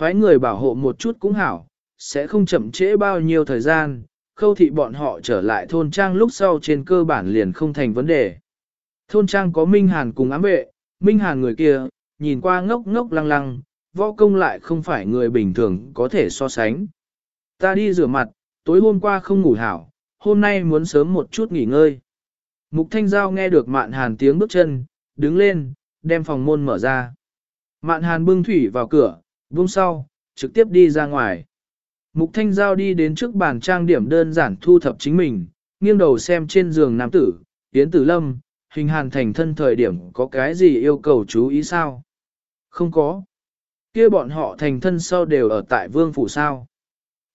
phái người bảo hộ một chút cũng hảo, sẽ không chậm trễ bao nhiêu thời gian, khâu thị bọn họ trở lại thôn trang lúc sau trên cơ bản liền không thành vấn đề. Thôn trang có Minh Hàn cùng ám vệ, Minh Hàn người kia, nhìn qua ngốc ngốc lăng lăng, võ công lại không phải người bình thường có thể so sánh. Ta đi rửa mặt, tối hôm qua không ngủ hảo, hôm nay muốn sớm một chút nghỉ ngơi. Mục Thanh Giao nghe được Mạn Hàn tiếng bước chân, đứng lên, đem phòng môn mở ra. Mạn Hàn bưng thủy vào cửa, buông sau, trực tiếp đi ra ngoài. Mục Thanh Giao đi đến trước bàn trang điểm đơn giản thu thập chính mình, nghiêng đầu xem trên giường nam tử, Yến Tử Lâm, hình hàn thành thân thời điểm có cái gì yêu cầu chú ý sao? Không có. kia bọn họ thành thân sau đều ở tại vương phủ sao?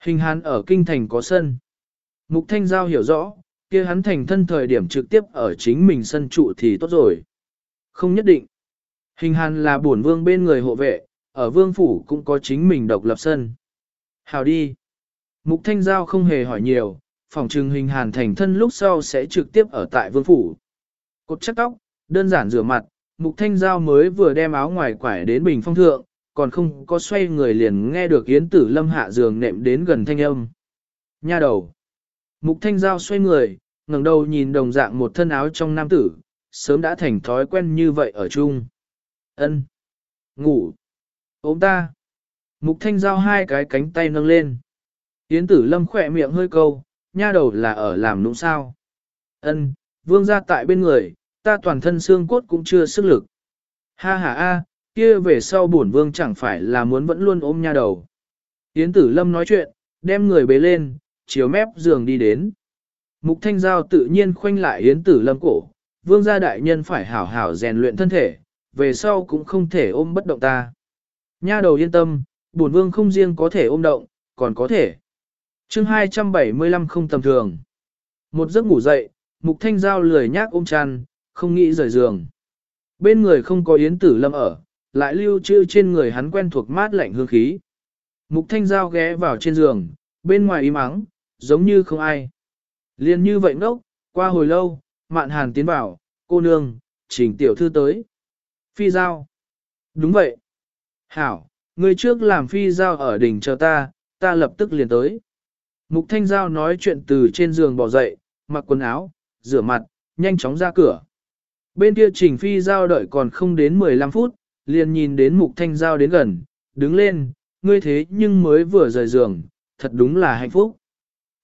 Hình hàn ở kinh thành có sân. Mục Thanh Giao hiểu rõ, kia hắn thành thân thời điểm trực tiếp ở chính mình sân trụ thì tốt rồi. Không nhất định. Hình hàn là bổn vương bên người hộ vệ, ở vương phủ cũng có chính mình độc lập sân. Hào đi. Mục Thanh Giao không hề hỏi nhiều, phòng trừng hình hàn thành thân lúc sau sẽ trực tiếp ở tại vương phủ. Cột chắc tóc, đơn giản rửa mặt, Mục Thanh Giao mới vừa đem áo ngoài quải đến bình phong thượng, còn không có xoay người liền nghe được Yến Tử Lâm hạ giường nệm đến gần thanh âm. Nha đầu. Mục Thanh Giao xoay người, ngẩng đầu nhìn đồng dạng một thân áo trong nam tử, sớm đã thành thói quen như vậy ở chung. Ân, Ngủ. Ôm ta. Mục Thanh Giao hai cái cánh tay nâng lên. Yến Tử Lâm khỏe miệng hơi câu, nha đầu là ở làm nũng sao. Ân, vương ra tại bên người, ta toàn thân xương cốt cũng chưa sức lực. Ha ha a, kia về sau bổn vương chẳng phải là muốn vẫn luôn ôm nha đầu. Yến Tử Lâm nói chuyện, đem người bế lên, chiếu mép giường đi đến. Mục Thanh Giao tự nhiên khoanh lại Yến Tử Lâm cổ, vương gia đại nhân phải hảo hảo rèn luyện thân thể, về sau cũng không thể ôm bất động ta. Nha đầu yên tâm, bổn vương không riêng có thể ôm động, còn có thể. chương 275 không tầm thường. Một giấc ngủ dậy, Mục Thanh Giao lười nhác ôm chăn, không nghĩ rời giường. Bên người không có Yến Tử Lâm ở, lại lưu trữ trên người hắn quen thuộc mát lạnh hương khí. Mục Thanh Giao ghé vào trên giường, bên ngoài im ắng, giống như không ai. Liên như vậy ngốc, qua hồi lâu, mạn hàn tiến vào, cô nương, trình tiểu thư tới. Phi giao. Đúng vậy. Hảo, người trước làm phi giao ở đỉnh chờ ta, ta lập tức liền tới. Mục thanh giao nói chuyện từ trên giường bỏ dậy, mặc quần áo, rửa mặt, nhanh chóng ra cửa. Bên kia trình phi giao đợi còn không đến 15 phút, liền nhìn đến mục thanh giao đến gần, đứng lên, ngươi thế nhưng mới vừa rời giường, thật đúng là hạnh phúc.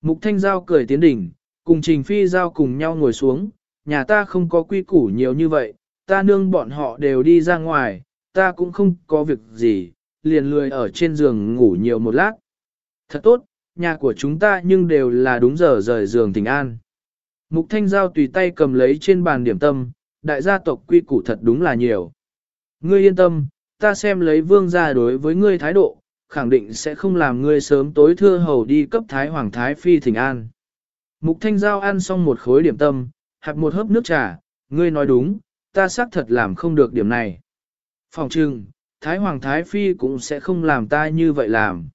Mục thanh giao cười tiến đỉnh, cùng trình phi giao cùng nhau ngồi xuống, nhà ta không có quy củ nhiều như vậy, ta nương bọn họ đều đi ra ngoài, ta cũng không có việc gì, liền lười ở trên giường ngủ nhiều một lát. Thật tốt, nhà của chúng ta nhưng đều là đúng giờ rời giường tình an. Mục Thanh Giao tùy tay cầm lấy trên bàn điểm tâm, đại gia tộc quy củ thật đúng là nhiều. Ngươi yên tâm, ta xem lấy vương gia đối với ngươi thái độ, khẳng định sẽ không làm ngươi sớm tối thưa hầu đi cấp thái hoàng thái phi thỉnh an. Mục Thanh Giao ăn xong một khối điểm tâm, hạt một hớp nước trà, ngươi nói đúng, ta xác thật làm không được điểm này. Phòng trừng, Thái Hoàng Thái Phi cũng sẽ không làm ta như vậy làm.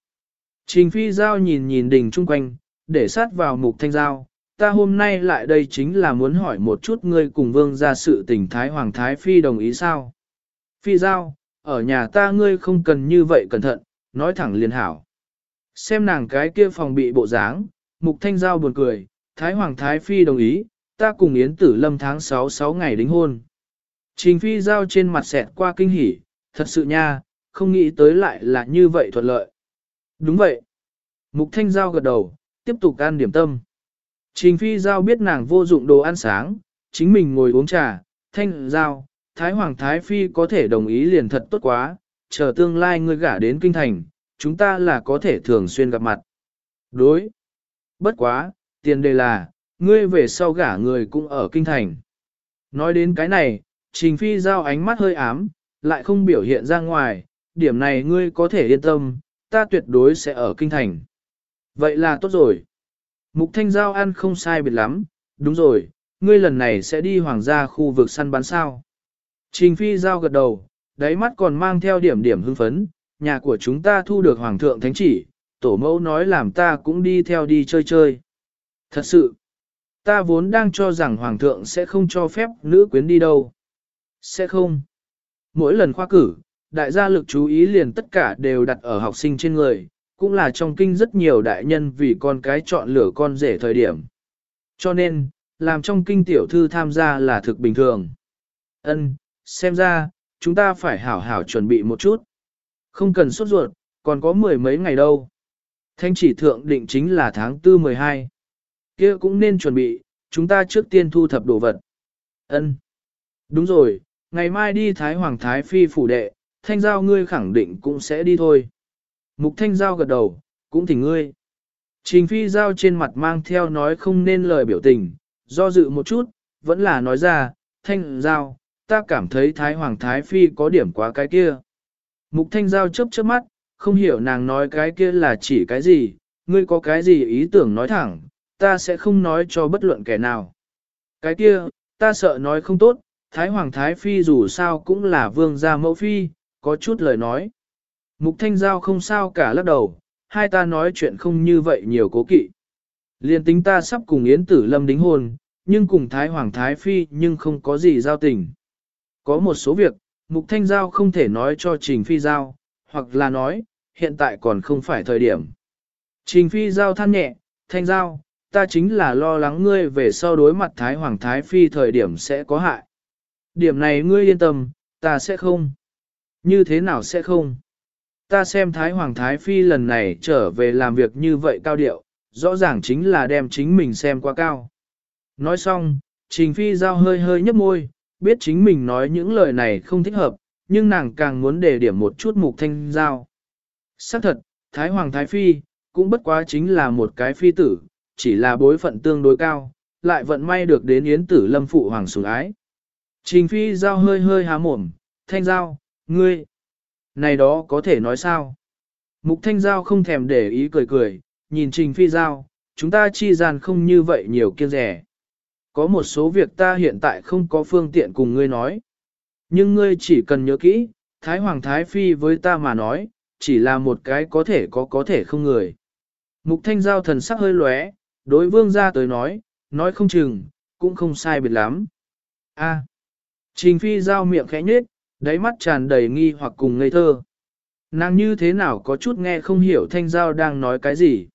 Trình Phi Giao nhìn nhìn đỉnh chung quanh, để sát vào mục thanh giao, ta hôm nay lại đây chính là muốn hỏi một chút ngươi cùng vương ra sự tình Thái Hoàng Thái Phi đồng ý sao? Phi Giao, ở nhà ta ngươi không cần như vậy cẩn thận, nói thẳng liền hảo. Xem nàng cái kia phòng bị bộ dáng, mục thanh giao buồn cười, Thái Hoàng Thái Phi đồng ý, ta cùng Yến Tử Lâm tháng 6 6 ngày đính hôn. Trình Phi giao trên mặt xẹt qua kinh hỉ, thật sự nha, không nghĩ tới lại là như vậy thuận lợi. Đúng vậy. Mục Thanh Giao gật đầu, tiếp tục ăn điểm tâm. Trình Phi Giao biết nàng vô dụng đồ ăn sáng, chính mình ngồi uống trà, Thanh Giao, Thái Hoàng Thái Phi có thể đồng ý liền thật tốt quá, chờ tương lai ngươi gả đến kinh thành, chúng ta là có thể thường xuyên gặp mặt. Đối. Bất quá, tiền đề là, ngươi về sau gả người cũng ở kinh thành. Nói đến cái này, Trình Phi giao ánh mắt hơi ám, lại không biểu hiện ra ngoài, điểm này ngươi có thể yên tâm, ta tuyệt đối sẽ ở kinh thành. Vậy là tốt rồi. Mục Thanh Giao ăn không sai biệt lắm, đúng rồi, ngươi lần này sẽ đi hoàng gia khu vực săn bắn sao. Trình Phi Giao gật đầu, đáy mắt còn mang theo điểm điểm hưng phấn, nhà của chúng ta thu được hoàng thượng thánh chỉ, tổ mẫu nói làm ta cũng đi theo đi chơi chơi. Thật sự, ta vốn đang cho rằng hoàng thượng sẽ không cho phép nữ quyến đi đâu. Sẽ không. Mỗi lần khoa cử, đại gia lực chú ý liền tất cả đều đặt ở học sinh trên người, cũng là trong kinh rất nhiều đại nhân vì con cái chọn lựa con rể thời điểm. Cho nên, làm trong kinh tiểu thư tham gia là thực bình thường. Ân, xem ra, chúng ta phải hảo hảo chuẩn bị một chút. Không cần sốt ruột, còn có mười mấy ngày đâu. Thanh chỉ thượng định chính là tháng 4 12. kia cũng nên chuẩn bị, chúng ta trước tiên thu thập đồ vật. Ân. Đúng rồi, ngày mai đi Thái Hoàng Thái Phi phủ đệ, thanh giao ngươi khẳng định cũng sẽ đi thôi. Mục thanh giao gật đầu, cũng thỉnh ngươi. Trình phi giao trên mặt mang theo nói không nên lời biểu tình, do dự một chút, vẫn là nói ra, thanh giao, ta cảm thấy Thái Hoàng Thái Phi có điểm quá cái kia. Mục thanh giao chớp chớp mắt, không hiểu nàng nói cái kia là chỉ cái gì, ngươi có cái gì ý tưởng nói thẳng, ta sẽ không nói cho bất luận kẻ nào. Cái kia, ta sợ nói không tốt, Thái Hoàng Thái Phi dù sao cũng là vương gia mẫu phi, có chút lời nói. Mục Thanh Giao không sao cả lắc đầu, hai ta nói chuyện không như vậy nhiều cố kỵ. Liên tính ta sắp cùng Yến Tử Lâm đính hôn, nhưng cùng Thái Hoàng Thái Phi nhưng không có gì giao tình. Có một số việc, Mục Thanh Giao không thể nói cho Trình Phi Giao, hoặc là nói, hiện tại còn không phải thời điểm. Trình Phi Giao than nhẹ, Thanh Giao, ta chính là lo lắng ngươi về sau đối mặt Thái Hoàng Thái Phi thời điểm sẽ có hại. Điểm này ngươi yên tâm, ta sẽ không. Như thế nào sẽ không? Ta xem Thái Hoàng Thái Phi lần này trở về làm việc như vậy cao điệu, rõ ràng chính là đem chính mình xem quá cao. Nói xong, Trình Phi Giao hơi hơi nhấp môi, biết chính mình nói những lời này không thích hợp, nhưng nàng càng muốn đề điểm một chút mục thanh giao. Xác thật, Thái Hoàng Thái Phi, cũng bất quá chính là một cái phi tử, chỉ là bối phận tương đối cao, lại vận may được đến yến tử lâm phụ hoàng sủng ái. Trình Phi Giao hơi hơi há mồm, thanh giao, ngươi, này đó có thể nói sao? Mục Thanh Giao không thèm để ý cười cười, nhìn Trình Phi Giao, chúng ta chi gian không như vậy nhiều kiêng rẻ. Có một số việc ta hiện tại không có phương tiện cùng ngươi nói. Nhưng ngươi chỉ cần nhớ kỹ, Thái Hoàng Thái Phi với ta mà nói, chỉ là một cái có thể có có thể không người. Mục Thanh Giao thần sắc hơi lóe, đối vương gia tới nói, nói không chừng, cũng không sai biệt lắm. A. Trình Phi Giao miệng khẽ nhếch, đáy mắt tràn đầy nghi hoặc cùng ngây thơ. Nàng như thế nào có chút nghe không hiểu Thanh Giao đang nói cái gì.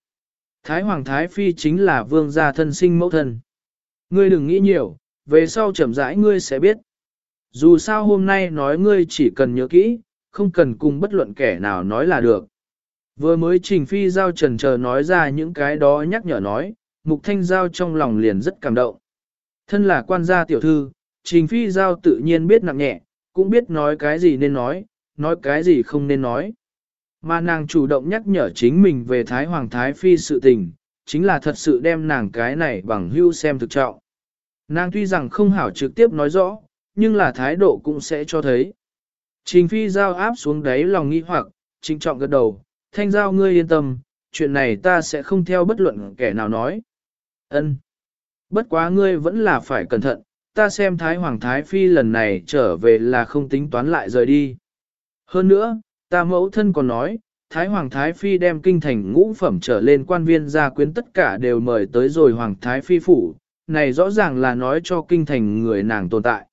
Thái Hoàng Thái Phi chính là vương gia thân sinh mẫu thân. Ngươi đừng nghĩ nhiều, về sau chậm rãi ngươi sẽ biết. Dù sao hôm nay nói ngươi chỉ cần nhớ kỹ, không cần cùng bất luận kẻ nào nói là được. Vừa mới trình phi giao trần chờ nói ra những cái đó nhắc nhở nói, mục thanh giao trong lòng liền rất cảm động. Thân là quan gia tiểu thư, trình phi giao tự nhiên biết nặng nhẹ, cũng biết nói cái gì nên nói, nói cái gì không nên nói. Mà nàng chủ động nhắc nhở chính mình về Thái Hoàng Thái Phi sự tình, chính là thật sự đem nàng cái này bằng hưu xem thực trọng. Nàng tuy rằng không hảo trực tiếp nói rõ, nhưng là thái độ cũng sẽ cho thấy. Trình phi giao áp xuống đáy lòng nghi hoặc, trinh trọng gật đầu, thanh giao ngươi yên tâm, chuyện này ta sẽ không theo bất luận kẻ nào nói. Ân. Bất quá ngươi vẫn là phải cẩn thận, ta xem Thái Hoàng Thái Phi lần này trở về là không tính toán lại rời đi. Hơn nữa, ta mẫu thân còn nói, Thái Hoàng Thái Phi đem kinh thành ngũ phẩm trở lên quan viên gia quyến tất cả đều mời tới rồi Hoàng Thái Phi phủ, này rõ ràng là nói cho kinh thành người nàng tồn tại.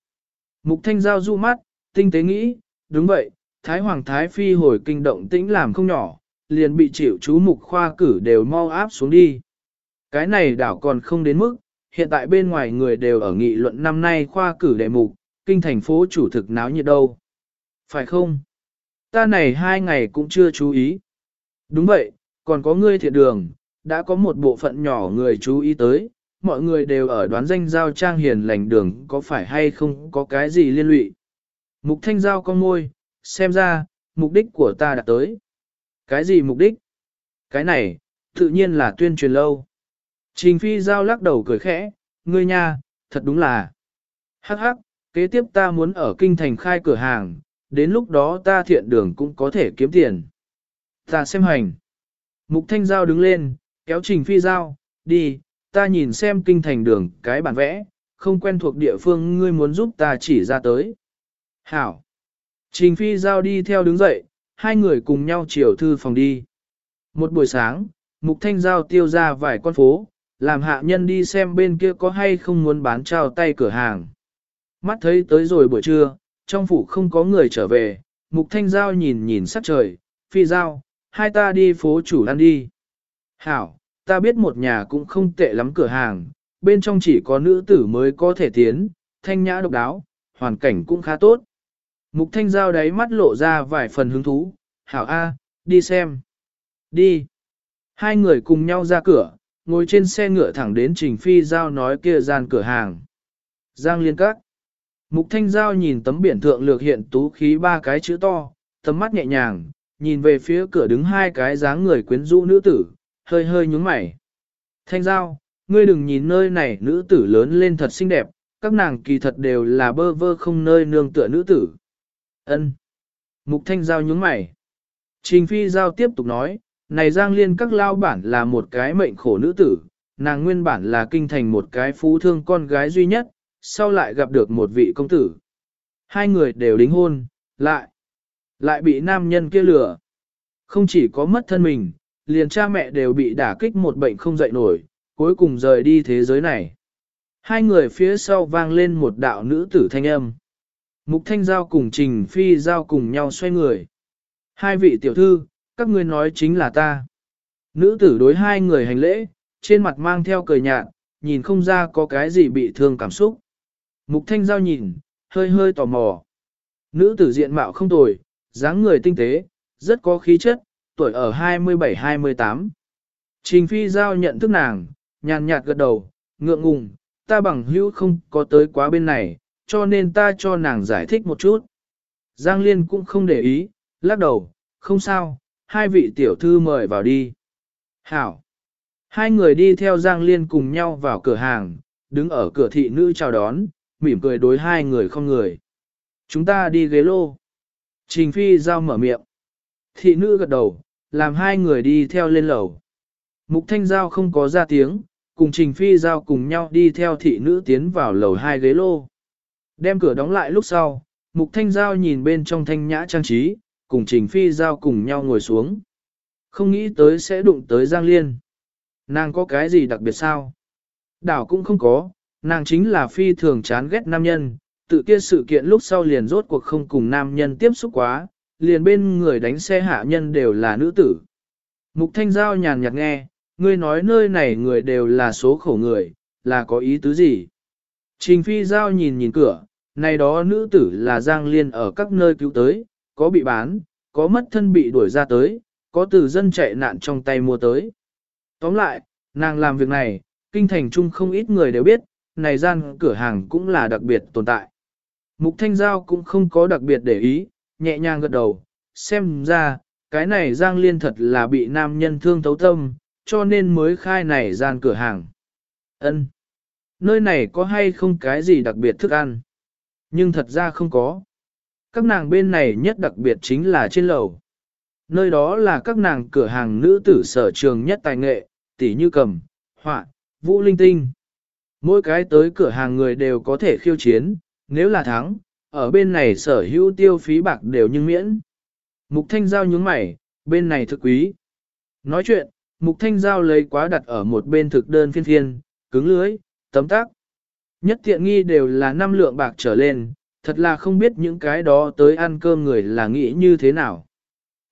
Mục Thanh Giao du mắt, tinh tế nghĩ, đúng vậy, Thái Hoàng Thái Phi hồi kinh động tĩnh làm không nhỏ, liền bị chịu chú mục khoa cử đều mau áp xuống đi. Cái này đảo còn không đến mức, hiện tại bên ngoài người đều ở nghị luận năm nay khoa cử đề mục, kinh thành phố chủ thực náo nhiệt đâu. Phải không? Ta này hai ngày cũng chưa chú ý. Đúng vậy, còn có ngươi thiện đường, đã có một bộ phận nhỏ người chú ý tới, mọi người đều ở đoán danh giao trang hiền lành đường có phải hay không có cái gì liên lụy. Mục thanh giao con môi, xem ra, mục đích của ta đã tới. Cái gì mục đích? Cái này, tự nhiên là tuyên truyền lâu. Trình phi giao lắc đầu cười khẽ, ngươi nha, thật đúng là. Hắc hắc, kế tiếp ta muốn ở kinh thành khai cửa hàng, đến lúc đó ta thiện đường cũng có thể kiếm tiền. Ta xem hành. Mục thanh giao đứng lên, kéo trình phi giao, đi, ta nhìn xem kinh thành đường cái bản vẽ, không quen thuộc địa phương ngươi muốn giúp ta chỉ ra tới. Hảo. Trình phi giao đi theo đứng dậy, hai người cùng nhau chiều thư phòng đi. Một buổi sáng, mục thanh giao tiêu ra vài con phố, làm hạ nhân đi xem bên kia có hay không muốn bán trao tay cửa hàng. Mắt thấy tới rồi buổi trưa, trong phủ không có người trở về, Mục Thanh Giao nhìn nhìn sắc trời, phi giao, hai ta đi phố chủ ăn đi. Hảo, ta biết một nhà cũng không tệ lắm cửa hàng, bên trong chỉ có nữ tử mới có thể tiến, thanh nhã độc đáo, hoàn cảnh cũng khá tốt. Mục Thanh Giao đáy mắt lộ ra vài phần hứng thú, Hảo A, đi xem. Đi. Hai người cùng nhau ra cửa, ngồi trên xe ngựa thẳng đến Trình Phi Giao nói kia gian cửa hàng. Giang Liên Các. Mục Thanh Giao nhìn tấm biển thượng lược hiện tú khí ba cái chữ to, tấm mắt nhẹ nhàng, nhìn về phía cửa đứng hai cái dáng người quyến rũ nữ tử, hơi hơi nhúng mày. Thanh Giao, ngươi đừng nhìn nơi này nữ tử lớn lên thật xinh đẹp, các nàng kỳ thật đều là bơ vơ không nơi nương tựa nữ tử. Ân. Mục Thanh Giao nhúng mày. Trình Phi Giao tiếp tục nói, này Giang Liên các lao bản là một cái mệnh khổ nữ tử, nàng nguyên bản là kinh thành một cái phú thương con gái duy nhất, sau lại gặp được một vị công tử. Hai người đều đính hôn, lại, lại bị nam nhân kia lừa. Không chỉ có mất thân mình, liền cha mẹ đều bị đả kích một bệnh không dậy nổi, cuối cùng rời đi thế giới này. Hai người phía sau vang lên một đạo nữ tử thanh âm. Mục Thanh Giao cùng Trình Phi Giao cùng nhau xoay người. Hai vị tiểu thư, các ngươi nói chính là ta. Nữ tử đối hai người hành lễ, trên mặt mang theo cười nhạt, nhìn không ra có cái gì bị thương cảm xúc. Mục Thanh Giao nhìn, hơi hơi tò mò. Nữ tử diện mạo không tồi, dáng người tinh tế, rất có khí chất, tuổi ở 27-28. Trình Phi Giao nhận thức nàng, nhàn nhạt gật đầu, ngượng ngùng, ta bằng hữu không có tới quá bên này, cho nên ta cho nàng giải thích một chút. Giang Liên cũng không để ý, lắc đầu, không sao, hai vị tiểu thư mời vào đi. Hảo. Hai người đi theo Giang Liên cùng nhau vào cửa hàng, đứng ở cửa thị nữ chào đón, mỉm cười đối hai người không người. Chúng ta đi ghế lô. Trình Phi giao mở miệng. Thị nữ gật đầu, làm hai người đi theo lên lầu. Mục Thanh Giao không có ra tiếng, cùng Trình Phi Giao cùng nhau đi theo thị nữ tiến vào lầu hai ghế lô. Đem cửa đóng lại lúc sau, Mục Thanh Giao nhìn bên trong thanh nhã trang trí, cùng Trình Phi Giao cùng nhau ngồi xuống. Không nghĩ tới sẽ đụng tới Giang Liên. Nàng có cái gì đặc biệt sao? Đảo cũng không có, nàng chính là phi thường chán ghét nam nhân, tự kia sự kiện lúc sau liền rốt cuộc không cùng nam nhân tiếp xúc quá, liền bên người đánh xe hạ nhân đều là nữ tử. Mục Thanh Giao nhàn nhạt nghe, ngươi nói nơi này người đều là số khổ người, là có ý tứ gì? Trình Phi Giao nhìn nhìn cửa, này đó nữ tử là Giang Liên ở các nơi cứu tới, có bị bán, có mất thân bị đuổi ra tới, có từ dân chạy nạn trong tay mua tới. Tóm lại, nàng làm việc này, kinh thành chung không ít người đều biết, này gian cửa hàng cũng là đặc biệt tồn tại. Mục Thanh Giao cũng không có đặc biệt để ý, nhẹ nhàng gật đầu, xem ra, cái này Giang Liên thật là bị nam nhân thương thấu tâm, cho nên mới khai này gian cửa hàng. Ân, Nơi này có hay không cái gì đặc biệt thức ăn? Nhưng thật ra không có. Các nàng bên này nhất đặc biệt chính là trên lầu. Nơi đó là các nàng cửa hàng nữ tử sở trường nhất tài nghệ, tỉ như cầm, họa, vũ linh tinh. Mỗi cái tới cửa hàng người đều có thể khiêu chiến, nếu là thắng, ở bên này sở hữu tiêu phí bạc đều nhưng miễn. Mục Thanh Giao nhướng mày, bên này thực quý. Nói chuyện, Mục Thanh Giao lấy quá đặt ở một bên thực đơn phiên phiên, cứng lưới, tấm tác, Nhất tiện nghi đều là năm lượng bạc trở lên, thật là không biết những cái đó tới ăn cơm người là nghĩ như thế nào.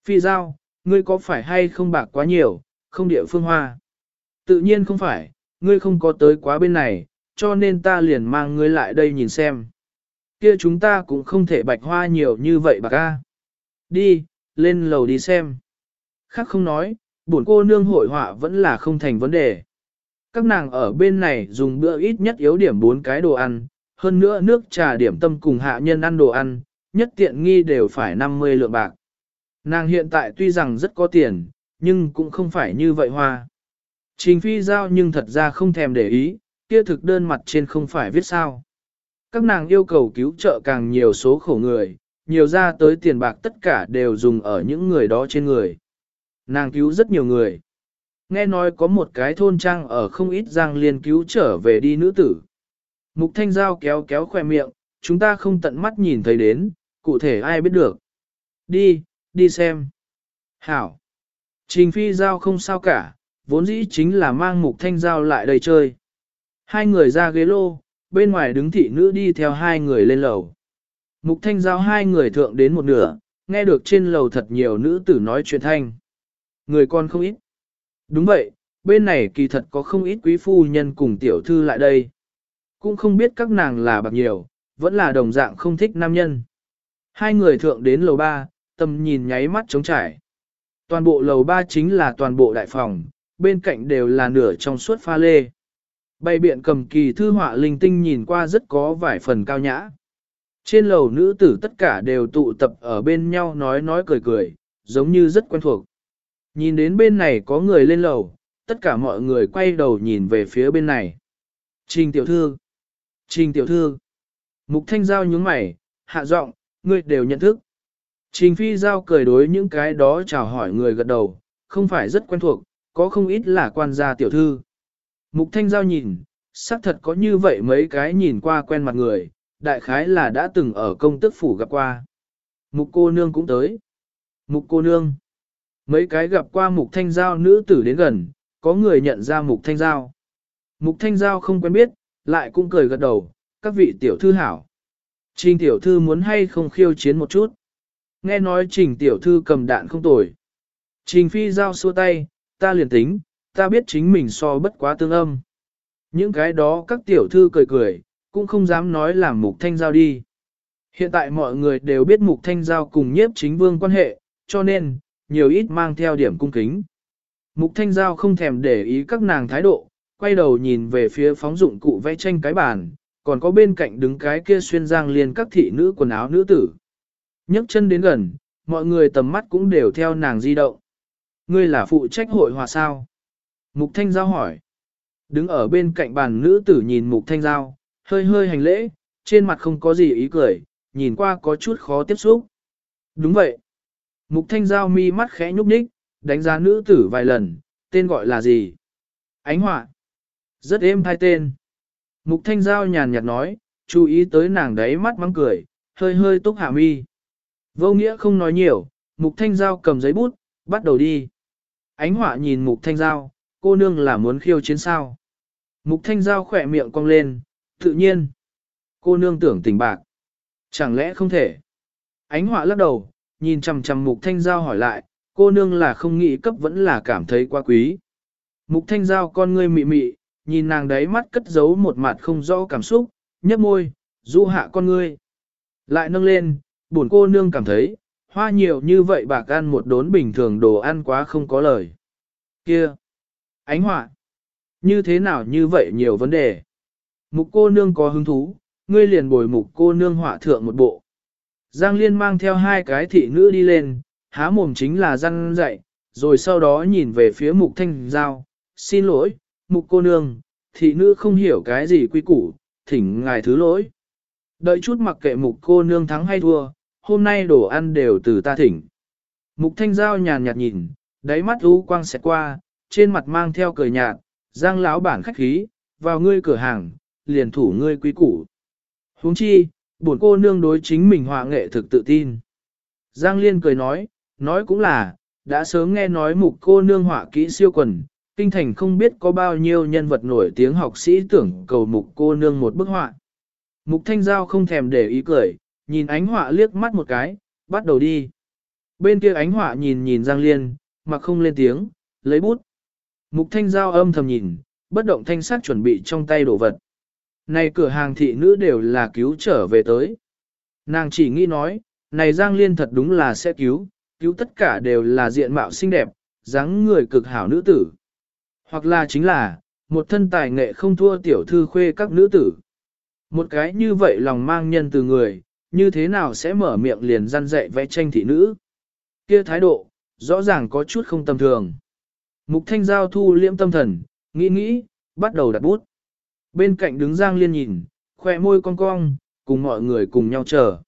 Phi Giao, ngươi có phải hay không bạc quá nhiều, không địa phương hoa? Tự nhiên không phải, ngươi không có tới quá bên này, cho nên ta liền mang ngươi lại đây nhìn xem. Kia chúng ta cũng không thể bạch hoa nhiều như vậy bạc ca. Đi, lên lầu đi xem. Khác không nói, bổn cô nương hội họa vẫn là không thành vấn đề. Các nàng ở bên này dùng bữa ít nhất yếu điểm 4 cái đồ ăn, hơn nữa nước trà điểm tâm cùng hạ nhân ăn đồ ăn, nhất tiện nghi đều phải 50 lượng bạc. Nàng hiện tại tuy rằng rất có tiền, nhưng cũng không phải như vậy hoa. Trình phi giao nhưng thật ra không thèm để ý, kia thực đơn mặt trên không phải viết sao. Các nàng yêu cầu cứu trợ càng nhiều số khổ người, nhiều ra tới tiền bạc tất cả đều dùng ở những người đó trên người. Nàng cứu rất nhiều người. Nghe nói có một cái thôn trang ở không ít giang liên cứu trở về đi nữ tử. Mục thanh giao kéo kéo khoe miệng, chúng ta không tận mắt nhìn thấy đến, cụ thể ai biết được. Đi, đi xem. Hảo. Trình phi giao không sao cả, vốn dĩ chính là mang mục thanh giao lại đây chơi. Hai người ra ghế lô, bên ngoài đứng thị nữ đi theo hai người lên lầu. Mục thanh giao hai người thượng đến một nửa, nghe được trên lầu thật nhiều nữ tử nói chuyện thanh. Người con không ít. Đúng vậy, bên này kỳ thật có không ít quý phu nhân cùng tiểu thư lại đây. Cũng không biết các nàng là bạc nhiều, vẫn là đồng dạng không thích nam nhân. Hai người thượng đến lầu ba, tầm nhìn nháy mắt trống trải. Toàn bộ lầu ba chính là toàn bộ đại phòng, bên cạnh đều là nửa trong suốt pha lê. Bày biện cầm kỳ thư họa linh tinh nhìn qua rất có vài phần cao nhã. Trên lầu nữ tử tất cả đều tụ tập ở bên nhau nói nói cười cười, giống như rất quen thuộc. Nhìn đến bên này có người lên lầu, tất cả mọi người quay đầu nhìn về phía bên này. Trình tiểu thư, Trình tiểu thư, Mục Thanh Giao nhướng mày, hạ giọng, ngươi đều nhận thức. Trình Phi Giao cười đối những cái đó chào hỏi người gật đầu, không phải rất quen thuộc, có không ít là quan gia tiểu thư. Mục Thanh Giao nhìn, xác thật có như vậy mấy cái nhìn qua quen mặt người, đại khái là đã từng ở công tức phủ gặp qua. Mục cô nương cũng tới. Mục cô nương. Mấy cái gặp qua mục thanh giao nữ tử đến gần, có người nhận ra mục thanh giao. Mục thanh giao không quen biết, lại cũng cười gật đầu, các vị tiểu thư hảo. Trình tiểu thư muốn hay không khiêu chiến một chút. Nghe nói trình tiểu thư cầm đạn không tồi. Trình phi giao xua tay, ta liền tính, ta biết chính mình so bất quá tương âm. Những cái đó các tiểu thư cười cười, cũng không dám nói là mục thanh giao đi. Hiện tại mọi người đều biết mục thanh giao cùng nhiếp chính vương quan hệ, cho nên, nhiều ít mang theo điểm cung kính. Mục thanh giao không thèm để ý các nàng thái độ, quay đầu nhìn về phía phóng dụng cụ vẽ tranh cái bàn, còn có bên cạnh đứng cái kia xuyên giang liền các thị nữ quần áo nữ tử. nhấc chân đến gần, mọi người tầm mắt cũng đều theo nàng di động. Ngươi là phụ trách hội hòa sao? Mục Thanh Giao hỏi. Đứng ở bên cạnh bàn nữ tử nhìn Mục Thanh Giao, hơi hơi hành lễ, trên mặt không có gì ý cười, nhìn qua có chút khó tiếp xúc. Đúng vậy. Mục Thanh Giao mi mắt khẽ nhúc nhích, đánh giá nữ tử vài lần, tên gọi là gì? Ánh họa. Rất êm hai tên. Mục Thanh Giao nhàn nhạt nói, chú ý tới nàng đấy mắt mắng cười, hơi hơi túc hạ mi. Vô nghĩa không nói nhiều, Mục Thanh Giao cầm giấy bút, bắt đầu đi. Ánh họa nhìn Mục Thanh Giao, cô nương là muốn khiêu chiến sao. Mục Thanh Giao khỏe miệng cong lên, tự nhiên. Cô nương tưởng tình bạc. Chẳng lẽ không thể? Ánh họa lắc đầu, nhìn chằm chằm Mục Thanh Giao hỏi lại, cô nương là không nghĩ cấp vẫn là cảm thấy quá quý. Mục Thanh Giao con ngươi mị mị, nhìn nàng đấy mắt cất giấu một mặt không rõ cảm xúc, nhấp môi, du hạ con ngươi. Lại nâng lên, buồn cô nương cảm thấy, hoa nhiều như vậy bạc ăn một đốn bình thường đồ ăn quá không có lời. Kia! Ánh họa! Như thế nào như vậy nhiều vấn đề? Mục cô nương có hứng thú, ngươi liền bồi mục cô nương họa thượng một bộ. Giang Liên mang theo hai cái thị nữ đi lên, há mồm chính là răng dạy, rồi sau đó nhìn về phía mục thanh giao, xin lỗi, mục cô nương, thị nữ không hiểu cái gì quy củ, thỉnh ngài thứ lỗi. Đợi chút mặc kệ mục cô nương thắng hay thua, hôm nay đồ ăn đều từ ta thỉnh. Mục thanh giao nhàn nhạt nhìn, đáy mắt u quang xẹt qua, trên mặt mang theo cười nhạt, giang lão bản khách khí, vào ngươi cửa hàng, liền thủ ngươi quý củ. huống chi, buồn cô nương đối chính mình họa nghệ thực tự tin. Giang Liên cười nói, nói cũng là, đã sớm nghe nói mục cô nương họa kỹ siêu quần, kinh thành không biết có bao nhiêu nhân vật nổi tiếng học sĩ tưởng cầu mục cô nương một bức họa. Mục thanh giao không thèm để ý cười, nhìn ánh họa liếc mắt một cái, bắt đầu đi. Bên kia ánh họa nhìn nhìn Giang Liên, mà không lên tiếng, lấy bút. Mục thanh giao âm thầm nhìn, bất động thanh sắc chuẩn bị trong tay đồ vật. Này cửa hàng thị nữ đều là cứu trở về tới. Nàng chỉ nghĩ nói, này Giang Liên thật đúng là sẽ cứu, cứu tất cả đều là diện mạo xinh đẹp, dáng người cực hảo nữ tử. Hoặc là chính là, một thân tài nghệ không thua tiểu thư khuê các nữ tử. Một cái như vậy lòng mang nhân từ người, như thế nào sẽ mở miệng liền răn dạy vẽ tranh thị nữ. Kia thái độ, rõ ràng có chút không tầm thường. Mục thanh giao thu liễm tâm thần, nghĩ nghĩ, bắt đầu đặt bút. Bên cạnh đứng Giang Liên nhìn, khoe môi cong cong, cùng mọi người cùng nhau chờ.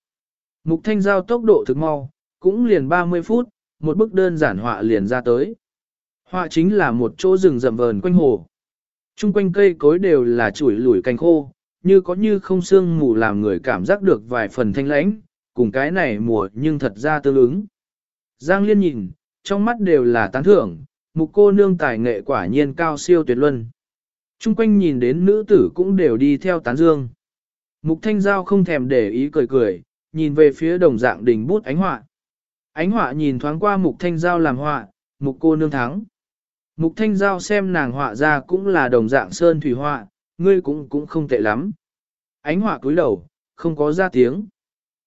Mục thanh giao tốc độ thực mau, cũng liền 30 phút, một bức đơn giản họa liền ra tới. Họa chính là một chỗ rừng rậm vờn quanh hồ. Trung quanh cây cối đều là chuỗi lủi cành khô, như có như không sương mù làm người cảm giác được vài phần thanh lãnh, cùng cái này mùa nhưng thật ra tương ứng. Giang Liên nhìn, trong mắt đều là tán thưởng, mục cô nương tài nghệ quả nhiên cao siêu tuyệt luân. Trung quanh nhìn đến nữ tử cũng đều đi theo tán dương. Mục thanh giao không thèm để ý cười cười, nhìn về phía đồng dạng đỉnh bút ánh họa. Ánh họa nhìn thoáng qua mục thanh giao làm họa, mục cô nương thắng. Mục thanh giao xem nàng họa ra cũng là đồng dạng sơn thủy họa, ngươi cũng cũng không tệ lắm. Ánh họa cúi đầu, không có ra tiếng.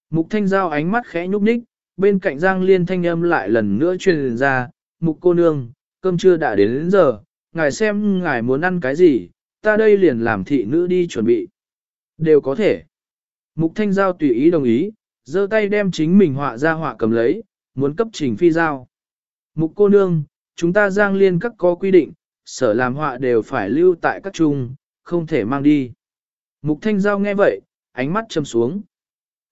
Mục thanh giao ánh mắt khẽ nhúc nhích, bên cạnh giang liên thanh âm lại lần nữa truyền ra, mục cô nương, cơm trưa đã đến, đến giờ, ngài xem ngài muốn ăn cái gì, ta đây liền làm thị nữ đi chuẩn bị. Đều có thể. Mục thanh giao tùy ý đồng ý, giơ tay đem chính mình họa ra họa cầm lấy, muốn cấp trình phi giao. Mục cô nương, chúng ta giang liên các có quy định, sở làm họa đều phải lưu tại các trung, không thể mang đi. Mục thanh giao nghe vậy, ánh mắt châm xuống.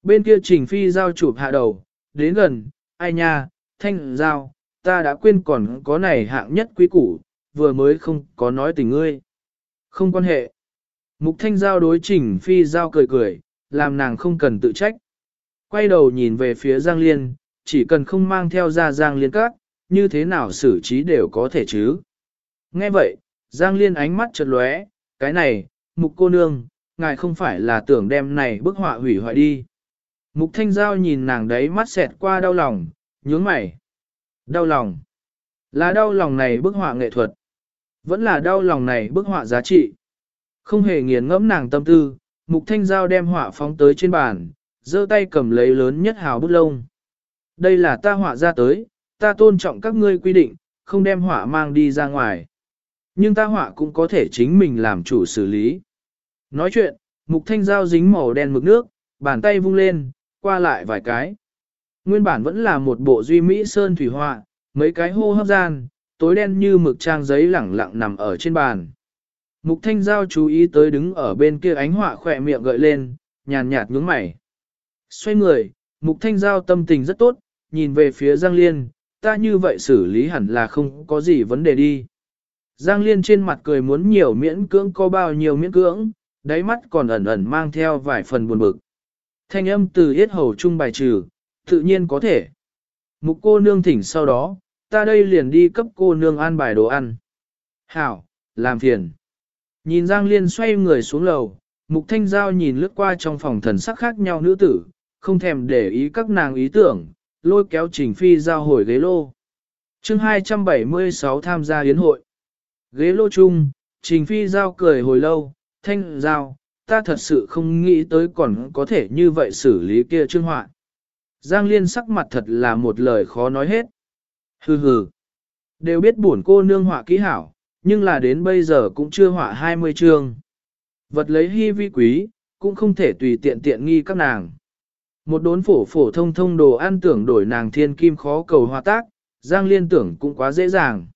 Bên kia trình phi giao chụp hạ đầu, đến gần, ai nha, thanh giao, ta đã quên còn có này hạng nhất quý củ, vừa mới không có nói tình ngươi. Không quan hệ. Mục thanh giao đối trình phi giao cười cười, làm nàng không cần tự trách. Quay đầu nhìn về phía Giang Liên, chỉ cần không mang theo ra Giang Liên các, như thế nào xử trí đều có thể chứ. Nghe vậy, Giang Liên ánh mắt chợt lóe, cái này, mục cô nương, ngài không phải là tưởng đem này bức họa hủy hoại đi. Mục thanh giao nhìn nàng đấy mắt xẹt qua đau lòng, nhướng mày. Đau lòng. Là đau lòng này bức họa nghệ thuật. Vẫn là đau lòng này bức họa giá trị. Không hề nghiền ngẫm nàng tâm tư, mục thanh giao đem họa phóng tới trên bàn, giơ tay cầm lấy lớn nhất hào bút lông. Đây là ta họa ra tới, ta tôn trọng các ngươi quy định, không đem họa mang đi ra ngoài. Nhưng ta họa cũng có thể chính mình làm chủ xử lý. Nói chuyện, mục thanh giao dính màu đen mực nước, bàn tay vung lên, qua lại vài cái. Nguyên bản vẫn là một bộ duy mỹ sơn thủy họa, mấy cái hô hấp gian, tối đen như mực trang giấy lẳng lặng nằm ở trên bàn. Mục thanh giao chú ý tới đứng ở bên kia ánh họa khỏe miệng gợi lên, nhàn nhạt nhướng mày. Xoay người, mục thanh giao tâm tình rất tốt, nhìn về phía Giang Liên, ta như vậy xử lý hẳn là không có gì vấn đề đi. Giang Liên trên mặt cười muốn nhiều miễn cưỡng có bao nhiêu miễn cưỡng, đáy mắt còn ẩn ẩn mang theo vài phần buồn bực. Thanh âm từ yết hầu trung bài trừ, tự nhiên có thể. Mục cô nương thỉnh sau đó, ta đây liền đi cấp cô nương an bài đồ ăn. Hảo, làm phiền. Nhìn Giang Liên xoay người xuống lầu, Mục Thanh Giao nhìn lướt qua trong phòng thần sắc khác nhau nữ tử, không thèm để ý các nàng ý tưởng, lôi kéo Trình Phi giao hồi ghế lô. chương 276 tham gia yến hội. Ghế lô chung, Trình Phi giao cười hồi lâu, Thanh Giao, ta thật sự không nghĩ tới còn có thể như vậy xử lý kia trương họa. Giang Liên sắc mặt thật là một lời khó nói hết. Hừ hừ. Đều biết buồn cô nương họa kỹ hảo, nhưng là đến bây giờ cũng chưa họa 20 chương. Vật lấy hy vi quý, cũng không thể tùy tiện tiện nghi các nàng. Một đốn phổ phổ thông thông đồ ăn tưởng đổi nàng thiên kim khó cầu hòa tác, Giang Liên tưởng cũng quá dễ dàng.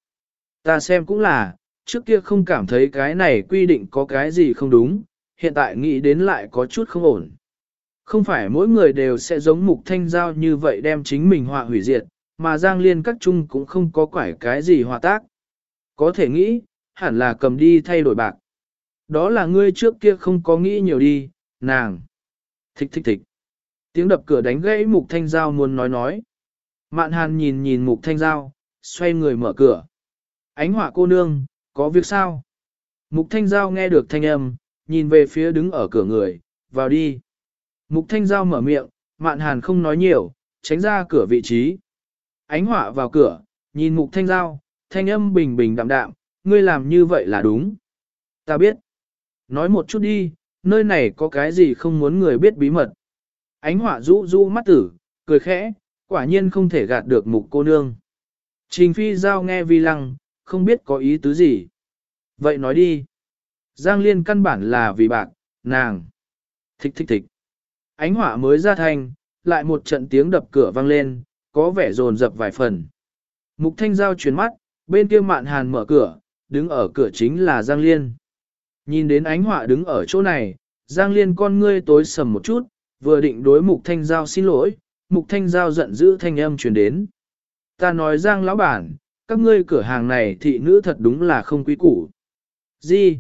Ta xem cũng là, trước kia không cảm thấy cái này quy định có cái gì không đúng, hiện tại nghĩ đến lại có chút không ổn. Không phải mỗi người đều sẽ giống mục thanh giao như vậy đem chính mình họa hủy diệt, mà Giang Liên các chung cũng không có quải cái gì hòa tác. Có thể nghĩ, hẳn là cầm đi thay đổi bạc. Đó là ngươi trước kia không có nghĩ nhiều đi, nàng. Thích thích thích. Tiếng đập cửa đánh gãy mục thanh giao muốn nói nói. Mạn hàn nhìn nhìn mục thanh giao, xoay người mở cửa. Ánh họa cô nương, có việc sao? Mục thanh giao nghe được thanh âm, nhìn về phía đứng ở cửa người, vào đi. Mục thanh giao mở miệng, mạn hàn không nói nhiều, tránh ra cửa vị trí. Ánh họa vào cửa, nhìn mục thanh giao, thanh âm bình bình đạm đạm, ngươi làm như vậy là đúng. Ta biết. Nói một chút đi, nơi này có cái gì không muốn người biết bí mật. Ánh họa rũ rũ mắt tử, cười khẽ, quả nhiên không thể gạt được mục cô nương. Trình phi giao nghe vi lăng, không biết có ý tứ gì. Vậy nói đi. Giang liên căn bản là vì bạc, nàng. Thích thích thích. Ánh hỏa mới ra thành, lại một trận tiếng đập cửa vang lên, có vẻ rồn rập vài phần. Mục thanh giao chuyển mắt, bên kia mạn hàn mở cửa, đứng ở cửa chính là Giang Liên. Nhìn đến ánh hỏa đứng ở chỗ này, Giang Liên con ngươi tối sầm một chút, vừa định đối mục thanh giao xin lỗi, mục thanh giao giận dữ thanh âm truyền đến. Ta nói Giang lão bản, các ngươi cửa hàng này thị nữ thật đúng là không quý củ. Gì?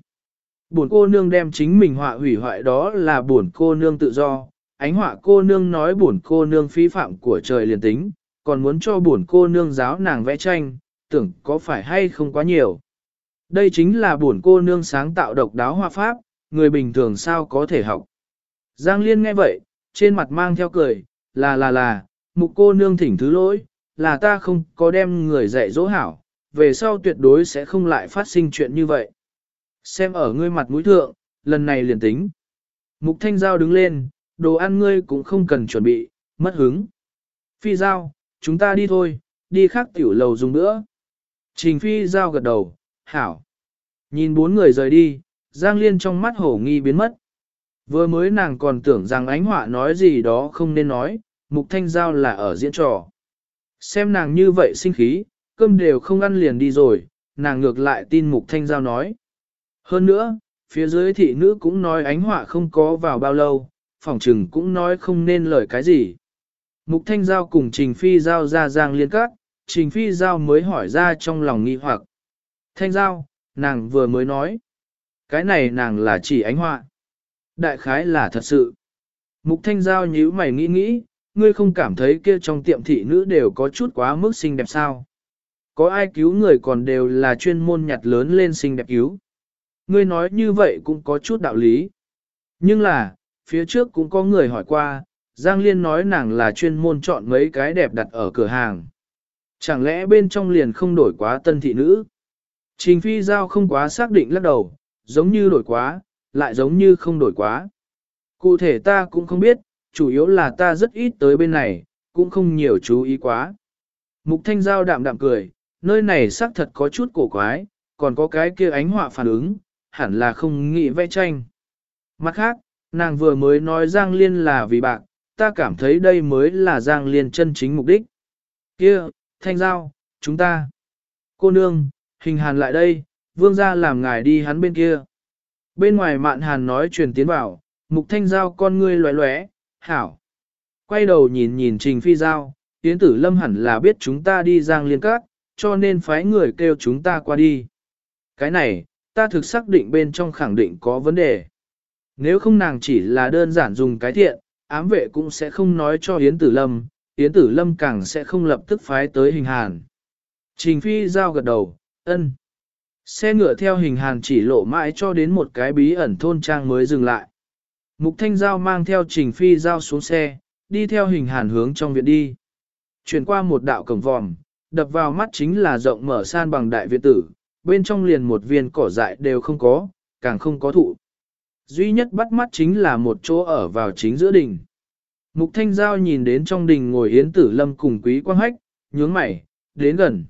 Buồn cô nương đem chính mình họa hủy hoại đó là buồn cô nương tự do, ánh họa cô nương nói buồn cô nương phí phạm của trời liền tính, còn muốn cho buồn cô nương giáo nàng vẽ tranh, tưởng có phải hay không quá nhiều. Đây chính là buồn cô nương sáng tạo độc đáo họa pháp, người bình thường sao có thể học. Giang Liên nghe vậy, trên mặt mang theo cười, là là là, mục cô nương thỉnh thứ lỗi, là ta không có đem người dạy dỗ hảo, về sau tuyệt đối sẽ không lại phát sinh chuyện như vậy. Xem ở ngươi mặt mũi thượng, lần này liền tính. Mục Thanh Giao đứng lên, đồ ăn ngươi cũng không cần chuẩn bị, mất hứng. Phi Giao, chúng ta đi thôi, đi khác tiểu lầu dùng nữa. Trình Phi Giao gật đầu, hảo. Nhìn bốn người rời đi, Giang Liên trong mắt hổ nghi biến mất. Vừa mới nàng còn tưởng rằng ánh họa nói gì đó không nên nói, Mục Thanh Giao là ở diễn trò. Xem nàng như vậy sinh khí, cơm đều không ăn liền đi rồi, nàng ngược lại tin Mục Thanh Giao nói. Hơn nữa, phía dưới thị nữ cũng nói ánh họa không có vào bao lâu, phỏng trừng cũng nói không nên lời cái gì. Mục Thanh Giao cùng Trình Phi Giao ra giang liên cát, Trình Phi Giao mới hỏi ra trong lòng nghi hoặc. Thanh Giao, nàng vừa mới nói. Cái này nàng là chỉ ánh họa. Đại khái là thật sự. Mục Thanh Giao nhíu mày nghĩ nghĩ, ngươi không cảm thấy kia trong tiệm thị nữ đều có chút quá mức xinh đẹp sao? Có ai cứu người còn đều là chuyên môn nhặt lớn lên xinh đẹp cứu. Ngươi nói như vậy cũng có chút đạo lý. Nhưng là, phía trước cũng có người hỏi qua, Giang Liên nói nàng là chuyên môn chọn mấy cái đẹp đặt ở cửa hàng. Chẳng lẽ bên trong liền không đổi quá tân thị nữ? Trình Phi Giao không quá xác định lắc đầu, giống như đổi quá, lại giống như không đổi quá. Cụ thể ta cũng không biết, chủ yếu là ta rất ít tới bên này, cũng không nhiều chú ý quá. Mục Thanh Giao đạm đạm cười, nơi này xác thật có chút cổ quái, còn có cái kia ánh họa phản ứng, hẳn là không nghĩ vẽ tranh. Mặt khác, nàng vừa mới nói Giang Liên là vì bạn, ta cảm thấy đây mới là Giang Liên chân chính mục đích. Kia, Thanh Giao, chúng ta. Cô nương, hình hàn lại đây, vương gia làm ngài đi hắn bên kia. Bên ngoài mạn hàn nói truyền tiến vào, mục thanh giao con ngươi lóe lóe, hảo. Quay đầu nhìn nhìn trình phi giao, tiến tử lâm hẳn là biết chúng ta đi giang liên các, cho nên phái người kêu chúng ta qua đi. Cái này, ta thực xác định bên trong khẳng định có vấn đề. Nếu không nàng chỉ là đơn giản dùng cái thiện, ám vệ cũng sẽ không nói cho Yến Tử Lâm, Yến Tử Lâm càng sẽ không lập tức phái tới hình hàn. Trình Phi giao gật đầu, ân. Xe ngựa theo hình hàn chỉ lộ mãi cho đến một cái bí ẩn thôn trang mới dừng lại. Mục Thanh Giao mang theo Trình Phi Giao xuống xe, đi theo hình hàn hướng trong viện đi. Chuyển qua một đạo cổng vòm, đập vào mắt chính là rộng mở san bằng đại viện tử, bên trong liền một viên cỏ dại đều không có, càng không có thụ. Duy nhất bắt mắt chính là một chỗ ở vào chính giữa đình. Mục Thanh Giao nhìn đến trong đình ngồi Yến Tử Lâm cùng Quý Quang Hách, nhướng mày, đến gần.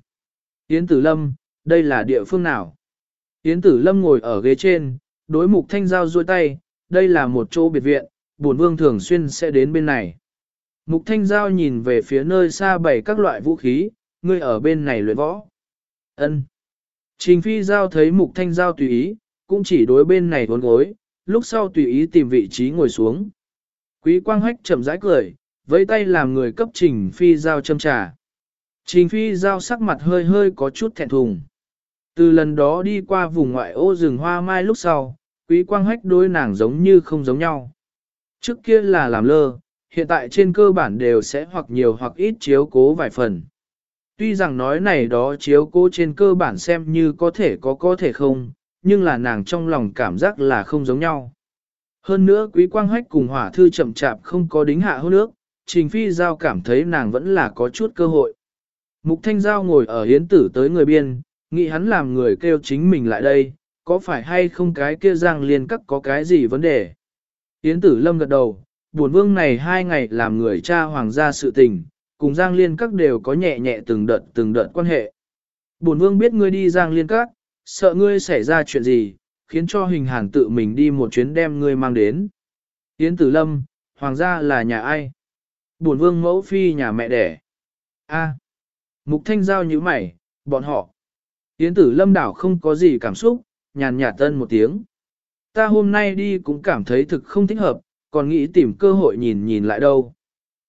Yến Tử Lâm, đây là địa phương nào? Yến Tử Lâm ngồi ở ghế trên, đối Mục Thanh Giao duỗi tay, đây là một chỗ biệt viện, bổn vương thường xuyên sẽ đến bên này. Mục Thanh Giao nhìn về phía nơi xa bày các loại vũ khí, ngươi ở bên này luyện võ. Ân. Trình Phi Giao thấy Mục Thanh Giao tùy ý, cũng chỉ đối bên này vốn gối, lúc sau tùy ý tìm vị trí ngồi xuống. Quý Quang Hách chậm rãi cười, với tay làm người cấp Trình Phi Giao châm trà. Trình Phi Giao sắc mặt hơi hơi có chút thẹn thùng. Từ lần đó đi qua vùng ngoại ô rừng hoa mai lúc sau, quý quang hách đối nàng giống như không giống nhau. Trước kia là làm lơ, hiện tại trên cơ bản đều sẽ hoặc nhiều hoặc ít chiếu cố vài phần. Tuy rằng nói này đó chiếu cố trên cơ bản xem như có thể có có thể không, nhưng là nàng trong lòng cảm giác là không giống nhau. Hơn nữa quý quang hách cùng hỏa thư chậm chạp không có đính hạ hôn nước, trình phi giao cảm thấy nàng vẫn là có chút cơ hội. Mục thanh giao ngồi ở hiến tử tới người biên, nghĩ hắn làm người kêu chính mình lại đây, có phải hay không cái kia giang liên các có cái gì vấn đề? Yến tử lâm gật đầu, buồn vương này hai ngày làm người cha hoàng gia sự tình, cùng giang liên các đều có nhẹ nhẹ từng đợt từng đợt quan hệ. Buồn vương biết ngươi đi giang liên các, sợ ngươi xảy ra chuyện gì, khiến cho hình hàn tự mình đi một chuyến đem ngươi mang đến. Yến tử lâm, hoàng gia là nhà ai? Buồn vương mẫu phi nhà mẹ đẻ. A. Mục thanh giao như mày, bọn họ. Yến tử lâm đảo không có gì cảm xúc, nhàn nhạt tân một tiếng. Ta hôm nay đi cũng cảm thấy thực không thích hợp, còn nghĩ tìm cơ hội nhìn nhìn lại đâu.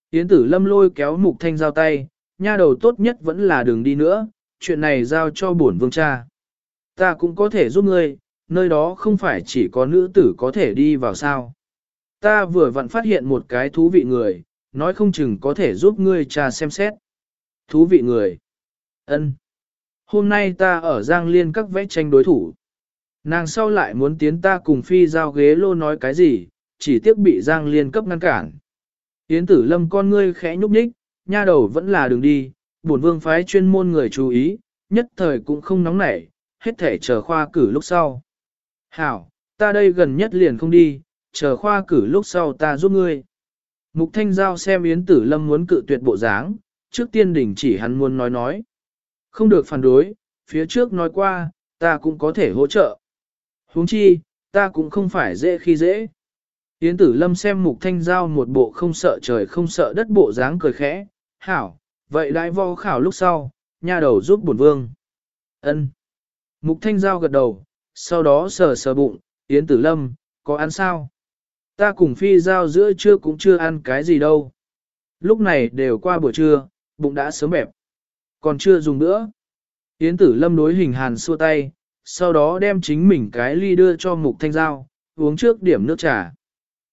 Yến tử lâm lôi kéo mục thanh giao tay, nha đầu tốt nhất vẫn là đường đi nữa, chuyện này giao cho bổn vương cha. Ta cũng có thể giúp ngươi, nơi đó không phải chỉ có nữ tử có thể đi vào sao. Ta vừa vặn phát hiện một cái thú vị người, nói không chừng có thể giúp ngươi cha xem xét. Thú vị người. ân Hôm nay ta ở Giang Liên các vẽ tranh đối thủ. Nàng sau lại muốn tiến ta cùng phi giao ghế lô nói cái gì, chỉ tiếc bị Giang Liên cấp ngăn cản. Yến tử lâm con ngươi khẽ nhúc nhích, nha đầu vẫn là đường đi, bổn vương phái chuyên môn người chú ý, nhất thời cũng không nóng nảy, hết thể chờ khoa cử lúc sau. Hảo, ta đây gần nhất liền không đi, chờ khoa cử lúc sau ta giúp ngươi. Mục Thanh Giao xem Yến Tử Lâm muốn cự tuyệt bộ dáng, trước tiên đỉnh chỉ hắn muốn nói nói. Không được phản đối, phía trước nói qua, ta cũng có thể hỗ trợ. huống chi, ta cũng không phải dễ khi dễ. Yến Tử Lâm xem Mục Thanh Giao một bộ không sợ trời không sợ đất bộ dáng cười khẽ, hảo, vậy đại vo khảo lúc sau, nha đầu giúp bổn vương. Ân. Mục Thanh Giao gật đầu, sau đó sờ sờ bụng, Yến Tử Lâm, có ăn sao? Ta cùng phi giao giữa trưa cũng chưa ăn cái gì đâu. Lúc này đều qua buổi trưa, bụng đã sớm bẹp. Còn chưa dùng nữa. Yến tử lâm đối hình hàn xua tay, sau đó đem chính mình cái ly đưa cho mục thanh giao, uống trước điểm nước trà.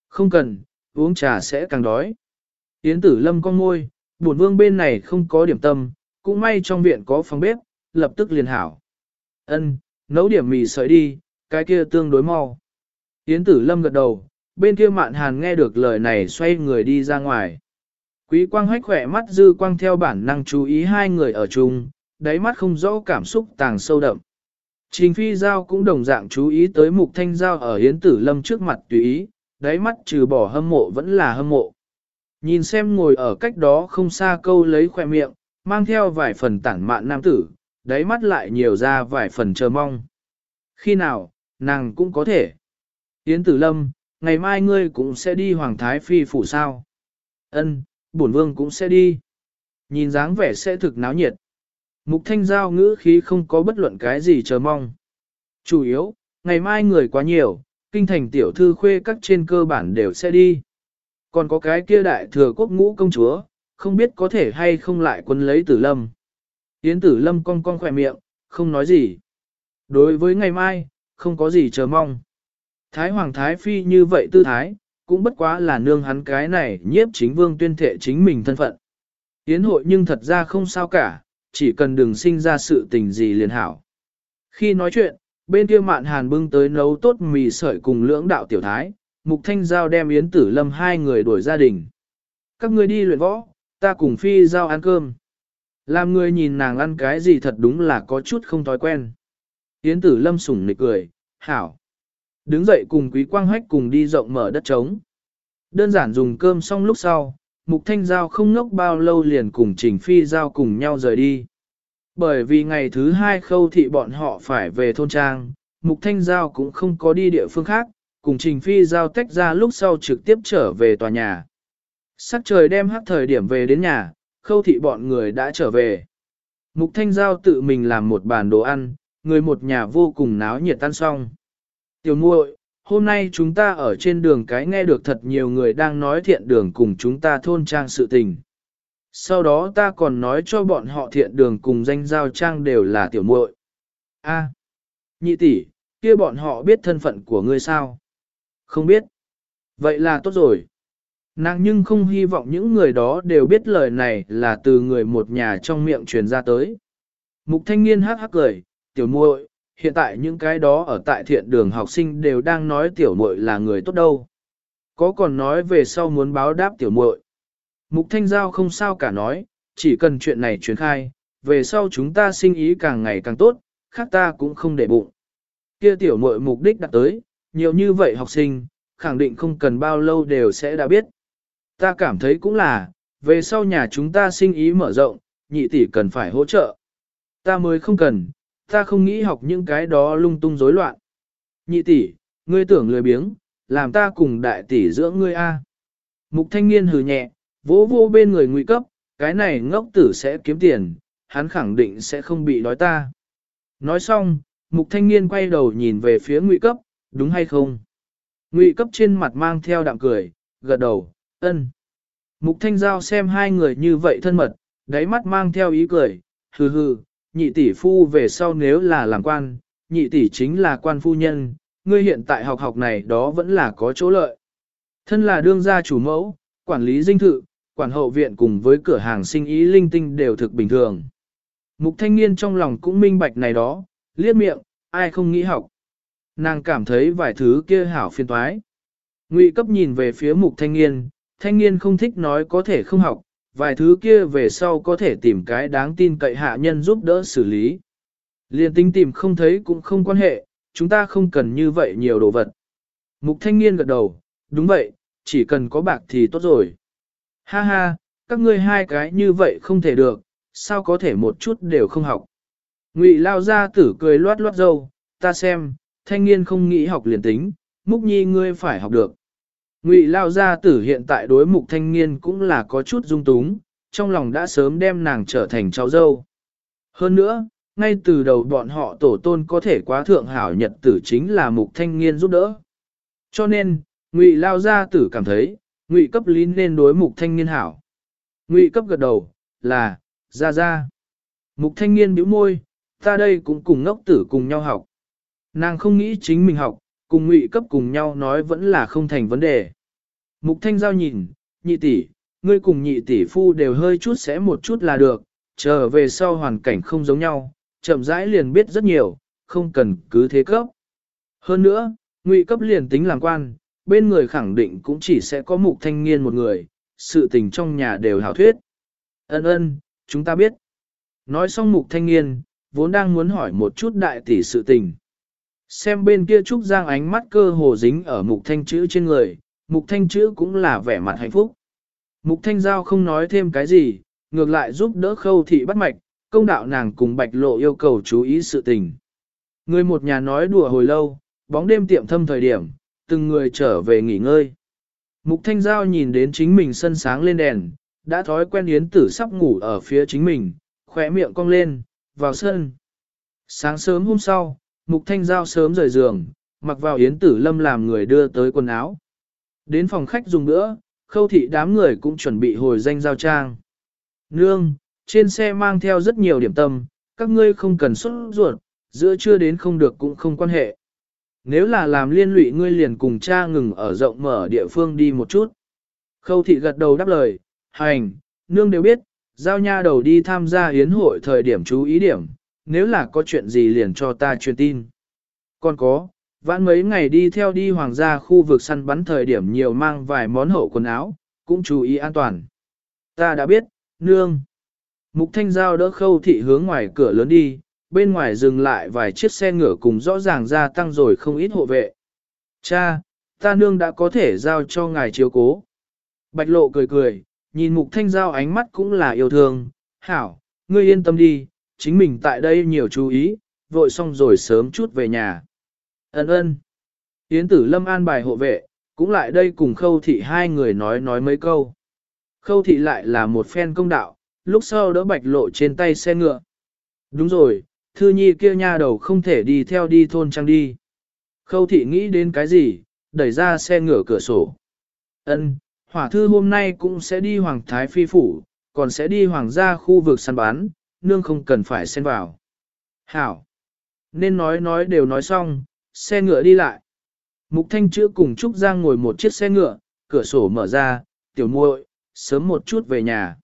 Không cần, uống trà sẽ càng đói. Yến tử lâm con môi, buồn vương bên này không có điểm tâm, cũng may trong viện có phòng bếp, lập tức liền hảo. Ân, nấu điểm mì sợi đi, cái kia tương đối mau. Yến tử lâm gật đầu, bên kia mạn hàn nghe được lời này xoay người đi ra ngoài. Quý quang hách khỏe mắt dư quang theo bản năng chú ý hai người ở chung, đáy mắt không rõ cảm xúc tàng sâu đậm. Trình phi giao cũng đồng dạng chú ý tới mục thanh giao ở hiến tử lâm trước mặt tùy ý, đáy mắt trừ bỏ hâm mộ vẫn là hâm mộ. Nhìn xem ngồi ở cách đó không xa câu lấy khoe miệng, mang theo vài phần tản mạn nam tử, đáy mắt lại nhiều ra vài phần chờ mong. Khi nào, nàng cũng có thể. Yến tử lâm, ngày mai ngươi cũng sẽ đi Hoàng Thái Phi phủ sao. Ân, bổn vương cũng sẽ đi. Nhìn dáng vẻ sẽ thực náo nhiệt. Mục thanh giao ngữ khí không có bất luận cái gì chờ mong. Chủ yếu, ngày mai người quá nhiều, kinh thành tiểu thư khuê các trên cơ bản đều sẽ đi. Còn có cái kia đại thừa quốc ngũ công chúa, không biết có thể hay không lại quân lấy tử lâm. Yến tử lâm cong cong khỏe miệng, không nói gì. Đối với ngày mai, không có gì chờ mong. Thái Hoàng Thái Phi như vậy tư thái, cũng bất quá là nương hắn cái này nhiếp chính vương tuyên thệ chính mình thân phận. Yến hội nhưng thật ra không sao cả, chỉ cần đừng sinh ra sự tình gì liền hảo. Khi nói chuyện, bên kia mạn hàn bưng tới nấu tốt mì sợi cùng lưỡng đạo tiểu thái, mục thanh giao đem Yến tử lâm hai người đuổi gia đình. Các ngươi đi luyện võ, ta cùng phi giao ăn cơm. Làm người nhìn nàng ăn cái gì thật đúng là có chút không thói quen. Yến tử lâm sủng nịch cười, hảo. Đứng dậy cùng quý quang hách cùng đi rộng mở đất trống. Đơn giản dùng cơm xong lúc sau, Mục Thanh Giao không ngốc bao lâu liền cùng Trình Phi Giao cùng nhau rời đi. Bởi vì ngày thứ hai khâu thị bọn họ phải về thôn trang, Mục Thanh Giao cũng không có đi địa phương khác, cùng Trình Phi Giao tách ra lúc sau trực tiếp trở về tòa nhà. Sắc trời đem hát thời điểm về đến nhà, khâu thị bọn người đã trở về. Mục Thanh Giao tự mình làm một bàn đồ ăn, người một nhà vô cùng náo nhiệt tan xong. Tiểu muội, hôm nay chúng ta ở trên đường cái nghe được thật nhiều người đang nói thiện đường cùng chúng ta thôn trang sự tình. Sau đó ta còn nói cho bọn họ thiện đường cùng danh giao trang đều là tiểu muội. A, nhị tỷ, kia bọn họ biết thân phận của ngươi sao? Không biết. Vậy là tốt rồi. Nàng nhưng không hy vọng những người đó đều biết lời này là từ người một nhà trong miệng truyền ra tới. Mục thanh niên hắc hắc cười, tiểu muội, hiện tại những cái đó ở tại thiện đường học sinh đều đang nói tiểu muội là người tốt đâu. Có còn nói về sau muốn báo đáp tiểu muội. Mục Thanh Giao không sao cả nói, chỉ cần chuyện này truyền khai, về sau chúng ta sinh ý càng ngày càng tốt, khác ta cũng không để bụng. Kia tiểu muội mục đích đặt tới, nhiều như vậy học sinh, khẳng định không cần bao lâu đều sẽ đã biết. Ta cảm thấy cũng là, về sau nhà chúng ta sinh ý mở rộng, nhị tỷ cần phải hỗ trợ. Ta mới không cần, ta không nghĩ học những cái đó lung tung rối loạn. Nhị tỷ, ngươi tưởng lười biếng, làm ta cùng đại tỷ giữa ngươi a. Mục thanh niên hừ nhẹ, vỗ vô bên người nguy cấp, cái này ngốc tử sẽ kiếm tiền, hắn khẳng định sẽ không bị đói ta. Nói xong, mục thanh niên quay đầu nhìn về phía ngụy cấp, đúng hay không? Ngụy cấp trên mặt mang theo đạm cười, gật đầu, ân. Mục thanh giao xem hai người như vậy thân mật, đáy mắt mang theo ý cười, hừ hừ, nhị tỷ phu về sau nếu là làm quan, nhị tỷ chính là quan phu nhân, ngươi hiện tại học học này đó vẫn là có chỗ lợi. Thân là đương gia chủ mẫu, quản lý dinh thự, quản hậu viện cùng với cửa hàng sinh ý linh tinh đều thực bình thường. Mục thanh niên trong lòng cũng minh bạch này đó, liếc miệng, ai không nghĩ học. Nàng cảm thấy vài thứ kia hảo phiền toái. Ngụy cấp nhìn về phía mục thanh niên, thanh niên không thích nói có thể không học, vài thứ kia về sau có thể tìm cái đáng tin cậy hạ nhân giúp đỡ xử lý. Liên tinh tìm không thấy cũng không quan hệ, chúng ta không cần như vậy nhiều đồ vật. Mục thanh niên gật đầu, đúng vậy, chỉ cần có bạc thì tốt rồi. Ha ha, các ngươi hai cái như vậy không thể được, sao có thể một chút đều không học. Ngụy lao ra tử cười loát loát dâu, ta xem, thanh niên không nghĩ học liền tính, múc nhi ngươi phải học được. Ngụy lao gia tử hiện tại đối mục thanh niên cũng là có chút dung túng, trong lòng đã sớm đem nàng trở thành cháu dâu. Hơn nữa, ngay từ đầu bọn họ tổ tôn có thể quá thượng hảo nhật tử chính là mục thanh niên giúp đỡ. Cho nên, Ngụy lao gia tử cảm thấy, Ngụy cấp lý nên đối mục thanh niên hảo. Ngụy cấp gật đầu, là, ra ra. Mục thanh niên bĩu môi, ta đây cũng cùng ngốc tử cùng nhau học. Nàng không nghĩ chính mình học, cùng ngụy cấp cùng nhau nói vẫn là không thành vấn đề. Mục thanh giao nhìn, nhị tỷ, ngươi cùng nhị tỷ phu đều hơi chút sẽ một chút là được, trở về sau hoàn cảnh không giống nhau, chậm rãi liền biết rất nhiều, không cần cứ thế cấp. Hơn nữa, ngụy cấp liền tính làm quan, bên người khẳng định cũng chỉ sẽ có mục thanh niên một người, sự tình trong nhà đều hảo thuyết. Ân ân, chúng ta biết. Nói xong mục thanh niên, vốn đang muốn hỏi một chút đại tỷ sự tình. Xem bên kia Trúc Giang ánh mắt cơ hồ dính ở mục thanh chữ trên người, mục thanh chữ cũng là vẻ mặt hạnh phúc. Mục thanh giao không nói thêm cái gì, ngược lại giúp đỡ khâu thị bắt mạch, công đạo nàng cùng bạch lộ yêu cầu chú ý sự tình. Người một nhà nói đùa hồi lâu, bóng đêm tiệm thâm thời điểm, từng người trở về nghỉ ngơi. Mục thanh giao nhìn đến chính mình sân sáng lên đèn, đã thói quen yến tử sắp ngủ ở phía chính mình, khỏe miệng cong lên, vào sân. Sáng sớm hôm sau, Mục Thanh Giao sớm rời giường, mặc vào yến tử lâm làm người đưa tới quần áo. Đến phòng khách dùng nữa, khâu thị đám người cũng chuẩn bị hồi danh giao trang. Nương, trên xe mang theo rất nhiều điểm tâm, các ngươi không cần xuất ruột, giữa trưa đến không được cũng không quan hệ. Nếu là làm liên lụy ngươi liền cùng cha ngừng ở rộng mở địa phương đi một chút. Khâu thị gật đầu đáp lời, hành, nương đều biết, giao nha đầu đi tham gia yến hội thời điểm chú ý điểm, nếu là có chuyện gì liền cho ta truyền tin. Còn có, vãn mấy ngày đi theo đi hoàng gia khu vực săn bắn thời điểm nhiều mang vài món hậu quần áo, cũng chú ý an toàn. Ta đã biết, nương. Mục thanh giao đỡ khâu thị hướng ngoài cửa lớn đi, bên ngoài dừng lại vài chiếc xe ngựa cùng rõ ràng gia tăng rồi không ít hộ vệ. Cha, ta nương đã có thể giao cho ngài chiếu cố. Bạch lộ cười cười, nhìn mục thanh giao ánh mắt cũng là yêu thương, hảo, ngươi yên tâm đi, chính mình tại đây nhiều chú ý, vội xong rồi sớm chút về nhà. Ấn ơn. Yến tử lâm an bài hộ vệ, cũng lại đây cùng khâu thị hai người nói nói mấy câu. Khâu thị lại là một phen công đạo, lúc sau đỡ bạch lộ trên tay xe ngựa. Đúng rồi, thư nhi kia nha đầu không thể đi theo đi thôn trang đi. Khâu thị nghĩ đến cái gì, đẩy ra xe ngựa cửa sổ. Ân, hỏa thư hôm nay cũng sẽ đi hoàng thái phi phủ, còn sẽ đi hoàng gia khu vực săn bán, nương không cần phải xen vào. Hảo! Nên nói nói đều nói xong, xe ngựa đi lại. Mục Thanh chữa cùng Trúc Giang ngồi một chiếc xe ngựa, cửa sổ mở ra, tiểu muội, sớm một chút về nhà.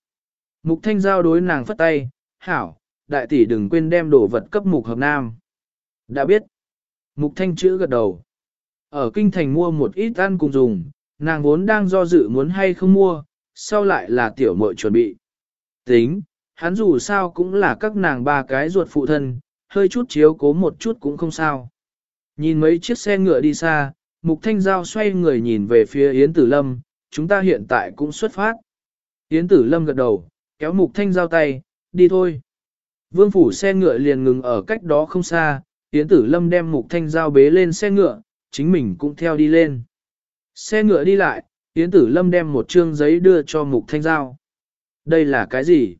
Mục Thanh giao đối nàng phất tay, hảo, đại tỷ đừng quên đem đồ vật cấp mục hợp nam. Đã biết. Mục Thanh chữa gật đầu. Ở kinh thành mua một ít ăn cùng dùng, nàng vốn đang do dự muốn hay không mua, sau lại là tiểu muội chuẩn bị. Tính, hắn dù sao cũng là các nàng ba cái ruột phụ thân, hơi chút chiếu cố một chút cũng không sao. Nhìn mấy chiếc xe ngựa đi xa, Mục Thanh Giao xoay người nhìn về phía Yến Tử Lâm, chúng ta hiện tại cũng xuất phát. Yến Tử Lâm gật đầu, kéo Mục Thanh Giao tay, đi thôi. Vương phủ xe ngựa liền ngừng ở cách đó không xa, Yến Tử Lâm đem Mục Thanh Giao bế lên xe ngựa, chính mình cũng theo đi lên. Xe ngựa đi lại, Yến Tử Lâm đem một trương giấy đưa cho Mục Thanh Giao. Đây là cái gì?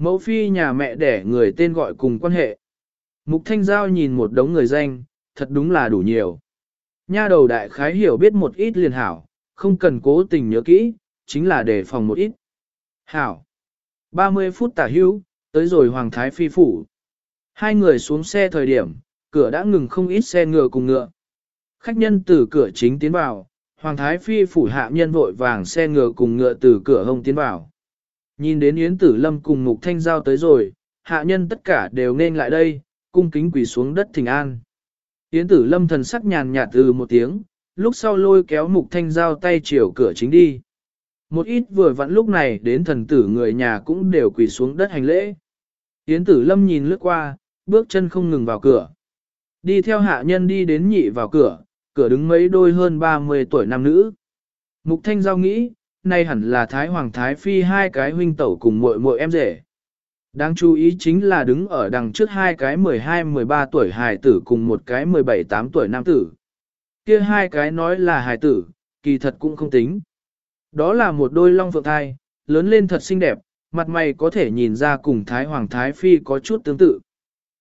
Mẫu phi nhà mẹ đẻ người tên gọi cùng quan hệ. Mục Thanh Giao nhìn một đống người danh, thật đúng là đủ nhiều. Nha đầu đại khái hiểu biết một ít liền hảo, không cần cố tình nhớ kỹ, chính là để phòng một ít. Hảo. 30 phút tả hữu, tới rồi Hoàng Thái Phi Phủ. Hai người xuống xe thời điểm, cửa đã ngừng không ít xe ngựa cùng ngựa. Khách nhân từ cửa chính tiến vào, Hoàng Thái Phi Phủ hạ nhân vội vàng xe ngựa cùng ngựa từ cửa hông tiến vào. Nhìn đến Yến Tử Lâm cùng Mục Thanh Giao tới rồi, hạ nhân tất cả đều nên lại đây, cung kính quỳ xuống đất thỉnh an. Yến Tử Lâm thần sắc nhàn nhạt từ một tiếng, lúc sau lôi kéo Mục Thanh Giao tay chiều cửa chính đi. Một ít vừa vặn lúc này đến thần tử người nhà cũng đều quỳ xuống đất hành lễ. Yến tử lâm nhìn lướt qua, bước chân không ngừng vào cửa. Đi theo hạ nhân đi đến nhị vào cửa, cửa đứng mấy đôi hơn 30 tuổi nam nữ. Mục Thanh Giao nghĩ, nay hẳn là Thái Hoàng Thái Phi hai cái huynh tẩu cùng muội muội em rể. Đáng chú ý chính là đứng ở đằng trước hai cái 12-13 tuổi hài tử cùng một cái 17-8 tuổi nam tử. Kia hai cái nói là hài tử, kỳ thật cũng không tính. Đó là một đôi long phượng thai, lớn lên thật xinh đẹp, mặt mày có thể nhìn ra cùng Thái Hoàng Thái Phi có chút tương tự.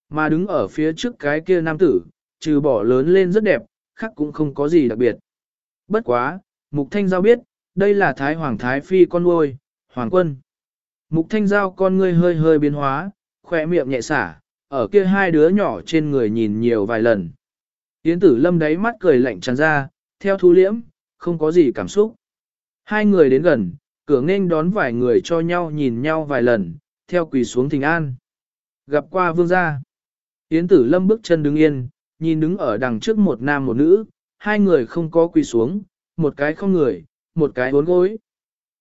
Mà đứng ở phía trước cái kia nam tử, trừ bỏ lớn lên rất đẹp, khác cũng không có gì đặc biệt. Bất quá, Mục Thanh Giao biết, đây là Thái Hoàng Thái Phi con nuôi, Hoàng Quân. Mục Thanh Giao con ngươi hơi hơi biến hóa, khỏe miệng nhẹ xả, ở kia hai đứa nhỏ trên người nhìn nhiều vài lần. Yến tử lâm đáy mắt cười lạnh tràn ra, theo thu liễm, không có gì cảm xúc. Hai người đến gần, cửa nghênh đón vài người cho nhau nhìn nhau vài lần, theo quỳ xuống thình an. Gặp qua vương gia. Yến tử lâm bước chân đứng yên, nhìn đứng ở đằng trước một nam một nữ, hai người không có quỳ xuống, một cái không người, một cái uốn gối.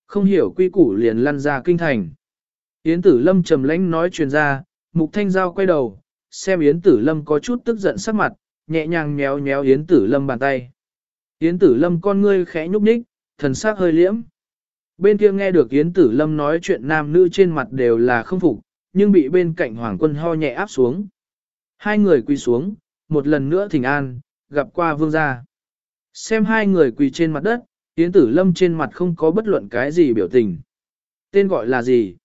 Không hiểu quy củ liền lăn ra kinh thành. Yến tử lâm trầm lãnh nói truyền ra, mục thanh giao quay đầu, xem Yến tử lâm có chút tức giận sắc mặt, nhẹ nhàng méo méo Yến tử lâm bàn tay. Yến tử lâm con ngươi khẽ nhúc nhích, thần sắc hơi liễm. Bên kia nghe được Yến tử lâm nói chuyện nam nữ trên mặt đều là không phục, nhưng bị bên cạnh hoàng quân ho nhẹ áp xuống. Hai người quỳ xuống, một lần nữa thỉnh an, gặp qua vương gia. Xem hai người quỳ trên mặt đất, Yến tử lâm trên mặt không có bất luận cái gì biểu tình. Tên gọi là gì?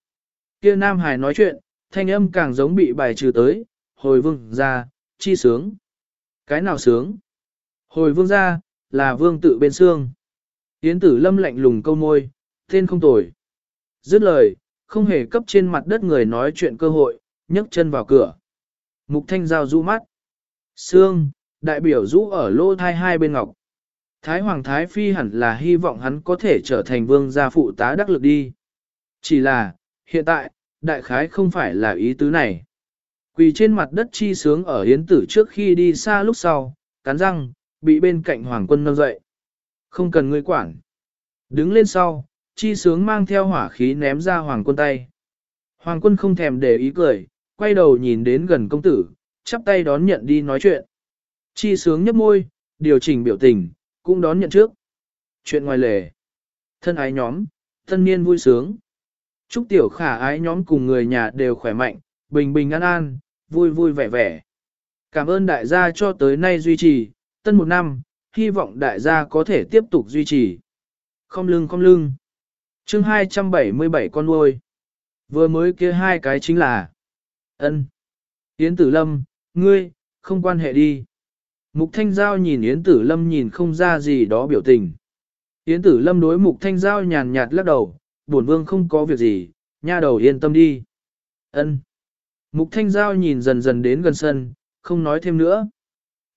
Kia Nam Hải nói chuyện, thanh âm càng giống bị bài trừ tới, hồi vương ra, chi sướng. Cái nào sướng? Hồi vương ra, là vương tự bên xương. Yến tử lâm lạnh lùng câu môi, tên không tồi. Dứt lời, không hề cấp trên mặt đất người nói chuyện cơ hội, nhấc chân vào cửa. Mục thanh giao rũ mắt. Sương, đại biểu rũ ở lô thai hai bên ngọc. Thái Hoàng Thái Phi hẳn là hy vọng hắn có thể trở thành vương gia phụ tá đắc lực đi. Chỉ là, hiện tại, đại khái không phải là ý tứ này. Quỳ trên mặt đất chi sướng ở hiến tử trước khi đi xa lúc sau, cắn răng, bị bên cạnh hoàng quân nâng dậy. Không cần ngươi quản. Đứng lên sau, chi sướng mang theo hỏa khí ném ra hoàng quân tay. Hoàng quân không thèm để ý cười, quay đầu nhìn đến gần công tử, chắp tay đón nhận đi nói chuyện. Chi sướng nhấp môi, điều chỉnh biểu tình, cũng đón nhận trước. Chuyện ngoài lề. Thân ái nhóm, thân niên vui sướng. Chúc tiểu khả ái nhóm cùng người nhà đều khỏe mạnh, bình bình an an, vui vui vẻ vẻ. Cảm ơn đại gia cho tới nay duy trì, tân một năm, hy vọng đại gia có thể tiếp tục duy trì. Không lưng không lưng. chương 277 con nuôi. Vừa mới kia hai cái chính là ân Yến Tử Lâm, ngươi, không quan hệ đi. Mục Thanh Giao nhìn Yến Tử Lâm nhìn không ra gì đó biểu tình. Yến Tử Lâm đối Mục Thanh Giao nhàn nhạt lắc đầu, bổn vương không có việc gì, nha đầu yên tâm đi. Ân. Mục Thanh Giao nhìn dần dần đến gần sân, không nói thêm nữa.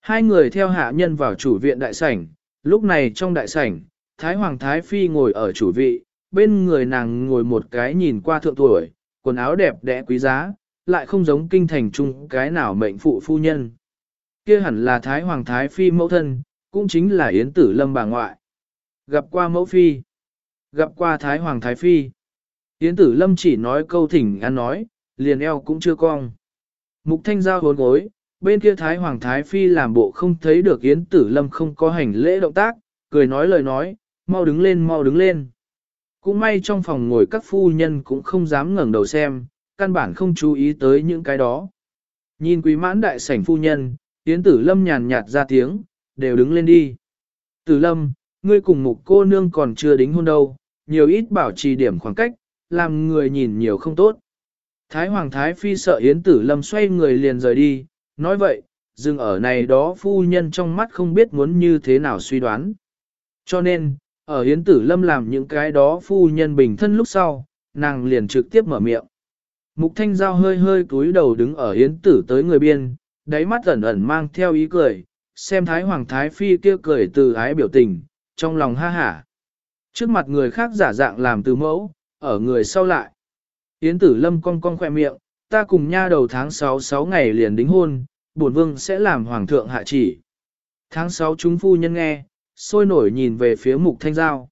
Hai người theo hạ nhân vào chủ viện đại sảnh, lúc này trong đại sảnh, Thái Hoàng Thái Phi ngồi ở chủ vị, bên người nàng ngồi một cái nhìn qua thượng tuổi, quần áo đẹp đẽ quý giá, lại không giống kinh thành chung cái nào mệnh phụ phu nhân. Kia hẳn là Thái Hoàng Thái Phi mẫu thân, cũng chính là Yến Tử Lâm bà ngoại. Gặp qua mẫu phi, gặp qua Thái Hoàng Thái Phi. Yến Tử Lâm chỉ nói câu thỉnh ăn nói, liền eo cũng chưa cong. Mục Thanh Giao hốn gối, bên kia Thái Hoàng Thái Phi làm bộ không thấy được Yến Tử Lâm không có hành lễ động tác, cười nói lời nói, mau đứng lên mau đứng lên. Cũng may trong phòng ngồi các phu nhân cũng không dám ngẩng đầu xem, căn bản không chú ý tới những cái đó. Nhìn quý mãn đại sảnh phu nhân, Yến Tử Lâm nhàn nhạt ra tiếng, đều đứng lên đi. Tử Lâm, ngươi cùng mục cô nương còn chưa đính hôn đâu, nhiều ít bảo trì điểm khoảng cách, làm người nhìn nhiều không tốt. Thái Hoàng Thái Phi sợ Yến Tử Lâm xoay người liền rời đi, nói vậy, dừng ở này đó phu nhân trong mắt không biết muốn như thế nào suy đoán. Cho nên, ở Yến Tử Lâm làm những cái đó phu nhân bình thân lúc sau, nàng liền trực tiếp mở miệng. Mục Thanh Giao hơi hơi cúi đầu đứng ở Yến Tử tới người biên, đáy mắt ẩn ẩn mang theo ý cười, xem Thái Hoàng Thái Phi kia cười từ ái biểu tình, trong lòng ha hả. Trước mặt người khác giả dạng làm từ mẫu, ở người sau lại. Yến tử lâm cong cong khoe miệng, ta cùng nha đầu tháng 6 6 ngày liền đính hôn, bổn vương sẽ làm hoàng thượng hạ chỉ. Tháng 6 chúng phu nhân nghe, sôi nổi nhìn về phía mục thanh giao.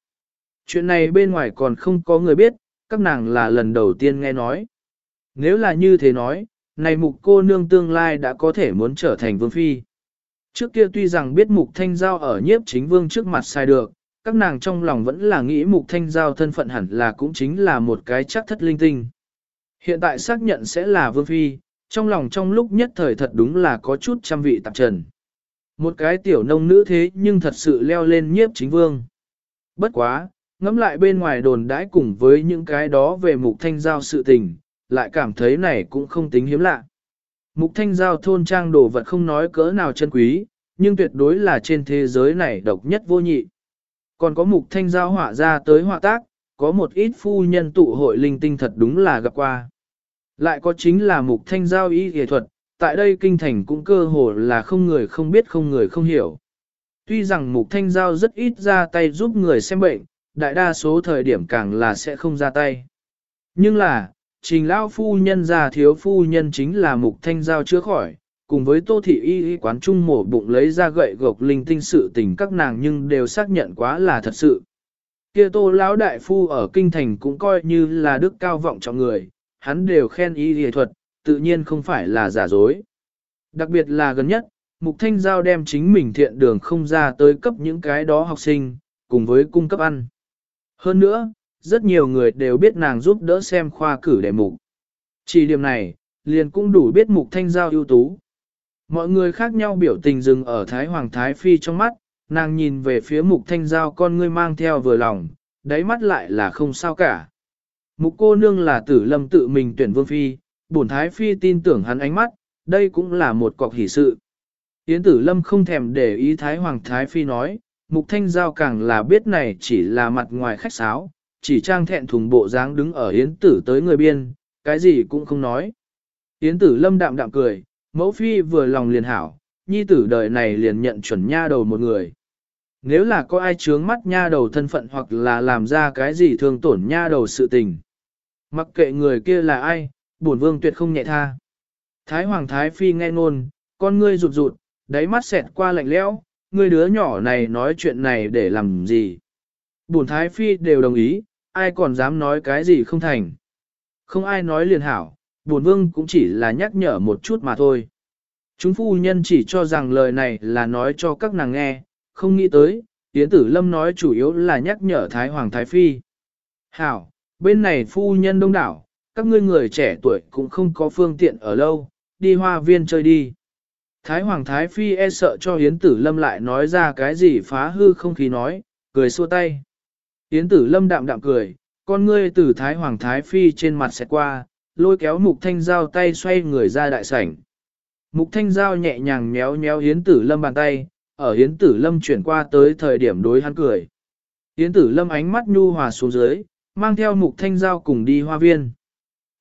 Chuyện này bên ngoài còn không có người biết, các nàng là lần đầu tiên nghe nói. Nếu là như thế nói, này mục cô nương tương lai đã có thể muốn trở thành vương phi. Trước kia tuy rằng biết mục thanh giao ở nhiếp chính vương trước mặt sai được, các nàng trong lòng vẫn là nghĩ mục thanh giao thân phận hẳn là cũng chính là một cái chắc thất linh tinh. Hiện tại xác nhận sẽ là vương phi, trong lòng trong lúc nhất thời thật đúng là có chút trăm vị tạp trần. Một cái tiểu nông nữ thế nhưng thật sự leo lên nhiếp chính vương. Bất quá, ngẫm lại bên ngoài đồn đãi cùng với những cái đó về mục thanh giao sự tình, lại cảm thấy này cũng không tính hiếm lạ. Mục thanh giao thôn trang đồ vật không nói cỡ nào chân quý, nhưng tuyệt đối là trên thế giới này độc nhất vô nhị. Còn có mục thanh giao họa ra tới họa tác, có một ít phu nhân tụ hội linh tinh thật đúng là gặp qua. Lại có chính là mục thanh giao y nghệ thuật, tại đây kinh thành cũng cơ hồ là không người không biết không người không hiểu. Tuy rằng mục thanh giao rất ít ra tay giúp người xem bệnh, đại đa số thời điểm càng là sẽ không ra tay. Nhưng là, trình lao phu nhân già thiếu phu nhân chính là mục thanh giao chữa khỏi, cùng với tô thị y y quán trung mổ bụng lấy ra gậy gộc linh tinh sự tình các nàng nhưng đều xác nhận quá là thật sự. Kia tô lão đại phu ở kinh thành cũng coi như là đức cao vọng trọng người, hắn đều khen y y thuật, tự nhiên không phải là giả dối. Đặc biệt là gần nhất, Mục Thanh Giao đem chính mình thiện đường không ra tới cấp những cái đó học sinh, cùng với cung cấp ăn. Hơn nữa, rất nhiều người đều biết nàng giúp đỡ xem khoa cử đề mục. Chỉ điểm này, liền cũng đủ biết Mục Thanh Giao ưu tú. Mọi người khác nhau biểu tình dừng ở Thái Hoàng Thái Phi trong mắt, nàng nhìn về phía Mục Thanh Giao con ngươi mang theo vừa lòng, đáy mắt lại là không sao cả. Mục cô nương là tử lâm tự mình tuyển vương phi, bổn thái phi tin tưởng hắn ánh mắt, đây cũng là một cọc hỷ sự. Yến tử lâm không thèm để ý thái hoàng thái phi nói, mục thanh giao càng là biết này chỉ là mặt ngoài khách sáo, chỉ trang thẹn thùng bộ dáng đứng ở yến tử tới người biên, cái gì cũng không nói. Yến tử lâm đạm đạm cười, mẫu phi vừa lòng liền hảo, nhi tử đời này liền nhận chuẩn nha đầu một người. Nếu là có ai chướng mắt nha đầu thân phận hoặc là làm ra cái gì thương tổn nha đầu sự tình. Mặc kệ người kia là ai, bổn vương tuyệt không nhẹ tha. Thái Hoàng Thái Phi nghe ngôn, con ngươi rụt rụt, đáy mắt xẹt qua lạnh lẽo, ngươi đứa nhỏ này nói chuyện này để làm gì. Bổn Thái Phi đều đồng ý, ai còn dám nói cái gì không thành. Không ai nói liền hảo, buồn vương cũng chỉ là nhắc nhở một chút mà thôi. Chúng phu nhân chỉ cho rằng lời này là nói cho các nàng nghe, không nghĩ tới, Yến Tử Lâm nói chủ yếu là nhắc nhở Thái Hoàng Thái Phi. Hảo, bên này phu nhân đông đảo, các ngươi người trẻ tuổi cũng không có phương tiện ở lâu, đi hoa viên chơi đi. Thái Hoàng Thái Phi e sợ cho Hiến Tử Lâm lại nói ra cái gì phá hư không khí nói, cười xua tay. Hiến Tử Lâm đạm đạm cười, con ngươi từ Thái Hoàng Thái Phi trên mặt sẽ qua, lôi kéo Mục Thanh Giao tay xoay người ra đại sảnh. Mục Thanh Giao nhẹ nhàng méo méo Hiến Tử Lâm bàn tay, ở Hiến Tử Lâm chuyển qua tới thời điểm đối hắn cười. Hiến Tử Lâm ánh mắt nhu hòa xuống dưới, mang theo Mục Thanh Giao cùng đi hoa viên.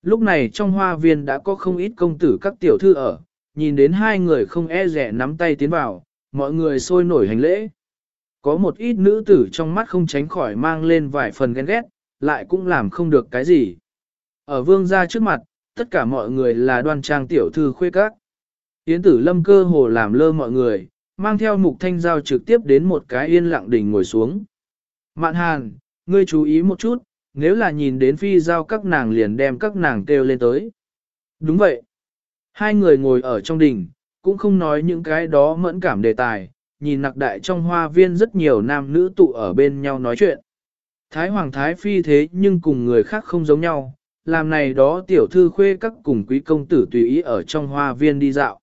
Lúc này trong hoa viên đã có không ít công tử các tiểu thư ở, nhìn đến hai người không e rẻ nắm tay tiến vào, mọi người sôi nổi hành lễ. Có một ít nữ tử trong mắt không tránh khỏi mang lên vài phần ghen ghét, lại cũng làm không được cái gì. Ở vương gia trước mặt, tất cả mọi người là đoan trang tiểu thư khuê các. Yến tử lâm cơ hồ làm lơ mọi người, mang theo mục thanh giao trực tiếp đến một cái yên lặng đỉnh ngồi xuống. Mạn hàn, ngươi chú ý một chút, nếu là nhìn đến phi giao các nàng liền đem các nàng kêu lên tới. Đúng vậy. Hai người ngồi ở trong đỉnh cũng không nói những cái đó mẫn cảm đề tài, nhìn nặc đại trong hoa viên rất nhiều nam nữ tụ ở bên nhau nói chuyện. Thái Hoàng Thái Phi thế nhưng cùng người khác không giống nhau, làm này đó tiểu thư khuê các cùng quý công tử tùy ý ở trong hoa viên đi dạo.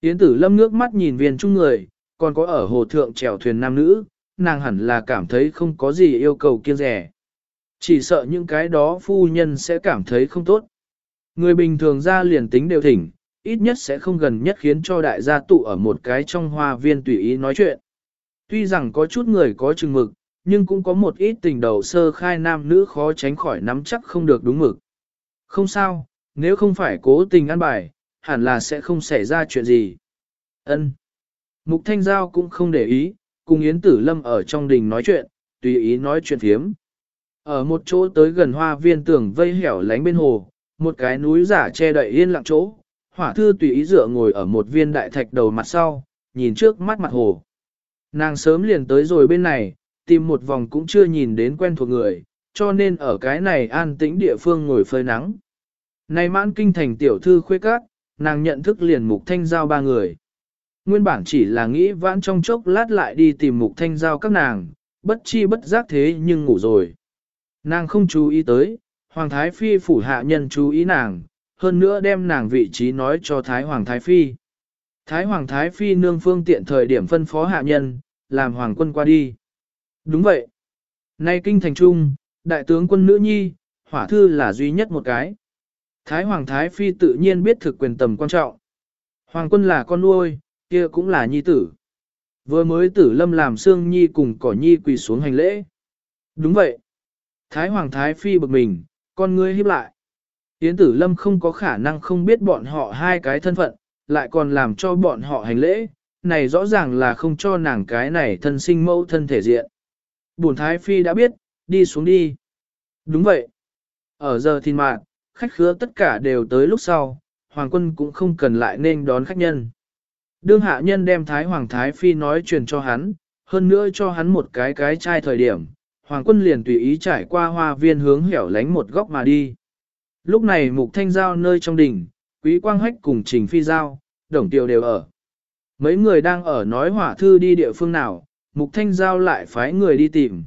Yến tử lâm nước mắt nhìn viên chung người, còn có ở hồ thượng chèo thuyền nam nữ, nàng hẳn là cảm thấy không có gì yêu cầu kiêng rẻ. Chỉ sợ những cái đó phu nhân sẽ cảm thấy không tốt. Người bình thường ra liền tính đều thỉnh, ít nhất sẽ không gần nhất khiến cho đại gia tụ ở một cái trong hoa viên tùy ý nói chuyện. Tuy rằng có chút người có chừng mực, nhưng cũng có một ít tình đầu sơ khai nam nữ khó tránh khỏi nắm chắc không được đúng mực. Không sao, nếu không phải cố tình ăn bài, hẳn là sẽ không xảy ra chuyện gì. Ân. Mục Thanh Giao cũng không để ý, cùng Yến Tử Lâm ở trong đình nói chuyện, tùy ý nói chuyện phiếm. Ở một chỗ tới gần hoa viên tường vây hẻo lánh bên hồ, một cái núi giả che đậy yên lặng chỗ, hỏa thư tùy ý dựa ngồi ở một viên đại thạch đầu mặt sau, nhìn trước mắt mặt hồ. Nàng sớm liền tới rồi bên này, tìm một vòng cũng chưa nhìn đến quen thuộc người, cho nên ở cái này an tĩnh địa phương ngồi phơi nắng. Này mãn kinh thành tiểu thư khuê cát, nàng nhận thức liền mục thanh giao ba người. Nguyên bản chỉ là nghĩ vãn trong chốc lát lại đi tìm mục thanh giao các nàng, bất chi bất giác thế nhưng ngủ rồi. Nàng không chú ý tới, Hoàng Thái Phi phủ hạ nhân chú ý nàng, hơn nữa đem nàng vị trí nói cho Thái Hoàng Thái Phi. Thái Hoàng Thái Phi nương phương tiện thời điểm phân phó hạ nhân, làm Hoàng quân qua đi. Đúng vậy. Nay kinh thành trung, đại tướng quân nữ nhi, hỏa thư là duy nhất một cái. Thái Hoàng Thái Phi tự nhiên biết thực quyền tầm quan trọng. Hoàng quân là con nuôi, kia cũng là nhi tử. Vừa mới tử lâm làm xương nhi cùng cỏ nhi quỳ xuống hành lễ. Đúng vậy. Thái Hoàng Thái Phi bực mình, con ngươi híp lại. Yến tử lâm không có khả năng không biết bọn họ hai cái thân phận, lại còn làm cho bọn họ hành lễ, này rõ ràng là không cho nàng cái này thân sinh mẫu thân thể diện. Bổn Thái Phi đã biết, đi xuống đi. Đúng vậy. Ở giờ thìn mạng, khách khứa tất cả đều tới lúc sau, Hoàng quân cũng không cần lại nên đón khách nhân. Đương hạ nhân đem Thái Hoàng Thái Phi nói truyền cho hắn, hơn nữa cho hắn một cái cái chai thời điểm, Hoàng quân liền tùy ý trải qua hoa viên hướng hẻo lánh một góc mà đi. Lúc này mục thanh giao nơi trong đỉnh, quý quang hách cùng trình phi giao, đồng tiểu đều ở. Mấy người đang ở nói hỏa thư đi địa phương nào, mục thanh giao lại phái người đi tìm.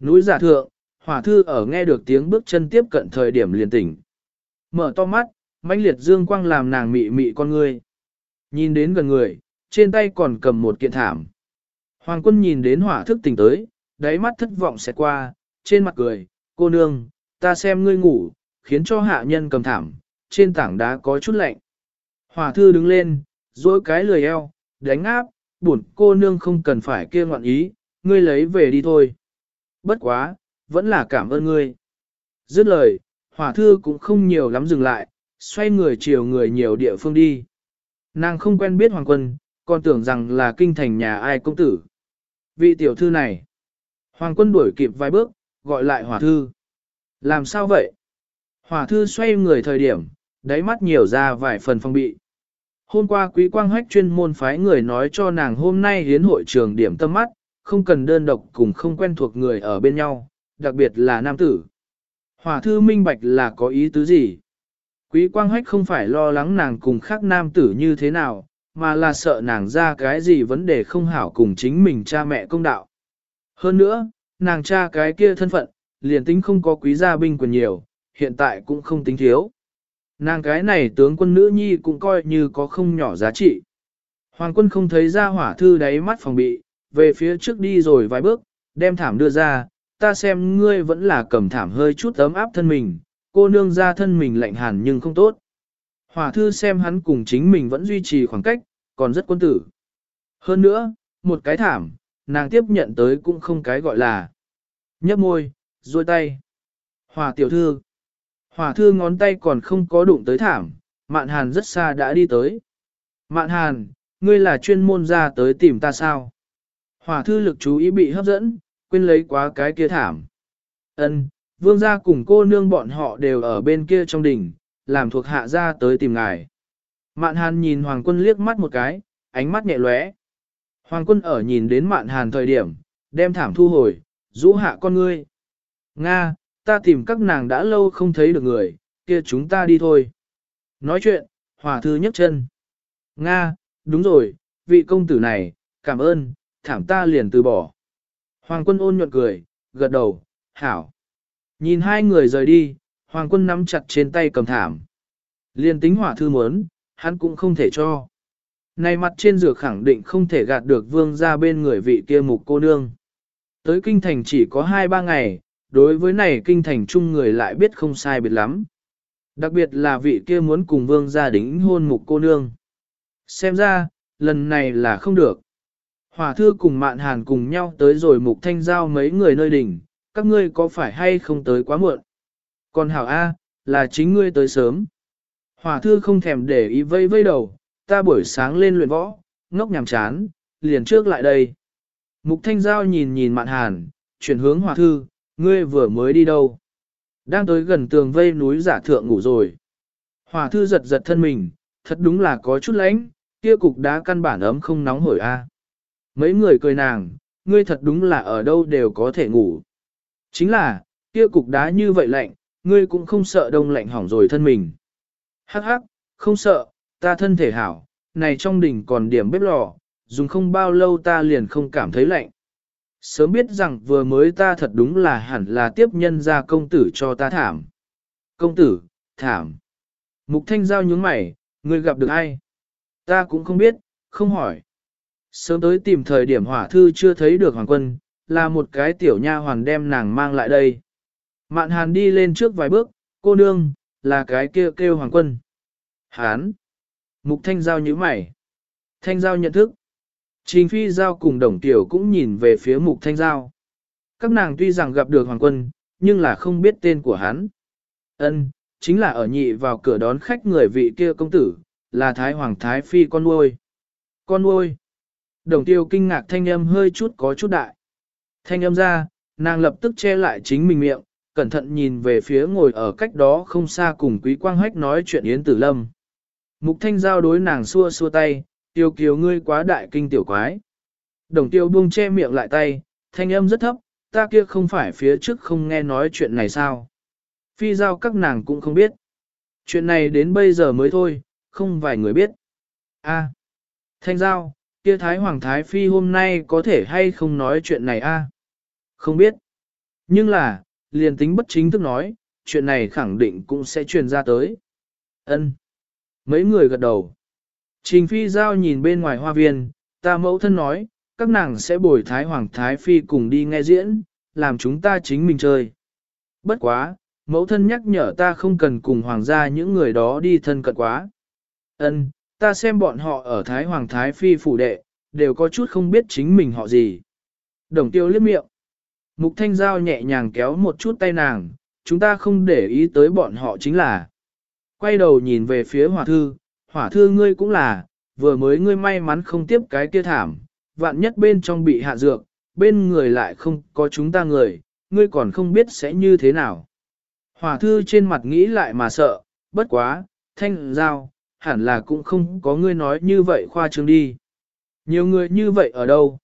Núi giả thượng, hỏa thư ở nghe được tiếng bước chân tiếp cận thời điểm liền tỉnh. Mở to mắt, mãnh liệt dương quang làm nàng mị mị con người. Nhìn đến gần người, trên tay còn cầm một kiện thảm. Hoàng quân nhìn đến hỏa thức tỉnh tới, đáy mắt thất vọng sẽ qua, trên mặt cười, cô nương, ta xem ngươi ngủ, khiến cho hạ nhân cầm thảm, trên tảng đá có chút lạnh. hòa thư đứng lên, dối cái lười eo, đánh áp, buồn cô nương không cần phải kia ngoạn ý, ngươi lấy về đi thôi. Bất quá, vẫn là cảm ơn ngươi. Dứt lời, hỏa thư cũng không nhiều lắm dừng lại, xoay người chiều người nhiều địa phương đi. Nàng không quen biết hoàng quân, còn tưởng rằng là kinh thành nhà ai công tử. Vị tiểu thư này, hoàng quân đuổi kịp vài bước, gọi lại hỏa thư. Làm sao vậy? Hỏa thư xoay người thời điểm, đáy mắt nhiều ra vài phần phong bị. Hôm qua quý quang hách chuyên môn phái người nói cho nàng hôm nay hiến hội trường điểm tâm mắt, không cần đơn độc cùng không quen thuộc người ở bên nhau, đặc biệt là nam tử. Hỏa thư minh bạch là có ý tứ gì? Quý quang hách không phải lo lắng nàng cùng khác nam tử như thế nào, mà là sợ nàng ra cái gì vấn đề không hảo cùng chính mình cha mẹ công đạo. Hơn nữa, nàng cha cái kia thân phận, liền tính không có quý gia binh quyền nhiều, hiện tại cũng không tính thiếu. Nàng cái này tướng quân nữ nhi cũng coi như có không nhỏ giá trị. Hoàng quân không thấy ra hỏa thư đáy mắt phòng bị, về phía trước đi rồi vài bước, đem thảm đưa ra, ta xem ngươi vẫn là cầm thảm hơi chút ấm áp thân mình, cô nương ra thân mình lạnh hàn nhưng không tốt. Hỏa thư xem hắn cùng chính mình vẫn duy trì khoảng cách, còn rất quân tử. Hơn nữa, một cái thảm, nàng tiếp nhận tới cũng không cái gọi là nhấp môi, duỗi tay. Hỏa tiểu thư. Hỏa thư ngón tay còn không có đụng tới thảm, mạn hàn rất xa đã đi tới. Mạn hàn, ngươi là chuyên môn ra tới tìm ta sao? Hỏa thư lực chú ý bị hấp dẫn, quên lấy quá cái kia thảm. Ân, vương gia cùng cô nương bọn họ đều ở bên kia trong đỉnh, làm thuộc hạ ra tới tìm ngài. Mạn hàn nhìn hoàng quân liếc mắt một cái, ánh mắt nhẹ lóe. Hoàng quân ở nhìn đến mạn hàn thời điểm, đem thảm thu hồi, rũ hạ con ngươi. Nga, ta tìm các nàng đã lâu không thấy được người, kia chúng ta đi thôi. Nói chuyện, hòa thư nhấc chân. Nga, đúng rồi, vị công tử này, cảm ơn, thảm ta liền từ bỏ. Hoàng quân ôn nhuận cười, gật đầu, hảo. Nhìn hai người rời đi, hoàng quân nắm chặt trên tay cầm thảm. liền tính hỏa thư muốn, hắn cũng không thể cho. Này mặt trên dược khẳng định không thể gạt được vương ra bên người vị kia mục cô nương. Tới kinh thành chỉ có 2-3 ngày, đối với này kinh thành chung người lại biết không sai biệt lắm. Đặc biệt là vị kia muốn cùng vương gia đính hôn mục cô nương. Xem ra, lần này là không được. Hòa thư cùng mạn hàn cùng nhau tới rồi mục thanh giao mấy người nơi đỉnh, các ngươi có phải hay không tới quá muộn? Còn hảo A, là chính ngươi tới sớm. Hòa thư không thèm để ý vây vây đầu, ta buổi sáng lên luyện võ, ngốc nhàm chán, liền trước lại đây. Mục thanh giao nhìn nhìn mạn hàn, chuyển hướng hòa thư, ngươi vừa mới đi đâu? Đang tới gần tường vây núi giả thượng ngủ rồi. Hòa thư giật giật thân mình, thật đúng là có chút lạnh, kia cục đá căn bản ấm không nóng hổi a. À. Mấy người cười nàng, ngươi thật đúng là ở đâu đều có thể ngủ. Chính là, kia cục đá như vậy lạnh, ngươi cũng không sợ đông lạnh hỏng rồi thân mình. Hắc hắc, không sợ, ta thân thể hảo, này trong đỉnh còn điểm bếp lò, dùng không bao lâu ta liền không cảm thấy lạnh. Sớm biết rằng vừa mới ta thật đúng là hẳn là tiếp nhân ra công tử cho ta thảm. Công tử, thảm. Mục thanh giao nhướng mày, ngươi gặp được ai? Ta cũng không biết, không hỏi. Sớm tới tìm thời điểm hỏa thư chưa thấy được hoàng quân, là một cái tiểu nha hoàn đem nàng mang lại đây. Mạn hàn đi lên trước vài bước, cô nương, là cái kia kêu, kêu hoàng quân. Hán. Mục thanh giao nhíu mày. Thanh giao nhận thức. Trình phi giao cùng đồng tiểu cũng nhìn về phía mục thanh giao. Các nàng tuy rằng gặp được hoàng quân, nhưng là không biết tên của hắn. Ân, chính là ở nhị vào cửa đón khách người vị kia công tử, là Thái Hoàng Thái Phi con nuôi. Con nuôi. Đồng tiêu kinh ngạc thanh âm hơi chút có chút đại. Thanh âm ra, nàng lập tức che lại chính mình miệng, cẩn thận nhìn về phía ngồi ở cách đó không xa cùng quý quang hách nói chuyện Yến Tử Lâm. Mục thanh giao đối nàng xua xua tay, tiêu kiều ngươi quá đại kinh tiểu quái. Đồng tiêu buông che miệng lại tay, thanh âm rất thấp, ta kia không phải phía trước không nghe nói chuyện này sao. Phi giao các nàng cũng không biết. Chuyện này đến bây giờ mới thôi, không vài người biết. A, thanh giao, kia Thái Hoàng Thái Phi hôm nay có thể hay không nói chuyện này a? Không biết. Nhưng là, liền tính bất chính thức nói, chuyện này khẳng định cũng sẽ truyền ra tới. Ân. Mấy người gật đầu. Trình Phi Giao nhìn bên ngoài hoa viên, ta mẫu thân nói, các nàng sẽ bồi Thái Hoàng Thái Phi cùng đi nghe diễn, làm chúng ta chính mình chơi. Bất quá, mẫu thân nhắc nhở ta không cần cùng hoàng gia những người đó đi thân cận quá. Ân, ta xem bọn họ ở Thái Hoàng Thái Phi phủ đệ, đều có chút không biết chính mình họ gì. Đồng tiêu liếc miệng. Mục Thanh Giao nhẹ nhàng kéo một chút tay nàng, chúng ta không để ý tới bọn họ chính là. Quay đầu nhìn về phía hòa thư, hỏa thư ngươi cũng là, vừa mới ngươi may mắn không tiếp cái kia thảm, vạn nhất bên trong bị hạ dược, bên người lại không có chúng ta người, ngươi còn không biết sẽ như thế nào. Hỏa thư trên mặt nghĩ lại mà sợ, bất quá, thanh giao, hẳn là cũng không có ngươi nói như vậy khoa trương đi. Nhiều người như vậy ở đâu?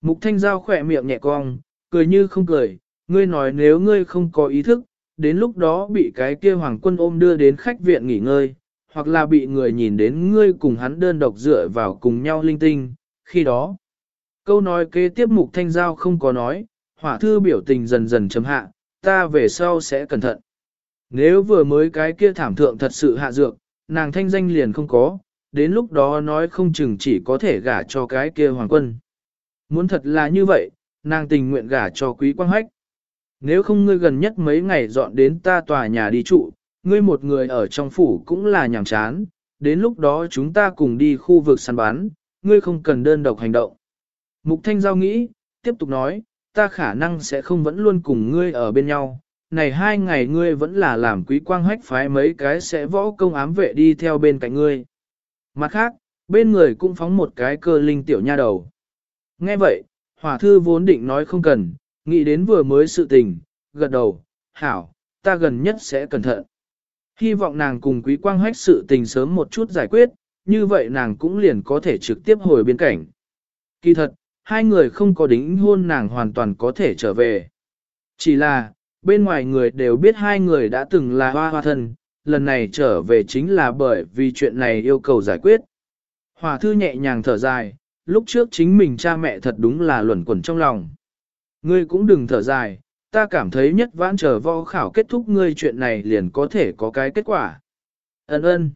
Mục thanh giao khỏe miệng nhẹ cong, cười như không cười, ngươi nói nếu ngươi không có ý thức, đến lúc đó bị cái kia hoàng quân ôm đưa đến khách viện nghỉ ngơi, hoặc là bị người nhìn đến ngươi cùng hắn đơn độc dựa vào cùng nhau linh tinh, khi đó. Câu nói kế tiếp mục thanh giao không có nói, hỏa thư biểu tình dần dần chấm hạ, ta về sau sẽ cẩn thận. Nếu vừa mới cái kia thảm thượng thật sự hạ dược, nàng thanh danh liền không có, đến lúc đó nói không chừng chỉ có thể gả cho cái kia hoàng quân. Muốn thật là như vậy, nàng tình nguyện gả cho quý quang hách. Nếu không ngươi gần nhất mấy ngày dọn đến ta tòa nhà đi trụ, ngươi một người ở trong phủ cũng là nhàm chán, đến lúc đó chúng ta cùng đi khu vực săn bán. ngươi không cần đơn độc hành động. Mục Thanh Giao nghĩ, tiếp tục nói, ta khả năng sẽ không vẫn luôn cùng ngươi ở bên nhau, này hai ngày ngươi vẫn là làm quý quang hách phái mấy cái sẽ võ công ám vệ đi theo bên cạnh ngươi. Mặt khác, bên người cũng phóng một cái cơ linh tiểu nha đầu. Nghe vậy, hỏa thư vốn định nói không cần, nghĩ đến vừa mới sự tình, gật đầu, hảo, ta gần nhất sẽ cẩn thận. Hy vọng nàng cùng quý quang hách sự tình sớm một chút giải quyết, như vậy nàng cũng liền có thể trực tiếp hồi biên cảnh. Kỳ thật, hai người không có đính hôn nàng hoàn toàn có thể trở về. Chỉ là, bên ngoài người đều biết hai người đã từng là hoa hoa thân, lần này trở về chính là bởi vì chuyện này yêu cầu giải quyết. Hòa thư nhẹ nhàng thở dài, lúc trước chính mình cha mẹ thật đúng là luẩn quẩn trong lòng. Ngươi cũng đừng thở dài, ta cảm thấy nhất vãn chờ võ khảo kết thúc ngươi chuyện này liền có thể có cái kết quả. Ấn ơn.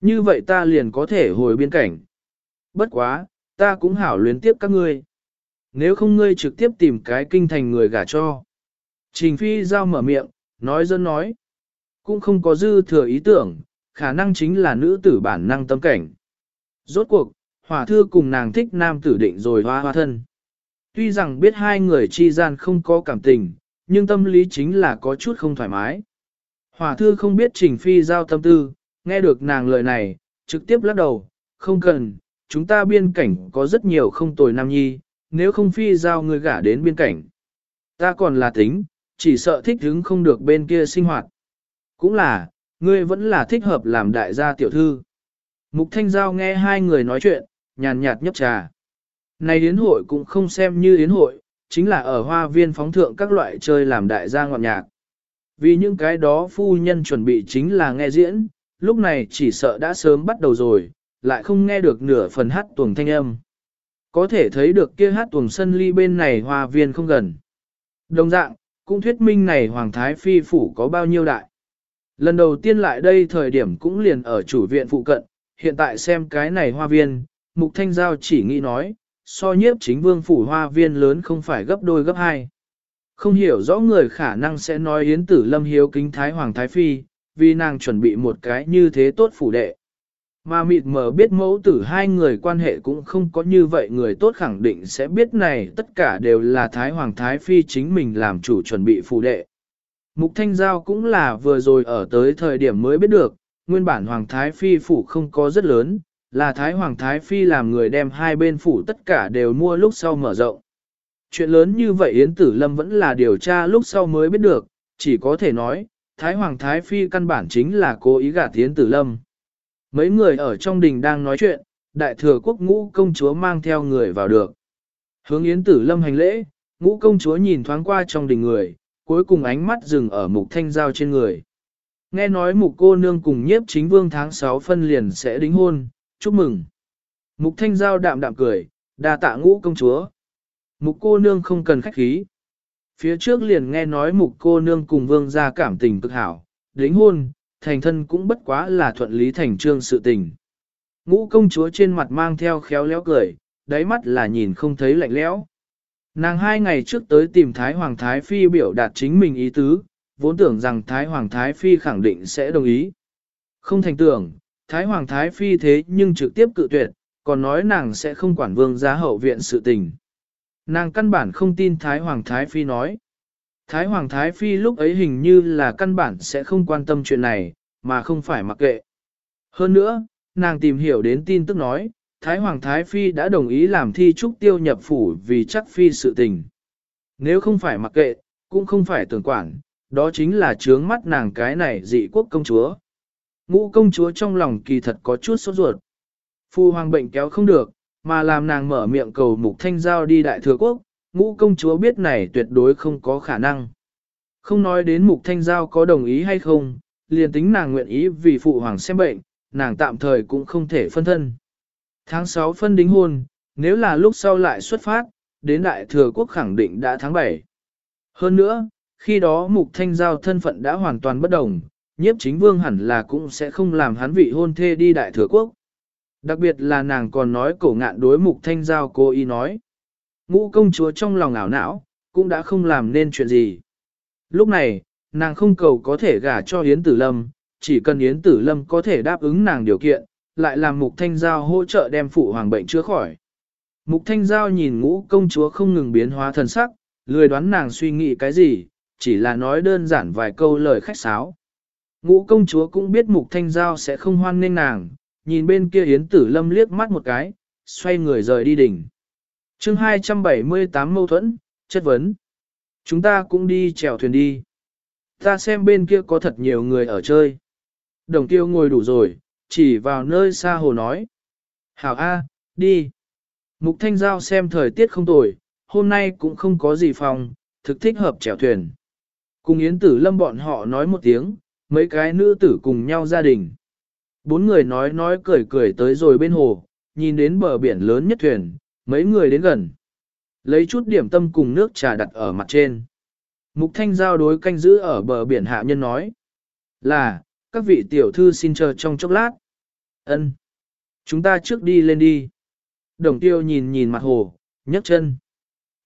Như vậy ta liền có thể hồi biên cảnh. Bất quá, ta cũng hảo luyến tiếp các ngươi. Nếu không ngươi trực tiếp tìm cái kinh thành người gả cho. Trình phi giao mở miệng, nói dân nói. Cũng không có dư thừa ý tưởng, khả năng chính là nữ tử bản năng tâm cảnh. Rốt cuộc, hỏa thư cùng nàng thích nam tử định rồi hoa hoa thân. Tuy rằng biết hai người chi gian không có cảm tình, nhưng tâm lý chính là có chút không thoải mái. Hỏa thư không biết trình phi giao tâm tư, nghe được nàng lời này, trực tiếp lắc đầu, không cần, chúng ta biên cảnh có rất nhiều không tồi nam nhi, nếu không phi giao người gả đến biên cảnh. Ta còn là tính, chỉ sợ thích hứng không được bên kia sinh hoạt. Cũng là, ngươi vẫn là thích hợp làm đại gia tiểu thư. Mục Thanh Giao nghe hai người nói chuyện, nhàn nhạt nhấp trà. Này yến hội cũng không xem như yến hội, chính là ở hoa viên phóng thượng các loại chơi làm đại gia ngọt nhạc. Vì những cái đó phu nhân chuẩn bị chính là nghe diễn, lúc này chỉ sợ đã sớm bắt đầu rồi, lại không nghe được nửa phần hát tuồng thanh âm. Có thể thấy được kia hát tuồng sân ly bên này hoa viên không gần. Đồng dạng, cũng thuyết minh này Hoàng Thái Phi phủ có bao nhiêu đại. Lần đầu tiên lại đây thời điểm cũng liền ở chủ viện phụ cận, hiện tại xem cái này hoa viên, Mục Thanh Giao chỉ nghĩ nói, so nhiếp chính vương phủ hoa viên lớn không phải gấp đôi gấp hai. Không hiểu rõ người khả năng sẽ nói Yến Tử Lâm hiếu kính Thái Hoàng Thái Phi, vì nàng chuẩn bị một cái như thế tốt phủ đệ. Mà mịt mờ biết mẫu tử hai người quan hệ cũng không có như vậy người tốt khẳng định sẽ biết này tất cả đều là Thái Hoàng Thái Phi chính mình làm chủ chuẩn bị phủ đệ. Mục Thanh Giao cũng là vừa rồi ở tới thời điểm mới biết được, nguyên bản Hoàng Thái Phi phủ không có rất lớn, là Thái Hoàng Thái Phi làm người đem hai bên phủ tất cả đều mua lúc sau mở rộng. Chuyện lớn như vậy Yến Tử Lâm vẫn là điều tra lúc sau mới biết được, chỉ có thể nói, Thái Hoàng Thái Phi căn bản chính là cố ý gạt Yến Tử Lâm. Mấy người ở trong đình đang nói chuyện, đại thừa quốc ngũ công chúa mang theo người vào được. Hướng Yến Tử Lâm hành lễ, ngũ công chúa nhìn thoáng qua trong đình người, cuối cùng ánh mắt dừng ở mục thanh giao trên người. Nghe nói mục cô nương cùng nhiếp chính vương tháng 6 phân liền sẽ đính hôn, chúc mừng. Mục thanh giao đạm đạm cười, đa tạ ngũ công chúa. Mục cô nương không cần khách khí. Phía trước liền nghe nói mục cô nương cùng vương gia cảm tình cực hảo, đính hôn, thành thân cũng bất quá là thuận lý thành trương sự tình. Ngũ công chúa trên mặt mang theo khéo léo cười, đáy mắt là nhìn không thấy lạnh lẽo. Nàng hai ngày trước tới tìm Thái Hoàng Thái Phi biểu đạt chính mình ý tứ, vốn tưởng rằng Thái Hoàng Thái Phi khẳng định sẽ đồng ý. Không thành tưởng, Thái Hoàng Thái Phi thế nhưng trực tiếp cự tuyệt, còn nói nàng sẽ không quản vương gia hậu viện sự tình. Nàng căn bản không tin Thái Hoàng Thái Phi nói. Thái Hoàng Thái Phi lúc ấy hình như là căn bản sẽ không quan tâm chuyện này, mà không phải mặc kệ. Hơn nữa, nàng tìm hiểu đến tin tức nói, Thái Hoàng Thái Phi đã đồng ý làm thi trúc tiêu nhập phủ vì chắc phi sự tình. Nếu không phải mặc kệ, cũng không phải tưởng quản, đó chính là trướng mắt nàng cái này dị quốc công chúa. Ngũ công chúa trong lòng kỳ thật có chút sốt ruột. Phu hoàng bệnh kéo không được, mà làm nàng mở miệng cầu mục thanh giao đi đại thừa quốc, ngũ công chúa biết này tuyệt đối không có khả năng. Không nói đến mục thanh giao có đồng ý hay không, liền tính nàng nguyện ý vì phụ hoàng xem bệnh, nàng tạm thời cũng không thể phân thân. Tháng 6 phân đính hôn, nếu là lúc sau lại xuất phát, đến đại thừa quốc khẳng định đã tháng 7. Hơn nữa, khi đó mục thanh giao thân phận đã hoàn toàn bất đồng, nhiếp chính vương hẳn là cũng sẽ không làm hắn vị hôn thê đi đại thừa quốc. Đặc biệt là nàng còn nói cổ ngạn đối mục thanh giao cô ý nói. Ngũ công chúa trong lòng ảo não, cũng đã không làm nên chuyện gì. Lúc này, nàng không cầu có thể gả cho Yến Tử Lâm, chỉ cần Yến Tử Lâm có thể đáp ứng nàng điều kiện, lại làm Mục Thanh Giao hỗ trợ đem phụ hoàng bệnh chữa khỏi. Mục Thanh Giao nhìn ngũ công chúa không ngừng biến hóa thần sắc, lười đoán nàng suy nghĩ cái gì, chỉ là nói đơn giản vài câu lời khách sáo. Ngũ công chúa cũng biết Mục Thanh Giao sẽ không hoan nghênh nàng, nhìn bên kia Yến Tử Lâm liếc mắt một cái, xoay người rời đi đỉnh. chương 278 mâu thuẫn, chất vấn. Chúng ta cũng đi chèo thuyền đi. Ta xem bên kia có thật nhiều người ở chơi. Đồng tiêu ngồi đủ rồi, chỉ vào nơi xa hồ nói. Hảo A, đi. Mục Thanh Giao xem thời tiết không tồi, hôm nay cũng không có gì phòng, thực thích hợp chèo thuyền. Cùng Yến Tử Lâm bọn họ nói một tiếng, mấy cái nữ tử cùng nhau gia đình. Bốn người nói nói cười cười tới rồi bên hồ, nhìn đến bờ biển lớn nhất thuyền, mấy người đến gần. Lấy chút điểm tâm cùng nước trà đặt ở mặt trên. Mục Thanh Giao đối canh giữ ở bờ biển hạ nhân nói. Là, các vị tiểu thư xin chờ trong chốc lát. Ân, Chúng ta trước đi lên đi. Đồng tiêu nhìn nhìn mặt hồ, nhấc chân.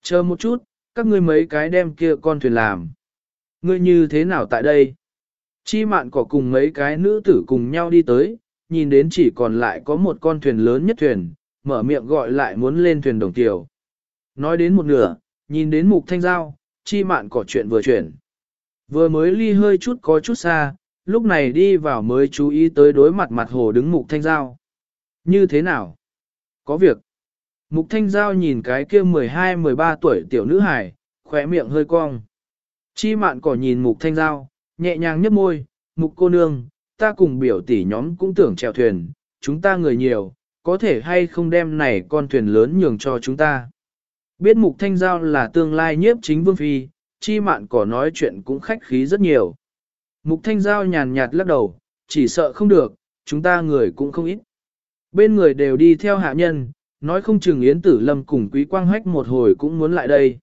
Chờ một chút, các ngươi mấy cái đem kia con thuyền làm. Ngươi như thế nào tại đây? Chi mạn có cùng mấy cái nữ tử cùng nhau đi tới, nhìn đến chỉ còn lại có một con thuyền lớn nhất thuyền, mở miệng gọi lại muốn lên thuyền đồng tiểu. Nói đến một nửa, nhìn đến mục thanh giao, chi mạn có chuyện vừa chuyển. Vừa mới ly hơi chút có chút xa, lúc này đi vào mới chú ý tới đối mặt mặt hồ đứng mục thanh giao. Như thế nào? Có việc. Mục thanh giao nhìn cái kia 12-13 tuổi tiểu nữ hải, khỏe miệng hơi cong. Chi mạn cỏ nhìn mục thanh giao, nhẹ nhàng nhấp môi, mục cô nương, ta cùng biểu tỷ nhóm cũng tưởng chèo thuyền, chúng ta người nhiều, có thể hay không đem này con thuyền lớn nhường cho chúng ta. Biết mục thanh giao là tương lai nhiếp chính vương phi, chi mạn cỏ nói chuyện cũng khách khí rất nhiều. Mục thanh giao nhàn nhạt lắc đầu, chỉ sợ không được, chúng ta người cũng không ít. Bên người đều đi theo hạ nhân, nói không chừng Yến Tử Lâm cùng Quý Quang Hách một hồi cũng muốn lại đây.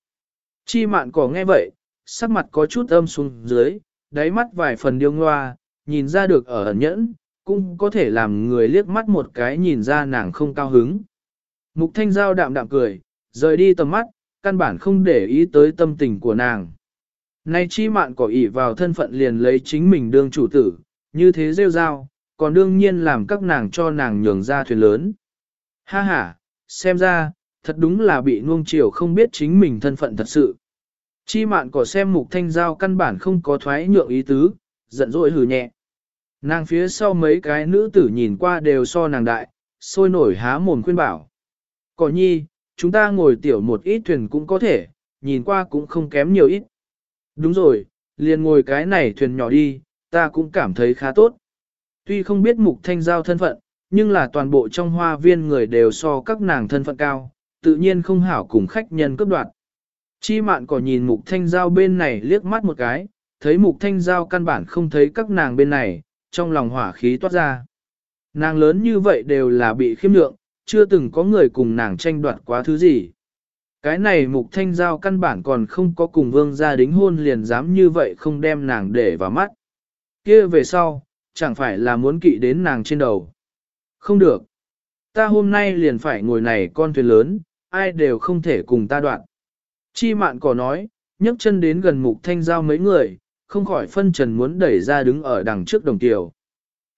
Chi mạn cỏ nghe vậy, sắc mặt có chút âm xuống dưới, đáy mắt vài phần điêu ngoa, nhìn ra được ở ẩn nhẫn, cũng có thể làm người liếc mắt một cái nhìn ra nàng không cao hứng. Mục thanh giao đạm đạm cười, rời đi tầm mắt, căn bản không để ý tới tâm tình của nàng. Nay chi mạn cỏ ỷ vào thân phận liền lấy chính mình đương chủ tử, như thế rêu rao, còn đương nhiên làm các nàng cho nàng nhường ra thuyền lớn. Ha ha, xem ra, thật đúng là bị nuông chiều không biết chính mình thân phận thật sự. Chi mạn cỏ xem mục thanh giao căn bản không có thoái nhượng ý tứ, giận dỗi hừ nhẹ. Nàng phía sau mấy cái nữ tử nhìn qua đều so nàng đại, sôi nổi há mồm khuyên bảo. Cỏ nhi, chúng ta ngồi tiểu một ít thuyền cũng có thể, nhìn qua cũng không kém nhiều ít. Đúng rồi, liền ngồi cái này thuyền nhỏ đi, ta cũng cảm thấy khá tốt. Tuy không biết mục thanh giao thân phận, nhưng là toàn bộ trong hoa viên người đều so các nàng thân phận cao, tự nhiên không hảo cùng khách nhân cấp đoạt. Chi mạn có nhìn mục thanh giao bên này liếc mắt một cái, thấy mục thanh giao căn bản không thấy các nàng bên này, trong lòng hỏa khí toát ra. Nàng lớn như vậy đều là bị khiêm lượng, chưa từng có người cùng nàng tranh đoạt quá thứ gì. Cái này mục thanh giao căn bản còn không có cùng vương gia đính hôn liền dám như vậy không đem nàng để vào mắt. kia về sau, chẳng phải là muốn kỵ đến nàng trên đầu. Không được. Ta hôm nay liền phải ngồi này con thuyền lớn, ai đều không thể cùng ta đoạn. Chi mạn cỏ nói, nhấc chân đến gần mục thanh giao mấy người, không khỏi phân trần muốn đẩy ra đứng ở đằng trước đồng tiểu.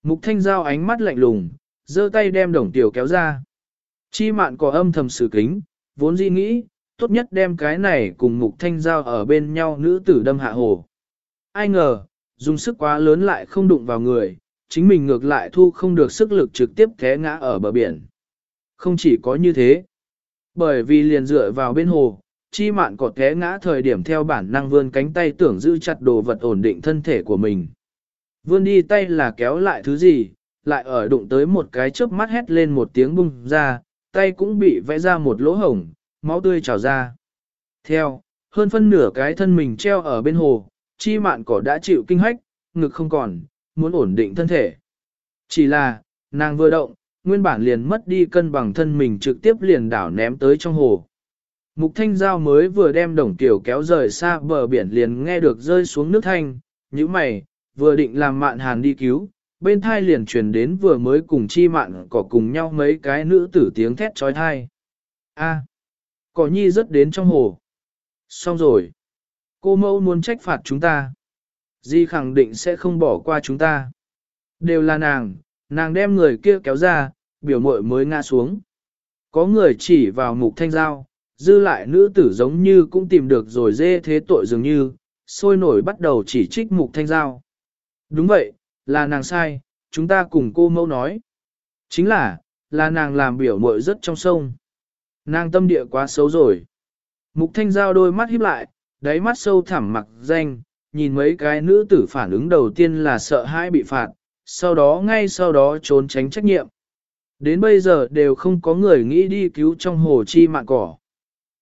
Mục thanh giao ánh mắt lạnh lùng, giơ tay đem đồng tiểu kéo ra. Chi mạn cỏ âm thầm sử kính, vốn dĩ nghĩ, tốt nhất đem cái này cùng mục thanh giao ở bên nhau nữ tử đâm hạ hồ. Ai ngờ, dùng sức quá lớn lại không đụng vào người, chính mình ngược lại thu không được sức lực trực tiếp té ngã ở bờ biển. Không chỉ có như thế, bởi vì liền dựa vào bên hồ, chi mạn cọt té ngã thời điểm theo bản năng vươn cánh tay tưởng giữ chặt đồ vật ổn định thân thể của mình. Vươn đi tay là kéo lại thứ gì, lại ở đụng tới một cái chớp mắt hét lên một tiếng bung ra, tay cũng bị vẽ ra một lỗ hổng, máu tươi trào ra. Theo, hơn phân nửa cái thân mình treo ở bên hồ, chi mạn cỏ đã chịu kinh hách, ngực không còn, muốn ổn định thân thể. Chỉ là, nàng vừa động, nguyên bản liền mất đi cân bằng thân mình trực tiếp liền đảo ném tới trong hồ. Mục thanh giao mới vừa đem đồng tiểu kéo rời xa bờ biển liền nghe được rơi xuống nước thanh, như mày, vừa định làm mạn hàn đi cứu, bên thai liền truyền đến vừa mới cùng chi mạn cỏ cùng nhau mấy cái nữ tử tiếng thét trói thai. A, cỏ nhi rất đến trong hồ. Xong rồi. Cô mẫu muốn trách phạt chúng ta. Di khẳng định sẽ không bỏ qua chúng ta. Đều là nàng, nàng đem người kia kéo ra, biểu mội mới ngã xuống. Có người chỉ vào mục thanh giao, dư lại nữ tử giống như cũng tìm được rồi dê thế tội dường như, sôi nổi bắt đầu chỉ trích mục thanh giao. Đúng vậy, là nàng sai, chúng ta cùng cô mâu nói. Chính là, là nàng làm biểu mội rất trong sông. Nàng tâm địa quá xấu rồi. Mục thanh giao đôi mắt híp lại, đáy mắt sâu thẳm mặc danh, nhìn mấy cái nữ tử phản ứng đầu tiên là sợ hãi bị phạt, sau đó ngay sau đó trốn tránh trách nhiệm. Đến bây giờ đều không có người nghĩ đi cứu trong hồ chi mạng cỏ.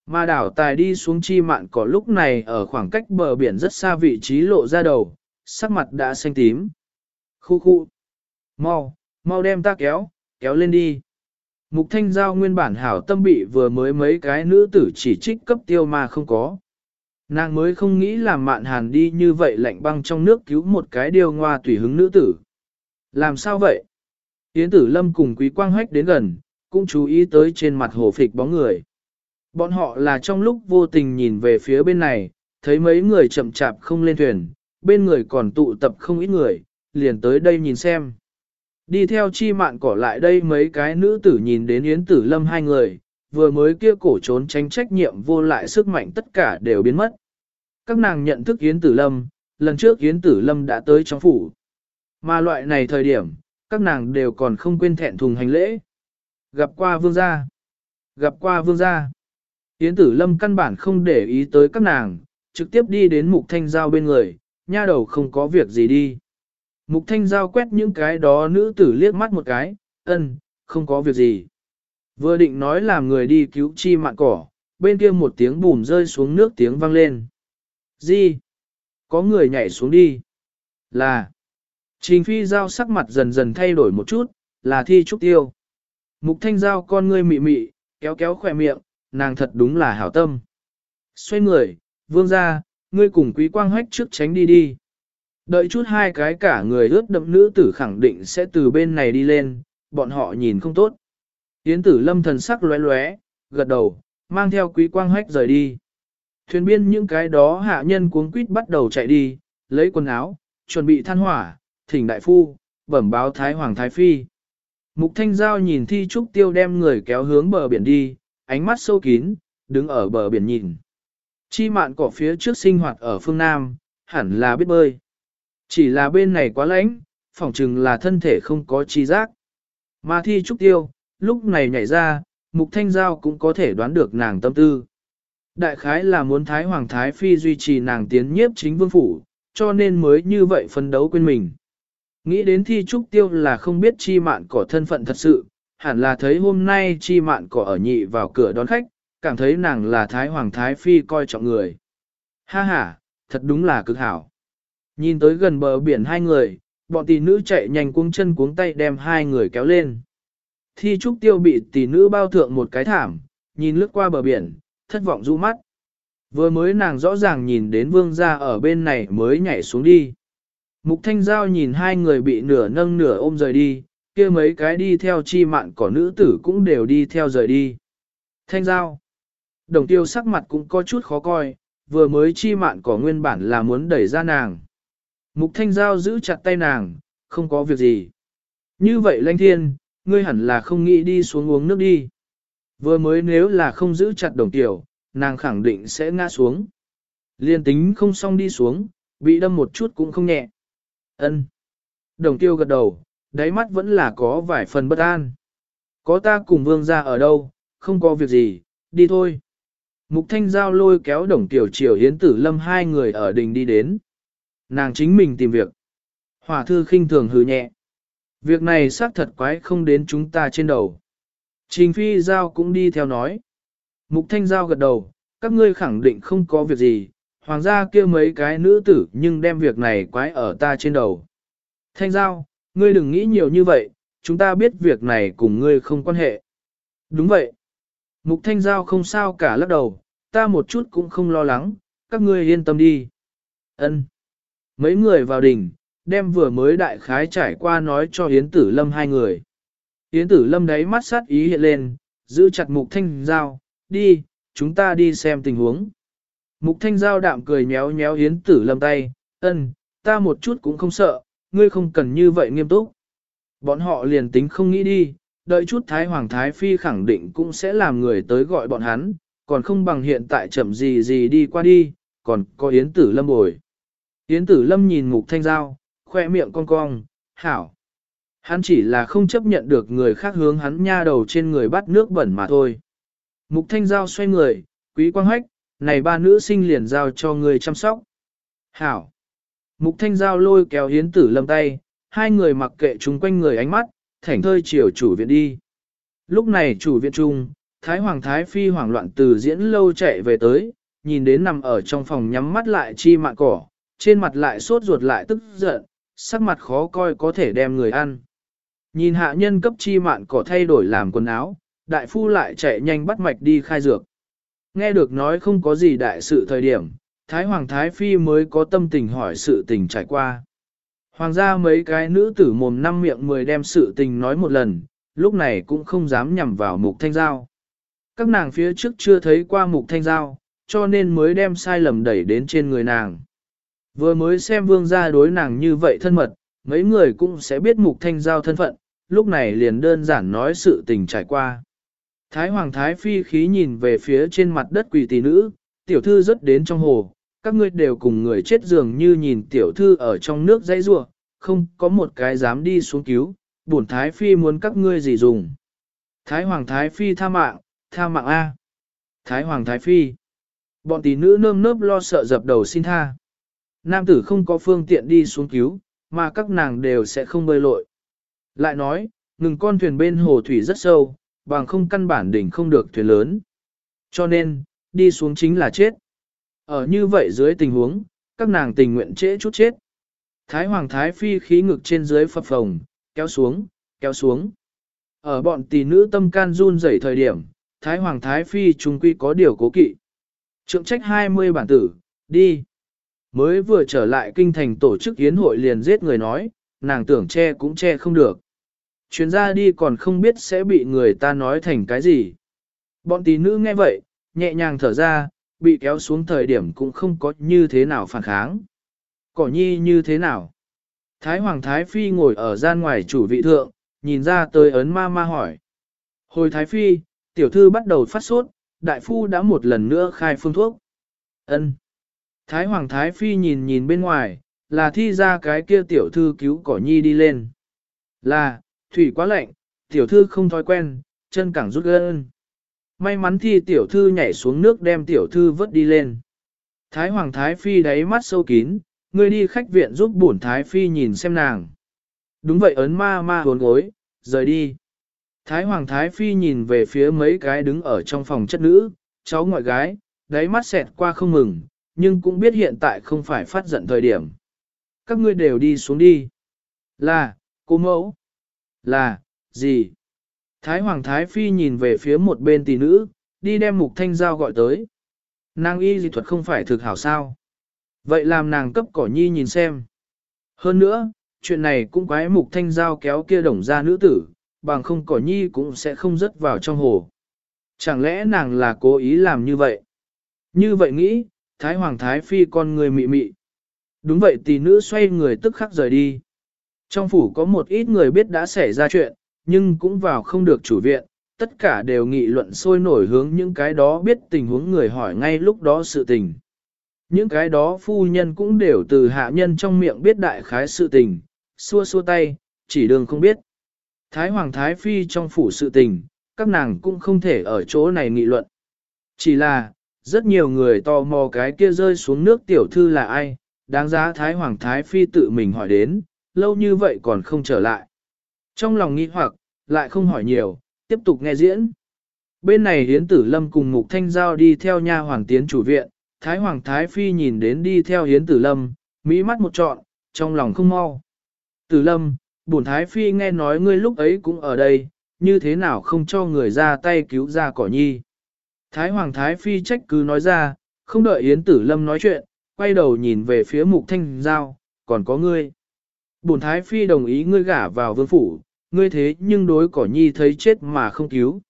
Mà đảo tài đi xuống chi mạn cỏ lúc này ở khoảng cách bờ biển rất xa vị trí lộ ra đầu, sắc mặt đã xanh tím. Khu khu. Mau, mau đem ta kéo, kéo lên đi. Mục thanh giao nguyên bản hảo tâm bị vừa mới mấy cái nữ tử chỉ trích cấp tiêu mà không có. Nàng mới không nghĩ làm mạn hàn đi như vậy lạnh băng trong nước cứu một cái điều ngoa tùy hứng nữ tử. Làm sao vậy? Yến tử lâm cùng quý quang hách đến gần, cũng chú ý tới trên mặt hồ phịch bóng người. Bọn họ là trong lúc vô tình nhìn về phía bên này, thấy mấy người chậm chạp không lên thuyền, bên người còn tụ tập không ít người, liền tới đây nhìn xem. Đi theo chi mạn cỏ lại đây mấy cái nữ tử nhìn đến Yến Tử Lâm hai người, vừa mới kia cổ trốn tránh trách nhiệm vô lại sức mạnh tất cả đều biến mất. Các nàng nhận thức Yến Tử Lâm, lần trước Yến Tử Lâm đã tới trong phủ. Mà loại này thời điểm, các nàng đều còn không quên thẹn thùng hành lễ. Gặp qua vương gia. Gặp qua vương gia. Yến tử lâm căn bản không để ý tới các nàng, trực tiếp đi đến mục thanh giao bên người, nha đầu không có việc gì đi. Mục thanh giao quét những cái đó nữ tử liếc mắt một cái, ân, không có việc gì. Vừa định nói làm người đi cứu chi mạng cỏ, bên kia một tiếng bùm rơi xuống nước tiếng vang lên. Gì? Có người nhảy xuống đi. Là. Trình phi giao sắc mặt dần dần thay đổi một chút, là thi trúc tiêu. Mục thanh giao con ngươi mị mị, kéo kéo khỏe miệng, nàng thật đúng là hảo tâm. Xoay người, vương ra, ngươi cùng quý quang hách trước tránh đi đi. Đợi chút hai cái cả người ướt đậm nữ tử khẳng định sẽ từ bên này đi lên, bọn họ nhìn không tốt. Yến tử lâm thần sắc lóe lóe, gật đầu, mang theo quý quang hách rời đi. Thuyền biên những cái đó hạ nhân cuống quýt bắt đầu chạy đi, lấy quần áo, chuẩn bị than hỏa, thỉnh đại phu, bẩm báo Thái Hoàng Thái Phi. Mục Thanh Giao nhìn thi trúc tiêu đem người kéo hướng bờ biển đi, ánh mắt sâu kín, đứng ở bờ biển nhìn. Chi mạn cỏ phía trước sinh hoạt ở phương Nam, hẳn là biết bơi. Chỉ là bên này quá lạnh, phỏng chừng là thân thể không có chi giác. Mà thi trúc tiêu, lúc này nhảy ra, mục thanh giao cũng có thể đoán được nàng tâm tư. Đại khái là muốn Thái Hoàng Thái Phi duy trì nàng tiến nhiếp chính vương phủ, cho nên mới như vậy phân đấu quên mình. Nghĩ đến thi trúc tiêu là không biết chi mạn cỏ thân phận thật sự, hẳn là thấy hôm nay chi mạn cỏ ở nhị vào cửa đón khách, cảm thấy nàng là Thái Hoàng Thái Phi coi trọng người. Ha ha, thật đúng là cực hảo. Nhìn tới gần bờ biển hai người, bọn tỷ nữ chạy nhanh cuống chân cuống tay đem hai người kéo lên. Thi trúc tiêu bị tỷ nữ bao thượng một cái thảm, nhìn lướt qua bờ biển, thất vọng rũ mắt. Vừa mới nàng rõ ràng nhìn đến vương gia ở bên này mới nhảy xuống đi. Mục thanh giao nhìn hai người bị nửa nâng nửa ôm rời đi, kia mấy cái đi theo chi mạn cỏ nữ tử cũng đều đi theo rời đi. Thanh giao. Đồng tiêu sắc mặt cũng có chút khó coi, vừa mới chi mạn cỏ nguyên bản là muốn đẩy ra nàng. Mục thanh giao giữ chặt tay nàng, không có việc gì. Như vậy lanh thiên, ngươi hẳn là không nghĩ đi xuống uống nước đi. Vừa mới nếu là không giữ chặt đồng tiểu, nàng khẳng định sẽ ngã xuống. Liên tính không xong đi xuống, bị đâm một chút cũng không nhẹ. Ân. Đồng tiêu gật đầu, đáy mắt vẫn là có vài phần bất an. Có ta cùng vương ra ở đâu, không có việc gì, đi thôi. Mục thanh giao lôi kéo đồng tiểu triều hiến tử lâm hai người ở đình đi đến. Nàng chính mình tìm việc. Hỏa thư khinh thường hừ nhẹ. Việc này xác thật quái không đến chúng ta trên đầu. Trình phi giao cũng đi theo nói. Mục thanh giao gật đầu, các ngươi khẳng định không có việc gì, hoàng gia kia mấy cái nữ tử nhưng đem việc này quái ở ta trên đầu. Thanh giao, ngươi đừng nghĩ nhiều như vậy, chúng ta biết việc này cùng ngươi không quan hệ. Đúng vậy. Mục thanh giao không sao cả lắc đầu, ta một chút cũng không lo lắng, các ngươi yên tâm đi. Ân. Mấy người vào đỉnh, đem vừa mới đại khái trải qua nói cho Yến Tử Lâm hai người. Yến Tử Lâm đấy mắt sát ý hiện lên, giữ chặt Mục Thanh Giao, đi, chúng ta đi xem tình huống. Mục Thanh Giao đạm cười nhéo nhéo Yến Tử Lâm tay, ân, ta một chút cũng không sợ, ngươi không cần như vậy nghiêm túc. Bọn họ liền tính không nghĩ đi, đợi chút Thái Hoàng Thái Phi khẳng định cũng sẽ làm người tới gọi bọn hắn, còn không bằng hiện tại chậm gì gì đi qua đi, còn có Yến Tử Lâm bồi. Yến Tử Lâm nhìn Mục Thanh Giao, khoe miệng cong cong, hảo. Hắn chỉ là không chấp nhận được người khác hướng hắn nha đầu trên người bắt nước bẩn mà thôi. Mục Thanh Giao xoay người, quý quang hách, này ba nữ sinh liền giao cho người chăm sóc. Hảo. Mục Thanh Giao lôi kéo hiến tử lâm tay, hai người mặc kệ chung quanh người ánh mắt, thảnh thơi chiều chủ viện đi. Lúc này chủ viện trung, Thái Hoàng Thái Phi hoảng loạn từ diễn lâu chạy về tới, nhìn đến nằm ở trong phòng nhắm mắt lại chi mạng cỏ, trên mặt lại sốt ruột lại tức giận, sắc mặt khó coi có thể đem người ăn. Nhìn hạ nhân cấp chi mạn cỏ thay đổi làm quần áo, đại phu lại chạy nhanh bắt mạch đi khai dược. Nghe được nói không có gì đại sự thời điểm, Thái Hoàng Thái Phi mới có tâm tình hỏi sự tình trải qua. Hoàng gia mấy cái nữ tử mồm năm miệng mười đem sự tình nói một lần, lúc này cũng không dám nhằm vào mục thanh giao. Các nàng phía trước chưa thấy qua mục thanh giao, cho nên mới đem sai lầm đẩy đến trên người nàng. Vừa mới xem vương gia đối nàng như vậy thân mật, mấy người cũng sẽ biết mục thanh giao thân phận, lúc này liền đơn giản nói sự tình trải qua. Thái Hoàng Thái Phi khí nhìn về phía trên mặt đất quỷ tỷ nữ, tiểu thư rất đến trong hồ, các ngươi đều cùng người chết dường như nhìn tiểu thư ở trong nước dãy rua, không có một cái dám đi xuống cứu, bổn Thái Phi muốn các ngươi gì dùng. Thái Hoàng Thái Phi tha mạng, tha mạng A. Thái Hoàng Thái Phi. Bọn tỷ nữ nơm nớp lo sợ dập đầu xin tha. Nam tử không có phương tiện đi xuống cứu, mà các nàng đều sẽ không bơi lội. Lại nói, ngừng con thuyền bên hồ thủy rất sâu, bằng không căn bản đỉnh không được thuyền lớn. Cho nên, đi xuống chính là chết. Ở như vậy dưới tình huống, các nàng tình nguyện trễ chút chết. Thái Hoàng Thái Phi khí ngực trên dưới phập phồng, kéo xuống, kéo xuống. Ở bọn tỷ nữ tâm can run rẩy thời điểm, Thái Hoàng Thái Phi trung quy có điều cố kỵ. Trượng trách 20 bản tử, đi. Mới vừa trở lại kinh thành tổ chức yến hội liền giết người nói, nàng tưởng che cũng che không được. Chuyến ra đi còn không biết sẽ bị người ta nói thành cái gì. Bọn tỷ nữ nghe vậy, nhẹ nhàng thở ra, bị kéo xuống thời điểm cũng không có như thế nào phản kháng. Cỏ nhi như thế nào? Thái Hoàng Thái Phi ngồi ở gian ngoài chủ vị thượng, nhìn ra tới ấn ma ma hỏi. Hồi Thái Phi, tiểu thư bắt đầu phát sốt, đại phu đã một lần nữa khai phương thuốc. Ân. Thái Hoàng Thái Phi nhìn nhìn bên ngoài, là thi ra cái kia tiểu thư cứu cỏ nhi đi lên. Là, thủy quá lạnh, tiểu thư không thói quen, chân cẳng rút gân. May mắn thi tiểu thư nhảy xuống nước đem tiểu thư vớt đi lên. Thái Hoàng Thái Phi đáy mắt sâu kín, ngươi đi khách viện giúp bổn Thái Phi nhìn xem nàng. Đúng vậy ấn ma ma hồn gối, rời đi. Thái Hoàng Thái Phi nhìn về phía mấy cái đứng ở trong phòng chất nữ, cháu ngoại gái, đáy mắt xẹt qua không mừng, nhưng cũng biết hiện tại không phải phát giận thời điểm. Các ngươi đều đi xuống đi. Là, cô mẫu. Là, gì? Thái Hoàng Thái Phi nhìn về phía một bên tỷ nữ, đi đem mục thanh giao gọi tới. Nàng y dị thuật không phải thực hảo sao. Vậy làm nàng cấp cỏ nhi nhìn xem. Hơn nữa, chuyện này cũng quái mục thanh giao kéo kia đồng ra nữ tử, bằng không cỏ nhi cũng sẽ không rớt vào trong hồ. Chẳng lẽ nàng là cố ý làm như vậy? Như vậy nghĩ, Thái Hoàng Thái Phi con người mị mị. Đúng vậy tỷ nữ xoay người tức khắc rời đi. Trong phủ có một ít người biết đã xảy ra chuyện, nhưng cũng vào không được chủ viện, tất cả đều nghị luận sôi nổi hướng những cái đó biết tình huống người hỏi ngay lúc đó sự tình. Những cái đó phu nhân cũng đều từ hạ nhân trong miệng biết đại khái sự tình, xua xua tay, chỉ đường không biết. Thái Hoàng Thái Phi trong phủ sự tình, các nàng cũng không thể ở chỗ này nghị luận. Chỉ là, rất nhiều người tò mò cái kia rơi xuống nước tiểu thư là ai, đáng giá Thái Hoàng Thái Phi tự mình hỏi đến, lâu như vậy còn không trở lại. Trong lòng nghi hoặc, lại không hỏi nhiều, tiếp tục nghe diễn. Bên này Hiến Tử Lâm cùng Mục Thanh Giao đi theo nha hoàng tiến chủ viện, Thái Hoàng Thái Phi nhìn đến đi theo Hiến Tử Lâm, mỹ mắt một trọn, trong lòng không mau. Tử Lâm, bổn Thái Phi nghe nói ngươi lúc ấy cũng ở đây, như thế nào không cho người ra tay cứu ra cỏ nhi. Thái Hoàng Thái Phi trách cứ nói ra, không đợi Yến Tử Lâm nói chuyện, quay đầu nhìn về phía Mục Thanh Giao, còn có ngươi. Bổn Thái Phi đồng ý ngươi gả vào vương phủ, ngươi thế nhưng đối cỏ nhi thấy chết mà không cứu.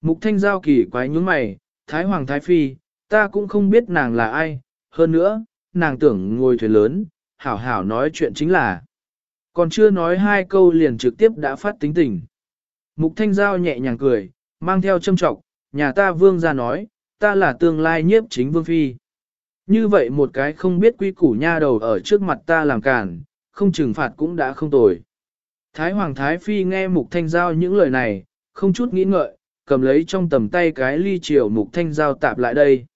Mục Thanh Giao kỳ quái nhướng mày, Thái Hoàng Thái Phi, ta cũng không biết nàng là ai, hơn nữa, nàng tưởng ngồi thuyền lớn, hảo hảo nói chuyện chính là. Còn chưa nói hai câu liền trực tiếp đã phát tính tình. Mục Thanh Giao nhẹ nhàng cười, mang theo châm trọng, nhà ta vương ra nói, ta là tương lai nhiếp chính vương phi. Như vậy một cái không biết quy củ nha đầu ở trước mặt ta làm cản, không trừng phạt cũng đã không tồi. Thái Hoàng Thái Phi nghe Mục Thanh Giao những lời này, không chút nghĩ ngợi, cầm lấy trong tầm tay cái ly chiều Mục Thanh Giao tạp lại đây.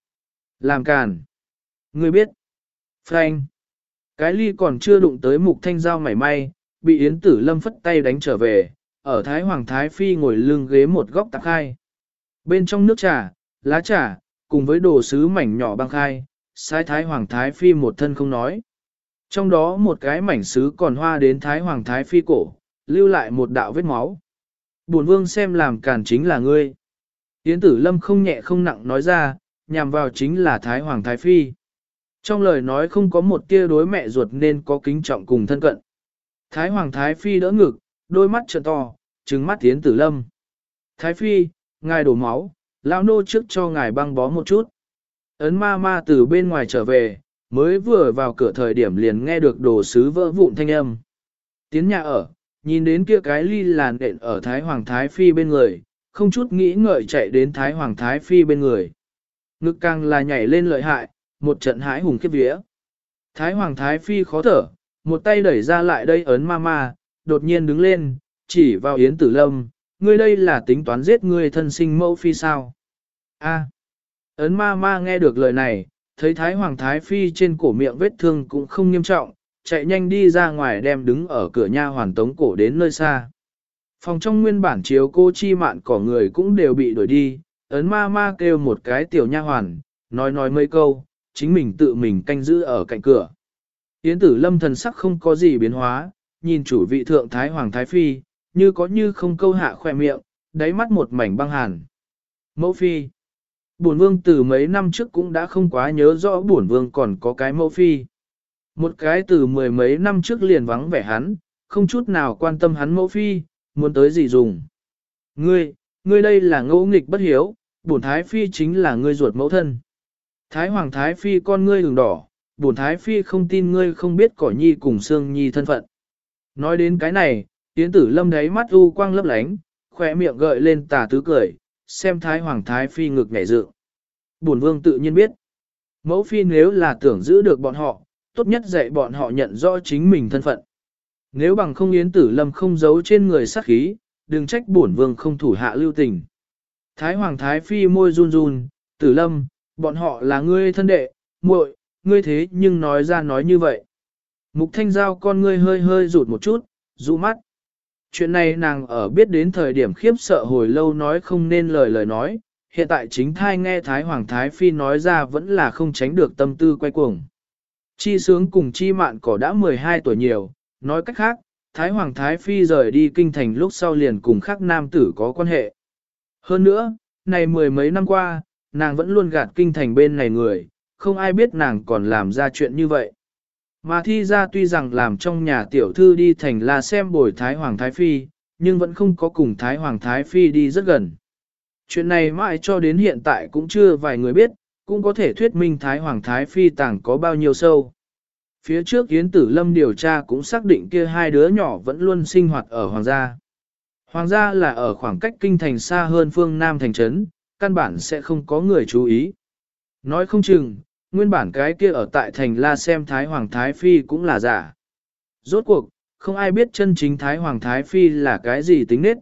Làm cản. Ngươi biết. Frank. Cái ly còn chưa đụng tới Mục Thanh Giao mảy may, bị Yến Tử Lâm phất tay đánh trở về, ở Thái Hoàng Thái Phi ngồi lưng ghế một góc tạc khai. Bên trong nước trà, lá trà, cùng với đồ sứ mảnh nhỏ băng khai, sai Thái Hoàng Thái Phi một thân không nói. Trong đó một cái mảnh sứ còn hoa đến Thái Hoàng Thái Phi cổ, lưu lại một đạo vết máu. Bổn vương xem làm càn chính là ngươi. Yến tử lâm không nhẹ không nặng nói ra, nhằm vào chính là Thái Hoàng Thái Phi. Trong lời nói không có một tia đối mẹ ruột nên có kính trọng cùng thân cận. Thái Hoàng Thái Phi đỡ ngực, đôi mắt trợn to, trừng mắt Yến tử lâm. Thái Phi, ngài đổ máu, lão nô trước cho ngài băng bó một chút. Ấn ma ma từ bên ngoài trở về, mới vừa vào cửa thời điểm liền nghe được đồ sứ vỡ vụn thanh âm. Tiến nhà ở, nhìn đến kia cái ly làn đện ở Thái Hoàng Thái Phi bên người, không chút nghĩ ngợi chạy đến Thái Hoàng Thái Phi bên người. Ngực càng là nhảy lên lợi hại, một trận hãi hùng khiếp vía. Thái Hoàng Thái Phi khó thở, một tay đẩy ra lại đây ấn ma ma, đột nhiên đứng lên, chỉ vào Yến Tử Lâm, ngươi đây là tính toán giết ngươi thân sinh mẫu phi sao? A. Ấn ma ma nghe được lời này, thấy Thái Hoàng Thái Phi trên cổ miệng vết thương cũng không nghiêm trọng, chạy nhanh đi ra ngoài đem đứng ở cửa nha hoàn tống cổ đến nơi xa. Phòng trong nguyên bản chiếu cô chi mạn cỏ người cũng đều bị đuổi đi, ấn ma ma kêu một cái tiểu nha hoàn, nói nói mấy câu, chính mình tự mình canh giữ ở cạnh cửa. Yến tử lâm thần sắc không có gì biến hóa, nhìn chủ vị thượng thái hoàng thái phi, như có như không câu hạ khoe miệng, đáy mắt một mảnh băng hàn. Mẫu phi. Bổn vương từ mấy năm trước cũng đã không quá nhớ rõ bổn vương còn có cái mẫu phi. Một cái từ mười mấy năm trước liền vắng vẻ hắn, không chút nào quan tâm hắn mẫu phi, muốn tới gì dùng. Ngươi, ngươi đây là ngẫu nghịch bất hiếu, bổn thái phi chính là ngươi ruột mẫu thân. Thái hoàng thái phi con ngươi đường đỏ, bổn thái phi không tin ngươi không biết cỏ nhi cùng xương nhi thân phận. Nói đến cái này, tiến tử lâm đáy mắt u quang lấp lánh, khỏe miệng gợi lên tà tứ cười, xem thái hoàng thái phi ngực nhảy dự. Bổn vương tự nhiên biết, mẫu phi nếu là tưởng giữ được bọn họ, tốt nhất dạy bọn họ nhận rõ chính mình thân phận. Nếu bằng không yến tử lâm không giấu trên người sát khí, đừng trách bổn vương không thủ hạ lưu tình. Thái hoàng thái phi môi run run, tử lâm, bọn họ là ngươi thân đệ, muội, ngươi thế nhưng nói ra nói như vậy. Mục thanh giao con ngươi hơi hơi rụt một chút, dụ mắt. Chuyện này nàng ở biết đến thời điểm khiếp sợ hồi lâu nói không nên lời lời nói, hiện tại chính thai nghe Thái Hoàng Thái Phi nói ra vẫn là không tránh được tâm tư quay cuồng. Chi sướng cùng chi mạn cỏ đã 12 tuổi nhiều, nói cách khác, Thái Hoàng Thái Phi rời đi kinh thành lúc sau liền cùng khác nam tử có quan hệ. Hơn nữa, này mười mấy năm qua, nàng vẫn luôn gạt kinh thành bên này người, không ai biết nàng còn làm ra chuyện như vậy. Mà thi ra tuy rằng làm trong nhà tiểu thư đi thành là xem bồi Thái Hoàng Thái Phi, nhưng vẫn không có cùng Thái Hoàng Thái Phi đi rất gần. Chuyện này mãi cho đến hiện tại cũng chưa vài người biết, cũng có thể thuyết minh Thái Hoàng Thái Phi tàng có bao nhiêu sâu. Phía trước Yến Tử Lâm điều tra cũng xác định kia hai đứa nhỏ vẫn luôn sinh hoạt ở Hoàng gia. Hoàng gia là ở khoảng cách kinh thành xa hơn phương Nam thành trấn, căn bản sẽ không có người chú ý. Nói không chừng, nguyên bản cái kia ở tại thành La xem Thái Hoàng Thái Phi cũng là giả. Rốt cuộc, không ai biết chân chính Thái Hoàng Thái Phi là cái gì tính nết.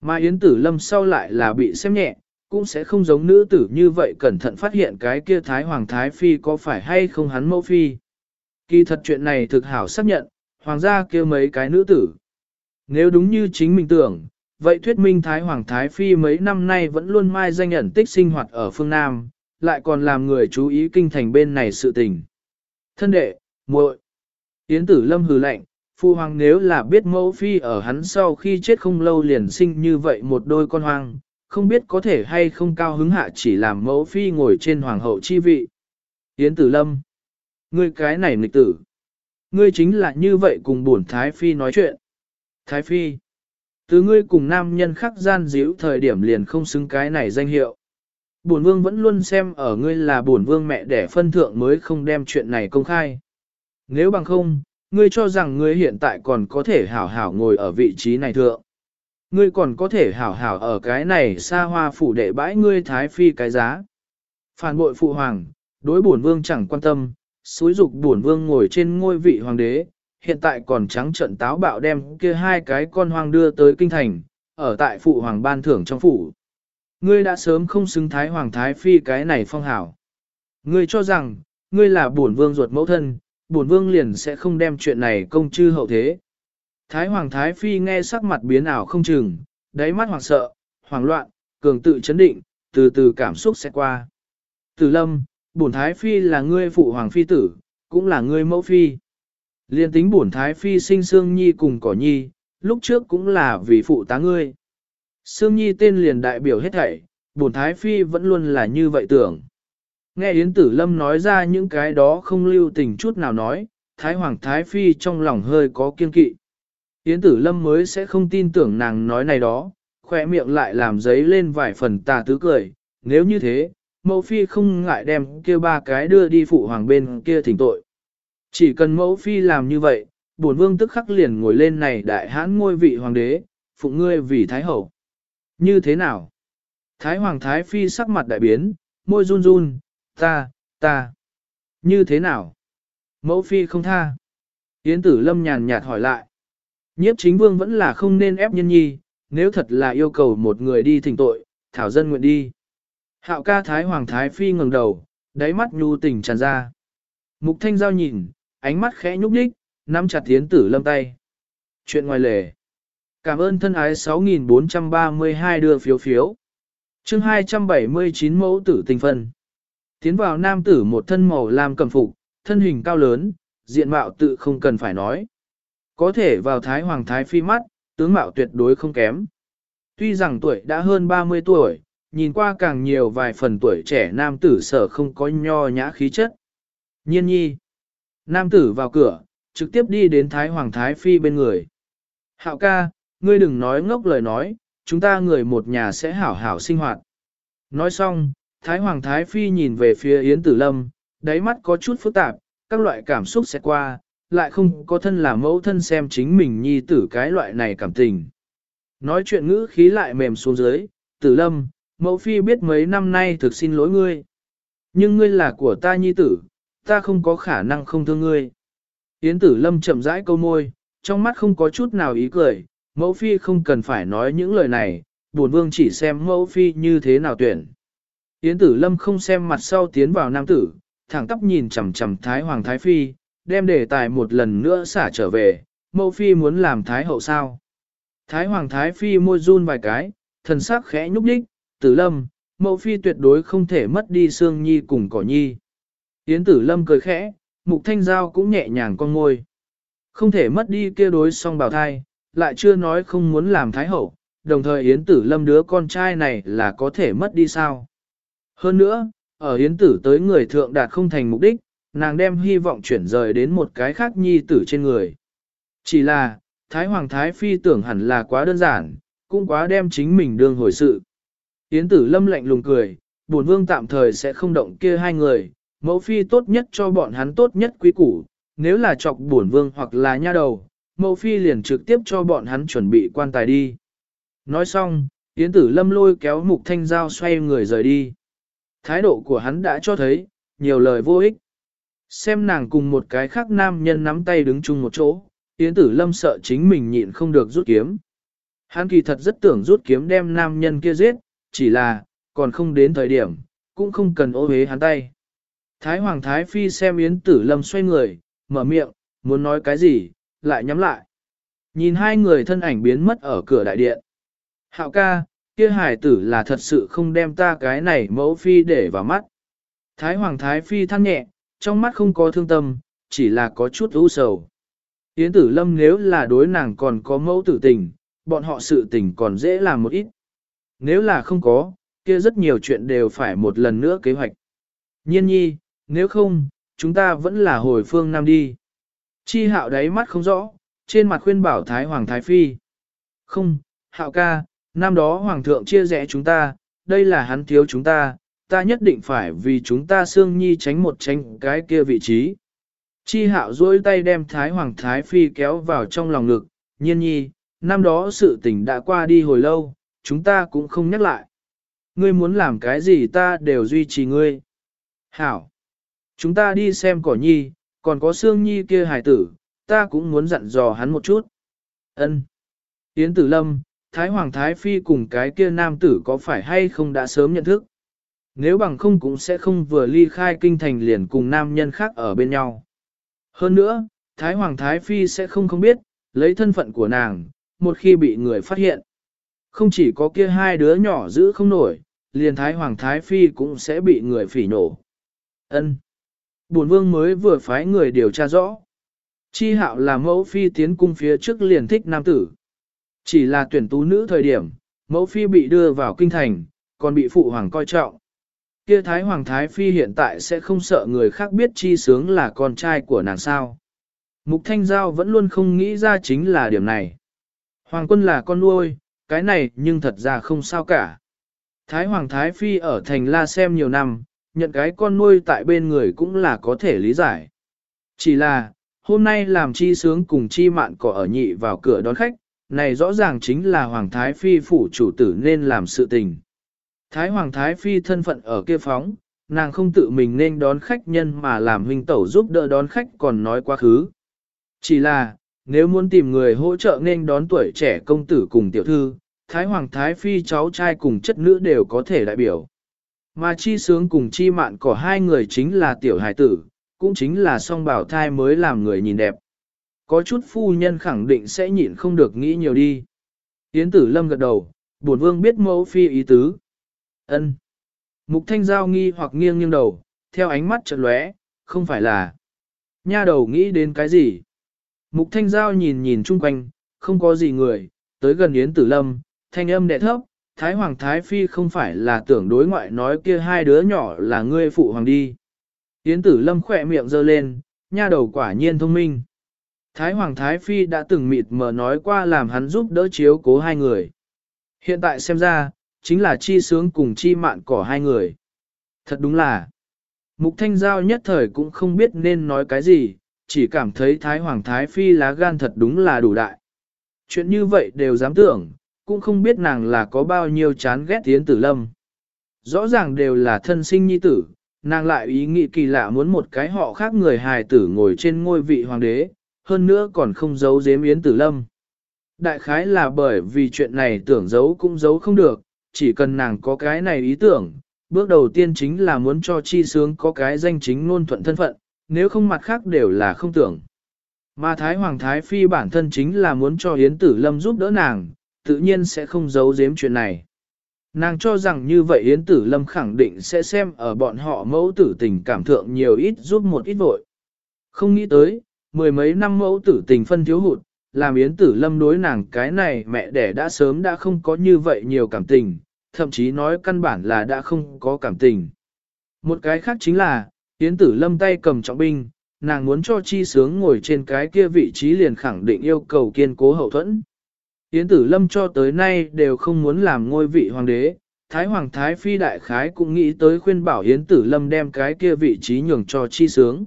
Mà Yến Tử Lâm sau lại là bị xem nhẹ, cũng sẽ không giống nữ tử như vậy cẩn thận phát hiện cái kia Thái Hoàng Thái Phi có phải hay không hắn mẫu phi. Kỳ thật chuyện này thực hảo xác nhận, hoàng gia kêu mấy cái nữ tử. Nếu đúng như chính mình tưởng, vậy thuyết minh Thái Hoàng Thái Phi mấy năm nay vẫn luôn mai danh nhận tích sinh hoạt ở phương Nam, lại còn làm người chú ý kinh thành bên này sự tình. Thân đệ, muội Yến tử lâm hừ lạnh, phu hoàng nếu là biết mẫu phi ở hắn sau khi chết không lâu liền sinh như vậy một đôi con hoang, không biết có thể hay không cao hứng hạ chỉ làm mẫu phi ngồi trên hoàng hậu chi vị. Yến tử lâm, ngươi cái này nghịch tử, ngươi chính là như vậy cùng bổn Thái Phi nói chuyện. Thái Phi, từ ngươi cùng nam nhân khắc gian díu thời điểm liền không xứng cái này danh hiệu. Bổn vương vẫn luôn xem ở ngươi là bổn vương mẹ đẻ phân thượng mới không đem chuyện này công khai. Nếu bằng không, ngươi cho rằng ngươi hiện tại còn có thể hảo hảo ngồi ở vị trí này thượng. Ngươi còn có thể hảo hảo ở cái này xa hoa phủ đệ bãi ngươi thái phi cái giá. Phản bội phụ hoàng, đối bổn vương chẳng quan tâm, xúi dục bổn vương ngồi trên ngôi vị hoàng đế, hiện tại còn trắng trận táo bạo đem kia hai cái con hoang đưa tới kinh thành, ở tại phụ hoàng ban thưởng trong phủ. Ngươi đã sớm không xứng thái hoàng thái phi cái này phong hảo. Ngươi cho rằng, ngươi là bổn vương ruột mẫu thân, bổn vương liền sẽ không đem chuyện này công chư hậu thế. Thái hoàng thái phi nghe sắc mặt biến ảo không chừng, đáy mắt hoảng sợ, hoảng loạn, cường tự chấn định, từ từ cảm xúc sẽ qua. Tử lâm, bổn thái phi là ngươi phụ hoàng phi tử, cũng là ngươi mẫu phi. Liên tính bổn thái phi sinh Sương Nhi cùng cỏ nhi, lúc trước cũng là vì phụ tá ngươi. Sương Nhi tên liền đại biểu hết thảy, bổn thái phi vẫn luôn là như vậy tưởng. Nghe Yến Tử Lâm nói ra những cái đó không lưu tình chút nào nói, Thái Hoàng Thái Phi trong lòng hơi có kiên kỵ. Yến Tử Lâm mới sẽ không tin tưởng nàng nói này đó, khỏe miệng lại làm giấy lên vài phần tà tứ cười, nếu như thế, mẫu phi không ngại đem kia ba cái đưa đi phụ hoàng bên kia thỉnh tội. Chỉ cần mẫu phi làm như vậy, bổn vương tức khắc liền ngồi lên này đại hãn ngôi vị hoàng đế, phụ ngươi vì thái hậu. Như thế nào? Thái hoàng thái phi sắc mặt đại biến, môi run run, ta, ta. Như thế nào? Mẫu phi không tha. Yến tử lâm nhàn nhạt hỏi lại. Nhiếp chính vương vẫn là không nên ép nhân nhi, nếu thật là yêu cầu một người đi thỉnh tội, thảo dân nguyện đi. Hạo ca thái hoàng thái phi ngẩng đầu, đáy mắt nhu tình tràn ra. Mục thanh giao nhìn, ánh mắt khẽ nhúc nhích, nắm chặt tiến tử lâm tay. Chuyện ngoài lề. Cảm ơn thân ái 6432 đưa phiếu phiếu. chương 279 mẫu tử tình phân. Tiến vào nam tử một thân màu lam cầm phục, thân hình cao lớn, diện mạo tự không cần phải nói. Có thể vào thái hoàng thái phi mắt, tướng mạo tuyệt đối không kém. Tuy rằng tuổi đã hơn 30 tuổi, nhìn qua càng nhiều vài phần tuổi trẻ nam tử sở không có nho nhã khí chất. Nhiên nhi. Nam tử vào cửa, trực tiếp đi đến Thái Hoàng Thái Phi bên người. Hạo ca, ngươi đừng nói ngốc lời nói, chúng ta người một nhà sẽ hảo hảo sinh hoạt. Nói xong, Thái Hoàng Thái Phi nhìn về phía Yến Tử Lâm, đáy mắt có chút phức tạp, các loại cảm xúc sẽ qua, lại không có thân là mẫu thân xem chính mình nhi tử cái loại này cảm tình. Nói chuyện ngữ khí lại mềm xuống dưới, Tử Lâm, mẫu phi biết mấy năm nay thực xin lỗi ngươi. Nhưng ngươi là của ta nhi tử, ta không có khả năng không thương ngươi. Yến Tử Lâm chậm rãi câu môi, trong mắt không có chút nào ý cười, mẫu phi không cần phải nói những lời này, buồn vương chỉ xem mẫu phi như thế nào tuyển. Yến Tử Lâm không xem mặt sau tiến vào nam tử, thẳng tắp nhìn chằm chằm Thái Hoàng Thái Phi, đem đề tài một lần nữa xả trở về, mẫu phi muốn làm Thái hậu sao. Thái Hoàng Thái Phi môi run vài cái, thần sắc khẽ nhúc nhích. Tử Lâm, mẫu phi tuyệt đối không thể mất đi xương Nhi cùng Cỏ Nhi. Yến Tử Lâm cười khẽ, Mục Thanh Giao cũng nhẹ nhàng con ngôi. Không thể mất đi kia đối song bào thai, lại chưa nói không muốn làm Thái hậu, đồng thời Yến Tử Lâm đứa con trai này là có thể mất đi sao. Hơn nữa, ở Yến Tử tới người thượng đạt không thành mục đích, nàng đem hy vọng chuyển rời đến một cái khác nhi tử trên người. Chỉ là, Thái Hoàng Thái Phi tưởng hẳn là quá đơn giản, cũng quá đem chính mình đương hồi sự. Yến Tử Lâm lạnh lùng cười, bổn vương tạm thời sẽ không động kia hai người, mẫu phi tốt nhất cho bọn hắn tốt nhất quý củ, nếu là chọc bổn vương hoặc là nha đầu, mẫu phi liền trực tiếp cho bọn hắn chuẩn bị quan tài đi. Nói xong, Yến Tử Lâm lôi kéo Mục Thanh Giao xoay người rời đi. Thái độ của hắn đã cho thấy, nhiều lời vô ích. Xem nàng cùng một cái khác nam nhân nắm tay đứng chung một chỗ, Yến Tử Lâm sợ chính mình nhịn không được rút kiếm. Hắn kỳ thật rất tưởng rút kiếm đem nam nhân kia giết, chỉ là, còn không đến thời điểm, cũng không cần ô hế hắn tay. Thái Hoàng Thái Phi xem Yến Tử Lâm xoay người, mở miệng, muốn nói cái gì, lại nhắm lại. Nhìn hai người thân ảnh biến mất ở cửa đại điện. Hạo ca, kia hải tử là thật sự không đem ta cái này mẫu phi để vào mắt. Thái Hoàng Thái Phi than nhẹ, trong mắt không có thương tâm, chỉ là có chút u sầu. Yến tử lâm nếu là đối nàng còn có mẫu tử tình, bọn họ sự tình còn dễ làm một ít. Nếu là không có, kia rất nhiều chuyện đều phải một lần nữa kế hoạch. Nhiên nhi, nếu không, chúng ta vẫn là hồi phương Nam đi. Chi hạo đáy mắt không rõ, trên mặt khuyên bảo Thái Hoàng Thái Phi. Không, hạo ca, năm đó Hoàng thượng chia rẽ chúng ta, đây là hắn thiếu chúng ta, ta nhất định phải vì chúng ta xương nhi tránh một tránh cái kia vị trí. Chi hạo duỗi tay đem Thái Hoàng Thái Phi kéo vào trong lòng ngực, nhiên nhi, năm đó sự tình đã qua đi hồi lâu, chúng ta cũng không nhắc lại. Ngươi muốn làm cái gì ta đều duy trì ngươi. Hảo! Chúng ta đi xem cỏ nhi, còn có xương nhi kia hải tử, ta cũng muốn dặn dò hắn một chút. Ân. Yến Tử Lâm, Thái Hoàng Thái Phi cùng cái kia nam tử có phải hay không đã sớm nhận thức? Nếu bằng không cũng sẽ không vừa ly khai kinh thành liền cùng nam nhân khác ở bên nhau. Hơn nữa, Thái Hoàng Thái Phi sẽ không không biết, lấy thân phận của nàng, một khi bị người phát hiện. Không chỉ có kia hai đứa nhỏ giữ không nổi, liền Thái Hoàng Thái Phi cũng sẽ bị người phỉ nổ. Ân. Bổn vương mới vừa phái người điều tra rõ. Chi hạo là mẫu phi tiến cung phía trước liền thích nam tử. Chỉ là tuyển tú nữ thời điểm, mẫu phi bị đưa vào kinh thành, còn bị phụ hoàng coi trọng. Kia thái hoàng thái phi hiện tại sẽ không sợ người khác biết chi sướng là con trai của nàng sao. Mục thanh giao vẫn luôn không nghĩ ra chính là điểm này. Hoàng quân là con nuôi, cái này nhưng thật ra không sao cả. Thái hoàng thái phi ở thành la xem nhiều năm, nhận cái con nuôi tại bên người cũng là có thể lý giải. Chỉ là, hôm nay làm chi sướng cùng chi mạn cỏ ở nhị vào cửa đón khách, này rõ ràng chính là Hoàng Thái Phi phủ chủ tử nên làm sự tình. Thái Hoàng Thái Phi thân phận ở kia phóng, nàng không tự mình nên đón khách nhân mà làm huynh tẩu giúp đỡ đón khách còn nói quá khứ. Chỉ là, nếu muốn tìm người hỗ trợ nên đón tuổi trẻ công tử cùng tiểu thư, Thái Hoàng Thái Phi cháu trai cùng chất nữ đều có thể đại biểu. Mà chi sướng cùng chi mạn của hai người chính là tiểu hài tử, cũng chính là song bảo thai mới làm người nhìn đẹp. Có chút phu nhân khẳng định sẽ nhịn không được nghĩ nhiều đi. Yến tử lâm gật đầu, buồn vương biết mẫu phi ý tứ. ân Mục thanh giao nghi hoặc nghiêng nghiêng đầu, theo ánh mắt chợt lóe, không phải là. Nha đầu nghĩ đến cái gì? Mục thanh giao nhìn nhìn chung quanh, không có gì người, tới gần Yến tử lâm, thanh âm đệ thấp, Thái Hoàng Thái Phi không phải là tưởng đối ngoại nói kia hai đứa nhỏ là ngươi phụ hoàng đi. Yến tử lâm khỏe miệng giơ lên, nha đầu quả nhiên thông minh. Thái Hoàng Thái Phi đã từng mịt mờ nói qua làm hắn giúp đỡ chiếu cố hai người. Hiện tại xem ra, chính là chi sướng cùng chi mạn cỏ hai người. Thật đúng là, Mục Thanh Giao nhất thời cũng không biết nên nói cái gì, chỉ cảm thấy Thái Hoàng Thái Phi lá gan thật đúng là đủ đại. Chuyện như vậy đều dám tưởng, cũng không biết nàng là có bao nhiêu chán ghét Yến Tử Lâm. Rõ ràng đều là thân sinh nhi tử, nàng lại ý nghĩ kỳ lạ muốn một cái họ khác người hài tử ngồi trên ngôi vị hoàng đế, hơn nữa còn không giấu giếm Yến Tử Lâm. Đại khái là bởi vì chuyện này tưởng giấu cũng giấu không được, chỉ cần nàng có cái này ý tưởng, bước đầu tiên chính là muốn cho chi sướng có cái danh chính ngôn thuận thân phận, nếu không mặt khác đều là không tưởng. Mà Thái Hoàng Thái Phi bản thân chính là muốn cho Yến Tử Lâm giúp đỡ nàng, tự nhiên sẽ không giấu giếm chuyện này. Nàng cho rằng như vậy Yến Tử Lâm khẳng định sẽ xem ở bọn họ mẫu tử tình cảm thượng nhiều ít giúp một ít vội. Không nghĩ tới, mười mấy năm mẫu tử tình phân thiếu hụt, làm Yến Tử Lâm đối nàng cái này mẹ đẻ đã sớm đã không có như vậy nhiều cảm tình, thậm chí nói căn bản là đã không có cảm tình. Một cái khác chính là, Yến Tử Lâm tay cầm trọng binh, nàng muốn cho chi sướng ngồi trên cái kia vị trí liền khẳng định yêu cầu kiên cố hậu thuẫn. Yến Tử Lâm cho tới nay đều không muốn làm ngôi vị hoàng đế, Thái Hoàng Thái Phi Đại Khái cũng nghĩ tới khuyên bảo Yến Tử Lâm đem cái kia vị trí nhường cho chi sướng.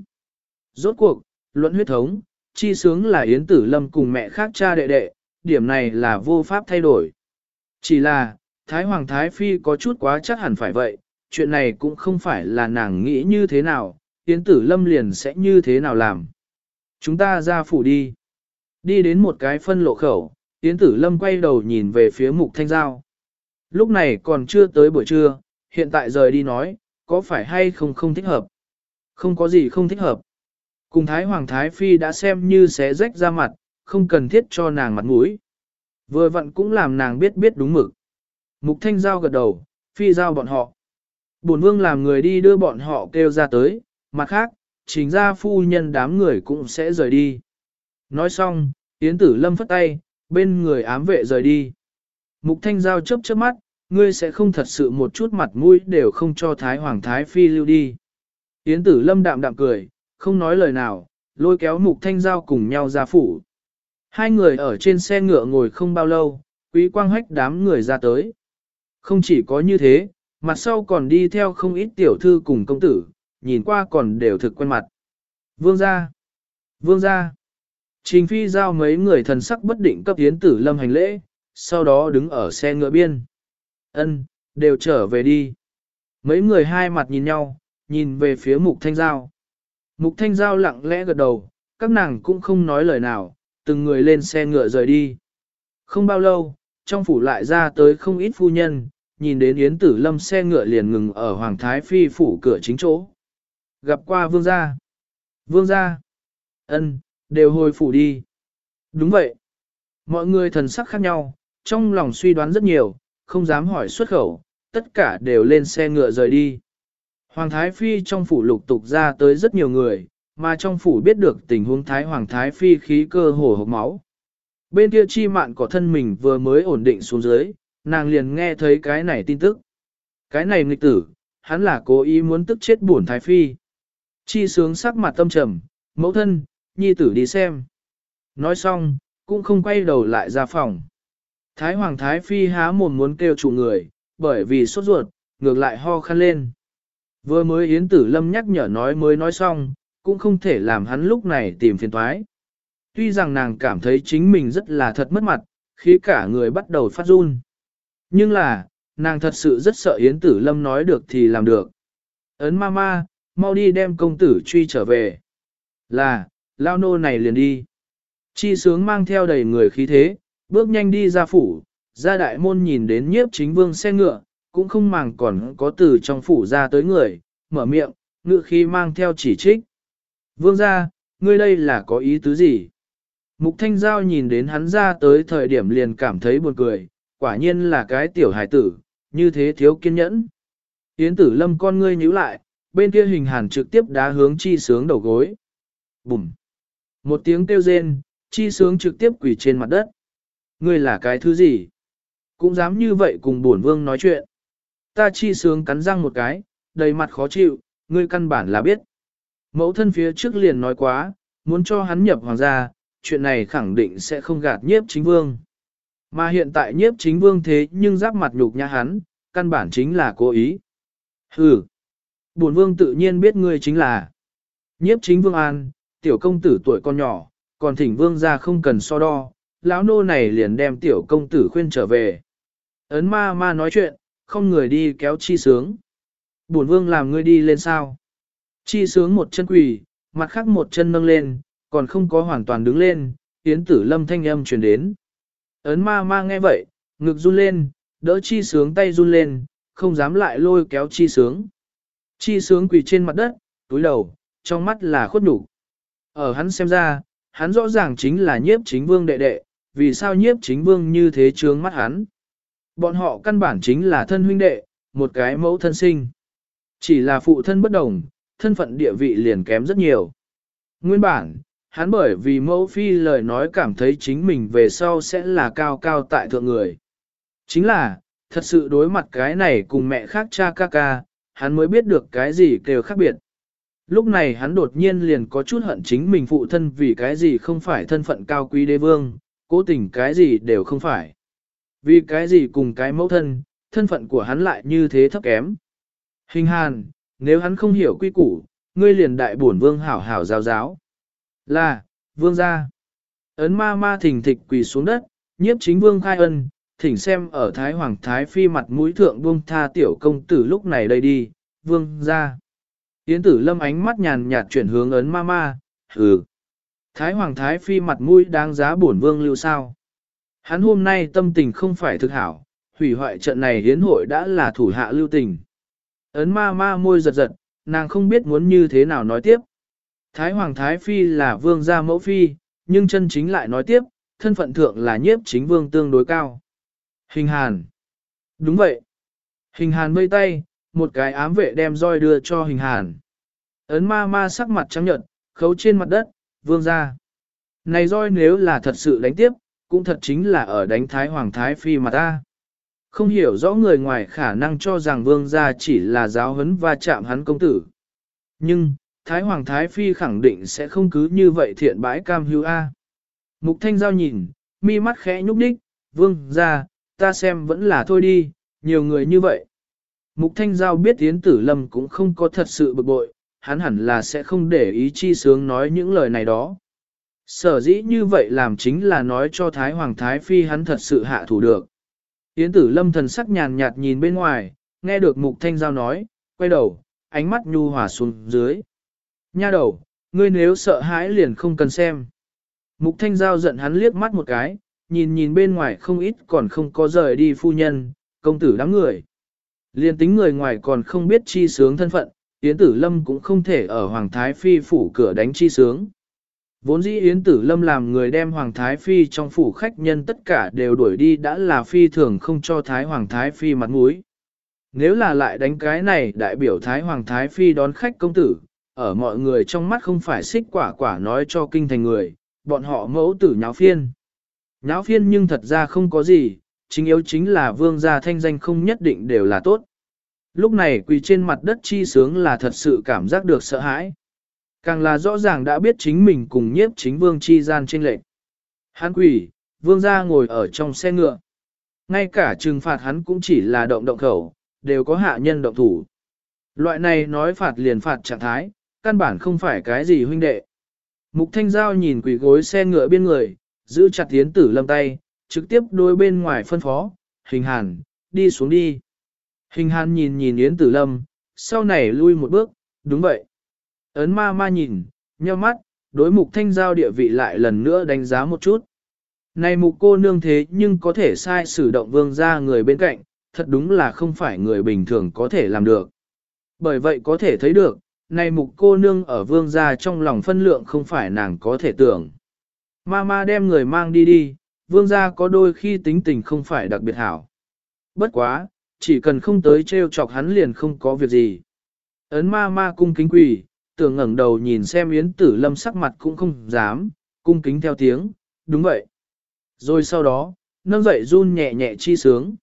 Rốt cuộc, luận huyết thống, chi sướng là Yến Tử Lâm cùng mẹ khác cha đệ đệ, điểm này là vô pháp thay đổi. Chỉ là, Thái Hoàng Thái Phi có chút quá chắc hẳn phải vậy, chuyện này cũng không phải là nàng nghĩ như thế nào, Yến Tử Lâm liền sẽ như thế nào làm. Chúng ta ra phủ đi. Đi đến một cái phân lộ khẩu, Yến Tử Lâm quay đầu nhìn về phía Mục Thanh Giao. Lúc này còn chưa tới buổi trưa, hiện tại rời đi nói, có phải hay không không thích hợp? Không có gì không thích hợp. Cùng Thái Hoàng Thái Phi đã xem như xé rách ra mặt, không cần thiết cho nàng mặt mũi. Vừa vặn cũng làm nàng biết biết đúng mực. Mục Thanh Giao gật đầu, Phi Giao bọn họ. Bổn Vương làm người đi đưa bọn họ kêu ra tới, mặt khác, chính ra phu nhân đám người cũng sẽ rời đi. Nói xong, Yến Tử Lâm phất tay, bên người ám vệ rời đi. Mục Thanh Giao chớp chớp mắt, ngươi sẽ không thật sự một chút mặt mũi đều không cho Thái Hoàng Thái Phi lưu đi. Yến Tử Lâm đạm đạm cười, không nói lời nào, lôi kéo Mục Thanh Giao cùng nhau ra phủ. Hai người ở trên xe ngựa ngồi không bao lâu, quý quang hách đám người ra tới. Không chỉ có như thế, mặt sau còn đi theo không ít tiểu thư cùng công tử, nhìn qua còn đều thực quen mặt. Vương gia! Vương gia! Trình phi giao mấy người thần sắc bất định cấp hiến tử lâm hành lễ, sau đó đứng ở xe ngựa biên. Ân, đều trở về đi. Mấy người hai mặt nhìn nhau, nhìn về phía mục thanh giao. Mục thanh giao lặng lẽ gật đầu, các nàng cũng không nói lời nào, từng người lên xe ngựa rời đi. Không bao lâu, trong phủ lại ra tới không ít phu nhân, nhìn đến Yến Tử Lâm xe ngựa liền ngừng ở Hoàng Thái Phi phủ cửa chính chỗ. Gặp qua vương gia. Vương gia. ân, đều hồi phủ đi. Đúng vậy. Mọi người thần sắc khác nhau, trong lòng suy đoán rất nhiều, không dám hỏi xuất khẩu, tất cả đều lên xe ngựa rời đi. Hoàng Thái Phi trong phủ lục tục ra tới rất nhiều người, mà trong phủ biết được tình huống Thái Hoàng Thái Phi khí cơ hồ hộp máu. Bên kia chi mạn có thân mình vừa mới ổn định xuống dưới, nàng liền nghe thấy cái này tin tức. Cái này nghịch tử, hắn là cố ý muốn tức chết bổn Thái Phi. Chi sướng sắc mặt tâm trầm, mẫu thân, nhi tử đi xem. Nói xong, cũng không quay đầu lại ra phòng. Thái Hoàng Thái Phi há mồm muốn kêu chủ người, bởi vì sốt ruột, ngược lại ho khăn lên. Vừa mới Yến Tử Lâm nhắc nhở nói mới nói xong, cũng không thể làm hắn lúc này tìm phiền toái. Tuy rằng nàng cảm thấy chính mình rất là thật mất mặt, khi cả người bắt đầu phát run. Nhưng là, nàng thật sự rất sợ Yến Tử Lâm nói được thì làm được. Ấn ma ma, mau đi đem công tử truy trở về. Là, lao nô này liền đi. Chi sướng mang theo đầy người khí thế, bước nhanh đi ra phủ, ra đại môn nhìn đến nhiếp chính vương xe ngựa, cũng không màng còn có từ trong phủ ra tới người, mở miệng, ngựa khi mang theo chỉ trích. Vương ra, ngươi đây là có ý tứ gì? Mục Thanh Giao nhìn đến hắn ra tới thời điểm liền cảm thấy buồn cười, quả nhiên là cái tiểu hải tử, như thế thiếu kiên nhẫn. Yến tử lâm con ngươi nhíu lại, bên kia hình hàn trực tiếp đá hướng chi sướng đầu gối. Bùm! Một tiếng kêu rên, chi sướng trực tiếp quỷ trên mặt đất. Ngươi là cái thứ gì? Cũng dám như vậy cùng bổn vương nói chuyện. Ta chi sướng cắn răng một cái, đầy mặt khó chịu, ngươi căn bản là biết. Mẫu thân phía trước liền nói quá, muốn cho hắn nhập hoàng gia, chuyện này khẳng định sẽ không gạt nhiếp chính vương. Mà hiện tại nhiếp chính vương thế nhưng giáp mặt nhục nhã hắn, căn bản chính là cố ý. Hừ, bổn vương tự nhiên biết ngươi chính là nhiếp chính vương an, tiểu công tử tuổi con nhỏ, còn thỉnh vương ra không cần so đo, lão nô này liền đem tiểu công tử khuyên trở về. Ấn ma ma nói chuyện, không người đi kéo chi sướng. Bổn vương làm ngươi đi lên sao? Chi sướng một chân quỳ, mặt khác một chân nâng lên, còn không có hoàn toàn đứng lên, tiến tử lâm thanh âm truyền đến. Ấn ma ma nghe vậy, ngực run lên, đỡ chi sướng tay run lên, không dám lại lôi kéo chi sướng. Chi sướng quỳ trên mặt đất, túi đầu, trong mắt là khuất nhục. Ở hắn xem ra, hắn rõ ràng chính là nhiếp chính vương đệ đệ, vì sao nhiếp chính vương như thế trướng mắt hắn. Bọn họ căn bản chính là thân huynh đệ, một cái mẫu thân sinh. Chỉ là phụ thân bất đồng, thân phận địa vị liền kém rất nhiều. Nguyên bản, hắn bởi vì mẫu phi lời nói cảm thấy chính mình về sau sẽ là cao cao tại thượng người. Chính là, thật sự đối mặt cái này cùng mẹ khác cha ca ca, hắn mới biết được cái gì kêu khác biệt. Lúc này hắn đột nhiên liền có chút hận chính mình phụ thân vì cái gì không phải thân phận cao quý đế vương, cố tình cái gì đều không phải. Vì cái gì cùng cái mẫu thân, thân phận của hắn lại như thế thấp kém. Hình hàn, nếu hắn không hiểu quy củ, ngươi liền đại bổn vương hảo hảo giáo giáo. Là, vương gia. Ấn ma ma thỉnh thịch quỳ xuống đất, nhiếp chính vương khai ân, thỉnh xem ở Thái Hoàng Thái Phi mặt mũi thượng buông tha tiểu công tử lúc này đây đi, vương gia. Yến tử lâm ánh mắt nhàn nhạt chuyển hướng ấn ma ma, hừ. Thái Hoàng Thái Phi mặt mũi đáng giá bổn vương lưu sao. Hắn hôm nay tâm tình không phải thực hảo, hủy hoại trận này hiến hội đã là thủ hạ lưu tình. Ấn ma ma môi giật giật, nàng không biết muốn như thế nào nói tiếp. Thái Hoàng Thái Phi là vương gia mẫu phi, nhưng chân chính lại nói tiếp, thân phận thượng là nhiếp chính vương tương đối cao. Hình hàn. Đúng vậy. Hình hàn mây tay, một cái ám vệ đem roi đưa cho hình hàn. Ấn ma ma sắc mặt trắng nhợt, khấu trên mặt đất, vương gia. Này roi nếu là thật sự đánh tiếp, cũng thật chính là ở đánh Thái Hoàng Thái Phi mà ta. Không hiểu rõ người ngoài khả năng cho rằng vương gia chỉ là giáo huấn và chạm hắn công tử. Nhưng, Thái Hoàng Thái Phi khẳng định sẽ không cứ như vậy thiện bãi cam hưu A. Mục Thanh Giao nhìn, mi mắt khẽ nhúc đích, vương gia, ta xem vẫn là thôi đi, nhiều người như vậy. Mục Thanh Giao biết Yến Tử Lâm cũng không có thật sự bực bội, hắn hẳn là sẽ không để ý chi sướng nói những lời này đó. Sở dĩ như vậy làm chính là nói cho Thái Hoàng Thái Phi hắn thật sự hạ thủ được. Yến tử lâm thần sắc nhàn nhạt nhìn bên ngoài, nghe được mục thanh giao nói, quay đầu, ánh mắt nhu hòa xuống dưới. Nha đầu, ngươi nếu sợ hãi liền không cần xem. Mục thanh giao giận hắn liếc mắt một cái, nhìn nhìn bên ngoài không ít còn không có rời đi phu nhân, công tử đám người. Liên tính người ngoài còn không biết chi sướng thân phận, Yến Tử Lâm cũng không thể ở Hoàng Thái Phi phủ cửa đánh chi sướng. Vốn dĩ Yến Tử Lâm làm người đem Hoàng Thái Phi trong phủ khách nhân tất cả đều đuổi đi đã là phi thường không cho Thái Hoàng Thái Phi mặt mũi. Nếu là lại đánh cái này đại biểu Thái Hoàng Thái Phi đón khách công tử, ở mọi người trong mắt không phải xích quả quả nói cho kinh thành người, bọn họ mẫu tử nháo phiên. Nháo phiên nhưng thật ra không có gì, chính yếu chính là vương gia thanh danh không nhất định đều là tốt. Lúc này quỳ trên mặt đất chi sướng là thật sự cảm giác được sợ hãi. Càng là rõ ràng đã biết chính mình cùng nhiếp chính vương chi gian trên lệnh. Hắn quỷ, vương gia ngồi ở trong xe ngựa. Ngay cả trừng phạt hắn cũng chỉ là động động khẩu, đều có hạ nhân động thủ. Loại này nói phạt liền phạt trạng thái, căn bản không phải cái gì huynh đệ. Mục Thanh Giao nhìn quỷ gối xe ngựa bên người, giữ chặt tiến tử lâm tay, trực tiếp đôi bên ngoài phân phó, hình hàn, đi xuống đi. Hình hàn nhìn nhìn Yến Tử Lâm, sau này lui một bước, đúng vậy. Ấn ma ma nhìn, nheo mắt, đối mục thanh giao địa vị lại lần nữa đánh giá một chút. Này mục cô nương thế nhưng có thể sai sử động vương ra người bên cạnh, thật đúng là không phải người bình thường có thể làm được. Bởi vậy có thể thấy được, này mục cô nương ở vương gia trong lòng phân lượng không phải nàng có thể tưởng. ma ma đem người mang đi đi, vương gia có đôi khi tính tình không phải đặc biệt hảo. Bất quá, chỉ cần không tới trêu chọc hắn liền không có việc gì. Ấn ma ma cung kính quỳ, tưởng ngẩng đầu nhìn xem Yến Tử Lâm sắc mặt cũng không dám, cung kính theo tiếng, đúng vậy. Rồi sau đó, nâng dậy run nhẹ nhẹ chi sướng.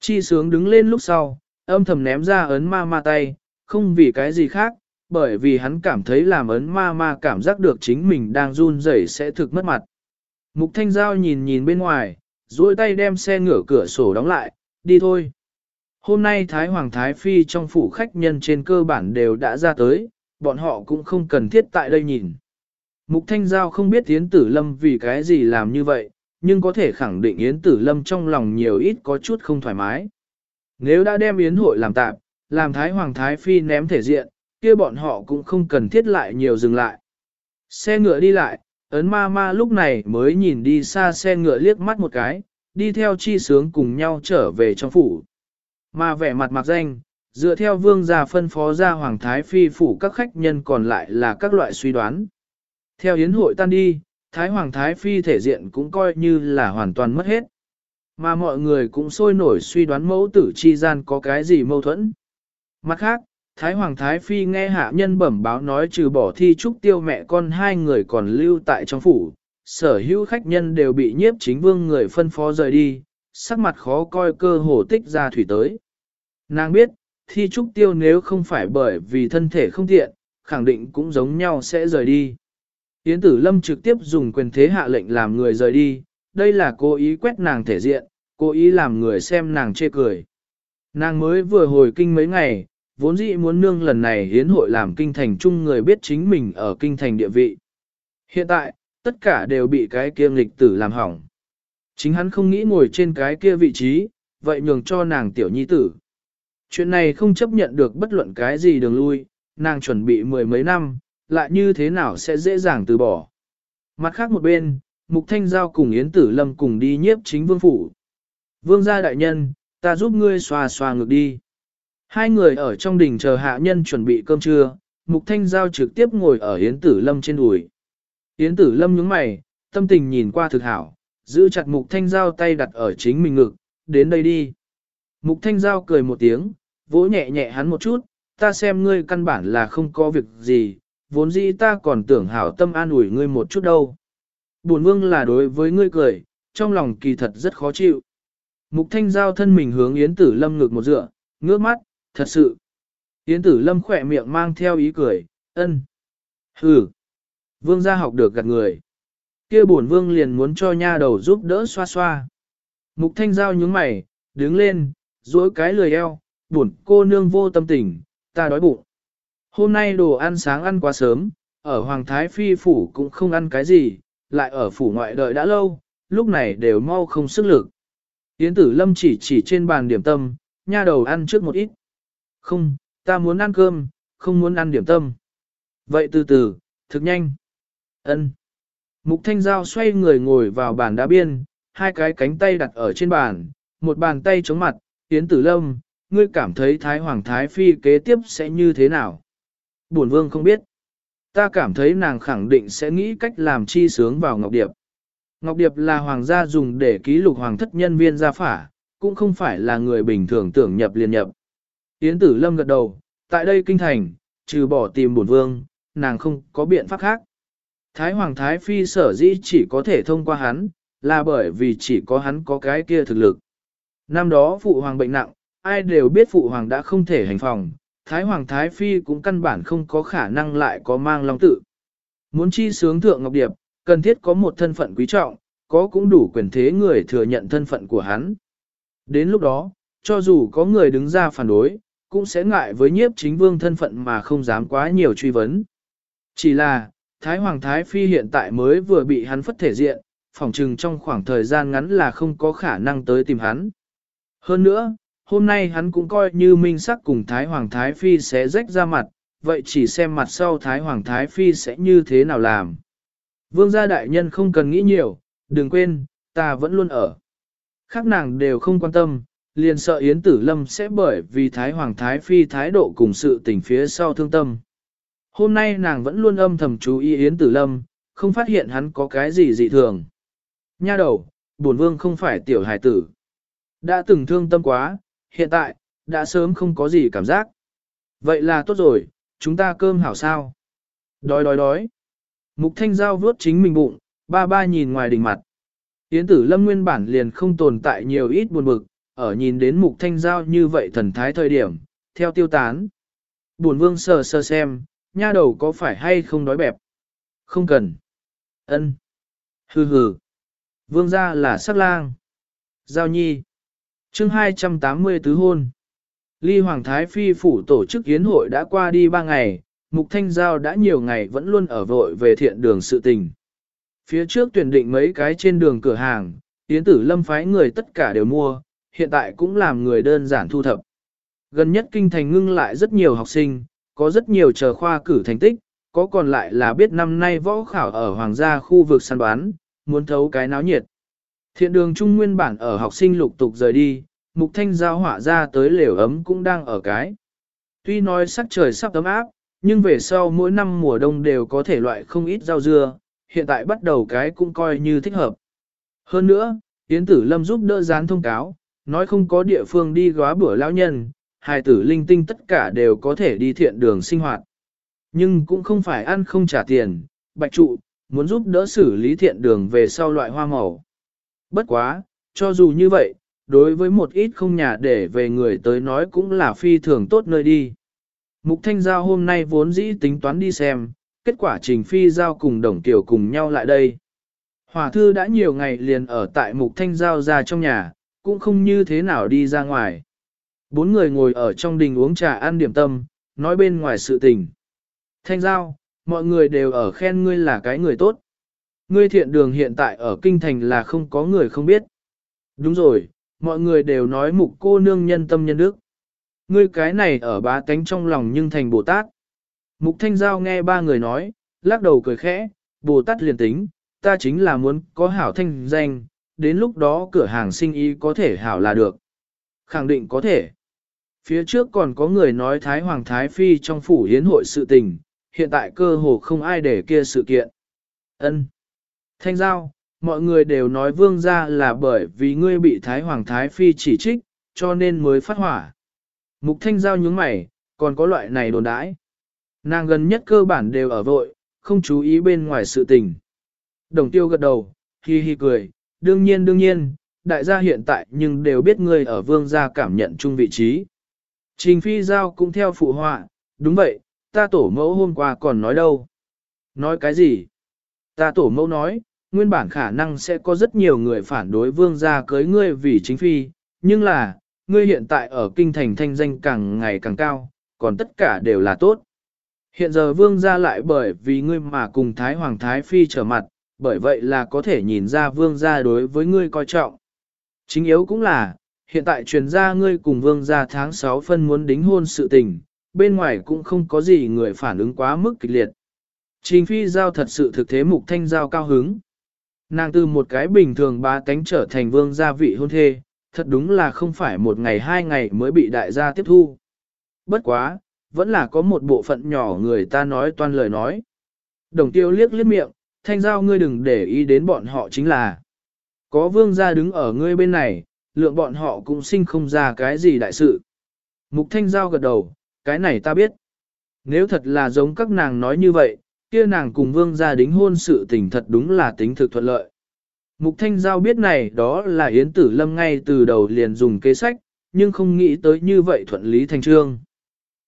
Chi sướng đứng lên lúc sau, âm thầm ném ra ấn ma ma tay, không vì cái gì khác, bởi vì hắn cảm thấy làm ấn ma ma cảm giác được chính mình đang run rẩy sẽ thực mất mặt. Mục Thanh Giao nhìn nhìn bên ngoài, duỗi tay đem xe ngửa cửa sổ đóng lại, đi thôi. Hôm nay Thái Hoàng Thái Phi trong phủ khách nhân trên cơ bản đều đã ra tới, bọn họ cũng không cần thiết tại đây nhìn. Mục Thanh Giao không biết Yến Tử Lâm vì cái gì làm như vậy, nhưng có thể khẳng định Yến Tử Lâm trong lòng nhiều ít có chút không thoải mái. Nếu đã đem Yến hội làm tạm, làm Thái Hoàng Thái Phi ném thể diện, kia bọn họ cũng không cần thiết lại nhiều dừng lại. Xe ngựa đi lại, ấn ma ma lúc này mới nhìn đi xa xe ngựa liếc mắt một cái, đi theo chi sướng cùng nhau trở về trong phủ. Mà vẻ mặt mặc danh, dựa theo vương gia phân phó ra Hoàng Thái Phi phủ các khách nhân còn lại là các loại suy đoán. Theo yến hội tan đi, Thái Hoàng Thái Phi thể diện cũng coi như là hoàn toàn mất hết. Mà mọi người cũng sôi nổi suy đoán mẫu tử chi gian có cái gì mâu thuẫn. Mặt khác, Thái Hoàng Thái Phi nghe hạ nhân bẩm báo nói trừ bỏ thi trúc tiêu mẹ con hai người còn lưu tại trong phủ, sở hữu khách nhân đều bị nhiếp chính vương người phân phó rời đi, sắc mặt khó coi cơ hồ tích ra thủy tới. Nàng biết, thi trúc tiêu nếu không phải bởi vì thân thể không tiện, khẳng định cũng giống nhau sẽ rời đi. Yến tử lâm trực tiếp dùng quyền thế hạ lệnh làm người rời đi, đây là cố ý quét nàng thể diện, cố ý làm người xem nàng chê cười. Nàng mới vừa hồi kinh mấy ngày, vốn dĩ muốn nương lần này hiến hội làm kinh thành chung người biết chính mình ở kinh thành địa vị. Hiện tại, tất cả đều bị cái kia nghịch tử làm hỏng. Chính hắn không nghĩ ngồi trên cái kia vị trí, vậy nhường cho nàng tiểu nhi tử. Chuyện này không chấp nhận được bất luận cái gì đường lui, nàng chuẩn bị mười mấy năm, lại như thế nào sẽ dễ dàng từ bỏ. Mặt khác một bên, Mục Thanh Giao cùng Yến Tử Lâm cùng đi nhiếp chính vương phủ. Vương gia đại nhân, ta giúp ngươi xoa xoa ngược đi. Hai người ở trong đình chờ hạ nhân chuẩn bị cơm trưa, Mục Thanh Giao trực tiếp ngồi ở Yến Tử Lâm trên đùi. Yến Tử Lâm nhướng mày, tâm tình nhìn qua thực hảo, giữ chặt Mục Thanh Giao tay đặt ở chính mình ngực, đến đây đi. Mục Thanh Giao cười một tiếng, vỗ nhẹ nhẹ hắn một chút, ta xem ngươi căn bản là không có việc gì, vốn dĩ ta còn tưởng hảo tâm an ủi ngươi một chút đâu. Bổn vương là đối với ngươi cười, trong lòng kỳ thật rất khó chịu. Mục Thanh Giao thân mình hướng Yến Tử Lâm ngực một dựa, ngước mắt, thật sự. Yến Tử Lâm khỏe miệng mang theo ý cười, ân. Hừ. Vương gia học được gạt người. Kia bổn vương liền muốn cho nha đầu giúp đỡ xoa xoa. Mục Thanh Giao nhướng mày, đứng lên, duỗi cái lười eo, bổn cô nương vô tâm tình, ta đói bụng. Hôm nay đồ ăn sáng ăn quá sớm, ở Hoàng Thái Phi phủ cũng không ăn cái gì, lại ở phủ ngoại đợi đã lâu, lúc này đều mau không sức lực. Yến tử lâm chỉ chỉ trên bàn điểm tâm, nha đầu ăn trước một ít. Không, ta muốn ăn cơm, không muốn ăn điểm tâm. Vậy từ từ, thực nhanh. ân Mục Thanh Giao xoay người ngồi vào bàn đá biên, hai cái cánh tay đặt ở trên bàn, một bàn tay chống mặt, Yến Tử Lâm, ngươi cảm thấy Thái Hoàng Thái Phi kế tiếp sẽ như thế nào? Bổn Vương không biết. Ta cảm thấy nàng khẳng định sẽ nghĩ cách làm chi sướng vào Ngọc Điệp. Ngọc Điệp là hoàng gia dùng để ký lục hoàng thất nhân viên gia phả, cũng không phải là người bình thường tưởng nhập liền nhập. Yến Tử Lâm gật đầu, tại đây kinh thành, trừ bỏ tìm bổn vương, nàng không có biện pháp khác. Thái Hoàng Thái Phi sở dĩ chỉ có thể thông qua hắn, là bởi vì chỉ có hắn có cái kia thực lực. Năm đó Phụ Hoàng bệnh nặng, ai đều biết Phụ Hoàng đã không thể hành phòng, Thái Hoàng Thái Phi cũng căn bản không có khả năng lại có mang long tự. Muốn chi sướng thượng Ngọc Điệp, cần thiết có một thân phận quý trọng, có cũng đủ quyền thế người thừa nhận thân phận của hắn. Đến lúc đó, cho dù có người đứng ra phản đối, cũng sẽ ngại với nhiếp chính vương thân phận mà không dám quá nhiều truy vấn. Chỉ là, Thái Hoàng Thái Phi hiện tại mới vừa bị hắn phất thể diện, phỏng chừng trong khoảng thời gian ngắn là không có khả năng tới tìm hắn. Hơn nữa, hôm nay hắn cũng coi như minh sắc cùng Thái Hoàng Thái Phi sẽ rách ra mặt, vậy chỉ xem mặt sau Thái Hoàng Thái Phi sẽ như thế nào làm. Vương gia đại nhân không cần nghĩ nhiều, đừng quên, ta vẫn luôn ở. Khác nàng đều không quan tâm, liền sợ Yến Tử Lâm sẽ bởi vì Thái Hoàng Thái Phi thái độ cùng sự tình phía sau thương tâm. Hôm nay nàng vẫn luôn âm thầm chú ý Yến Tử Lâm, không phát hiện hắn có cái gì dị thường. Nha đầu, bổn vương không phải tiểu hài tử. Đã từng thương tâm quá, hiện tại, đã sớm không có gì cảm giác. Vậy là tốt rồi, chúng ta cơm hảo sao. Đói đói đói. Mục thanh giao vuốt chính mình bụng, ba ba nhìn ngoài đỉnh mặt. Yến tử lâm nguyên bản liền không tồn tại nhiều ít buồn bực, ở nhìn đến mục thanh giao như vậy thần thái thời điểm, theo tiêu tán. Buồn vương sờ sờ xem, nha đầu có phải hay không đói bẹp. Không cần. ân Hừ hừ. Vương gia là sắc lang. Giao nhi. chương 280 tứ hôn. Ly Hoàng Thái Phi phủ tổ chức yến hội đã qua đi ba ngày, Mục Thanh Giao đã nhiều ngày vẫn luôn ở vội về thiện đường sự tình. Phía trước tuyển định mấy cái trên đường cửa hàng, Yến Tử Lâm phái người tất cả đều mua, hiện tại cũng làm người đơn giản thu thập. Gần nhất kinh thành ngưng lại rất nhiều học sinh, có rất nhiều chờ khoa cử thành tích, có còn lại là biết năm nay võ khảo ở hoàng gia khu vực săn đoán muốn thấu cái náo nhiệt. Thiện đường trung nguyên bản ở học sinh lục tục rời đi, mục thanh giao hỏa ra tới lều ấm cũng đang ở cái. Tuy nói sắc trời sắp ấm áp, nhưng về sau mỗi năm mùa đông đều có thể loại không ít rau dưa, hiện tại bắt đầu cái cũng coi như thích hợp. Hơn nữa, Yến Tử Lâm giúp đỡ dán thông cáo, nói không có địa phương đi góa bữa lão nhân, hài tử linh tinh tất cả đều có thể đi thiện đường sinh hoạt. Nhưng cũng không phải ăn không trả tiền, bạch trụ, muốn giúp đỡ xử lý thiện đường về sau loại hoa màu. Bất quá, cho dù như vậy, đối với một ít không nhà để về người tới nói cũng là phi thường tốt nơi đi. Mục Thanh Giao hôm nay vốn dĩ tính toán đi xem, kết quả Trình Phi Giao cùng Đồng Tiểu cùng nhau lại đây. Hòa thư đã nhiều ngày liền ở tại Mục Thanh Giao ra trong nhà, cũng không như thế nào đi ra ngoài. Bốn người ngồi ở trong đình uống trà ăn điểm tâm, nói bên ngoài sự tình. Thanh Giao, mọi người đều ở khen ngươi là cái người tốt. Ngươi thiện đường hiện tại ở kinh thành là không có người không biết. Đúng rồi, mọi người đều nói mục cô nương nhân tâm nhân đức. Ngươi cái này ở bá tánh trong lòng nhưng thành Bồ Tát. Mục Thanh Giao nghe ba người nói, lắc đầu cười khẽ, Bồ Tát liền tính, ta chính là muốn có hảo thanh danh, đến lúc đó cửa hàng sinh ý có thể hảo là được. Khẳng định có thể. Phía trước còn có người nói Thái Hoàng Thái Phi trong phủ hiến hội sự tình, hiện tại cơ hồ không ai để kia sự kiện. Ân. Thanh Giao, mọi người đều nói vương gia là bởi vì ngươi bị Thái Hoàng Thái Phi chỉ trích, cho nên mới phát hỏa. Mục Thanh Giao nhướng mày, còn có loại này đồn đãi. Nàng gần nhất cơ bản đều ở vội, không chú ý bên ngoài sự tình. Đồng tiêu gật đầu, hi hi cười, đương nhiên đương nhiên, đại gia hiện tại nhưng đều biết ngươi ở vương gia cảm nhận chung vị trí. Trình phi giao cũng theo phụ họa, đúng vậy, ta tổ mẫu hôm qua còn nói đâu. Nói cái gì? Ta tổ mẫu nói, nguyên bản khả năng sẽ có rất nhiều người phản đối vương gia cưới ngươi vì chính phi, nhưng là, ngươi hiện tại ở kinh thành thanh danh càng ngày càng cao, còn tất cả đều là tốt. Hiện giờ vương gia lại bởi vì ngươi mà cùng Thái Hoàng Thái Phi trở mặt, bởi vậy là có thể nhìn ra vương gia đối với ngươi coi trọng. Chính yếu cũng là, hiện tại truyền ra ngươi cùng vương gia tháng 6 phân muốn đính hôn sự tình, bên ngoài cũng không có gì người phản ứng quá mức kịch liệt. Trình phi giao thật sự thực thế mục thanh giao cao hứng. Nàng từ một cái bình thường ba tánh trở thành vương gia vị hôn thê, thật đúng là không phải một ngày hai ngày mới bị đại gia tiếp thu. Bất quá, vẫn là có một bộ phận nhỏ người ta nói toan lời nói. Đồng tiêu liếc liếc miệng, thanh giao ngươi đừng để ý đến bọn họ chính là. Có vương gia đứng ở ngươi bên này, lượng bọn họ cũng sinh không ra cái gì đại sự. Mục thanh giao gật đầu, cái này ta biết. Nếu thật là giống các nàng nói như vậy, kia nàng cùng vương gia đính hôn sự tình thật đúng là tính thực thuận lợi. Mục Thanh Giao biết này đó là Yến Tử Lâm ngay từ đầu liền dùng kế sách, nhưng không nghĩ tới như vậy thuận lý thành trương.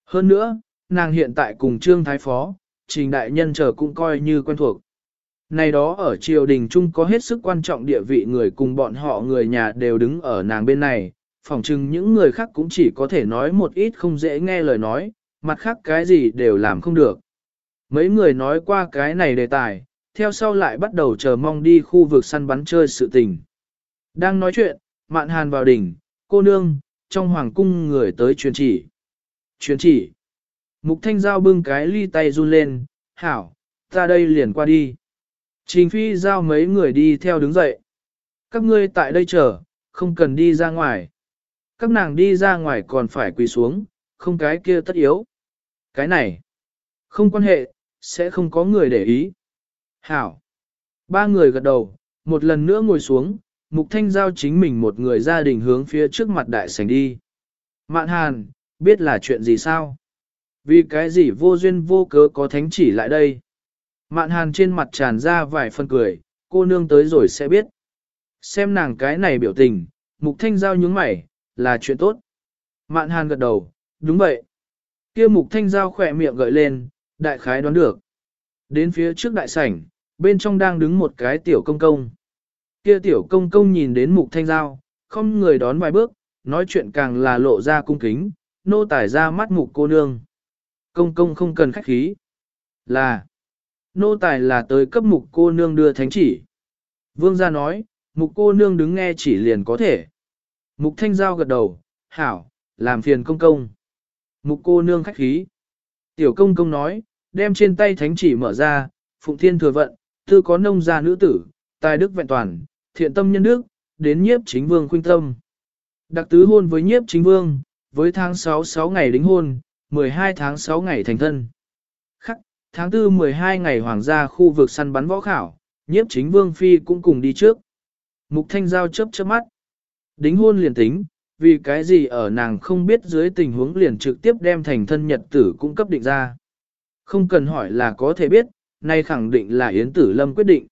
Hơn nữa, nàng hiện tại cùng trương thái phó, trình đại nhân chờ cũng coi như quen thuộc. Này đó ở triều đình chung có hết sức quan trọng địa vị người cùng bọn họ người nhà đều đứng ở nàng bên này, phỏng chừng những người khác cũng chỉ có thể nói một ít không dễ nghe lời nói, mặt khác cái gì đều làm không được. Mấy người nói qua cái này đề tài, theo sau lại bắt đầu chờ mong đi khu vực săn bắn chơi sự tình. Đang nói chuyện, mạn hàn vào đỉnh, cô nương, trong hoàng cung người tới truyền chỉ. Truyền chỉ. Mục thanh giao bưng cái ly tay run lên, hảo, ta đây liền qua đi. Trình phi giao mấy người đi theo đứng dậy. Các ngươi tại đây chờ, không cần đi ra ngoài. Các nàng đi ra ngoài còn phải quỳ xuống, không cái kia tất yếu. Cái này, không quan hệ, sẽ không có người để ý. Hảo, Ba người gật đầu, một lần nữa ngồi xuống, Mục Thanh Giao chính mình một người gia đình hướng phía trước mặt đại sảnh đi. Mạn Hàn, biết là chuyện gì sao? Vì cái gì vô duyên vô cớ có thánh chỉ lại đây? Mạn Hàn trên mặt tràn ra vài phân cười, cô nương tới rồi sẽ biết. Xem nàng cái này biểu tình, Mục Thanh Giao nhướng mày, là chuyện tốt. Mạn Hàn gật đầu, đúng vậy. Kia Mục Thanh Giao khỏe miệng gợi lên, đại khái đoán được. Đến phía trước đại sảnh, bên trong đang đứng một cái tiểu công công. Kia tiểu công công nhìn đến Mục Thanh Giao, không người đón vài bước, nói chuyện càng là lộ ra cung kính, nô tải ra mắt Mục cô nương. Công công không cần khách khí. Là, nô tài là tới cấp Mục cô nương đưa thánh chỉ. Vương gia nói, Mục cô nương đứng nghe chỉ liền có thể. Mục Thanh Giao gật đầu, hảo, làm phiền công công. Mục cô nương khách khí. Tiểu công công nói, đem trên tay thánh chỉ mở ra, phụng thiên thừa vận, tư có nông gia nữ tử, tài đức vẹn toàn, thiện tâm nhân đức, đến nhiếp chính vương khuynh tâm. Đặc tứ hôn với nhiếp chính vương, với tháng 6 6 ngày đính hôn, 12 tháng 6 ngày thành thân. Tháng 4 12 ngày hoàng gia khu vực săn bắn võ khảo, nhiếp chính vương phi cũng cùng đi trước. Mục thanh giao chớp chớp mắt. Đính hôn liền tính, vì cái gì ở nàng không biết dưới tình huống liền trực tiếp đem thành thân nhật tử cung cấp định ra. Không cần hỏi là có thể biết, nay khẳng định là Yến Tử Lâm quyết định.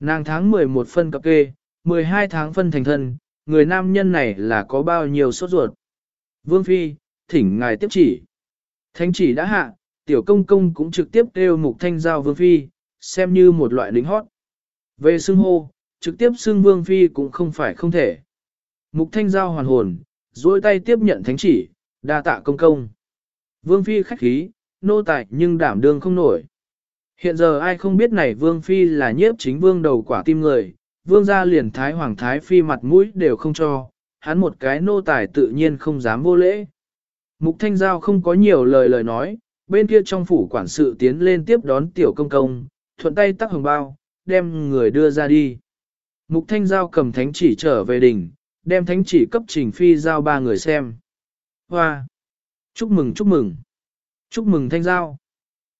Nàng tháng 11 phân cập kê, 12 tháng phân thành thân, người nam nhân này là có bao nhiêu sốt ruột. Vương Phi, thỉnh ngài tiếp chỉ. Thánh chỉ đã hạ, tiểu công công cũng trực tiếp kêu mục thanh giao Vương Phi, xem như một loại lính hót. Về xưng hô, trực tiếp xưng Vương Phi cũng không phải không thể. Mục thanh giao hoàn hồn, duỗi tay tiếp nhận thánh chỉ, đa tạ công công. Vương Phi khách khí, nô tài nhưng đảm đương không nổi. Hiện giờ ai không biết này Vương Phi là nhiếp chính vương đầu quả tim người, vương gia liền thái hoàng thái phi mặt mũi đều không cho, hắn một cái nô tài tự nhiên không dám vô lễ. Mục Thanh Giao không có nhiều lời lời nói, bên kia trong phủ quản sự tiến lên tiếp đón tiểu công công, thuận tay tắc hồng bao, đem người đưa ra đi. Mục Thanh Giao cầm thánh chỉ trở về đỉnh, đem thánh chỉ cấp trình phi giao ba người xem. Hoa! Chúc mừng chúc mừng! Chúc mừng Thanh Giao!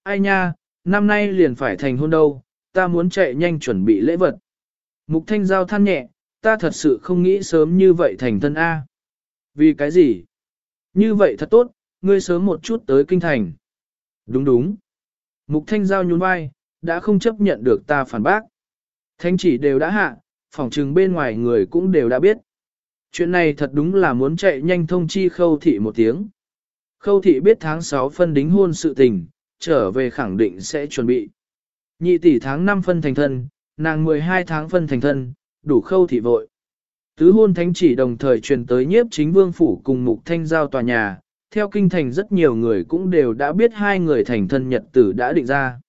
Ai nha, năm nay liền phải thành hôn đâu, ta muốn chạy nhanh chuẩn bị lễ vật. Mục Thanh Giao than nhẹ, ta thật sự không nghĩ sớm như vậy thành thân A. Vì cái gì? Như vậy thật tốt, ngươi sớm một chút tới kinh thành. Đúng đúng. Mục Thanh Giao nhún vai, đã không chấp nhận được ta phản bác. Thanh chỉ đều đã hạ, phòng trừng bên ngoài người cũng đều đã biết. Chuyện này thật đúng là muốn chạy nhanh thông chi khâu thị một tiếng. Khâu thị biết tháng 6 phân đính hôn sự tình, trở về khẳng định sẽ chuẩn bị. Nhị tỷ tháng 5 phân thành thân, nàng 12 tháng phân thành thân, đủ khâu thị vội. Tứ hôn thánh chỉ đồng thời truyền tới nhiếp chính vương phủ cùng mục thanh giao tòa nhà, theo kinh thành rất nhiều người cũng đều đã biết hai người thành thân nhật tử đã định ra.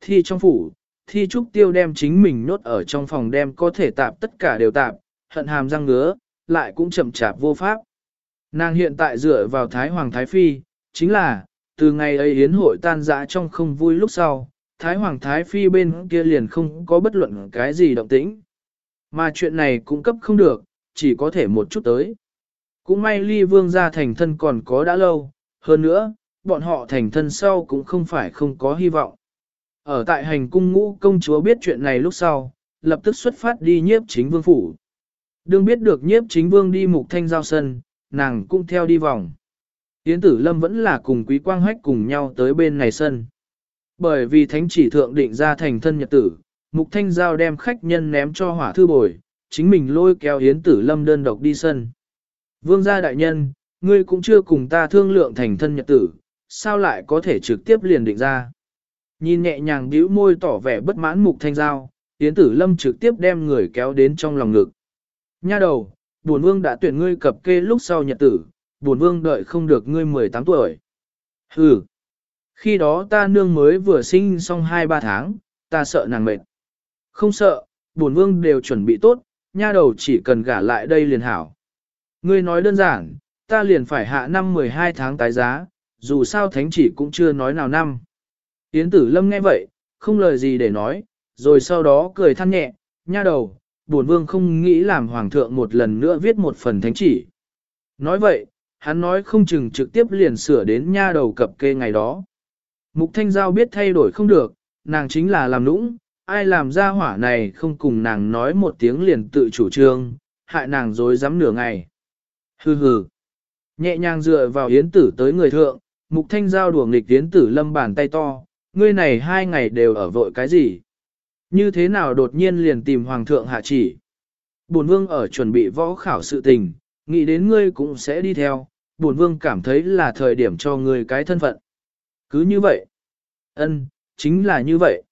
Thi trong phủ, thi trúc tiêu đem chính mình nốt ở trong phòng đem có thể tạp tất cả đều tạp, hận hàm răng ngứa, lại cũng chậm chạp vô pháp. Nàng hiện tại dựa vào Thái Hoàng Thái Phi, chính là, từ ngày ấy yến hội tan dã trong không vui lúc sau, Thái Hoàng Thái Phi bên kia liền không có bất luận cái gì động tĩnh. Mà chuyện này cũng cấp không được, chỉ có thể một chút tới. Cũng may ly vương gia thành thân còn có đã lâu, hơn nữa, bọn họ thành thân sau cũng không phải không có hy vọng. Ở tại hành cung ngũ công chúa biết chuyện này lúc sau, lập tức xuất phát đi nhiếp chính vương phủ. Đương biết được nhiếp chính vương đi mục thanh giao sân, nàng cũng theo đi vòng. Yến tử lâm vẫn là cùng quý quang hách cùng nhau tới bên này sân. Bởi vì thánh chỉ thượng định ra thành thân nhật tử, mục thanh giao đem khách nhân ném cho hỏa thư bồi, chính mình lôi kéo Yến tử lâm đơn độc đi sân. Vương gia đại nhân, ngươi cũng chưa cùng ta thương lượng thành thân nhật tử, sao lại có thể trực tiếp liền định ra. Nhìn nhẹ nhàng bĩu môi tỏ vẻ bất mãn mục thanh giao, Yến tử lâm trực tiếp đem người kéo đến trong lòng ngực. Nha đầu, buồn vương đã tuyển ngươi cập kê lúc sau nhật tử, buồn vương đợi không được ngươi 18 tuổi. Hừ, khi đó ta nương mới vừa sinh xong 2-3 tháng, ta sợ nàng mệt. Không sợ, buồn vương đều chuẩn bị tốt, nha đầu chỉ cần gả lại đây liền hảo. Ngươi nói đơn giản, ta liền phải hạ năm 12 tháng tái giá, dù sao thánh chỉ cũng chưa nói nào năm. Yến tử lâm nghe vậy, không lời gì để nói, rồi sau đó cười than nhẹ, nha đầu, buồn vương không nghĩ làm hoàng thượng một lần nữa viết một phần thánh chỉ. Nói vậy, hắn nói không chừng trực tiếp liền sửa đến nha đầu cập kê ngày đó. Mục Thanh Giao biết thay đổi không được, nàng chính là làm nũng, ai làm ra hỏa này không cùng nàng nói một tiếng liền tự chủ trương, hại nàng dối dám nửa ngày. Hừ hừ. Nhẹ nhàng dựa vào yến tử tới người thượng, mục thanh giao đùa nghịch yến tử lâm bàn tay to, ngươi này hai ngày đều ở vội cái gì? Như thế nào đột nhiên liền tìm hoàng thượng hạ chỉ? Bổn vương ở chuẩn bị võ khảo sự tình, nghĩ đến ngươi cũng sẽ đi theo, bổn vương cảm thấy là thời điểm cho ngươi cái thân phận. Cứ như vậy. Ân, chính là như vậy.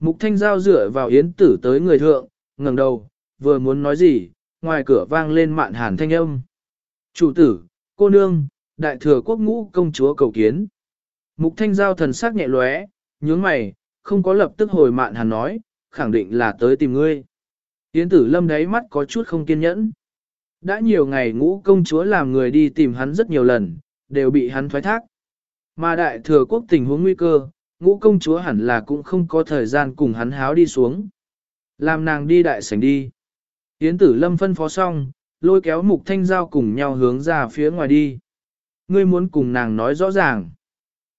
Mục thanh giao dựa vào yến tử tới người thượng, ngẩng đầu, vừa muốn nói gì, ngoài cửa vang lên mạn hàn thanh âm. Chủ tử, cô nương, đại thừa quốc ngũ công chúa cầu kiến. Mục thanh giao thần sắc nhẹ lóe, nhướng mày, không có lập tức hồi mạn hàn nói, khẳng định là tới tìm ngươi. Yến tử lâm đáy mắt có chút không kiên nhẫn. Đã nhiều ngày ngũ công chúa làm người đi tìm hắn rất nhiều lần, đều bị hắn thoái thác. Mà đại thừa quốc tình huống nguy cơ, ngũ công chúa hẳn là cũng không có thời gian cùng hắn háo đi xuống. Làm nàng đi đại sảnh đi. Yến tử lâm phân phó xong, lôi kéo mục thanh giao cùng nhau hướng ra phía ngoài đi. Ngươi muốn cùng nàng nói rõ ràng.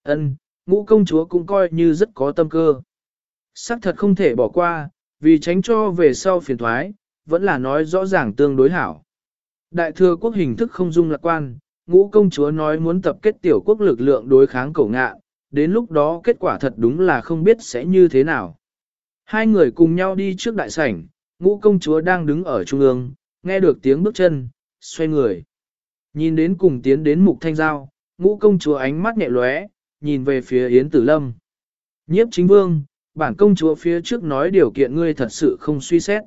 Ân, ngũ công chúa cũng coi như rất có tâm cơ. Sắc thật không thể bỏ qua, vì tránh cho về sau phiền thoái, vẫn là nói rõ ràng tương đối hảo. Đại thừa quốc hình thức không dung lạc quan, ngũ công chúa nói muốn tập kết tiểu quốc lực lượng đối kháng cổ ngạ, đến lúc đó kết quả thật đúng là không biết sẽ như thế nào. Hai người cùng nhau đi trước đại sảnh, ngũ công chúa đang đứng ở trung ương, nghe được tiếng bước chân, xoay người. Nhìn đến cùng tiến đến mục thanh giao, ngũ công chúa ánh mắt nhẹ lóe, nhìn về phía Yến Tử Lâm. Nhiếp chính vương, bản công chúa phía trước nói điều kiện ngươi thật sự không suy xét.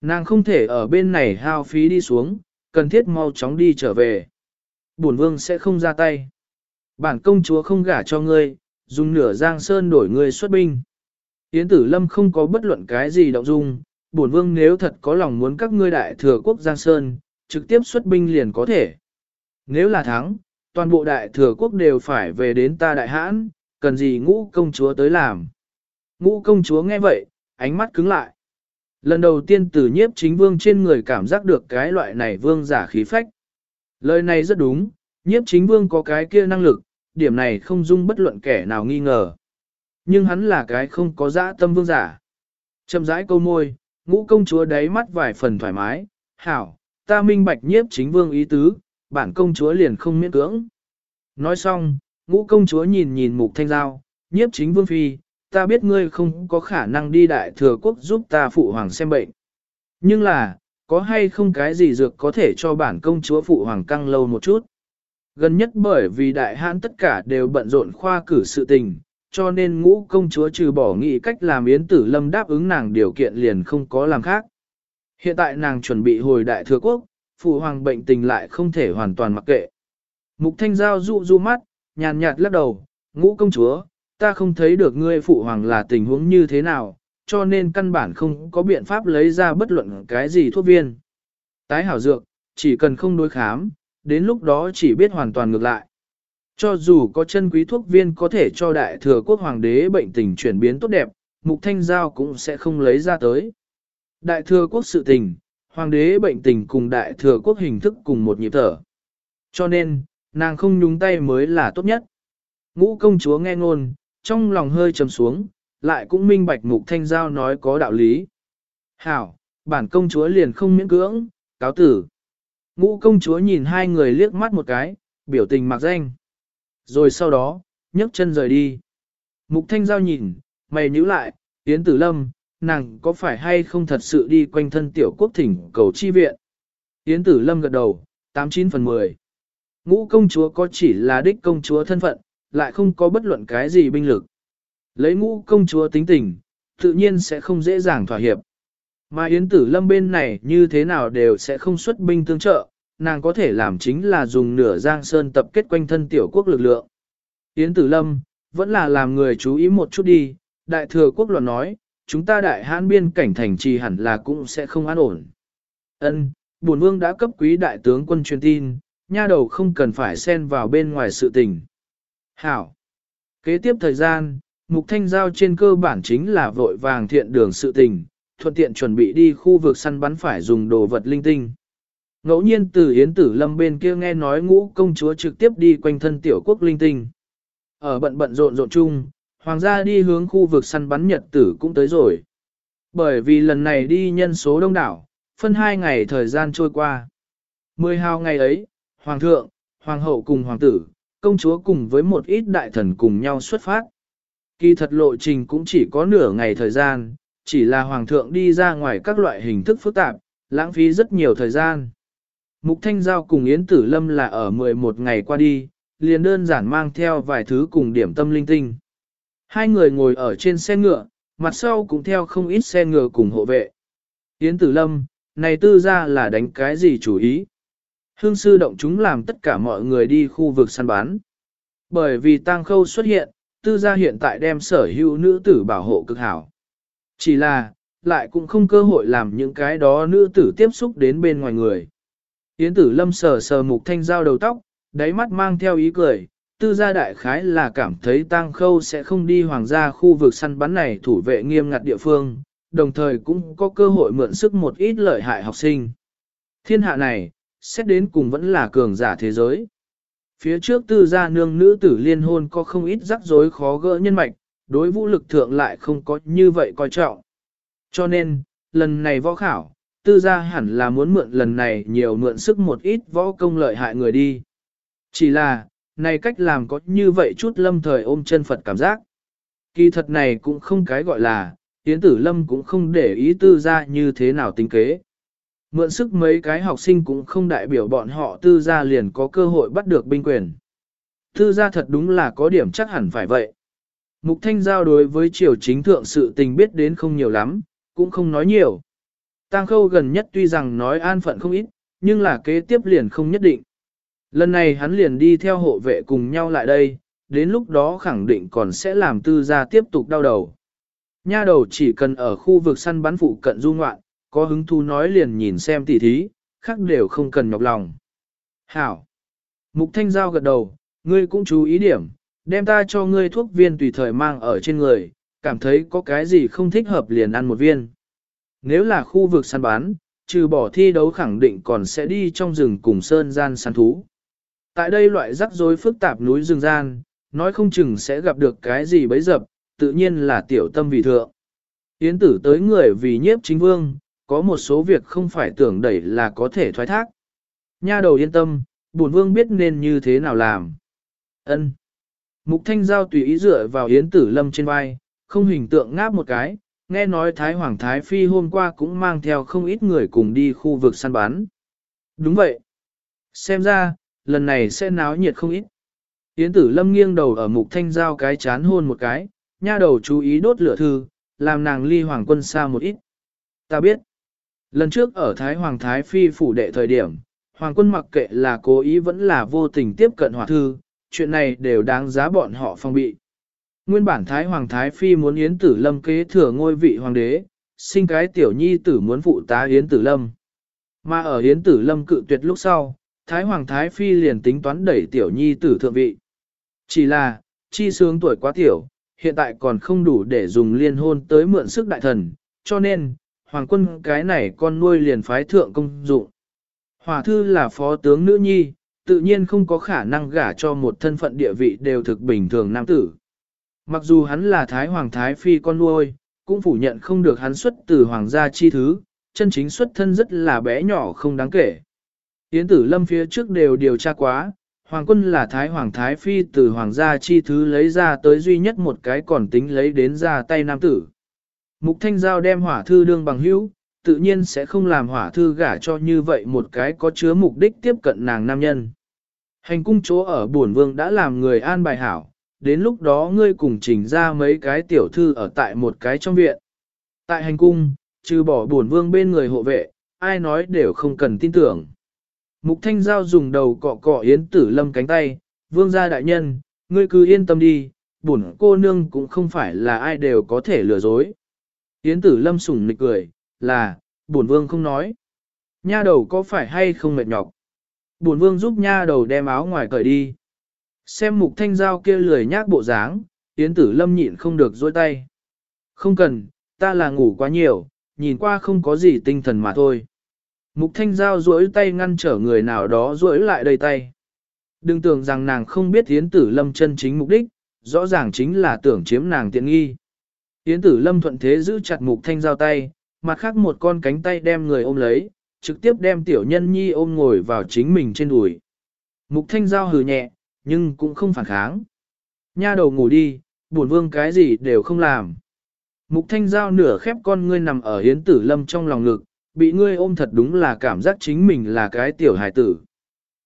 Nàng không thể ở bên này hao phí đi xuống, cần thiết mau chóng đi trở về. Bổn vương sẽ không ra tay. Bản công chúa không gả cho ngươi, dùng nửa giang sơn đổi ngươi xuất binh. Yến tử lâm không có bất luận cái gì động dung, bổn vương nếu thật có lòng muốn các ngươi đại thừa quốc giang sơn, trực tiếp xuất binh liền có thể. Nếu là thắng, toàn bộ đại thừa quốc đều phải về đến ta đại hãn, cần gì ngũ công chúa tới làm. Ngũ công chúa nghe vậy, ánh mắt cứng lại. Lần đầu tiên từ nhiếp chính vương trên người cảm giác được cái loại này vương giả khí phách. Lời này rất đúng, nhiếp chính vương có cái kia năng lực, điểm này không dung bất luận kẻ nào nghi ngờ. Nhưng hắn là cái không có dã tâm vương giả. Chậm rãi câu môi, ngũ công chúa đáy mắt vài phần thoải mái, hảo, ta minh bạch nhiếp chính vương ý tứ, bản công chúa liền không miễn cưỡng. Nói xong, ngũ công chúa nhìn nhìn mục thanh giao, nhiếp chính vương phi, ta biết ngươi không có khả năng đi đại thừa quốc giúp ta phụ hoàng xem bệnh. Nhưng là, có hay không cái gì dược có thể cho bản công chúa phụ hoàng căng lâu một chút. Gần nhất bởi vì đại hãn tất cả đều bận rộn khoa cử sự tình, cho nên ngũ công chúa trừ bỏ nghị cách làm yến tử lâm đáp ứng nàng điều kiện liền không có làm khác. Hiện tại nàng chuẩn bị hồi đại thừa quốc, phụ hoàng bệnh tình lại không thể hoàn toàn mặc kệ. Mục thanh giao dụ du mắt, nhàn nhạt lắc đầu, ngũ công chúa, ta không thấy được ngươi phụ hoàng là tình huống như thế nào, cho nên căn bản không có biện pháp lấy ra bất luận cái gì thuốc viên. Tái hảo dược, chỉ cần không đối khám, đến lúc đó chỉ biết hoàn toàn ngược lại. Cho dù có chân quý thuốc viên có thể cho đại thừa quốc hoàng đế bệnh tình chuyển biến tốt đẹp, mục thanh giao cũng sẽ không lấy ra tới. Đại thừa quốc sự tình, hoàng đế bệnh tình cùng đại thừa quốc hình thức cùng một nhịp thở. Cho nên, nàng không nhúng tay mới là tốt nhất. Ngũ công chúa nghe ngôn, trong lòng hơi trầm xuống, lại cũng minh bạch mục thanh giao nói có đạo lý. Hảo, bản công chúa liền không miễn cưỡng, cáo tử. Ngũ công chúa nhìn hai người liếc mắt một cái, biểu tình mặc danh. Rồi sau đó, nhấc chân rời đi. Mục thanh giao nhìn, mày nhíu lại, Yến Tử Lâm, nàng có phải hay không thật sự đi quanh thân tiểu quốc thỉnh cầu chi viện? Yến Tử Lâm gật đầu, 89 phần 10. Ngũ công chúa có chỉ là đích công chúa thân phận, lại không có bất luận cái gì binh lực. Lấy ngũ công chúa tính tình, tự nhiên sẽ không dễ dàng thỏa hiệp. Mà Yến Tử Lâm bên này như thế nào đều sẽ không xuất binh tương trợ, nàng có thể làm chính là dùng nửa giang sơn tập kết quanh thân tiểu quốc lực lượng. Yến Tử Lâm, vẫn là làm người chú ý một chút đi, đại thừa quốc luận nói, chúng ta đại hãn biên cảnh thành trì hẳn là cũng sẽ không an ổn. Ân, bổn vương đã cấp quý đại tướng quân truyền tin, nha đầu không cần phải xen vào bên ngoài sự tình. Hảo. Kế tiếp thời gian, Mục Thanh Giao trên cơ bản chính là vội vàng thiện đường sự tình, thuận tiện chuẩn bị đi khu vực săn bắn phải dùng đồ vật linh tinh. Ngẫu nhiên từ Yến Tử Lâm bên kia nghe nói ngũ công chúa trực tiếp đi quanh thân tiểu quốc linh tinh. Ở bận bận rộn rộn chung, hoàng gia đi hướng khu vực săn bắn nhật tử cũng tới rồi. Bởi vì lần này đi nhân số đông đảo, phân hai ngày thời gian trôi qua. Mười hào ngày ấy, Hoàng thượng, Hoàng hậu cùng Hoàng tử, công chúa cùng với một ít đại thần cùng nhau xuất phát. Kỳ thật lộ trình cũng chỉ có nửa ngày thời gian, chỉ là Hoàng thượng đi ra ngoài các loại hình thức phức tạp, lãng phí rất nhiều thời gian. Mục Thanh Giao cùng Yến Tử Lâm là ở 11 ngày qua đi, liền đơn giản mang theo vài thứ cùng điểm tâm linh tinh. Hai người ngồi ở trên xe ngựa, mặt sau cũng theo không ít xe ngựa cùng hộ vệ. Yến Tử Lâm, này tư ra là đánh cái gì chủ ý? Hương sư động chúng làm tất cả mọi người đi khu vực săn bán. Bởi vì tang khâu xuất hiện, tư gia hiện tại đem sở hữu nữ tử bảo hộ cực hảo. Chỉ là, lại cũng không cơ hội làm những cái đó nữ tử tiếp xúc đến bên ngoài người. Yến tử lâm sờ sờ mục thanh dao đầu tóc, đáy mắt mang theo ý cười, tư gia đại khái là cảm thấy tang khâu sẽ không đi hoàng gia khu vực săn bắn này thủ vệ nghiêm ngặt địa phương, đồng thời cũng có cơ hội mượn sức một ít lợi hại học sinh. Thiên hạ này, xét đến cùng vẫn là cường giả thế giới. Phía trước tư gia nương nữ tử liên hôn có không ít rắc rối khó gỡ nhân mạch, đối vũ lực thượng lại không có như vậy coi trọng. Cho nên, lần này võ khảo, tư gia hẳn là muốn mượn lần này nhiều mượn sức một ít võ công lợi hại người đi. Chỉ là, này cách làm có như vậy chút lâm thời ôm chân Phật cảm giác. Kỳ thật này cũng không cái gọi là, Yến Tử Lâm cũng không để ý tư gia như thế nào tính kế. Mượn sức mấy cái học sinh cũng không đại biểu bọn họ tư gia liền có cơ hội bắt được binh quyền. Tư gia thật đúng là có điểm chắc hẳn phải vậy. Mục Thanh Giao đối với triều chính thượng sự tình biết đến không nhiều lắm, cũng không nói nhiều. Tang khâu gần nhất tuy rằng nói an phận không ít, nhưng là kế tiếp liền không nhất định. Lần này hắn liền đi theo hộ vệ cùng nhau lại đây, đến lúc đó khẳng định còn sẽ làm tư gia tiếp tục đau đầu. Nha đầu chỉ cần ở khu vực săn bắn phụ cận du ngoạn, có hứng thú nói liền nhìn xem tỉ thí, khác đều không cần nhọc lòng. Hảo! Mục Thanh Giao gật đầu, ngươi cũng chú ý điểm, đem ta cho ngươi thuốc viên tùy thời mang ở trên người, cảm thấy có cái gì không thích hợp liền ăn một viên. Nếu là khu vực săn bán, trừ bỏ thi đấu khẳng định còn sẽ đi trong rừng cùng sơn gian săn thú. Tại đây loại rắc rối phức tạp núi rừng gian, nói không chừng sẽ gặp được cái gì bấy dập, tự nhiên là tiểu tâm vì thượng. Yến tử tới người vì nhiếp chính vương, có một số việc không phải tưởng đẩy là có thể thoái thác. Nha đầu yên tâm, bổn vương biết nên như thế nào làm. Ân. Mục thanh giao tùy ý dựa vào yến tử lâm trên vai, không hình tượng ngáp một cái, nghe nói Thái Hoàng Thái Phi hôm qua cũng mang theo không ít người cùng đi khu vực săn bắn. Đúng vậy. Xem ra, lần này sẽ náo nhiệt không ít. Yến tử lâm nghiêng đầu ở mục thanh giao cái chán hôn một cái, nha đầu chú ý đốt lửa thư, làm nàng ly hoàng quân xa một ít. Ta biết. Lần trước ở Thái Hoàng Thái Phi phủ đệ thời điểm, Hoàng quân mặc kệ là cố ý vẫn là vô tình tiếp cận hỏa thư, chuyện này đều đáng giá bọn họ phong bị. Nguyên bản Thái Hoàng Thái Phi muốn Yến Tử Lâm kế thừa ngôi vị hoàng đế, sinh cái tiểu nhi tử muốn phụ tá Yến Tử Lâm. Mà ở Yến Tử Lâm cự tuyệt lúc sau, Thái Hoàng Thái Phi liền tính toán đẩy tiểu nhi tử thượng vị. Chỉ là, chi sướng tuổi quá tiểu, hiện tại còn không đủ để dùng liên hôn tới mượn sức đại thần, cho nên, hoàng quân cái này con nuôi liền phái thượng công dụng. Hòa thư là phó tướng nữ nhi, tự nhiên không có khả năng gả cho một thân phận địa vị đều thực bình thường nam tử. Mặc dù hắn là thái hoàng thái phi con nuôi, cũng phủ nhận không được hắn xuất từ hoàng gia chi thứ, chân chính xuất thân rất là bé nhỏ không đáng kể. Yến tử lâm phía trước đều điều tra quá, hoàng quân là thái hoàng thái phi từ hoàng gia chi thứ lấy ra tới duy nhất một cái còn tính lấy đến ra tay nam tử. Mục Thanh Giao đem hỏa thư đương bằng hữu, tự nhiên sẽ không làm hỏa thư gả cho như vậy một cái có chứa mục đích tiếp cận nàng nam nhân. Hành cung chỗ ở buồn vương đã làm người an bài hảo, đến lúc đó ngươi cùng chỉnh ra mấy cái tiểu thư ở tại một cái trong viện. Tại hành cung, trừ bỏ buồn vương bên người hộ vệ, ai nói đều không cần tin tưởng. Mục Thanh Giao dùng đầu cọ cọ Yến Tử Lâm cánh tay, vương gia đại nhân, ngươi cứ yên tâm đi, bổn cô nương cũng không phải là ai đều có thể lừa dối. Yến tử lâm sủng nịch cười, là, bổn vương không nói. Nha đầu có phải hay không mệt nhọc? Bổn vương giúp nha đầu đem áo ngoài cởi đi. Xem mục thanh giao kia lười nhác bộ dáng, Yến tử lâm nhịn không được dôi tay. Không cần, ta là ngủ quá nhiều, nhìn qua không có gì tinh thần mà thôi. Mục thanh giao duỗi tay ngăn trở người nào đó duỗi lại đầy tay. Đừng tưởng rằng nàng không biết Yến tử lâm chân chính mục đích, rõ ràng chính là tưởng chiếm nàng tiện nghi. Yến tử lâm thuận thế giữ chặt mục thanh giao tay, mặt khác một con cánh tay đem người ôm lấy, trực tiếp đem tiểu nhân nhi ôm ngồi vào chính mình trên đùi. Mục thanh giao hừ nhẹ, nhưng cũng không phản kháng. Nha đầu ngủ đi, buồn vương cái gì đều không làm. Mục thanh giao nửa khép con ngươi nằm ở hiến tử lâm trong lòng ngực, bị ngươi ôm thật đúng là cảm giác chính mình là cái tiểu hài tử.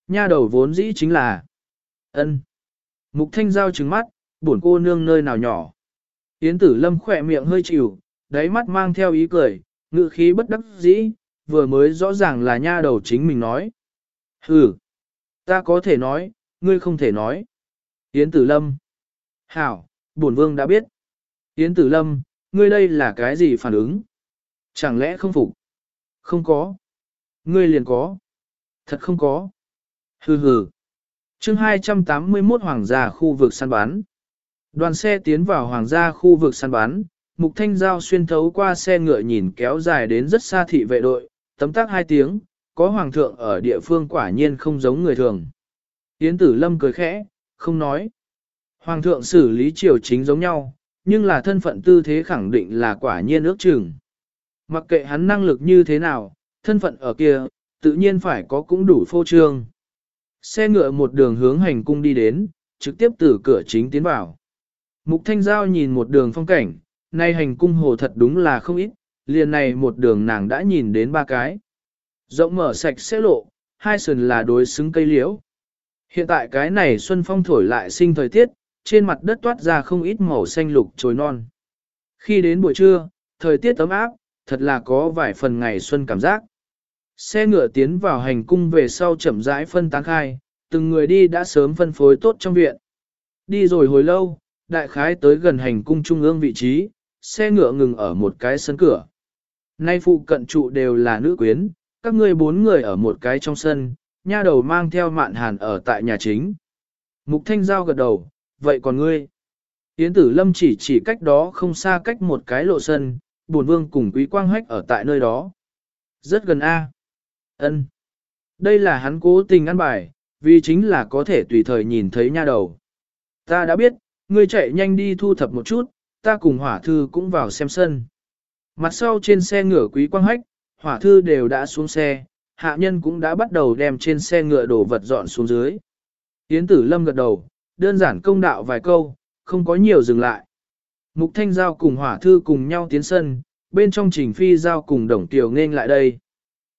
Nha đầu vốn dĩ chính là ân. Mục thanh giao trừng mắt, buồn cô nương nơi nào nhỏ. Yến tử lâm khỏe miệng hơi chịu, đáy mắt mang theo ý cười, ngự khí bất đắc dĩ, vừa mới rõ ràng là nha đầu chính mình nói. Hừ, ta có thể nói, ngươi không thể nói. Yến tử lâm. Hảo, bổn vương đã biết. Yến tử lâm, ngươi đây là cái gì phản ứng? Chẳng lẽ không phục? Không có. Ngươi liền có. Thật không có. Hừ hừ. chương 281 Hoàng gia khu vực săn bán. Đoàn xe tiến vào Hoàng gia khu vực săn bán, Mục Thanh Giao xuyên thấu qua xe ngựa nhìn kéo dài đến rất xa thị vệ đội, tấm tác hai tiếng, có Hoàng thượng ở địa phương quả nhiên không giống người thường. Yến Tử Lâm cười khẽ, không nói. Hoàng thượng xử lý triều chính giống nhau, nhưng là thân phận tư thế khẳng định là quả nhiên ước chừng. Mặc kệ hắn năng lực như thế nào, thân phận ở kia, tự nhiên phải có cũng đủ phô trương. Xe ngựa một đường hướng hành cung đi đến, trực tiếp từ cửa chính tiến vào. Mục Thanh Giao nhìn một đường phong cảnh, nay hành cung hồ thật đúng là không ít, liền này một đường nàng đã nhìn đến ba cái. Rộng mở sạch sẽ lộ, hai sườn là đối xứng cây liễu. Hiện tại cái này xuân phong thổi lại sinh thời tiết, trên mặt đất toát ra không ít màu xanh lục trồi non. Khi đến buổi trưa, thời tiết ấm áp, thật là có vài phần ngày xuân cảm giác. Xe ngựa tiến vào hành cung về sau chậm rãi phân tán khai, từng người đi đã sớm phân phối tốt trong viện. Đi rồi hồi lâu, đại khái tới gần hành cung trung ương vị trí, xe ngựa ngừng ở một cái sân cửa. Nay phụ cận trụ đều là nữ quyến, các ngươi bốn người ở một cái trong sân, nha đầu mang theo mạn hàn ở tại nhà chính. Mục thanh giao gật đầu, vậy còn ngươi? Yến tử lâm chỉ chỉ cách đó không xa cách một cái lộ sân, buồn vương cùng quý quang hách ở tại nơi đó. Rất gần A. ân Đây là hắn cố tình ăn bài, vì chính là có thể tùy thời nhìn thấy nha đầu. Ta đã biết, ngươi chạy nhanh đi thu thập một chút, ta cùng hỏa thư cũng vào xem sân. Mặt sau trên xe ngựa quý quang hách, hỏa thư đều đã xuống xe, hạ nhân cũng đã bắt đầu đem trên xe ngựa đổ vật dọn xuống dưới. Yến tử lâm gật đầu, đơn giản công đạo vài câu, không có nhiều dừng lại. Mục Thanh Giao cùng hỏa thư cùng nhau tiến sân, bên trong trình phi giao cùng đồng tiểu nên lại đây.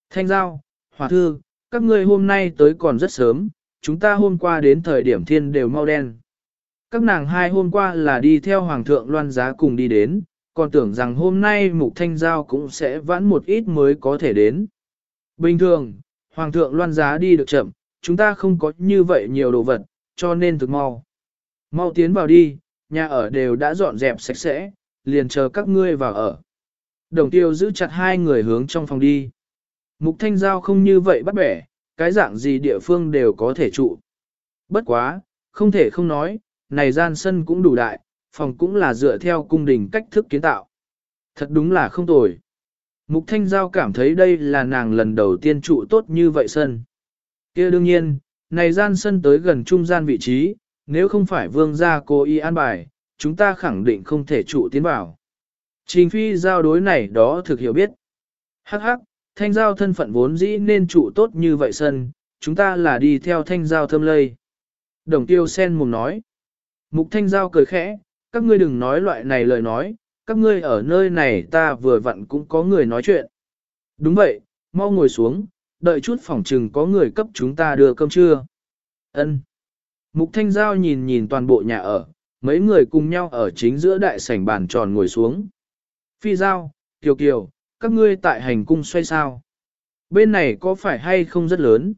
Thanh Giao, hỏa thư, các ngươi hôm nay tới còn rất sớm, chúng ta hôm qua đến thời điểm thiên đều mau đen. Các nàng hai hôm qua là đi theo Hoàng thượng loan giá cùng đi đến, còn tưởng rằng hôm nay Mục Thanh Giao cũng sẽ vãn một ít mới có thể đến. Bình thường, Hoàng thượng loan giá đi được chậm, chúng ta không có như vậy nhiều đồ vật, cho nên thực mau. Mau tiến vào đi, nhà ở đều đã dọn dẹp sạch sẽ, liền chờ các ngươi vào ở. Đồng tiêu giữ chặt hai người hướng trong phòng đi. Mục thanh giao không như vậy bắt bẻ, cái dạng gì địa phương đều có thể trụ. Bất quá, không thể không nói, này gian sân cũng đủ đại, phòng cũng là dựa theo cung đình cách thức kiến tạo. Thật đúng là không tồi. Mục Thanh Giao cảm thấy đây là nàng lần đầu tiên trụ tốt như vậy sân. kia đương nhiên, này gian sân tới gần trung gian vị trí, nếu không phải vương gia cố ý an bài, chúng ta khẳng định không thể trụ tiến vào. Trình phi giao đối này đó thực hiểu biết. Hắc hắc, thanh giao thân phận vốn dĩ nên trụ tốt như vậy sân, chúng ta là đi theo thanh giao thâm lây. Đồng tiêu sen mùng nói. Mục thanh giao cười khẽ, các ngươi đừng nói loại này lời nói, các ngươi ở nơi này ta vừa vặn cũng có người nói chuyện. Đúng vậy, mau ngồi xuống, đợi chút phòng trừng có người cấp chúng ta đưa cơm trưa. Ân. Mục Thanh Giao nhìn nhìn toàn bộ nhà ở, mấy người cùng nhau ở chính giữa đại sảnh bàn tròn ngồi xuống. Phi Giao, Kiều Kiều, các ngươi tại hành cung xoay sao? Bên này có phải hay không rất lớn?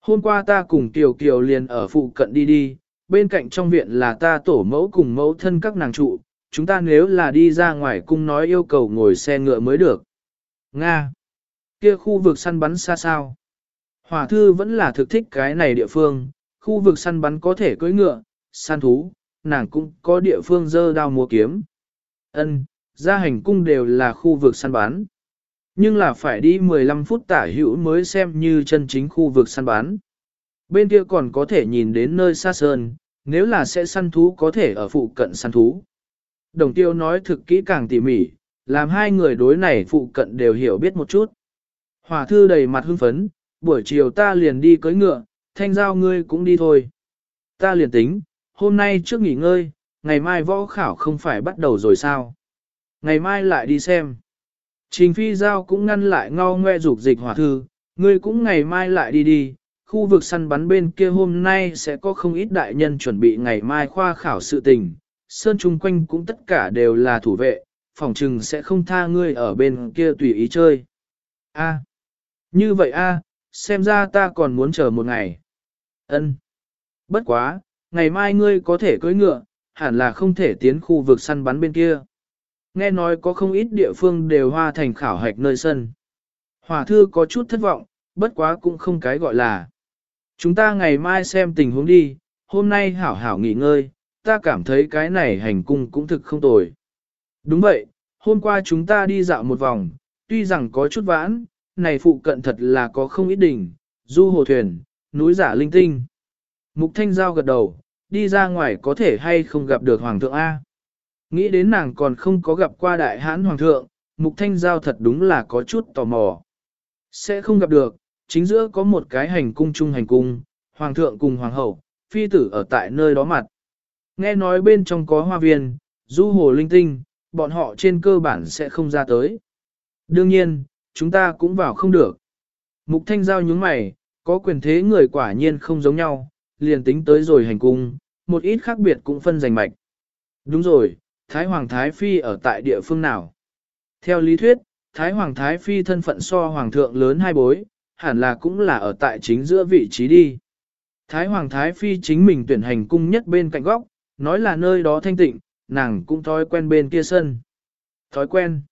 Hôm qua ta cùng Kiều Kiều liền ở phụ cận đi đi, bên cạnh trong viện là ta tổ mẫu cùng mẫu thân các nàng trụ, chúng ta nếu là đi ra ngoài cung nói yêu cầu ngồi xe ngựa mới được. Nga! Kia khu vực săn bắn xa sao? Hỏa thư vẫn là thực thích cái này địa phương, khu vực săn bắn có thể cưỡi ngựa, săn thú, nàng cũng có địa phương dơ đao múa kiếm. Ân, ra hành cung đều là khu vực săn bắn. Nhưng là phải đi 15 phút tả hữu mới xem như chân chính khu vực săn bắn. Bên kia còn có thể nhìn đến nơi xa sơn, nếu là sẽ săn thú có thể ở phụ cận săn thú. Đồng tiêu nói thực kỹ càng tỉ mỉ, làm hai người đối này phụ cận đều hiểu biết một chút. Hòa thư đầy mặt hưng phấn, buổi chiều ta liền đi cưới ngựa, thanh giao ngươi cũng đi thôi. Ta liền tính, hôm nay trước nghỉ ngơi, ngày mai võ khảo không phải bắt đầu rồi sao? Ngày mai lại đi xem. Trình phi giao cũng ngăn lại ngao ngoe dục dịch hỏa thư, ngươi cũng ngày mai lại đi đi, khu vực săn bắn bên kia hôm nay sẽ có không ít đại nhân chuẩn bị ngày mai khoa khảo sự tình, sơn chung quanh cũng tất cả đều là thủ vệ, phòng trừng sẽ không tha ngươi ở bên kia tùy ý chơi. A, như vậy a, xem ra ta còn muốn chờ một ngày. Ân, bất quá, ngày mai ngươi có thể cưỡi ngựa, hẳn là không thể tiến khu vực săn bắn bên kia. Nghe nói có không ít địa phương đều hoa thành khảo hạch nơi sân. Hỏa thư có chút thất vọng, bất quá cũng không cái gọi là. Chúng ta ngày mai xem tình huống đi, hôm nay hảo hảo nghỉ ngơi, ta cảm thấy cái này hành cung cũng thực không tồi. Đúng vậy, hôm qua chúng ta đi dạo một vòng, tuy rằng có chút vãn, này phụ cận thật là có không ít đỉnh, du hồ thuyền, núi giả linh tinh. Mục Thanh Giao gật đầu, đi ra ngoài có thể hay không gặp được Hoàng thượng A. Nghĩ đến nàng còn không có gặp qua đại hãn Hoàng thượng, Mục Thanh Giao thật đúng là có chút tò mò. Sẽ không gặp được, chính giữa có một cái hành cung chung hành cung, Hoàng thượng cùng Hoàng hậu, phi tử ở tại nơi đó mặt. Nghe nói bên trong có hoa viên, du hồ linh tinh, bọn họ trên cơ bản sẽ không ra tới. Đương nhiên, chúng ta cũng vào không được. Mục thanh giao nhướng mày, có quyền thế người quả nhiên không giống nhau, liền tính tới rồi hành cung, một ít khác biệt cũng phân giành mạch. Đúng rồi, Thái Hoàng Thái Phi ở tại địa phương nào? Theo lý thuyết, Thái Hoàng Thái Phi thân phận so Hoàng thượng lớn hai bối, hẳn là cũng là ở tại chính giữa vị trí đi. Thái Hoàng Thái Phi chính mình tuyển hành cung nhất bên cạnh góc, nói là nơi đó thanh tịnh, nàng cũng thói quen bên kia sân. Thói quen.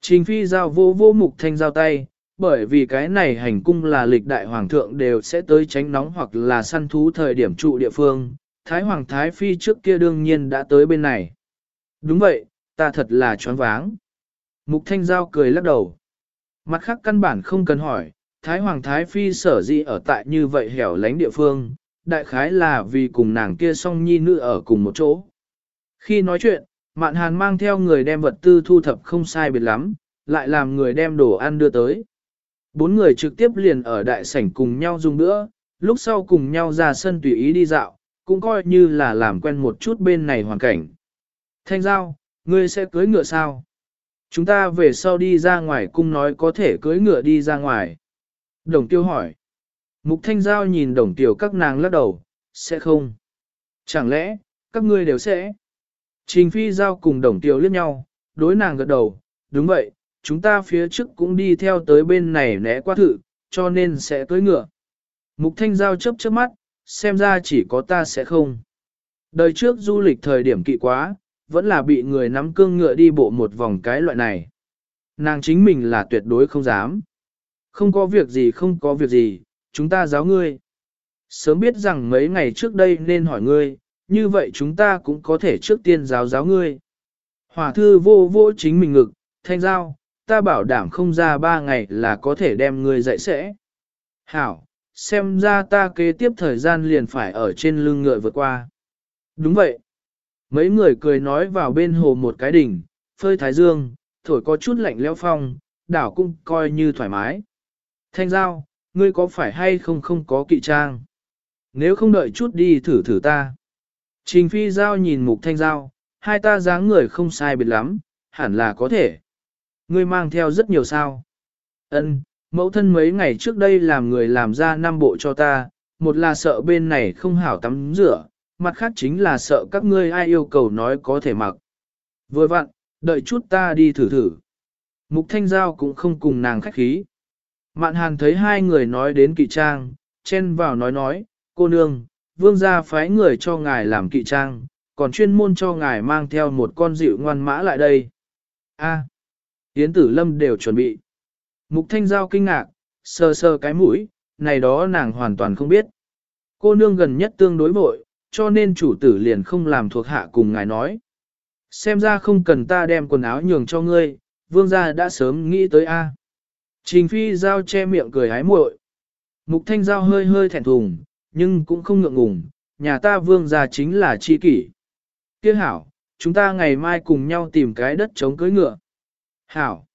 Trình phi giao vô vô mục thanh giao tay, bởi vì cái này hành cung là lịch đại hoàng thượng đều sẽ tới tránh nóng hoặc là săn thú thời điểm trụ địa phương. Thái hoàng thái phi trước kia đương nhiên đã tới bên này. Đúng vậy, ta thật là choáng váng. Mục thanh giao cười lắc đầu. Mặt khác căn bản không cần hỏi, Thái hoàng thái phi sở dĩ ở tại như vậy hẻo lánh địa phương, đại khái là vì cùng nàng kia song nhi nữ ở cùng một chỗ. Khi nói chuyện, Mạn Hàn mang theo người đem vật tư thu thập không sai biệt lắm, lại làm người đem đồ ăn đưa tới. Bốn người trực tiếp liền ở đại sảnh cùng nhau dùng nữa, lúc sau cùng nhau ra sân tùy ý đi dạo, cũng coi như là làm quen một chút bên này hoàn cảnh. Thanh giao, ngươi sẽ cưới ngựa sao? Chúng ta về sau đi ra ngoài cung nói có thể cưới ngựa đi ra ngoài. Đồng tiêu hỏi. Mục thanh giao nhìn đồng tiểu các nàng lắc đầu, sẽ không. Chẳng lẽ, các ngươi đều sẽ? Trình phi giao cùng đồng tiểu liếc nhau, đối nàng gật đầu, đúng vậy, chúng ta phía trước cũng đi theo tới bên này né qua thử, cho nên sẽ tới ngựa. Mục thanh giao chớp chớp mắt, xem ra chỉ có ta sẽ không. Đời trước du lịch thời điểm kỵ quá, vẫn là bị người nắm cương ngựa đi bộ một vòng cái loại này. Nàng chính mình là tuyệt đối không dám. Không có việc gì không có việc gì, chúng ta giáo ngươi. Sớm biết rằng mấy ngày trước đây nên hỏi ngươi, như vậy chúng ta cũng có thể trước tiên giáo giáo ngươi. Hỏa thư vô vô chính mình ngực, thanh giao, ta bảo đảm không ra ba ngày là có thể đem ngươi dạy sẽ. Hảo, xem ra ta kế tiếp thời gian liền phải ở trên lưng ngựa vượt qua. Đúng vậy. Mấy người cười nói vào bên hồ một cái đỉnh, phơi thái dương, thổi có chút lạnh lẽo phong, đảo cũng coi như thoải mái. Thanh giao, ngươi có phải hay không không có kỵ trang? Nếu không đợi chút đi thử thử ta. Trình phi giao nhìn mục thanh giao, hai ta dáng người không sai biệt lắm, hẳn là có thể. Ngươi mang theo rất nhiều sao. Ân, mẫu thân mấy ngày trước đây làm người làm ra năm bộ cho ta, một là sợ bên này không hảo tắm rửa, mặt khác chính là sợ các ngươi ai yêu cầu nói có thể mặc. Vừa vặn, đợi chút ta đi thử thử. Mục thanh giao cũng không cùng nàng khách khí. Mạn hàn thấy hai người nói đến kỵ trang, chen vào nói nói, cô nương, vương gia phái người cho ngài làm kỵ trang, còn chuyên môn cho ngài mang theo một con dịu ngoan mã lại đây. A, Yến Tử Lâm đều chuẩn bị. Mục Thanh Giao kinh ngạc, sờ sờ cái mũi, này đó nàng hoàn toàn không biết. Cô nương gần nhất tương đối vội, cho nên chủ tử liền không làm thuộc hạ cùng ngài nói. Xem ra không cần ta đem quần áo nhường cho ngươi, vương gia đã sớm nghĩ tới A. Trình phi giao che miệng cười hái muội. Mục thanh giao hơi hơi thẹn thùng, nhưng cũng không ngượng ngùng, nhà ta vương gia chính là chi kỷ. Tiếc hảo, chúng ta ngày mai cùng nhau tìm cái đất chống cưới ngựa. Hảo.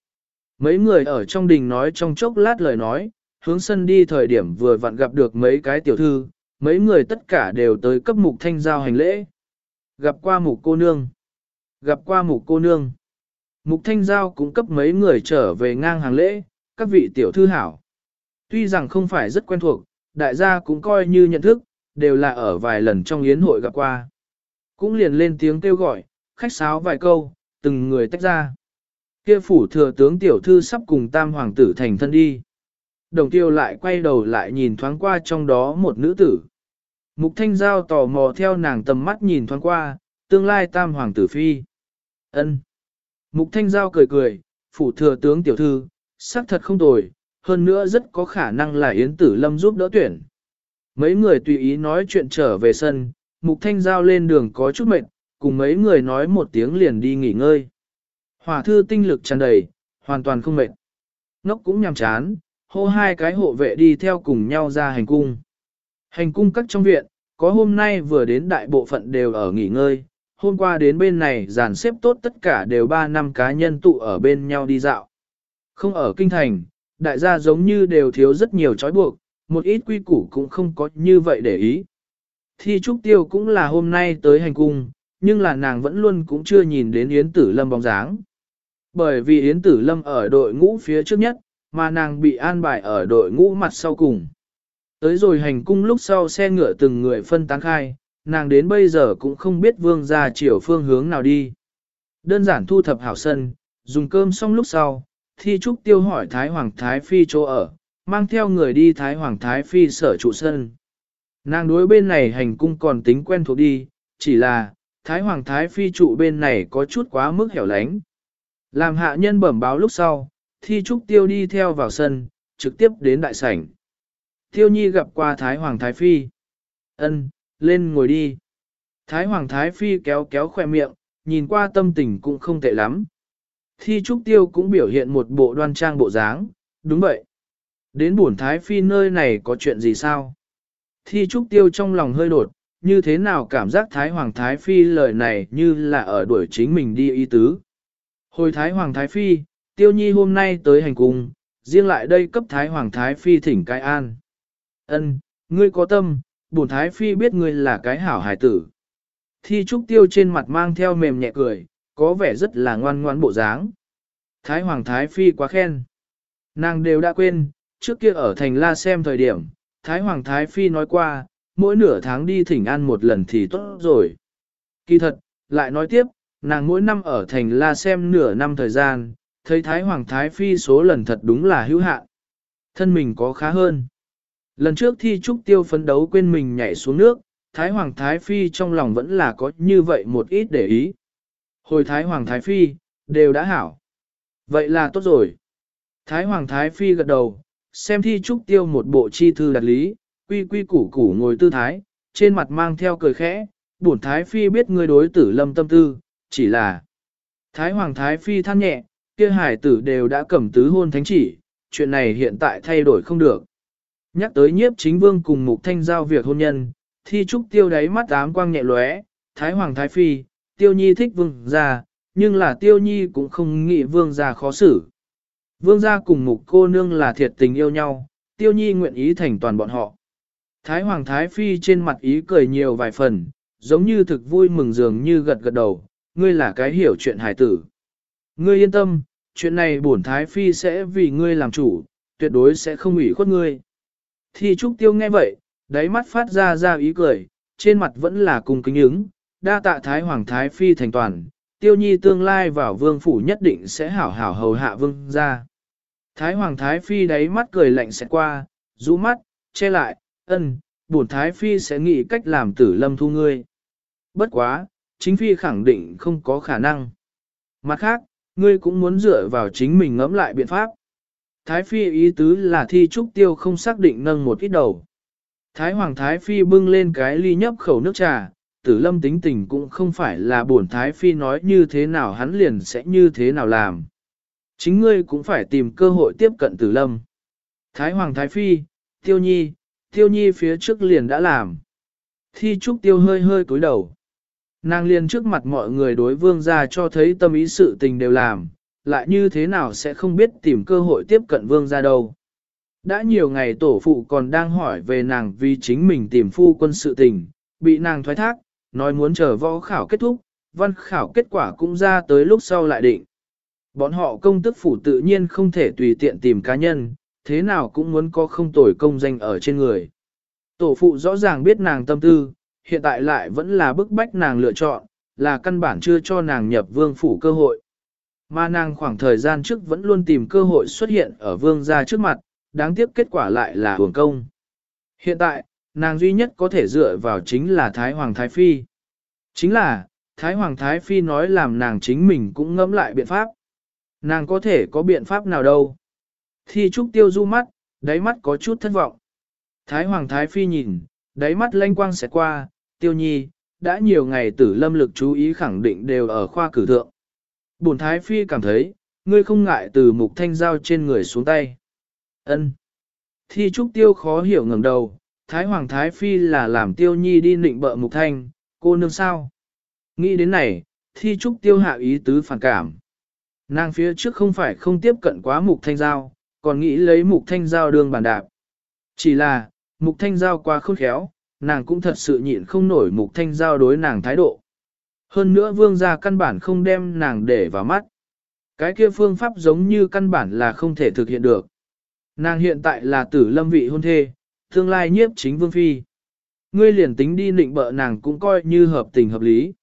Mấy người ở trong đình nói trong chốc lát lời nói, hướng sân đi thời điểm vừa vặn gặp được mấy cái tiểu thư, mấy người tất cả đều tới cấp mục thanh giao hành lễ. Gặp qua mục cô nương. Gặp qua mục cô nương. Mục thanh giao cũng cấp mấy người trở về ngang hàng lễ, các vị tiểu thư hảo. Tuy rằng không phải rất quen thuộc, đại gia cũng coi như nhận thức, đều là ở vài lần trong yến hội gặp qua. Cũng liền lên tiếng kêu gọi, khách sáo vài câu, từng người tách ra. Kia phủ thừa tướng tiểu thư sắp cùng tam hoàng tử thành thân đi. Đồng tiêu lại quay đầu lại nhìn thoáng qua trong đó một nữ tử. Mục thanh giao tò mò theo nàng tầm mắt nhìn thoáng qua, tương lai tam hoàng tử phi. ân Mục thanh giao cười cười, phủ thừa tướng tiểu thư, xác thật không tồi, hơn nữa rất có khả năng là Yến Tử Lâm giúp đỡ tuyển. Mấy người tùy ý nói chuyện trở về sân, Mục Thanh Giao lên đường có chút mệt, cùng mấy người nói một tiếng liền đi nghỉ ngơi. Hỏa thư tinh lực tràn đầy, hoàn toàn không mệt. Ngốc cũng nhằm chán, hô hai cái hộ vệ đi theo cùng nhau ra hành cung. Hành cung các trong viện, có hôm nay vừa đến đại bộ phận đều ở nghỉ ngơi, hôm qua đến bên này dàn xếp tốt tất cả đều ba năm cá nhân tụ ở bên nhau đi dạo. Không ở kinh thành, đại gia giống như đều thiếu rất nhiều trói buộc, một ít quy củ cũng không có như vậy để ý. Thi Trúc Tiêu cũng là hôm nay tới hành cung, nhưng là nàng vẫn luôn cũng chưa nhìn đến Yến Tử Lâm bóng dáng. Bởi vì Yến Tử Lâm ở đội ngũ phía trước nhất, mà nàng bị an bài ở đội ngũ mặt sau cùng. Tới rồi hành cung lúc sau xe ngựa từng người phân tán khai, nàng đến bây giờ cũng không biết vương ra chiều phương hướng nào đi. Đơn giản thu thập hảo sân, dùng cơm xong lúc sau, thi trúc tiêu hỏi Thái Hoàng Thái Phi chỗ ở, mang theo người đi Thái Hoàng Thái Phi sở trụ sân. Nàng đối bên này hành cung còn tính quen thuộc đi, chỉ là, Thái Hoàng Thái Phi trụ bên này có chút quá mức hẻo lánh. Làm hạ nhân bẩm báo lúc sau, thi trúc tiêu đi theo vào sân, trực tiếp đến đại sảnh. Tiêu nhi gặp qua Thái Hoàng Thái Phi. ân lên ngồi đi. Thái Hoàng Thái Phi kéo kéo khoe miệng, nhìn qua tâm tình cũng không tệ lắm. Thi trúc tiêu cũng biểu hiện một bộ đoan trang bộ dáng, đúng vậy. Đến bổn Thái Phi nơi này có chuyện gì sao? Thi trúc tiêu trong lòng hơi đột, như thế nào cảm giác Thái Hoàng Thái Phi lời này như là ở đuổi chính mình đi y tứ. Hồi Thái Hoàng Thái Phi, Tiêu Nhi hôm nay tới hành cung, riêng lại đây cấp Thái Hoàng Thái Phi thỉnh cai an. Ân, ngươi có tâm, bổn Thái Phi biết ngươi là cái hảo hải tử. Thi Trúc Tiêu trên mặt mang theo mềm nhẹ cười, có vẻ rất là ngoan ngoãn bộ dáng. Thái Hoàng Thái Phi quá khen. Nàng đều đã quên, trước kia ở thành La xem thời điểm, Thái Hoàng Thái Phi nói qua, mỗi nửa tháng đi thỉnh an một lần thì tốt rồi. Kỳ thật, lại nói tiếp, nàng mỗi năm ở thành La xem nửa năm thời gian, thấy Thái Hoàng Thái Phi số lần thật đúng là hữu hạn. Thân mình có khá hơn. Lần trước thi trúc tiêu phấn đấu quên mình nhảy xuống nước, Thái Hoàng Thái Phi trong lòng vẫn là có như vậy một ít để ý. Hồi Thái Hoàng Thái Phi, đều đã hảo. Vậy là tốt rồi. Thái Hoàng Thái Phi gật đầu, xem thi trúc tiêu một bộ chi thư đặt lý, quy quy củ củ ngồi tư thái, trên mặt mang theo cười khẽ, bổn Thái Phi biết ngươi đối tử lâm tâm tư, chỉ là Thái Hoàng Thái Phi than nhẹ, kia hải tử đều đã cầm tứ hôn thánh chỉ, chuyện này hiện tại thay đổi không được. Nhắc tới nhiếp chính vương cùng mục thanh giao việc hôn nhân, thi trúc tiêu đáy mắt ám quang nhẹ lóe, Thái Hoàng Thái Phi, tiêu nhi thích vương gia, nhưng là tiêu nhi cũng không nghĩ vương gia khó xử. Vương gia cùng mục cô nương là thiệt tình yêu nhau, tiêu nhi nguyện ý thành toàn bọn họ. Thái Hoàng Thái Phi trên mặt ý cười nhiều vài phần, giống như thực vui mừng dường như gật gật đầu, ngươi là cái hiểu chuyện hải tử. Ngươi yên tâm, chuyện này bổn Thái Phi sẽ vì ngươi làm chủ, tuyệt đối sẽ không ủy khuất ngươi. Thi Trúc Tiêu nghe vậy, đáy mắt phát ra ra ý cười, trên mặt vẫn là cùng kính ứng, đa tạ Thái Hoàng Thái Phi thành toàn, Tiêu Nhi tương lai vào vương phủ nhất định sẽ hảo hảo hầu hạ vương ra. Thái Hoàng Thái Phi đáy mắt cười lạnh sẽ qua, rũ mắt, che lại, ân, bổn Thái Phi sẽ nghĩ cách làm tử lâm thu ngươi. Bất quá, chính Phi khẳng định không có khả năng. Mặt khác, ngươi cũng muốn dựa vào chính mình ngẫm lại biện pháp. Thái Phi ý tứ là thi trúc tiêu không xác định nâng một ít đầu. Thái Hoàng Thái Phi bưng lên cái ly nhấp khẩu nước trà, tử lâm tính tình cũng không phải là bổn Thái Phi nói như thế nào hắn liền sẽ như thế nào làm. Chính ngươi cũng phải tìm cơ hội tiếp cận tử lâm. Thái Hoàng Thái Phi, Tiêu Nhi, Tiêu Nhi phía trước liền đã làm. Thi Trúc Tiêu hơi hơi cúi đầu. Nàng liền trước mặt mọi người đối vương gia cho thấy tâm ý sự tình đều làm, lại như thế nào sẽ không biết tìm cơ hội tiếp cận vương gia đâu. Đã nhiều ngày tổ phụ còn đang hỏi về nàng vì chính mình tìm phu quân sự tình, bị nàng thoái thác, nói muốn chờ võ khảo kết thúc, văn khảo kết quả cũng ra tới lúc sau lại định. Bọn họ công tức phủ tự nhiên không thể tùy tiện tìm cá nhân, thế nào cũng muốn có không tồi công danh ở trên người. Tổ phụ rõ ràng biết nàng tâm tư, hiện tại lại vẫn là bức bách nàng lựa chọn, là căn bản chưa cho nàng nhập vương phủ cơ hội. Mà nàng khoảng thời gian trước vẫn luôn tìm cơ hội xuất hiện ở vương gia trước mặt, đáng tiếc kết quả lại là hưởng công. Hiện tại, nàng duy nhất có thể dựa vào chính là Thái Hoàng Thái Phi. Chính là, Thái Hoàng Thái Phi nói làm nàng chính mình cũng ngẫm lại biện pháp. Nàng có thể có biện pháp nào đâu. Thi trúc tiêu du mắt, đáy mắt có chút thất vọng. Thái Hoàng Thái Phi nhìn, đáy mắt lanh quang sẽ qua, tiêu nhi, đã nhiều ngày tử lâm lực chú ý khẳng định đều ở khoa cử thượng. Bổn Thái Phi cảm thấy, ngươi không ngại từ mục thanh giao trên người xuống tay. ân Thi trúc tiêu khó hiểu ngẩng đầu, Thái Hoàng Thái Phi là làm tiêu nhi đi nịnh bợ mục thanh, cô nương sao? Nghĩ đến này, thi trúc tiêu hạ ý tứ phản cảm. Nàng phía trước không phải không tiếp cận quá mục thanh giao, còn nghĩ lấy mục thanh giao đường bàn đạp. Chỉ là, mục thanh giao quá khôn khéo, nàng cũng thật sự nhịn không nổi mục thanh giao đối nàng thái độ. Hơn nữa vương gia căn bản không đem nàng để vào mắt. Cái kia phương pháp giống như căn bản là không thể thực hiện được. Nàng hiện tại là tử lâm vị hôn thê, tương lai nhiếp chính vương phi. Ngươi liền tính đi nịnh bợ nàng cũng coi như hợp tình hợp lý.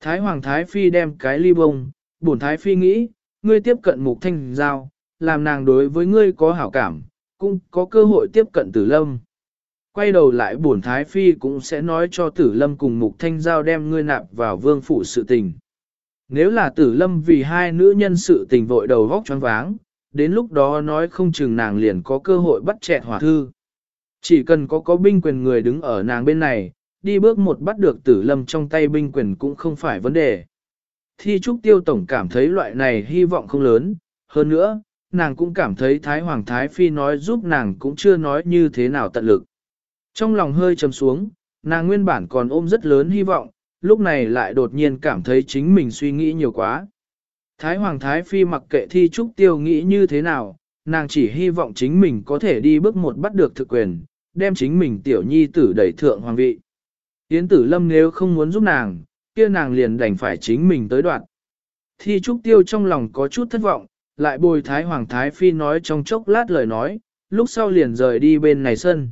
Thái Hoàng Thái Phi đem cái ly bông, bổn Thái Phi nghĩ, ngươi tiếp cận mục thanh giao, làm nàng đối với ngươi có hảo cảm, cũng có cơ hội tiếp cận tử lâm. Quay đầu lại bổn Thái Phi cũng sẽ nói cho tử lâm cùng mục thanh giao đem ngươi nạp vào vương phủ sự tình. Nếu là tử lâm vì hai nữ nhân sự tình vội đầu vóc choáng váng, đến lúc đó nói không chừng nàng liền có cơ hội bắt chẹt hỏa thư. Chỉ cần có có binh quyền người đứng ở nàng bên này, đi bước một bắt được tử lâm trong tay binh quyền cũng không phải vấn đề. Thi trúc tiêu tổng cảm thấy loại này hy vọng không lớn, hơn nữa, nàng cũng cảm thấy Thái Hoàng Thái Phi nói giúp nàng cũng chưa nói như thế nào tận lực. Trong lòng hơi trầm xuống, nàng nguyên bản còn ôm rất lớn hy vọng, lúc này lại đột nhiên cảm thấy chính mình suy nghĩ nhiều quá. Thái Hoàng Thái Phi mặc kệ thi trúc tiêu nghĩ như thế nào, nàng chỉ hy vọng chính mình có thể đi bước một bắt được thực quyền, đem chính mình tiểu nhi tử đẩy thượng hoàng vị. Yến tử lâm nếu không muốn giúp nàng, kia nàng liền đành phải chính mình tới đoạn. Thi trúc tiêu trong lòng có chút thất vọng, lại bồi thái hoàng thái phi nói trong chốc lát lời nói, lúc sau liền rời đi bên này sân.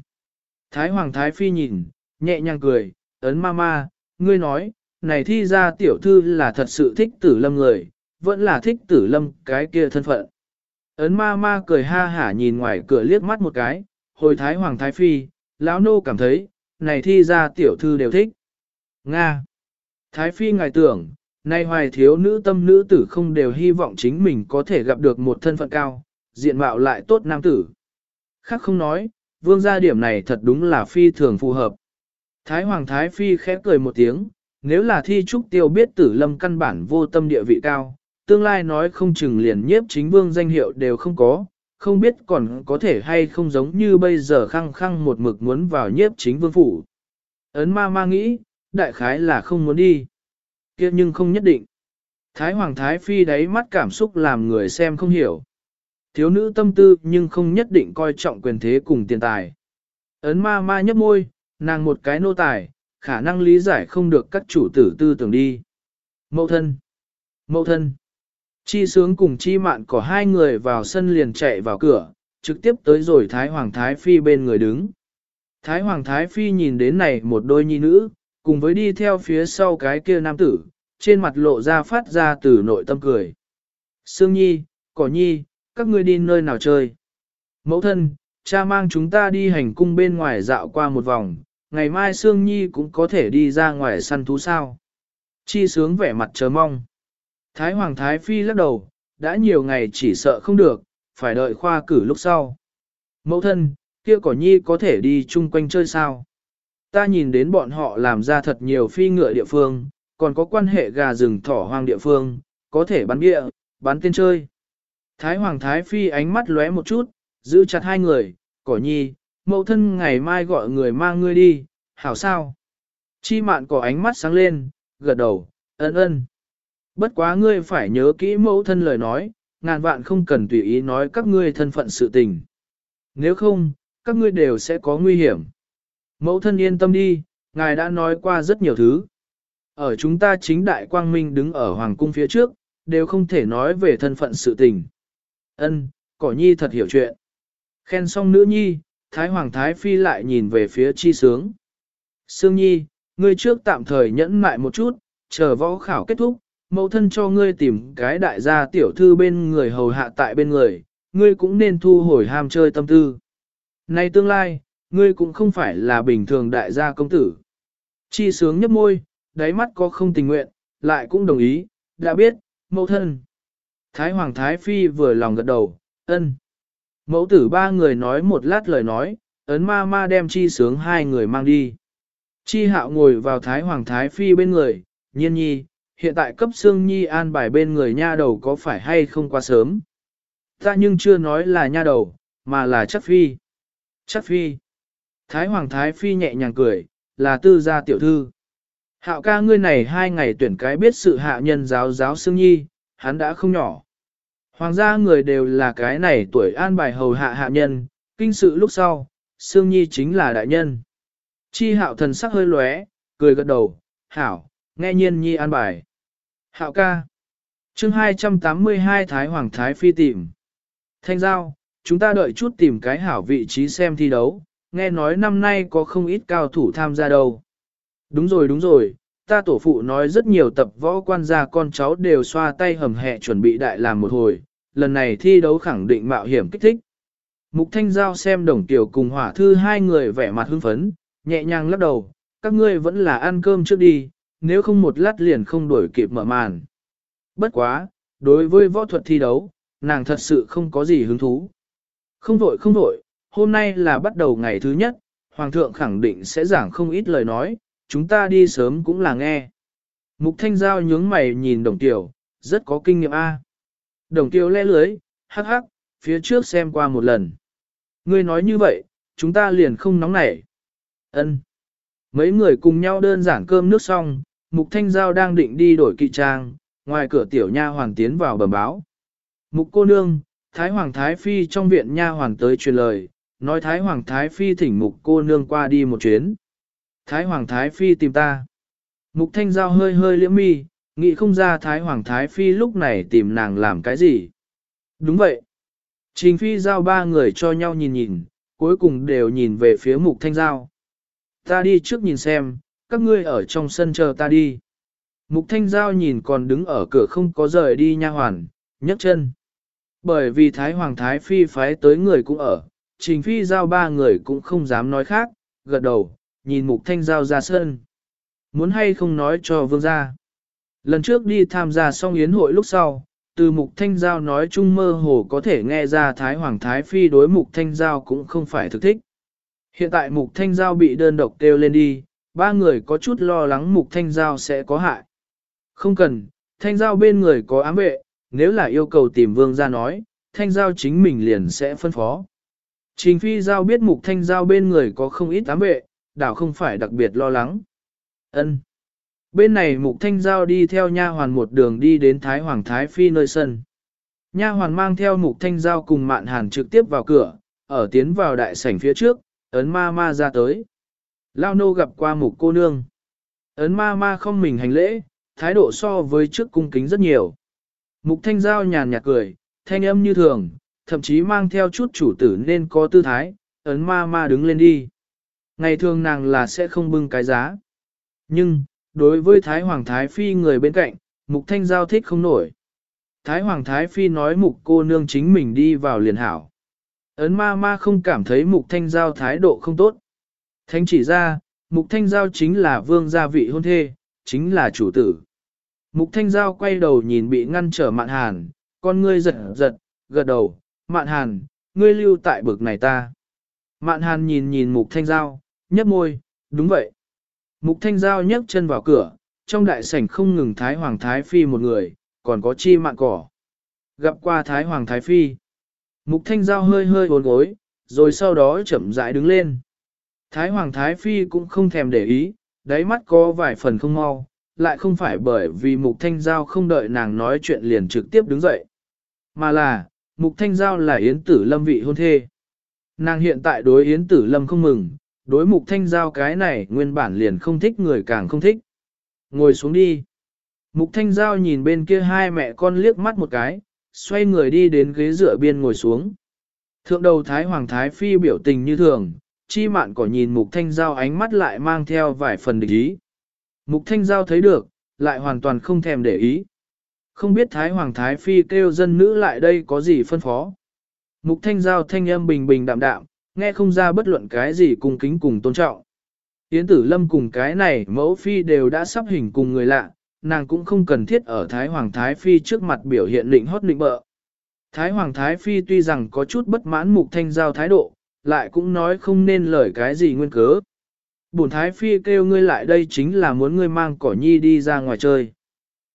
Thái hoàng thái phi nhìn, nhẹ nhàng cười, ấn ma ma, ngươi nói, này thi ra tiểu thư là thật sự thích tử lâm người, vẫn là thích tử lâm cái kia thân phận. Ấn ma ma cười ha hả nhìn ngoài cửa liếc mắt một cái, hồi thái hoàng thái phi, lão nô cảm thấy, này thi ra tiểu thư đều thích. Nga. Thái phi ngài tưởng, nay hoài thiếu nữ tâm nữ tử không đều hy vọng chính mình có thể gặp được một thân phận cao, diện mạo lại tốt nam tử. Khác không nói, vương gia điểm này thật đúng là phi thường phù hợp. Thái hoàng thái phi khẽ cười một tiếng, nếu là thi trúc tiêu biết tử lâm căn bản vô tâm địa vị cao, tương lai nói không chừng liền nhiếp chính vương danh hiệu đều không có, không biết còn có thể hay không giống như bây giờ khăng khăng một mực muốn vào nhiếp chính vương phủ. Ấn ma ma nghĩ, đại khái là không muốn đi. kia nhưng không nhất định. Thái Hoàng Thái Phi đáy mắt cảm xúc làm người xem không hiểu. Thiếu nữ tâm tư nhưng không nhất định coi trọng quyền thế cùng tiền tài. Ấn ma ma nhấp môi, nàng một cái nô tài, khả năng lý giải không được các chủ tử tư tưởng đi. Mậu thân. Mậu thân. Chi sướng cùng chi mạn có hai người vào sân liền chạy vào cửa, trực tiếp tới rồi Thái Hoàng Thái Phi bên người đứng. Thái Hoàng Thái Phi nhìn đến này một đôi nhi nữ, cùng với đi theo phía sau cái kia nam tử, trên mặt lộ ra phát ra từ nội tâm cười. Sương Nhi, Cỏ Nhi, các ngươi đi nơi nào chơi? Mẫu thân, cha mang chúng ta đi hành cung bên ngoài dạo qua một vòng, ngày mai Sương Nhi cũng có thể đi ra ngoài săn thú sao. Chi sướng vẻ mặt chờ mong. Thái Hoàng Thái Phi lắc đầu, đã nhiều ngày chỉ sợ không được, phải đợi khoa cử lúc sau. Mẫu thân, kia cỏ nhi có thể đi chung quanh chơi sao? Ta nhìn đến bọn họ làm ra thật nhiều phi ngựa địa phương, còn có quan hệ gà rừng thỏ hoang địa phương, có thể bắn bịa, bắn tên chơi. Thái Hoàng Thái Phi ánh mắt lóe một chút, giữ chặt hai người, cỏ nhi, mẫu thân ngày mai gọi người mang ngươi đi, hảo sao? Chi mạn có ánh mắt sáng lên, gật đầu, ân ân. Bất quá ngươi phải nhớ kỹ mẫu thân lời nói, ngàn vạn không cần tùy ý nói các ngươi thân phận sự tình. Nếu không, các ngươi đều sẽ có nguy hiểm. Mẫu thân yên tâm đi, ngài đã nói qua rất nhiều thứ. Ở chúng ta chính đại quang minh đứng ở hoàng cung phía trước, đều không thể nói về thân phận sự tình. Ân, cỏ nhi thật hiểu chuyện. Khen xong nữ nhi, Thái Hoàng Thái Phi lại nhìn về phía chi sướng. Sương nhi, ngươi trước tạm thời nhẫn mại một chút, chờ võ khảo kết thúc, mẫu thân cho ngươi tìm cái đại gia tiểu thư bên người hầu hạ tại bên người, ngươi cũng nên thu hồi ham chơi tâm tư. Nay tương lai, ngươi cũng không phải là bình thường đại gia công tử. Chi sướng nhấp môi, đáy mắt có không tình nguyện, lại cũng đồng ý, đã biết, mẫu thân. Thái Hoàng Thái Phi vừa lòng gật đầu, ân. Mẫu tử ba người nói một lát lời nói, ấn ma ma đem chi sướng hai người mang đi. Chi hạo ngồi vào Thái Hoàng Thái Phi bên người, nhiên nhi, hiện tại cấp xương nhi an bài bên người nha đầu có phải hay không quá sớm. Ta nhưng chưa nói là nha đầu, mà là chắc phi. Chắc phi. Thái Hoàng Thái Phi nhẹ nhàng cười, là tư gia tiểu thư. Hạo ca ngươi này hai ngày tuyển cái biết sự hạ nhân giáo giáo xương nhi, hắn đã không nhỏ. Hoàng gia người đều là cái này tuổi an bài hầu hạ hạ nhân, kinh sự lúc sau, xương nhi chính là đại nhân. Chi hạo thần sắc hơi lóe, cười gật đầu, hảo, nghe nhiên nhi an bài. Hạo ca. chương 282 Thái Hoàng Thái Phi tìm. Thanh giao, chúng ta đợi chút tìm cái hảo vị trí xem thi đấu, nghe nói năm nay có không ít cao thủ tham gia đâu. Đúng rồi đúng rồi, ta tổ phụ nói rất nhiều tập võ quan gia con cháu đều xoa tay hầm hẹ chuẩn bị đại làm một hồi, lần này thi đấu khẳng định mạo hiểm kích thích. Mục Thanh Giao xem đồng tiểu cùng hỏa thư hai người vẻ mặt hưng phấn, nhẹ nhàng lắc đầu, các ngươi vẫn là ăn cơm trước đi, nếu không một lát liền không đuổi kịp mở màn. Bất quá, đối với võ thuật thi đấu, nàng thật sự không có gì hứng thú. Không vội không vội, hôm nay là bắt đầu ngày thứ nhất, Hoàng thượng khẳng định sẽ giảng không ít lời nói, chúng ta đi sớm cũng là nghe. Mục Thanh Giao nhướng mày nhìn Đồng Tiểu, rất có kinh nghiệm A. Đồng Tiểu le lưới, hắc hắc, phía trước xem qua một lần. Ngươi nói như vậy, chúng ta liền không nóng nảy. Ân. Mấy người cùng nhau đơn giản cơm nước xong, Mục Thanh Giao đang định đi đổi kỵ trang, ngoài cửa tiểu nha hoàng tiến vào bẩm báo. Mục cô nương, Thái Hoàng Thái Phi trong viện nha hoàng tới truyền lời, nói Thái Hoàng Thái Phi thỉnh mục cô nương qua đi một chuyến. Thái Hoàng Thái Phi tìm ta. Mục Thanh Giao hơi hơi liễm mi, nghĩ không ra Thái Hoàng Thái Phi lúc này tìm nàng làm cái gì. Đúng vậy. Trình Phi Giao ba người cho nhau nhìn nhìn, cuối cùng đều nhìn về phía Mục Thanh Giao. Ta đi trước nhìn xem, các ngươi ở trong sân chờ ta đi. Mục Thanh Giao nhìn còn đứng ở cửa không có rời đi nha hoàn, nhấc chân. Bởi vì Thái Hoàng Thái Phi phái tới người cũng ở, Trình Phi Giao ba người cũng không dám nói khác, gật đầu, nhìn Mục Thanh Giao ra sân. Muốn hay không nói cho vương gia. Lần trước đi tham gia xong yến hội lúc sau, từ Mục Thanh Giao nói chung mơ hồ có thể nghe ra Thái Hoàng Thái Phi đối Mục Thanh Giao cũng không phải thực thích. Hiện tại Mục Thanh Giao bị đơn độc kêu lên đi, ba người có chút lo lắng Mục Thanh Giao sẽ có hại. Không cần, Thanh Giao bên người có ám vệ, nếu là yêu cầu tìm vương gia nói, Thanh Giao chính mình liền sẽ phân phó. Trình Phi Giao biết Mục Thanh Giao bên người có không ít ám vệ, đảo không phải đặc biệt lo lắng. Ân. Bên này Mục Thanh Giao đi theo nha hoàn một đường đi đến Thái Hoàng Thái Phi nơi sân. Nha hoàn mang theo Mục Thanh Giao cùng Mạn Hàn trực tiếp vào cửa, ở tiến vào đại sảnh phía trước, ấn ma ma ra tới. Lao nô gặp qua Mục cô nương. Ấn ma ma không mình hành lễ, thái độ so với trước cung kính rất nhiều. Mục Thanh Giao nhàn nhạt cười, thanh âm như thường, thậm chí mang theo chút chủ tử nên có tư thái, ấn ma ma đứng lên đi. Ngày thường nàng là sẽ không bưng cái giá. Nhưng, đối với Thái Hoàng Thái Phi người bên cạnh, Mục Thanh Giao thích không nổi. Thái Hoàng Thái Phi nói Mục cô nương chính mình đi vào liền hảo. Ấn ma ma không cảm thấy Mục Thanh Giao thái độ không tốt. Thánh chỉ ra, Mục Thanh Giao chính là vương gia vị hôn thê, chính là chủ tử. Mục Thanh Giao quay đầu nhìn bị ngăn trở mạn hàn, con ngươi giật giật, gật đầu, mạn hàn, ngươi lưu tại bực này ta. Mạn hàn nhìn nhìn Mục Thanh Giao, nhấp môi, đúng vậy. Mục Thanh Giao nhấc chân vào cửa, trong đại sảnh không ngừng Thái Hoàng Thái Phi một người, còn có chi mạn cỏ. Gặp qua Thái Hoàng Thái Phi. Mục Thanh Giao hơi hơi hồn gối, rồi sau đó chậm rãi đứng lên. Thái Hoàng Thái Phi cũng không thèm để ý, đáy mắt có vài phần không mau, lại không phải bởi vì Mục Thanh Giao không đợi nàng nói chuyện liền trực tiếp đứng dậy. Mà là, Mục Thanh Giao là Yến Tử Lâm vị hôn thê. Nàng hiện tại đối Yến Tử Lâm không mừng, đối Mục Thanh Giao cái này nguyên bản liền không thích người càng không thích. Ngồi xuống đi. Mục Thanh Giao nhìn bên kia hai mẹ con liếc mắt một cái, xoay người đi đến ghế dựa biên ngồi xuống. Thượng đầu Thái Hoàng Thái Phi biểu tình như thường, chi mạn cỏ nhìn Mục Thanh Giao ánh mắt lại mang theo vài phần địch ý. Mục Thanh Giao thấy được, lại hoàn toàn không thèm để ý. Không biết Thái Hoàng Thái Phi kêu dân nữ lại đây có gì phân phó. Mục Thanh Giao thanh âm bình bình đạm đạm, nghe không ra bất luận cái gì cùng kính cùng tôn trọng. Yến Tử Lâm cùng cái này mẫu phi đều đã sắp hình cùng người lạ, nàng cũng không cần thiết ở Thái Hoàng Thái Phi trước mặt biểu hiện lịnh hót lịnh bợ. Thái Hoàng Thái Phi tuy rằng có chút bất mãn mục thanh giao thái độ, lại cũng nói không nên lời cái gì nguyên cớ. Bổn Thái Phi kêu ngươi lại đây chính là muốn ngươi mang cỏ nhi đi ra ngoài chơi.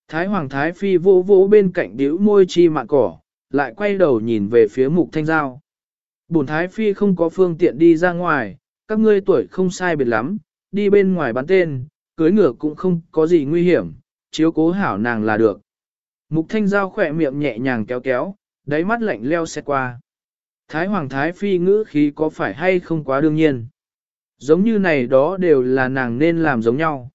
Thái Hoàng Thái Phi vỗ vỗ bên cạnh điếu môi chi mạng cỏ, lại quay đầu nhìn về phía mục thanh giao. Bổn Thái Phi không có phương tiện đi ra ngoài, các ngươi tuổi không sai biệt lắm, đi bên ngoài bán tên, cưới ngựa cũng không có gì nguy hiểm, chiếu cố hảo nàng là được. Mục thanh giao khỏe miệng nhẹ nhàng kéo kéo, đáy mắt lạnh leo xét qua. Thái Hoàng Thái Phi ngữ khí có phải hay không quá đương nhiên. Giống như này đó đều là nàng nên làm giống nhau.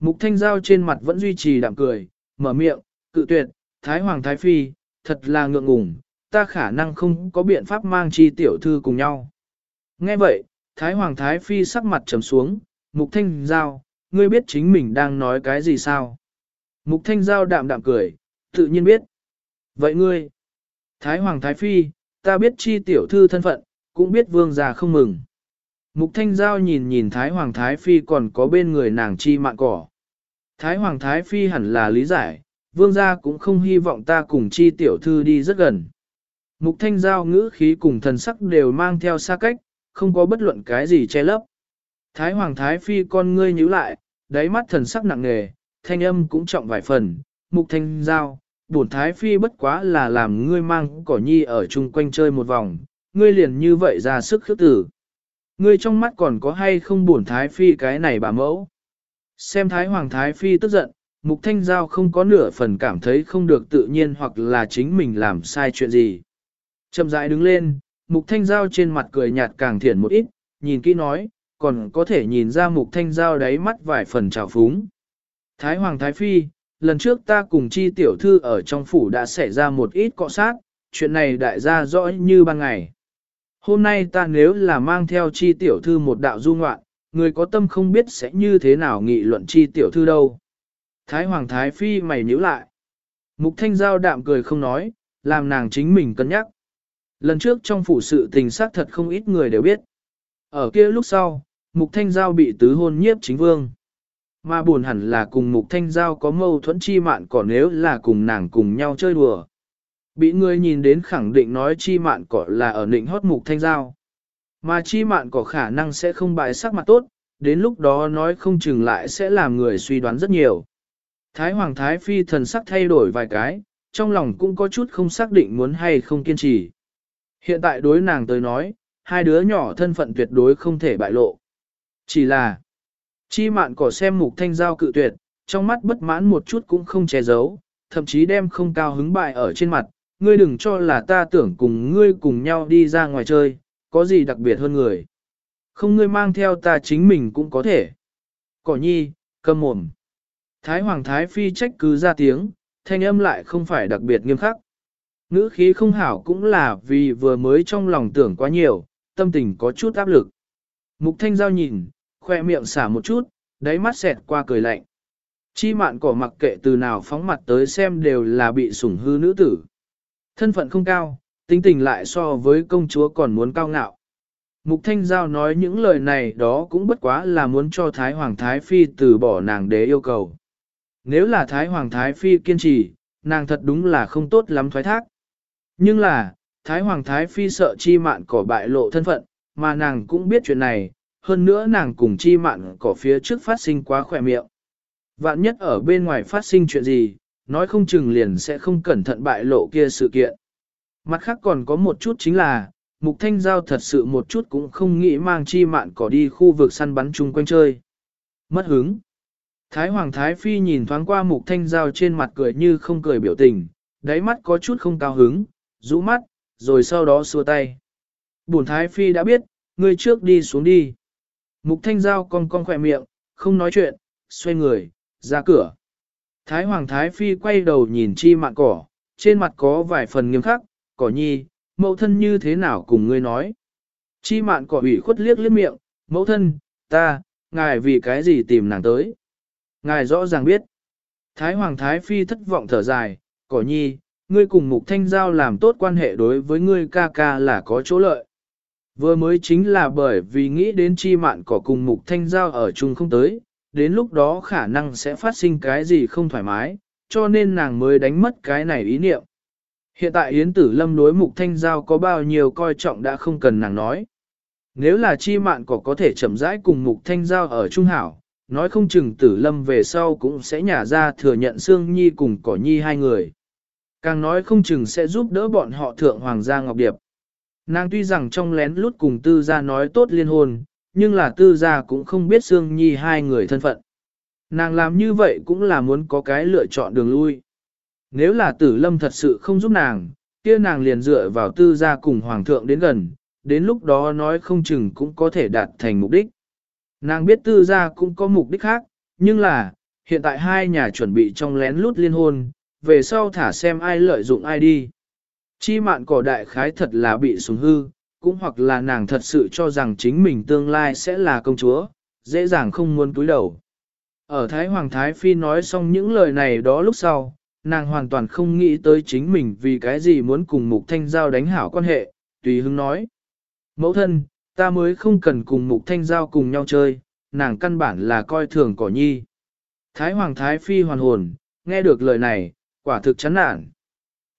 Mục thanh giao trên mặt vẫn duy trì đạm cười, mở miệng, cự tuyệt, Thái Hoàng Thái Phi, thật là ngượng ngùng, ta khả năng không có biện pháp mang chi tiểu thư cùng nhau. Nghe vậy, Thái Hoàng Thái Phi sắc mặt trầm xuống, Mục Thanh Giao, ngươi biết chính mình đang nói cái gì sao? Mục Thanh Giao đạm đạm cười, tự nhiên biết. Vậy ngươi, Thái Hoàng Thái Phi, ta biết chi tiểu thư thân phận, cũng biết vương gia không mừng. Mục Thanh Giao nhìn nhìn Thái Hoàng Thái Phi còn có bên người nàng chi mạng cỏ. Thái Hoàng Thái Phi hẳn là lý giải, vương gia cũng không hy vọng ta cùng chi tiểu thư đi rất gần. Mục Thanh Giao ngữ khí cùng thần sắc đều mang theo xa cách, không có bất luận cái gì che lấp. Thái Hoàng Thái Phi con ngươi nhíu lại, đáy mắt thần sắc nặng nề, thanh âm cũng trọng vài phần, Mục Thanh Giao, bổn Thái Phi bất quá là làm ngươi mang cỏ nhi ở chung quanh chơi một vòng, ngươi liền như vậy ra sức khước tử. Ngươi trong mắt còn có hay không bổn Thái Phi cái này bà mẫu. Xem Thái Hoàng Thái Phi tức giận, Mục Thanh Giao không có nửa phần cảm thấy không được tự nhiên hoặc là chính mình làm sai chuyện gì. Chậm rãi đứng lên, Mục Thanh Giao trên mặt cười nhạt càng thiện một ít, nhìn kỹ nói, còn có thể nhìn ra Mục Thanh Giao đáy mắt vài phần trào phúng. Thái Hoàng Thái Phi, lần trước ta cùng chi tiểu thư ở trong phủ đã xảy ra một ít cọ sát, chuyện này đại gia rõ như ban ngày. Hôm nay ta nếu là mang theo chi tiểu thư một đạo du ngoạn, người có tâm không biết sẽ như thế nào nghị luận chi tiểu thư đâu. Thái Hoàng Thái Phi mày nhíu lại. Mục Thanh Giao đạm cười không nói, làm nàng chính mình cân nhắc. Lần trước trong phủ sự tình xác thật không ít người đều biết. Ở kia lúc sau, Mục Thanh Giao bị tứ hôn nhiếp chính vương. Mà buồn hẳn là cùng Mục Thanh Giao có mâu thuẫn chi mạn còn nếu là cùng nàng cùng nhau chơi đùa. Bị người nhìn đến khẳng định nói chi mạn cỏ là ở nịnh hót Mục Thanh Giao. Mà chi mạn cỏ khả năng sẽ không bại sắc mặt tốt, đến lúc đó nói không chừng lại sẽ làm người suy đoán rất nhiều. Thái Hoàng Thái Phi thần sắc thay đổi vài cái, trong lòng cũng có chút không xác định muốn hay không kiên trì. Hiện tại đối nàng tới nói, hai đứa nhỏ thân phận tuyệt đối không thể bại lộ. Chỉ là, chi mạn cỏ xem mục thanh giao cự tuyệt, trong mắt bất mãn một chút cũng không che giấu, thậm chí đem không cao hứng bại ở trên mặt, ngươi đừng cho là ta tưởng cùng ngươi cùng nhau đi ra ngoài chơi, có gì đặc biệt hơn người. Không ngươi mang theo ta chính mình cũng có thể. Cỏ nhi, cầm mồm. Thái Hoàng Thái Phi trách cứ ra tiếng, thanh âm lại không phải đặc biệt nghiêm khắc. Ngữ khí không hảo cũng là vì vừa mới trong lòng tưởng quá nhiều, tâm tình có chút áp lực. Mục thanh giao nhìn, khoe miệng xả một chút, đáy mắt xẹt qua cười lạnh. Chi mạn cỏ mặc kệ từ nào phóng mặt tới xem đều là bị sủng hư nữ tử. Thân phận không cao, tính tình lại so với công chúa còn muốn cao ngạo. Mục Thanh Giao nói những lời này đó cũng bất quá là muốn cho Thái Hoàng Thái Phi từ bỏ nàng đế yêu cầu. Nếu là Thái Hoàng Thái Phi kiên trì, nàng thật đúng là không tốt lắm thoái thác. Nhưng là, Thái Hoàng Thái Phi sợ chi mạn cỏ bại lộ thân phận, mà nàng cũng biết chuyện này, hơn nữa nàng cùng chi mạn cỏ phía trước phát sinh quá khỏe miệng. Vạn nhất ở bên ngoài phát sinh chuyện gì, nói không chừng liền sẽ không cẩn thận bại lộ kia sự kiện. Mặt khác còn có một chút chính là, Mục Thanh Giao thật sự một chút cũng không nghĩ mang chi mạn cỏ đi khu vực săn bắn chung quanh chơi. Mất hứng. Thái Hoàng Thái Phi nhìn thoáng qua mục thanh giao trên mặt cười như không cười biểu tình, đáy mắt có chút không cao hứng, rũ mắt, rồi sau đó xua tay. Bổn Thái Phi đã biết, ngươi trước đi xuống đi. Mục thanh giao con con khỏe miệng, không nói chuyện, xoay người, ra cửa. Thái Hoàng Thái Phi quay đầu nhìn chi mạn cỏ, trên mặt có vài phần nghiêm khắc, cỏ nhi, mẫu thân như thế nào cùng ngươi nói. Chi mạn cỏ ủy khuất liếc liếc miệng, mẫu thân, ta, ngài vì cái gì tìm nàng tới. Ngài rõ ràng biết. Thái Hoàng Thái Phi thất vọng thở dài, cỏ nhi, ngươi cùng mục thanh giao làm tốt quan hệ đối với ngươi ca ca là có chỗ lợi. Vừa mới chính là bởi vì nghĩ đến chi mạn cỏ cùng mục thanh giao ở chung không tới, đến lúc đó khả năng sẽ phát sinh cái gì không thoải mái, cho nên nàng mới đánh mất cái này ý niệm. Hiện tại Yến Tử Lâm đối mục thanh giao có bao nhiêu coi trọng đã không cần nàng nói. Nếu là chi mạn cỏ có thể chậm rãi cùng mục thanh giao ở Trung Hảo, nói không chừng Tử Lâm về sau cũng sẽ nhả ra thừa nhận Sương Nhi cùng cỏ nhi hai người. Càng nói không chừng sẽ giúp đỡ bọn họ thượng Hoàng gia Ngọc Điệp. Nàng tuy rằng trong lén lút cùng tư gia nói tốt liên hôn, nhưng là tư gia cũng không biết Sương Nhi hai người thân phận. Nàng làm như vậy cũng là muốn có cái lựa chọn đường lui. Nếu là tử lâm thật sự không giúp nàng, kia nàng liền dựa vào tư gia cùng hoàng thượng đến gần, đến lúc đó nói không chừng cũng có thể đạt thành mục đích. Nàng biết tư gia cũng có mục đích khác, nhưng là, hiện tại hai nhà chuẩn bị trong lén lút liên hôn, về sau thả xem ai lợi dụng ai đi. Chi mạn cỏ đại khái thật là bị sủng hư, cũng hoặc là nàng thật sự cho rằng chính mình tương lai sẽ là công chúa, dễ dàng không muốn túi đầu. Ở Thái Hoàng Thái Phi nói xong những lời này đó lúc sau, nàng hoàn toàn không nghĩ tới chính mình vì cái gì muốn cùng Mục Thanh Giao đánh hảo quan hệ, tùy hứng nói. Mẫu thân, ta mới không cần cùng Mục Thanh Giao cùng nhau chơi, nàng căn bản là coi thường cỏ nhi. Thái Hoàng Thái Phi hoàn hồn, nghe được lời này, quả thực chán nản.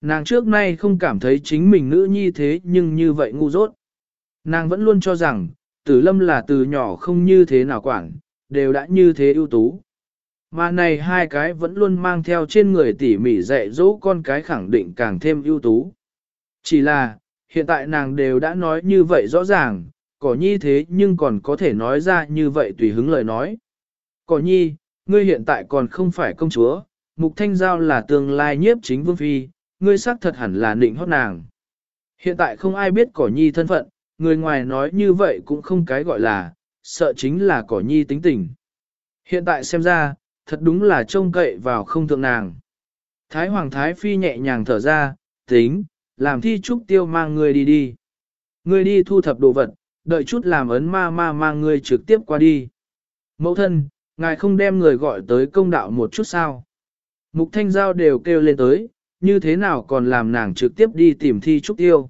Nàng trước nay không cảm thấy chính mình nữ nhi thế nhưng như vậy ngu dốt. Nàng vẫn luôn cho rằng, tử lâm là từ nhỏ không như thế nào quản, đều đã như thế ưu tú. Mà này hai cái vẫn luôn mang theo trên người tỉ mỉ dạy dỗ con cái khẳng định càng thêm ưu tú. Chỉ là, hiện tại nàng đều đã nói như vậy rõ ràng, cỏ nhi thế nhưng còn có thể nói ra như vậy tùy hứng lời nói. Cỏ nhi, ngươi hiện tại còn không phải công chúa, mục thanh giao là tương lai nhiếp chính vương phi, ngươi xác thật hẳn là nịnh hót nàng. Hiện tại không ai biết cỏ nhi thân phận, người ngoài nói như vậy cũng không cái gọi là, sợ chính là cỏ nhi tính tình. Hiện tại xem ra, thật đúng là trông cậy vào không thượng nàng. Thái Hoàng Thái Phi nhẹ nhàng thở ra, tính, làm thi trúc tiêu mang người đi đi. Ngươi đi thu thập đồ vật, đợi chút làm ấn ma ma mang ngươi trực tiếp qua đi. Mẫu thân, ngài không đem người gọi tới công đạo một chút sao. Mục thanh giao đều kêu lên tới, như thế nào còn làm nàng trực tiếp đi tìm thi trúc tiêu.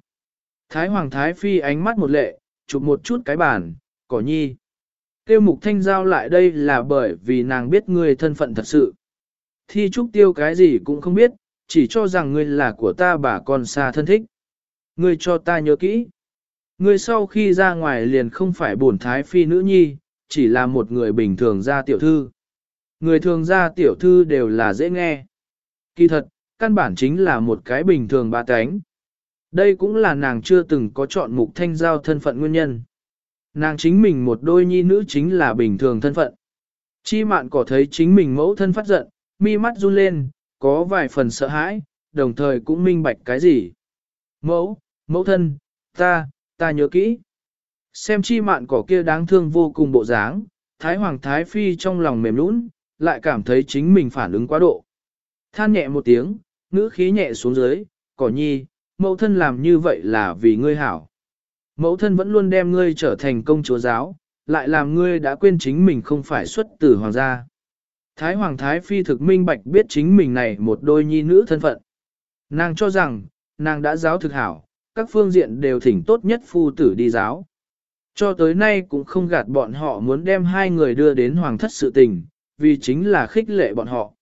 Thái Hoàng Thái Phi ánh mắt một lệ, chụp một chút cái bàn, cỏ nhi. Tiêu mục thanh giao lại đây là bởi vì nàng biết ngươi thân phận thật sự. Thi trúc tiêu cái gì cũng không biết, chỉ cho rằng ngươi là của ta bà con xa thân thích. Ngươi cho ta nhớ kỹ. Ngươi sau khi ra ngoài liền không phải bổn thái phi nữ nhi, chỉ là một người bình thường ra tiểu thư. Người thường ra tiểu thư đều là dễ nghe. Kỳ thật, căn bản chính là một cái bình thường ba cánh. Đây cũng là nàng chưa từng có chọn mục thanh giao thân phận nguyên nhân. Nàng chính mình một đôi nhi nữ chính là bình thường thân phận. Chi mạn có thấy chính mình mẫu thân phát giận, mi mắt run lên, có vài phần sợ hãi, đồng thời cũng minh bạch cái gì. Mẫu, mẫu thân, ta, ta nhớ kỹ. Xem chi mạn cỏ kia đáng thương vô cùng bộ dáng, Thái Hoàng Thái Phi trong lòng mềm nũng, lại cảm thấy chính mình phản ứng quá độ. Than nhẹ một tiếng, ngữ khí nhẹ xuống dưới, cỏ nhi, mẫu thân làm như vậy là vì ngươi hảo. Mẫu thân vẫn luôn đem ngươi trở thành công chúa giáo, lại làm ngươi đã quên chính mình không phải xuất tử hoàng gia. Thái Hoàng Thái Phi thực minh bạch biết chính mình này một đôi nhi nữ thân phận. Nàng cho rằng, nàng đã giáo thực hảo, các phương diện đều thỉnh tốt nhất phu tử đi giáo. Cho tới nay cũng không gạt bọn họ muốn đem hai người đưa đến hoàng thất sự tình, vì chính là khích lệ bọn họ.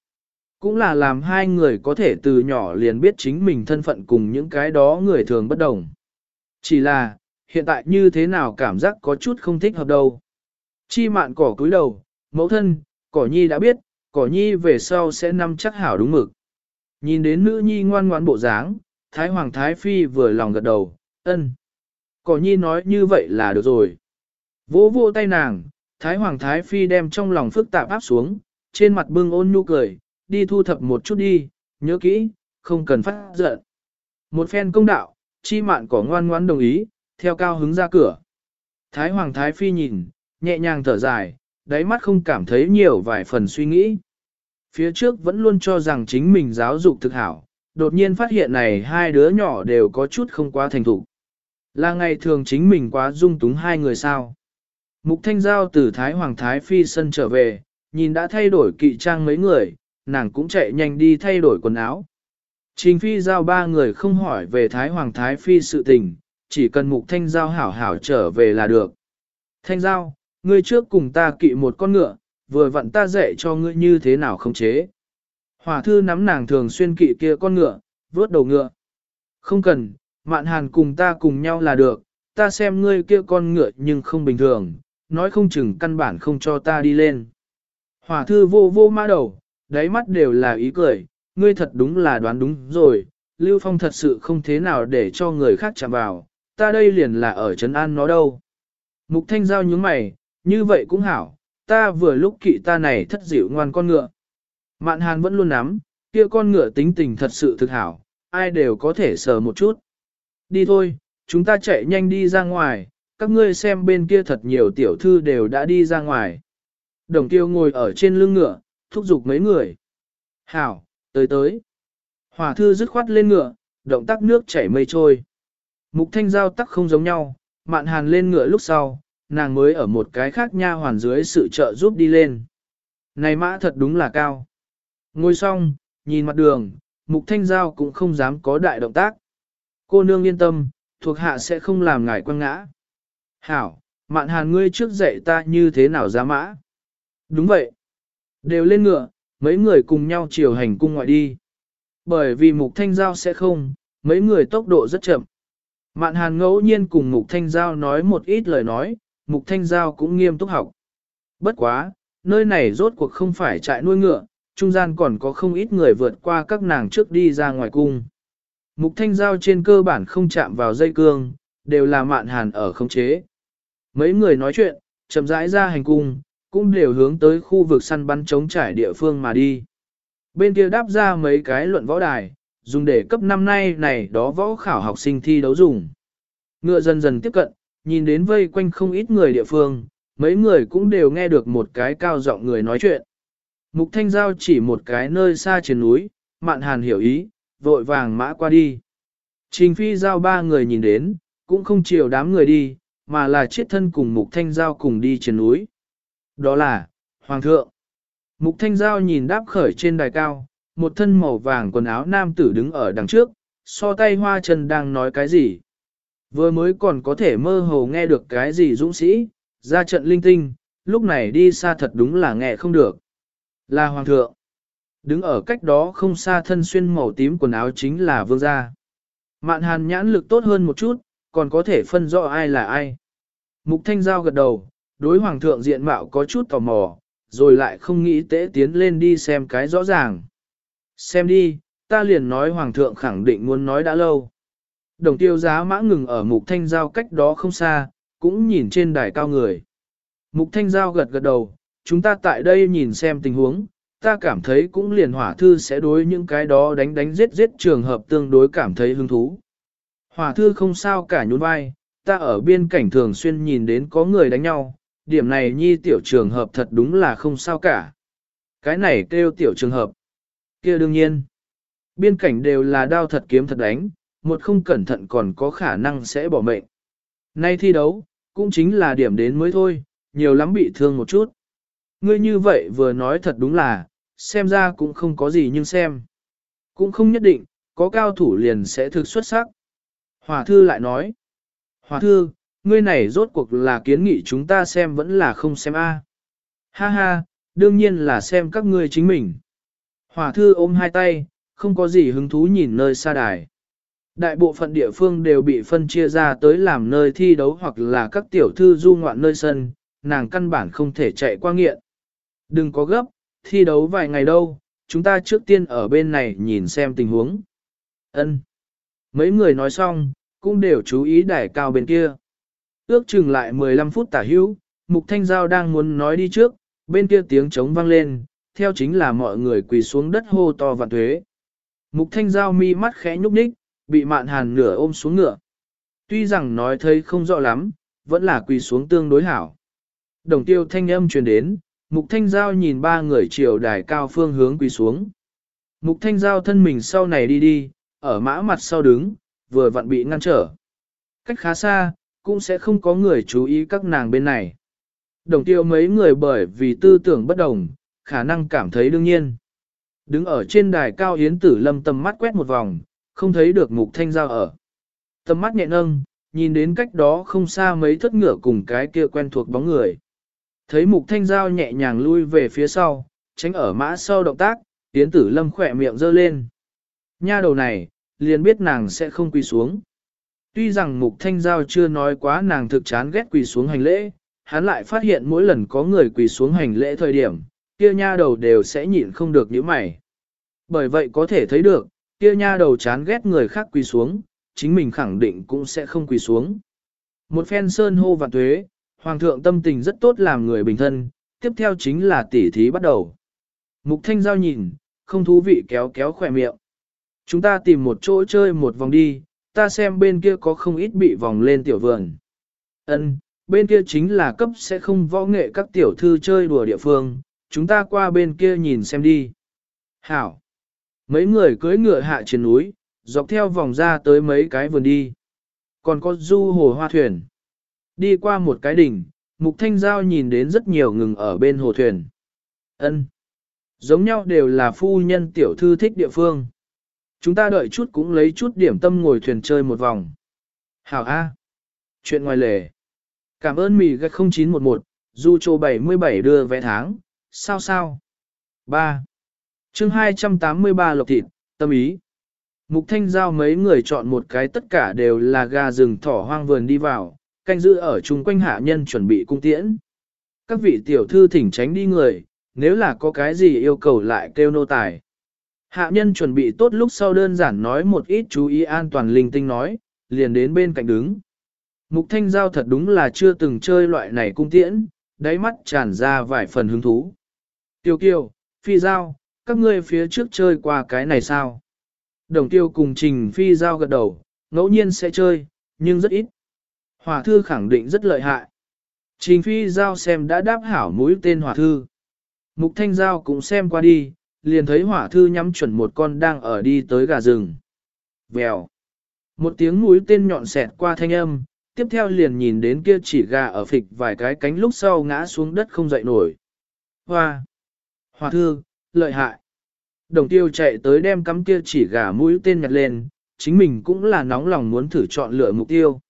Cũng là làm hai người có thể từ nhỏ liền biết chính mình thân phận cùng những cái đó người thường bất đồng. Chỉ là, hiện tại như thế nào cảm giác có chút không thích hợp đâu. Chi mạn cỏ cúi đầu, mẫu thân, cỏ nhi đã biết, cỏ nhi về sau sẽ nắm chắc hảo đúng mực. Nhìn đến nữ nhi ngoan ngoãn bộ dáng, Thái Hoàng Thái Phi vừa lòng gật đầu, ân. Cỏ nhi nói như vậy là được rồi. Vỗ vỗ tay nàng, Thái Hoàng Thái Phi đem trong lòng phức tạp áp xuống, trên mặt bưng ôn nhu cười, đi thu thập một chút đi, nhớ kỹ, không cần phát giận. Một phen công đạo, chi mạn có ngoan ngoãn đồng ý, theo cao hứng ra cửa. Thái Hoàng Thái Phi nhìn, nhẹ nhàng thở dài, đáy mắt không cảm thấy nhiều vài phần suy nghĩ. Phía trước vẫn luôn cho rằng chính mình giáo dục thực hảo, đột nhiên phát hiện này hai đứa nhỏ đều có chút không quá thành thục. Là ngày thường chính mình quá dung túng hai người sao. Mục Thanh Giao từ Thái Hoàng Thái Phi sân trở về, nhìn đã thay đổi kỵ trang mấy người, nàng cũng chạy nhanh đi thay đổi quần áo. Trình Phi Giao ba người không hỏi về Thái Hoàng Thái Phi sự tình, chỉ cần Mục Thanh Giao hảo hảo trở về là được. Thanh Giao, ngươi trước cùng ta kỵ một con ngựa, vừa vặn ta dạy cho ngươi như thế nào khống chế. Hỏa thư nắm nàng thường xuyên kỵ kia con ngựa, vớt đầu ngựa. Không cần, mạn hàn cùng ta cùng nhau là được, ta xem ngươi kia con ngựa nhưng không bình thường, nói không chừng căn bản không cho ta đi lên. Hỏa thư vô vô mã đầu, đáy mắt đều là ý cười, ngươi thật đúng là đoán đúng rồi, Lưu Phong thật sự không thế nào để cho người khác chạm vào, ta đây liền là ở Trấn An nó đâu. Mục Thanh Giao nhướng mày, như vậy cũng hảo, ta vừa lúc kỵ ta này thất dịu ngoan con ngựa. Mạn Hàn vẫn luôn nắm, kia con ngựa tính tình thật sự thực hảo, ai đều có thể sờ một chút. Đi thôi, chúng ta chạy nhanh đi ra ngoài, các ngươi xem bên kia thật nhiều tiểu thư đều đã đi ra ngoài. Đồng tiêu ngồi ở trên lưng ngựa, thúc giục mấy người. Hảo, tới tới. Hỏa thư dứt khoát lên ngựa, động tác nước chảy mây trôi. Mục thanh giao tắc không giống nhau, mạn hàn lên ngựa lúc sau, nàng mới ở một cái khác nha hoàn dưới sự trợ giúp đi lên. Này mã thật đúng là cao. Ngồi xong, nhìn mặt đường, mục thanh giao cũng không dám có đại động tác. Cô nương yên tâm, thuộc hạ sẽ không làm ngài quăng ngã. Hảo, mạn hàn ngươi trước dạy ta như thế nào giá mã. Đúng vậy. Đều lên ngựa, mấy người cùng nhau chiều hành cung ngoại đi. Bởi vì mục thanh giao sẽ không, mấy người tốc độ rất chậm. Mạn hàn ngẫu nhiên cùng mục thanh giao nói một ít lời nói, mục thanh giao cũng nghiêm túc học. Bất quá, nơi này rốt cuộc không phải trại nuôi ngựa, trung gian còn có không ít người vượt qua các nàng trước đi ra ngoài cung. Mục thanh giao trên cơ bản không chạm vào dây cương, đều là mạn hàn ở không chế. Mấy người nói chuyện, chậm rãi ra hành cung, cũng đều hướng tới khu vực săn bắn chống trải địa phương mà đi. Bên kia đáp ra mấy cái luận võ đài, dùng để cấp năm nay này đó võ khảo học sinh thi đấu dùng. Ngựa dần dần tiếp cận, nhìn đến vây quanh không ít người địa phương, mấy người cũng đều nghe được một cái cao giọng người nói chuyện. Mục Thanh Giao chỉ một cái nơi xa trên núi, Mạn Hàn hiểu ý, vội vàng mã qua đi. Trình Phi Giao ba người nhìn đến, cũng không chiều đám người đi, mà là chiết thân cùng Mục Thanh Giao cùng đi trên núi. Đó là, Hoàng thượng. Mục Thanh Giao nhìn đáp khởi trên đài cao, một thân màu vàng quần áo nam tử đứng ở đằng trước, so tay hoa chân đang nói cái gì. Vừa mới còn có thể mơ hồ nghe được cái gì dũng sĩ, ra trận linh tinh, lúc này đi xa thật đúng là nghe không được. Là Hoàng thượng. Đứng ở cách đó không xa thân xuyên màu tím quần áo chính là vương gia. Mạn hàn nhãn lực tốt hơn một chút, còn có thể phân rõ ai là ai. Mục thanh giao gật đầu, đối hoàng thượng diện mạo có chút tò mò, rồi lại không nghĩ tế tiến lên đi xem cái rõ ràng. Xem đi, ta liền nói hoàng thượng khẳng định muốn nói đã lâu. Đồng tiêu giá mã ngừng ở mục thanh giao cách đó không xa, cũng nhìn trên đài cao người. Mục thanh giao gật gật đầu, chúng ta tại đây nhìn xem tình huống, ta cảm thấy cũng liền hỏa thư sẽ đối những cái đó đánh đánh giết giết trường hợp tương đối cảm thấy hứng thú. Hỏa thư không sao cả nhún vai, ta ở biên cảnh thường xuyên nhìn đến có người đánh nhau, điểm này nhi tiểu trường hợp thật đúng là không sao cả. Cái này kêu tiểu trường hợp. kia đương nhiên. Biên cảnh đều là đao thật kiếm thật đánh, một không cẩn thận còn có khả năng sẽ bỏ mệnh. Nay thi đấu, cũng chính là điểm đến mới thôi, nhiều lắm bị thương một chút. Ngươi như vậy vừa nói thật đúng là, xem ra cũng không có gì nhưng xem. Cũng không nhất định, có cao thủ liền sẽ thực xuất sắc. Hòa thư lại nói, Hòa thư, ngươi này rốt cuộc là kiến nghị chúng ta xem vẫn là không xem a. Ha ha, đương nhiên là xem các ngươi chính mình. Hòa thư ôm hai tay, không có gì hứng thú nhìn nơi xa đài. Đại bộ phận địa phương đều bị phân chia ra tới làm nơi thi đấu hoặc là các tiểu thư du ngoạn nơi sân, nàng căn bản không thể chạy qua nghiện. Đừng có gấp, thi đấu vài ngày đâu, chúng ta trước tiên ở bên này nhìn xem tình huống. Ân. Mấy người nói xong, cũng đều chú ý đài cao bên kia. Ước chừng lại 15 phút tả hữu, Mục Thanh Giao đang muốn nói đi trước, bên kia tiếng trống vang lên, theo chính là mọi người quỳ xuống đất hô to vạn thuế. Mục thanh giao mi mắt khẽ nhúc nhích, bị mạn hàn nửa ôm xuống ngựa. Tuy rằng nói thấy không rõ lắm, vẫn là quỳ xuống tương đối hảo. Đồng tiêu thanh âm truyền đến, mục thanh giao nhìn ba người chiều đài cao phương hướng quỳ xuống. Mục thanh giao thân mình sau này đi đi, ở mã mặt sau đứng, vừa vặn bị ngăn trở. Cách khá xa, cũng sẽ không có người chú ý các nàng bên này. Đồng tiêu mấy người bởi vì tư tưởng bất đồng, khả năng cảm thấy đương nhiên. Đứng ở trên đài cao yến tử lâm tầm mắt quét một vòng, không thấy được mục thanh giao ở. Tầm mắt nhẹ nâng, nhìn đến cách đó không xa mấy thất ngựa cùng cái kia quen thuộc bóng người. Thấy mục thanh giao nhẹ nhàng lui về phía sau, tránh ở mã sau động tác, yến tử lâm khỏe miệng giơ lên. Nha đầu này, liền biết nàng sẽ không quỳ xuống. Tuy rằng mục thanh giao chưa nói quá nàng thực chán ghét quỳ xuống hành lễ, hắn lại phát hiện mỗi lần có người quỳ xuống hành lễ thời điểm, kia nha đầu đều sẽ nhịn không được những mày. Bởi vậy có thể thấy được, kia nha đầu chán ghét người khác quỳ xuống, chính mình khẳng định cũng sẽ không quỳ xuống. Một phen sơn hô và thuế, hoàng thượng tâm tình rất tốt làm người bình thân, tiếp theo chính là tỉ thí bắt đầu. Mục thanh giao nhìn, không thú vị kéo kéo khỏe miệng. Chúng ta tìm một chỗ chơi một vòng đi, ta xem bên kia có không ít bị vòng lên tiểu vườn. Ân, bên kia chính là cấp sẽ không võ nghệ các tiểu thư chơi đùa địa phương, chúng ta qua bên kia nhìn xem đi. Hảo. Mấy người cưỡi ngựa hạ trên núi, dọc theo vòng ra tới mấy cái vườn đi. Còn có du hồ hoa thuyền. Đi qua một cái đỉnh, Mục Thanh Giao nhìn đến rất nhiều ngừng ở bên hồ thuyền. Ân, Giống nhau đều là phu nhân tiểu thư thích địa phương. Chúng ta đợi chút cũng lấy chút điểm tâm ngồi thuyền chơi một vòng. Hảo A. Chuyện ngoài lề. Cảm ơn mì gạch 0911, du trô 77 đưa vé tháng, sao sao? 3. chương 283 lộc thịt, tâm ý. Mục thanh giao mấy người chọn một cái tất cả đều là gà rừng thỏ hoang vườn đi vào, canh giữ ở chung quanh hạ nhân chuẩn bị cung tiễn. Các vị tiểu thư thỉnh tránh đi người, nếu là có cái gì yêu cầu lại kêu nô tài. Hạ nhân chuẩn bị tốt lúc sau đơn giản nói một ít chú ý an toàn linh tinh nói, liền đến bên cạnh đứng. Mục thanh giao thật đúng là chưa từng chơi loại này cung tiễn, đáy mắt tràn ra vài phần hứng thú. Tiêu kiều, phi giao, các ngươi phía trước chơi qua cái này sao? Đồng tiêu cùng trình phi giao gật đầu, ngẫu nhiên sẽ chơi, nhưng rất ít. Hỏa thư khẳng định rất lợi hại. Trình phi giao xem đã đáp hảo mũi tên hỏa thư. Mục thanh giao cũng xem qua đi, liền thấy hỏa thư nhắm chuẩn một con đang ở đi tới gà rừng. Vèo. Một tiếng mũi tên nhọn xẹt qua thanh âm, tiếp theo liền nhìn đến kia chỉ gà ở phịch vài cái cánh lúc sau ngã xuống đất không dậy nổi. Hoa! hỏa thư, lợi hại! Đồng tiêu chạy tới đem cắm kia chỉ gà mũi tên nhặt lên, chính mình cũng là nóng lòng muốn thử chọn lựa mục tiêu.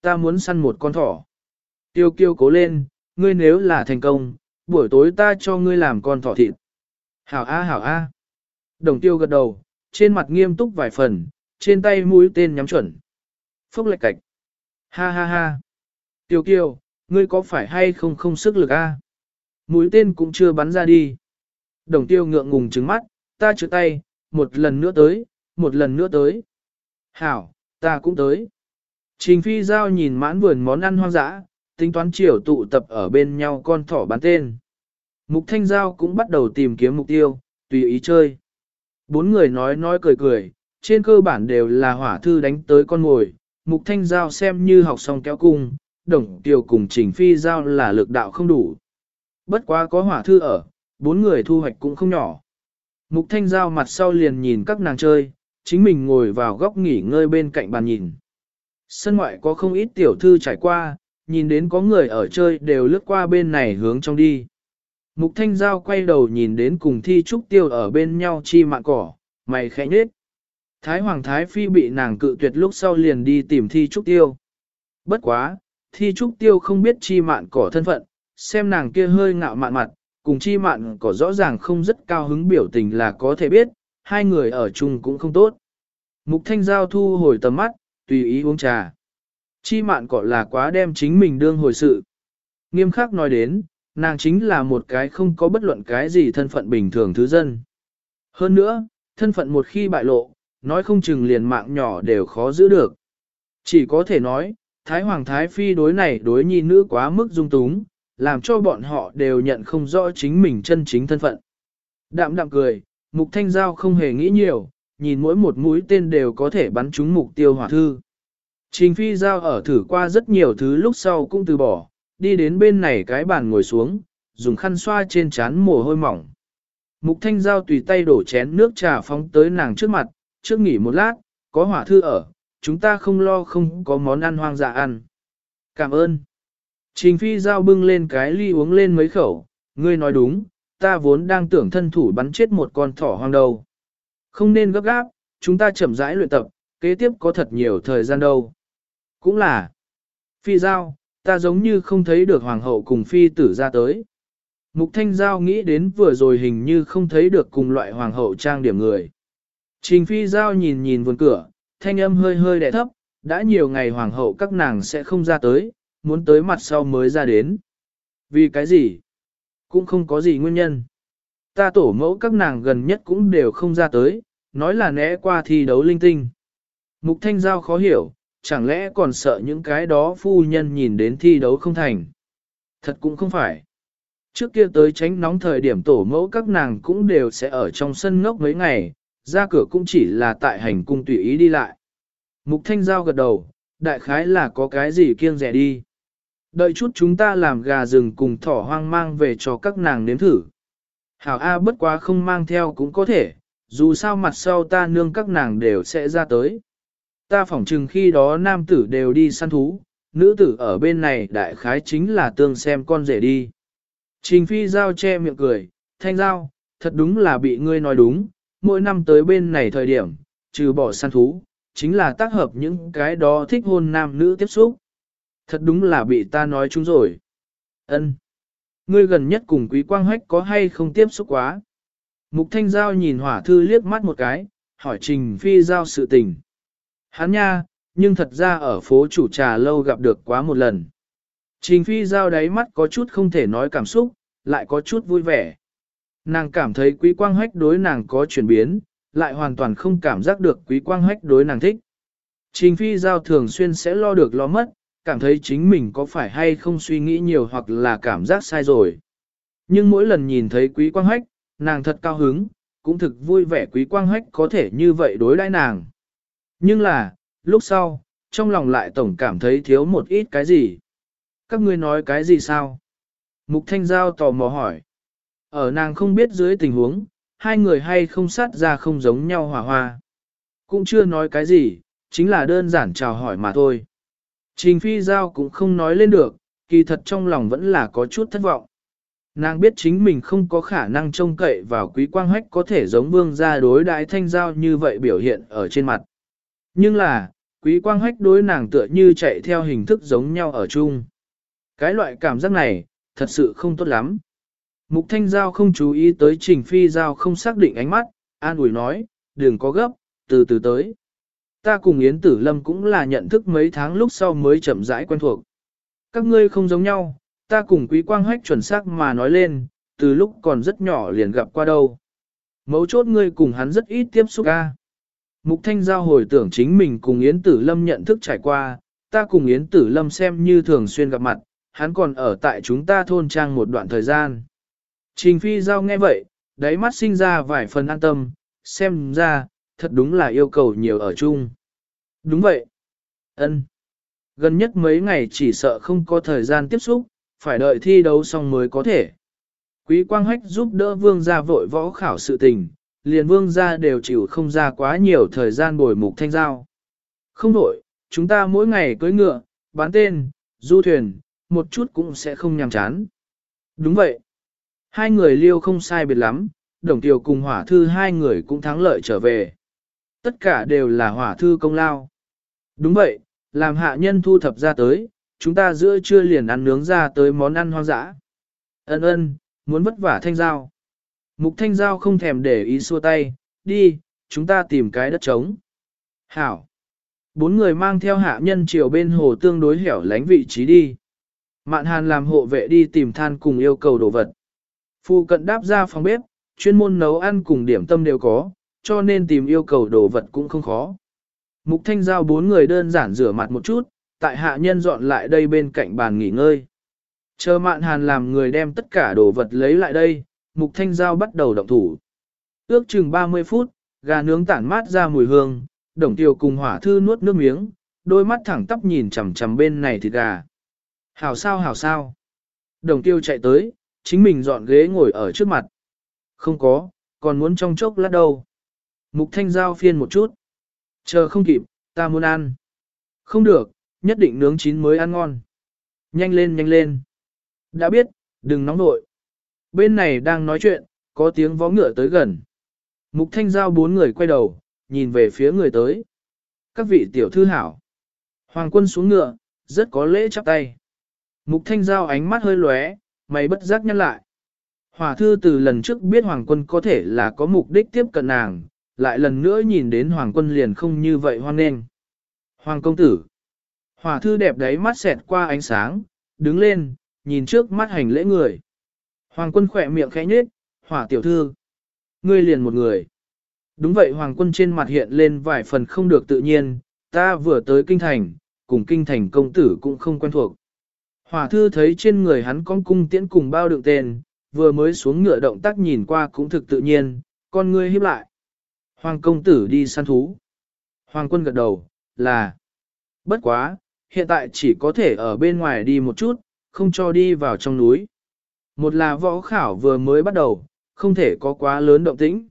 Ta muốn săn một con thỏ. Tiêu kiêu cố lên, ngươi nếu là thành công, buổi tối ta cho ngươi làm con thỏ thịt. Hảo A hảo A. Đồng tiêu gật đầu, trên mặt nghiêm túc vài phần, trên tay mũi tên nhắm chuẩn. Phúc lệch cạch. Ha ha ha. Tiêu kiều, ngươi có phải hay không không sức lực a? Mũi tên cũng chưa bắn ra đi. Đồng tiêu ngượng ngùng trứng mắt, ta chữa tay, một lần nữa tới, một lần nữa tới. Hảo, ta cũng tới. Trình phi giao nhìn mãn vườn món ăn hoang dã, tính toán chiều tụ tập ở bên nhau con thỏ bán tên. Mục thanh giao cũng bắt đầu tìm kiếm mục tiêu, tùy ý chơi. Bốn người nói nói cười cười, trên cơ bản đều là hỏa thư đánh tới con ngồi, Mục Thanh Giao xem như học xong kéo cung, đồng tiêu cùng trình phi giao là lực đạo không đủ. Bất quá có hỏa thư ở, bốn người thu hoạch cũng không nhỏ. Mục Thanh Giao mặt sau liền nhìn các nàng chơi, chính mình ngồi vào góc nghỉ ngơi bên cạnh bàn nhìn. Sân ngoại có không ít tiểu thư trải qua, nhìn đến có người ở chơi đều lướt qua bên này hướng trong đi. Mục Thanh Giao quay đầu nhìn đến cùng thi trúc tiêu ở bên nhau chi mạng cỏ, mày khẽ nhết. Thái Hoàng Thái Phi bị nàng cự tuyệt lúc sau liền đi tìm thi trúc tiêu. Bất quá, thi trúc tiêu không biết chi mạn cỏ thân phận, xem nàng kia hơi ngạo mạn mặt, cùng chi mạn cỏ rõ ràng không rất cao hứng biểu tình là có thể biết, hai người ở chung cũng không tốt. Mục thanh giao thu hồi tầm mắt, tùy ý uống trà. Chi mạn cỏ là quá đem chính mình đương hồi sự. Nghiêm khắc nói đến, nàng chính là một cái không có bất luận cái gì thân phận bình thường thứ dân. Hơn nữa, thân phận một khi bại lộ, nói không chừng liền mạng nhỏ đều khó giữ được. Chỉ có thể nói, Thái Hoàng Thái Phi đối này đối nhi nữ quá mức dung túng, làm cho bọn họ đều nhận không rõ chính mình chân chính thân phận. Đạm đạm cười, mục thanh giao không hề nghĩ nhiều, nhìn mỗi một mũi tên đều có thể bắn trúng mục tiêu hỏa thư. Trình phi giao ở thử qua rất nhiều thứ lúc sau cũng từ bỏ, đi đến bên này cái bàn ngồi xuống, dùng khăn xoa trên trán mồ hôi mỏng. Mục thanh giao tùy tay đổ chén nước trà phóng tới nàng trước mặt, trước nghỉ một lát, có hỏa thư ở, chúng ta không lo không có món ăn hoang dạ ăn. Cảm ơn. Trình phi giao bưng lên cái ly uống lên mấy khẩu, ngươi nói đúng, ta vốn đang tưởng thân thủ bắn chết một con thỏ hoang đầu. Không nên gấp gáp, chúng ta chậm rãi luyện tập, kế tiếp có thật nhiều thời gian đâu. Cũng là, phi giao, ta giống như không thấy được hoàng hậu cùng phi tử ra tới. Mục Thanh Giao nghĩ đến vừa rồi hình như không thấy được cùng loại hoàng hậu trang điểm người. Trình Phi Giao nhìn nhìn vườn cửa, thanh âm hơi hơi đẻ thấp, đã nhiều ngày hoàng hậu các nàng sẽ không ra tới, muốn tới mặt sau mới ra đến. Vì cái gì? Cũng không có gì nguyên nhân. Ta tổ mẫu các nàng gần nhất cũng đều không ra tới, nói là né qua thi đấu linh tinh. Mục Thanh Giao khó hiểu, chẳng lẽ còn sợ những cái đó phu nhân nhìn đến thi đấu không thành. Thật cũng không phải. Trước kia tới tránh nóng thời điểm tổ mẫu các nàng cũng đều sẽ ở trong sân ngốc mấy ngày, ra cửa cũng chỉ là tại hành cung tùy ý đi lại. Mục Thanh Giao gật đầu, đại khái là có cái gì kiêng rẻ đi. Đợi chút chúng ta làm gà rừng cùng thỏ hoang mang về cho các nàng nếm thử. Hảo A bất quá không mang theo cũng có thể, dù sao mặt sau ta nương các nàng đều sẽ ra tới. Ta phỏng chừng khi đó nam tử đều đi săn thú, nữ tử ở bên này đại khái chính là tương xem con rể đi. Trình phi giao che miệng cười, thanh giao, thật đúng là bị ngươi nói đúng, mỗi năm tới bên này thời điểm, trừ bỏ săn thú, chính là tác hợp những cái đó thích hôn nam nữ tiếp xúc. Thật đúng là bị ta nói chúng rồi. Ân, Ngươi gần nhất cùng quý quang hách có hay không tiếp xúc quá? Mục thanh giao nhìn hỏa thư liếc mắt một cái, hỏi trình phi giao sự tình. Hắn nha, nhưng thật ra ở phố chủ trà lâu gặp được quá một lần. Trình phi giao đáy mắt có chút không thể nói cảm xúc, lại có chút vui vẻ. Nàng cảm thấy quý quang hách đối nàng có chuyển biến, lại hoàn toàn không cảm giác được quý quang hách đối nàng thích. Trình phi giao thường xuyên sẽ lo được lo mất, cảm thấy chính mình có phải hay không suy nghĩ nhiều hoặc là cảm giác sai rồi. Nhưng mỗi lần nhìn thấy quý quang hách, nàng thật cao hứng, cũng thực vui vẻ quý quang hách có thể như vậy đối đãi nàng. Nhưng là, lúc sau, trong lòng lại tổng cảm thấy thiếu một ít cái gì. Các ngươi nói cái gì sao? Mục Thanh Giao tò mò hỏi. Ở nàng không biết dưới tình huống, hai người hay không sát ra không giống nhau hòa hoa. Cũng chưa nói cái gì, chính là đơn giản chào hỏi mà thôi. Trình Phi Giao cũng không nói lên được, kỳ thật trong lòng vẫn là có chút thất vọng. Nàng biết chính mình không có khả năng trông cậy vào quý quang hách có thể giống vương gia đối đại thanh giao như vậy biểu hiện ở trên mặt. Nhưng là, quý quang hách đối nàng tựa như chạy theo hình thức giống nhau ở chung. Cái loại cảm giác này, thật sự không tốt lắm. Mục Thanh Giao không chú ý tới Trình Phi Giao không xác định ánh mắt, an ủi nói, đừng có gấp, từ từ tới. Ta cùng Yến Tử Lâm cũng là nhận thức mấy tháng lúc sau mới chậm rãi quen thuộc. Các ngươi không giống nhau, ta cùng Quý Quang Hách chuẩn xác mà nói lên, từ lúc còn rất nhỏ liền gặp qua đâu. Mấu chốt ngươi cùng hắn rất ít tiếp xúc ca. Mục Thanh Giao hồi tưởng chính mình cùng Yến Tử Lâm nhận thức trải qua, ta cùng Yến Tử Lâm xem như thường xuyên gặp mặt, hắn còn ở tại chúng ta thôn trang một đoạn thời gian. Trình Phi Giao nghe vậy, đáy mắt sinh ra vài phần an tâm, xem ra, thật đúng là yêu cầu nhiều ở chung. Đúng vậy. ân Gần nhất mấy ngày chỉ sợ không có thời gian tiếp xúc, phải đợi thi đấu xong mới có thể. Quý Quang Hách giúp đỡ vương gia vội võ khảo sự tình, liền vương gia đều chịu không ra quá nhiều thời gian bồi mục thanh giao. Không đổi, chúng ta mỗi ngày cưới ngựa, bán tên, du thuyền, một chút cũng sẽ không nhàm chán. Đúng vậy. Hai người liêu không sai biệt lắm, đồng tiểu cùng hỏa thư hai người cũng thắng lợi trở về. Tất cả đều là hỏa thư công lao. Đúng vậy, làm hạ nhân thu thập ra tới, chúng ta giữa trưa liền ăn nướng ra tới món ăn hoang dã. Ân ân, muốn vất vả thanh giao. Mục thanh giao không thèm để ý xua tay, đi, chúng ta tìm cái đất trống. Hảo. Bốn người mang theo hạ nhân chiều bên hồ tương đối hẻo lánh vị trí đi. Mạn hàn làm hộ vệ đi tìm than cùng yêu cầu đồ vật. Phu cận đáp ra phòng bếp, chuyên môn nấu ăn cùng điểm tâm đều có, cho nên tìm yêu cầu đồ vật cũng không khó. Mục thanh giao bốn người đơn giản rửa mặt một chút, tại hạ nhân dọn lại đây bên cạnh bàn nghỉ ngơi. Chờ mạn hàn làm người đem tất cả đồ vật lấy lại đây, Mục Thanh Giao bắt đầu động thủ. Ước chừng 30 phút, gà nướng tản mát ra mùi hương, đồng tiêu cùng hỏa thư nuốt nước miếng, đôi mắt thẳng tắp nhìn chằm chằm bên này thịt gà. Hảo sao hảo sao. Đồng tiêu chạy tới, chính mình dọn ghế ngồi ở trước mặt. Không có, còn muốn trong chốc lát đâu. Mục thanh giao phiên một chút. Chờ không kịp, ta muốn ăn. Không được, nhất định nướng chín mới ăn ngon. Nhanh lên nhanh lên. Đã biết, đừng nóng nội. Bên này đang nói chuyện, có tiếng vó ngựa tới gần. Mục thanh giao bốn người quay đầu, nhìn về phía người tới. Các vị tiểu thư hảo. Hoàng quân xuống ngựa, rất có lễ chắp tay. Mục thanh giao ánh mắt hơi lóe, mày bất giác nhăn lại. Hỏa thư từ lần trước biết Hoàng quân có thể là có mục đích tiếp cận nàng, lại lần nữa nhìn đến Hoàng quân liền không như vậy hoan nghênh. Hoàng công tử. Hỏa thư đẹp đấy mắt xẹt qua ánh sáng, đứng lên, nhìn trước mắt hành lễ người. Hoàng quân khỏe miệng khẽ nhếch, hỏa tiểu thư. Ngươi liền một người. Đúng vậy Hoàng quân trên mặt hiện lên vài phần không được tự nhiên, ta vừa tới kinh thành, cùng kinh thành công tử cũng không quen thuộc. Hỏa thư thấy trên người hắn con cung tiễn cùng bao đựng tên, vừa mới xuống ngựa động tác nhìn qua cũng thực tự nhiên, con ngươi hiếp lại. Hoàng công tử đi săn thú. Hoàng quân gật đầu, là. Bất quá, hiện tại chỉ có thể ở bên ngoài đi một chút, không cho đi vào trong núi. Một là võ khảo vừa mới bắt đầu, không thể có quá lớn động tĩnh.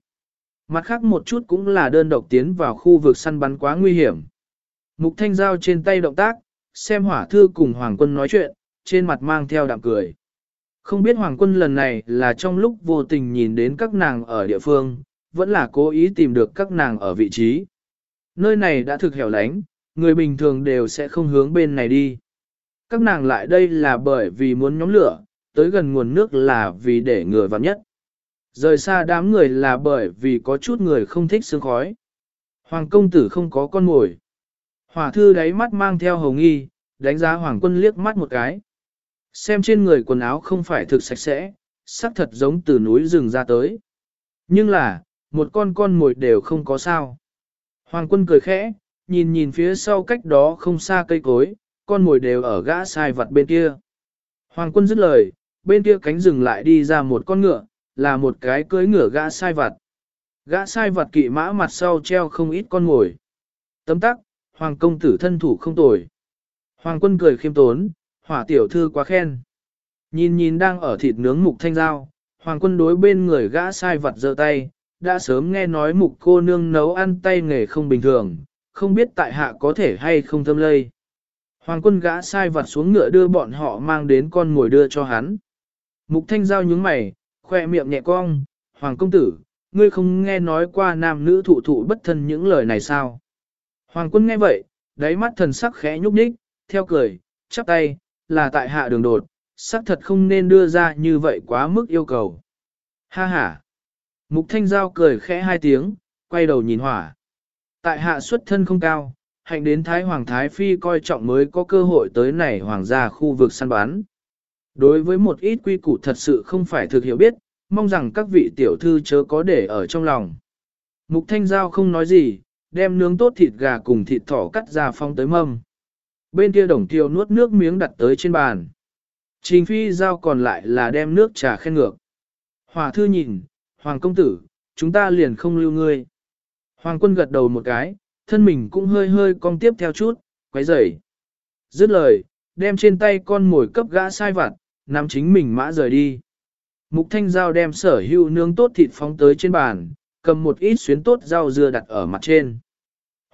Mặt khác một chút cũng là đơn độc tiến vào khu vực săn bắn quá nguy hiểm. Mục thanh giao trên tay động tác, xem hỏa thư cùng hoàng quân nói chuyện, trên mặt mang theo đạm cười. Không biết hoàng quân lần này là trong lúc vô tình nhìn đến các nàng ở địa phương, vẫn là cố ý tìm được các nàng ở vị trí. Nơi này đã thực hẻo lánh, người bình thường đều sẽ không hướng bên này đi. Các nàng lại đây là bởi vì muốn nhóm lửa, tới gần nguồn nước là vì để người vào nhất. Rời xa đám người là bởi vì có chút người không thích sương khói. Hoàng công tử không có con mồi. Hỏa thư đáy mắt mang theo hồng nghi, đánh giá hoàng quân liếc mắt một cái. Xem trên người quần áo không phải thực sạch sẽ, sắc thật giống từ núi rừng ra tới. Nhưng là, một con con mồi đều không có sao. Hoàng quân cười khẽ, nhìn nhìn phía sau cách đó không xa cây cối, con mồi đều ở gã sai vật bên kia. Hoàng quân dứt lời, bên kia cánh rừng lại đi ra một con ngựa, là một cái cưới ngựa gã sai vật. Gã sai vật kỵ mã mặt sau treo không ít con ngồi. Tấm tắc, hoàng công tử thân thủ không tồi. Hoàng quân cười khiêm tốn, hỏa tiểu thư quá khen. Nhìn nhìn đang ở thịt nướng mục thanh dao, hoàng quân đối bên người gã sai vật giơ tay, đã sớm nghe nói mục cô nương nấu ăn tay nghề không bình thường, không biết tại hạ có thể hay không thâm lây. Hoàng quân gã sai vật xuống ngựa đưa bọn họ mang đến con ngồi đưa cho hắn. Mục thanh giao nhướng mày, khoe miệng nhẹ cong, Hoàng công tử, ngươi không nghe nói qua nam nữ thụ thụ bất thân những lời này sao? Hoàng quân nghe vậy, đáy mắt thần sắc khẽ nhúc nhích, theo cười, chắp tay, là tại hạ đường đột, sắc thật không nên đưa ra như vậy quá mức yêu cầu. Ha ha! Mục thanh giao cười khẽ hai tiếng, quay đầu nhìn hỏa. Tại hạ xuất thân không cao, hạnh đến Thái Hoàng Thái Phi coi trọng mới có cơ hội tới này hoàng gia khu vực săn bán. Đối với một ít quy củ thật sự không phải thực hiểu biết, mong rằng các vị tiểu thư chớ có để ở trong lòng. Mục Thanh Giao không nói gì, đem nướng tốt thịt gà cùng thịt thỏ cắt ra phong tới mâm. Bên kia đồng tiêu nuốt nước miếng đặt tới trên bàn. Trình phi giao còn lại là đem nước trà khen ngược. Hòa thư nhìn, Hoàng công tử, chúng ta liền không lưu ngươi. Hoàng quân gật đầu một cái, thân mình cũng hơi hơi cong tiếp theo chút, quấy rầy. Dứt lời, đem trên tay con mồi cấp gã sai vặt, nắm chính mình mã rời đi. Mục thanh giao đem sở hữu nướng tốt thịt phóng tới trên bàn, cầm một ít xuyến tốt rau dưa đặt ở mặt trên.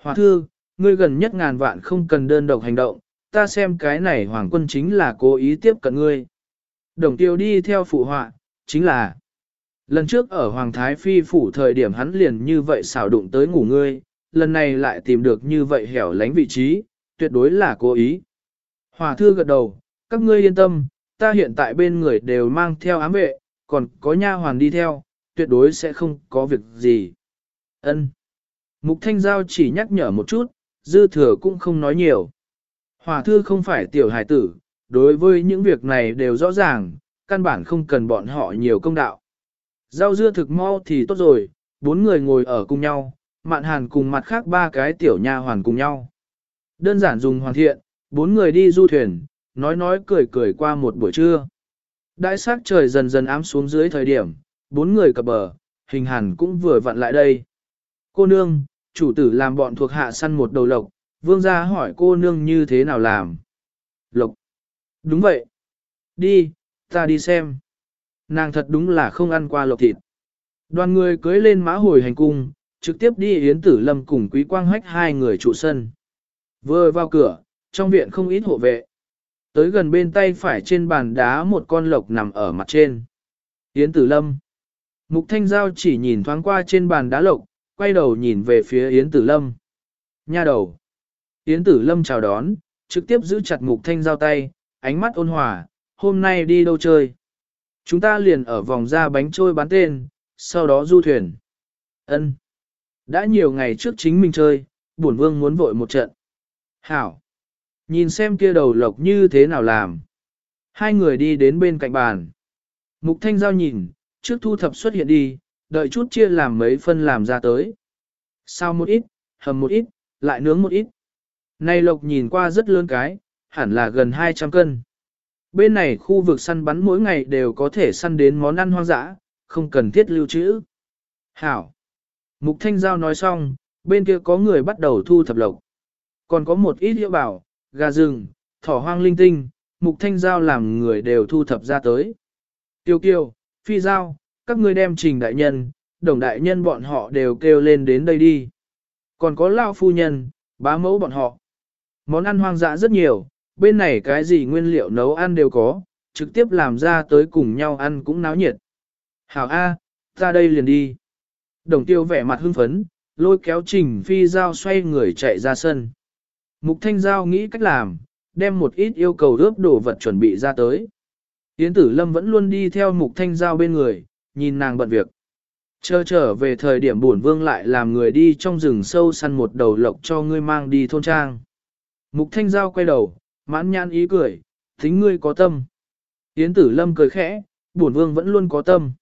Hoàng thư, ngươi gần nhất ngàn vạn không cần đơn độc hành động, ta xem cái này hoàng quân chính là cố ý tiếp cận ngươi. Đồng tiêu đi theo phụ họa, chính là Lần trước ở Hoàng Thái Phi phủ thời điểm hắn liền như vậy xảo đụng tới ngủ ngươi, lần này lại tìm được như vậy hẻo lánh vị trí, tuyệt đối là cố ý. Hòa thư gật đầu, các ngươi yên tâm, ta hiện tại bên người đều mang theo ám vệ, còn có nha hoàn đi theo, tuyệt đối sẽ không có việc gì. Ân. Mục Thanh Giao chỉ nhắc nhở một chút, dư thừa cũng không nói nhiều. Hòa thư không phải tiểu hài tử, đối với những việc này đều rõ ràng, căn bản không cần bọn họ nhiều công đạo. Giao dưa thực mau thì tốt rồi, bốn người ngồi ở cùng nhau, mạn hàn cùng mặt khác ba cái tiểu nha hoàn cùng nhau. Đơn giản dùng hoàn thiện, bốn người đi du thuyền, nói nói cười cười qua một buổi trưa. Đại sắc trời dần dần ám xuống dưới thời điểm, bốn người cập bờ, hình hàn cũng vừa vặn lại đây. Cô nương, chủ tử làm bọn thuộc hạ săn một đầu lộc, vương gia hỏi cô nương như thế nào làm. Lộc. Đúng vậy. Đi, ta đi xem. Nàng thật đúng là không ăn qua lộc thịt. Đoàn người cưới lên mã hồi hành cung, trực tiếp đi Yến Tử Lâm cùng Quý Quang Hách hai người trụ sân. Vừa vào cửa, trong viện không ít hộ vệ. Tới gần bên tay phải trên bàn đá một con lộc nằm ở mặt trên. Yến Tử Lâm. Mục Thanh Giao chỉ nhìn thoáng qua trên bàn đá lộc, quay đầu nhìn về phía Yến Tử Lâm. Nha đầu. Yến Tử Lâm chào đón, trực tiếp giữ chặt Mục Thanh Giao tay, ánh mắt ôn hòa, hôm nay đi đâu chơi. Chúng ta liền ở vòng ra bánh trôi bán tên, sau đó du thuyền. Ân. Đã nhiều ngày trước chính mình chơi, bổn vương muốn vội một trận. Hảo. Nhìn xem kia đầu lộc như thế nào làm. Hai người đi đến bên cạnh bàn. Mục Thanh Giao nhìn, trước thu thập xuất hiện đi, đợi chút chia làm mấy phân làm ra tới. Sao một ít, hầm một ít, lại nướng một ít. Này lộc nhìn qua rất lớn cái, hẳn là gần 200 cân. Bên này khu vực săn bắn mỗi ngày đều có thể săn đến món ăn hoang dã, không cần thiết lưu trữ. Hảo. Mục Thanh Giao nói xong, bên kia có người bắt đầu thu thập lộc. Còn có một ít hiệu bảo, gà rừng, thỏ hoang linh tinh, Mục Thanh Giao làm người đều thu thập ra tới. Tiêu kiều, phi giao, các ngươi đem trình đại nhân, đồng đại nhân bọn họ đều kêu lên đến đây đi. Còn có lao phu nhân, bá mẫu bọn họ. Món ăn hoang dã rất nhiều, bên này cái gì nguyên liệu nấu ăn đều có, trực tiếp làm ra tới cùng nhau ăn cũng náo nhiệt. Hảo A, ra đây liền đi. Đồng tiêu vẻ mặt hưng phấn, lôi kéo trình phi giao xoay người chạy ra sân. Mục thanh giao nghĩ cách làm, đem một ít yêu cầu ướp đồ vật chuẩn bị ra tới. Yến tử lâm vẫn luôn đi theo mục thanh giao bên người, nhìn nàng bận việc. Chờ trở về thời điểm buồn vương lại làm người đi trong rừng sâu săn một đầu lộc cho ngươi mang đi thôn trang. Mục thanh giao quay đầu, mãn nhãn ý cười, tính ngươi có tâm. Yến tử lâm cười khẽ, buồn vương vẫn luôn có tâm.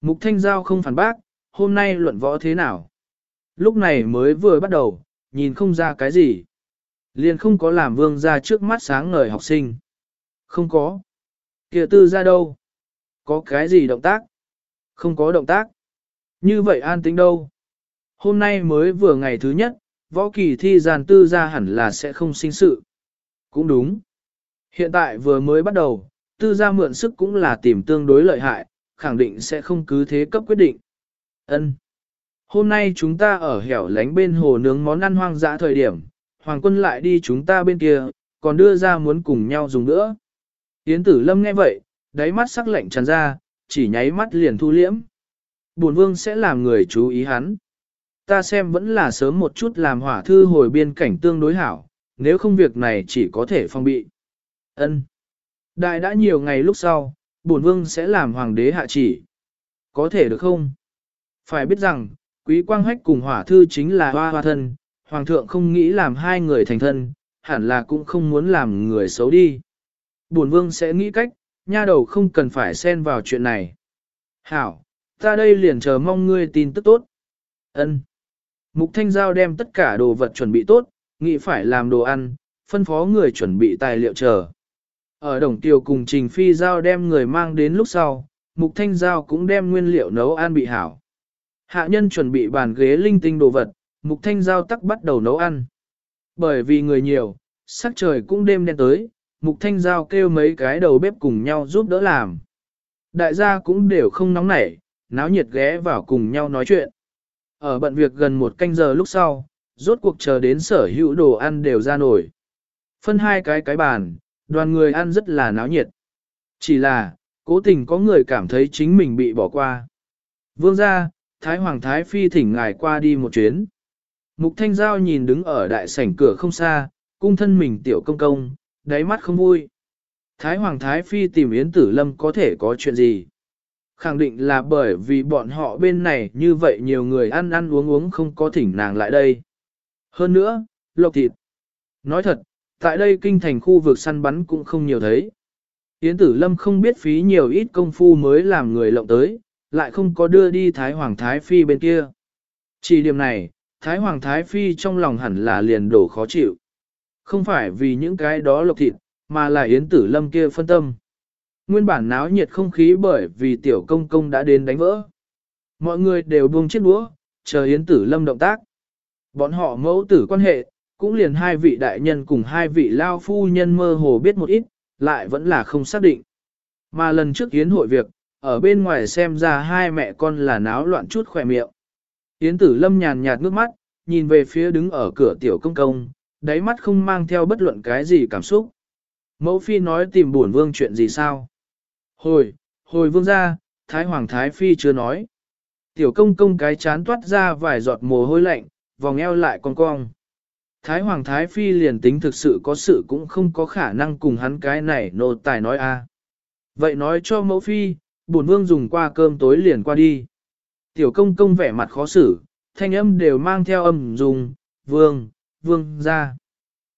Mục thanh giao không phản bác, hôm nay luận võ thế nào? Lúc này mới vừa bắt đầu, nhìn không ra cái gì. Liền không có làm vương ra trước mắt sáng ngời học sinh. Không có. Kìa tư ra đâu? Có cái gì động tác? Không có động tác. Như vậy an tính đâu? Hôm nay mới vừa ngày thứ nhất, võ kỳ thi giàn tư ra hẳn là sẽ không sinh sự. Cũng đúng. Hiện tại vừa mới bắt đầu, tư gia mượn sức cũng là tìm tương đối lợi hại, khẳng định sẽ không cứ thế cấp quyết định. Ân. Hôm nay chúng ta ở hẻo lánh bên hồ nướng món ăn hoang dã thời điểm, Hoàng quân lại đi chúng ta bên kia, còn đưa ra muốn cùng nhau dùng nữa. Yến tử lâm nghe vậy, đáy mắt sắc lạnh tràn ra, chỉ nháy mắt liền thu liễm. Bổn vương sẽ làm người chú ý hắn. Ta xem vẫn là sớm một chút làm hỏa thư hồi biên cảnh tương đối hảo, nếu không việc này chỉ có thể phong bị. Ân. Đại đã nhiều ngày lúc sau, bổn vương sẽ làm hoàng đế hạ chỉ. Có thể được không? Phải biết rằng, quý quang hách cùng hỏa thư chính là hoa hoa thân, hoàng thượng không nghĩ làm hai người thành thân, hẳn là cũng không muốn làm người xấu đi. Bổn vương sẽ nghĩ cách, nha đầu không cần phải xen vào chuyện này. Hảo, ta đây liền chờ mong ngươi tin tức tốt. Ân. Mục Thanh Giao đem tất cả đồ vật chuẩn bị tốt, nghĩ phải làm đồ ăn, phân phó người chuẩn bị tài liệu chờ. Ở Đồng Tiêu cùng Trình Phi Giao đem người mang đến lúc sau, Mục Thanh Giao cũng đem nguyên liệu nấu ăn bị hảo. Hạ nhân chuẩn bị bàn ghế linh tinh đồ vật, Mục Thanh Giao tắc bắt đầu nấu ăn. Bởi vì người nhiều, sắc trời cũng đêm đen tới, Mục Thanh Giao kêu mấy cái đầu bếp cùng nhau giúp đỡ làm. Đại gia cũng đều không nóng nảy, náo nhiệt ghé vào cùng nhau nói chuyện. Ở bận việc gần một canh giờ lúc sau, rốt cuộc chờ đến sở hữu đồ ăn đều ra nổi. Phân hai cái cái bàn, đoàn người ăn rất là náo nhiệt. Chỉ là, cố tình có người cảm thấy chính mình bị bỏ qua. Vương gia, Thái Hoàng Thái Phi thỉnh ngài qua đi một chuyến. Mục Thanh Giao nhìn đứng ở đại sảnh cửa không xa, cung thân mình tiểu công công, đáy mắt không vui. Thái Hoàng Thái Phi tìm Yến Tử Lâm có thể có chuyện gì? Khẳng định là bởi vì bọn họ bên này như vậy nhiều người ăn ăn uống uống không có thỉnh nàng lại đây. Hơn nữa, lộc thịt. Nói thật, tại đây kinh thành khu vực săn bắn cũng không nhiều thấy. Yến Tử Lâm không biết phí nhiều ít công phu mới làm người lộng tới, lại không có đưa đi Thái Hoàng Thái Phi bên kia. Chỉ điểm này, Thái Hoàng Thái Phi trong lòng hẳn là liền đổ khó chịu. Không phải vì những cái đó lộc thịt, mà là Yến Tử Lâm kia phân tâm. Nguyên bản náo nhiệt không khí bởi vì tiểu công công đã đến đánh vỡ. Mọi người đều buông chiếc đũa, chờ Yến Tử Lâm động tác. Bọn họ mẫu tử quan hệ, cũng liền hai vị đại nhân cùng hai vị lao phu nhân mơ hồ biết một ít, lại vẫn là không xác định. Mà lần trước Yến hội việc, ở bên ngoài xem ra hai mẹ con là náo loạn chút khỏe miệng. Yến Tử Lâm nhàn nhạt ngước mắt, nhìn về phía đứng ở cửa tiểu công công, đáy mắt không mang theo bất luận cái gì cảm xúc. Mẫu phi nói tìm buồn vương chuyện gì sao? Hồi, hồi vương ra, Thái Hoàng Thái Phi chưa nói. Tiểu công công cái chán toát ra vài giọt mồ hôi lạnh, vòng eo lại con cong. Thái Hoàng Thái Phi liền tính thực sự có sự cũng không có khả năng cùng hắn cái này nô tài nói a. Vậy nói cho mẫu phi, bổn vương dùng qua cơm tối liền qua đi. Tiểu công công vẻ mặt khó xử, thanh âm đều mang theo âm dùng, vương, vương ra.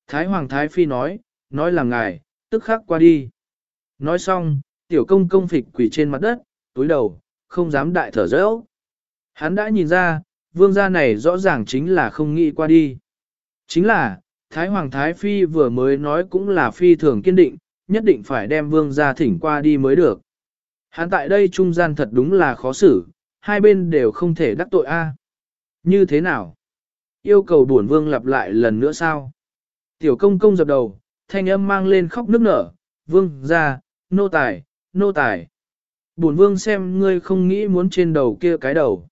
Thái Hoàng Thái Phi nói, nói là ngài, tức khắc qua đi. Nói xong, tiểu công công phịch quỷ trên mặt đất, túi đầu, không dám đại thở dỡ. Hắn đã nhìn ra, vương gia này rõ ràng chính là không nghĩ qua đi. Chính là, Thái Hoàng Thái Phi vừa mới nói cũng là phi thường kiên định, nhất định phải đem vương gia thỉnh qua đi mới được. Hắn tại đây trung gian thật đúng là khó xử, hai bên đều không thể đắc tội a. Như thế nào? Yêu cầu bổn vương lặp lại lần nữa sao? Tiểu công công dập đầu, thanh âm mang lên khóc nức nở, vương ra, nô tài, nô tài. Bổn vương xem ngươi không nghĩ muốn trên đầu kia cái đầu.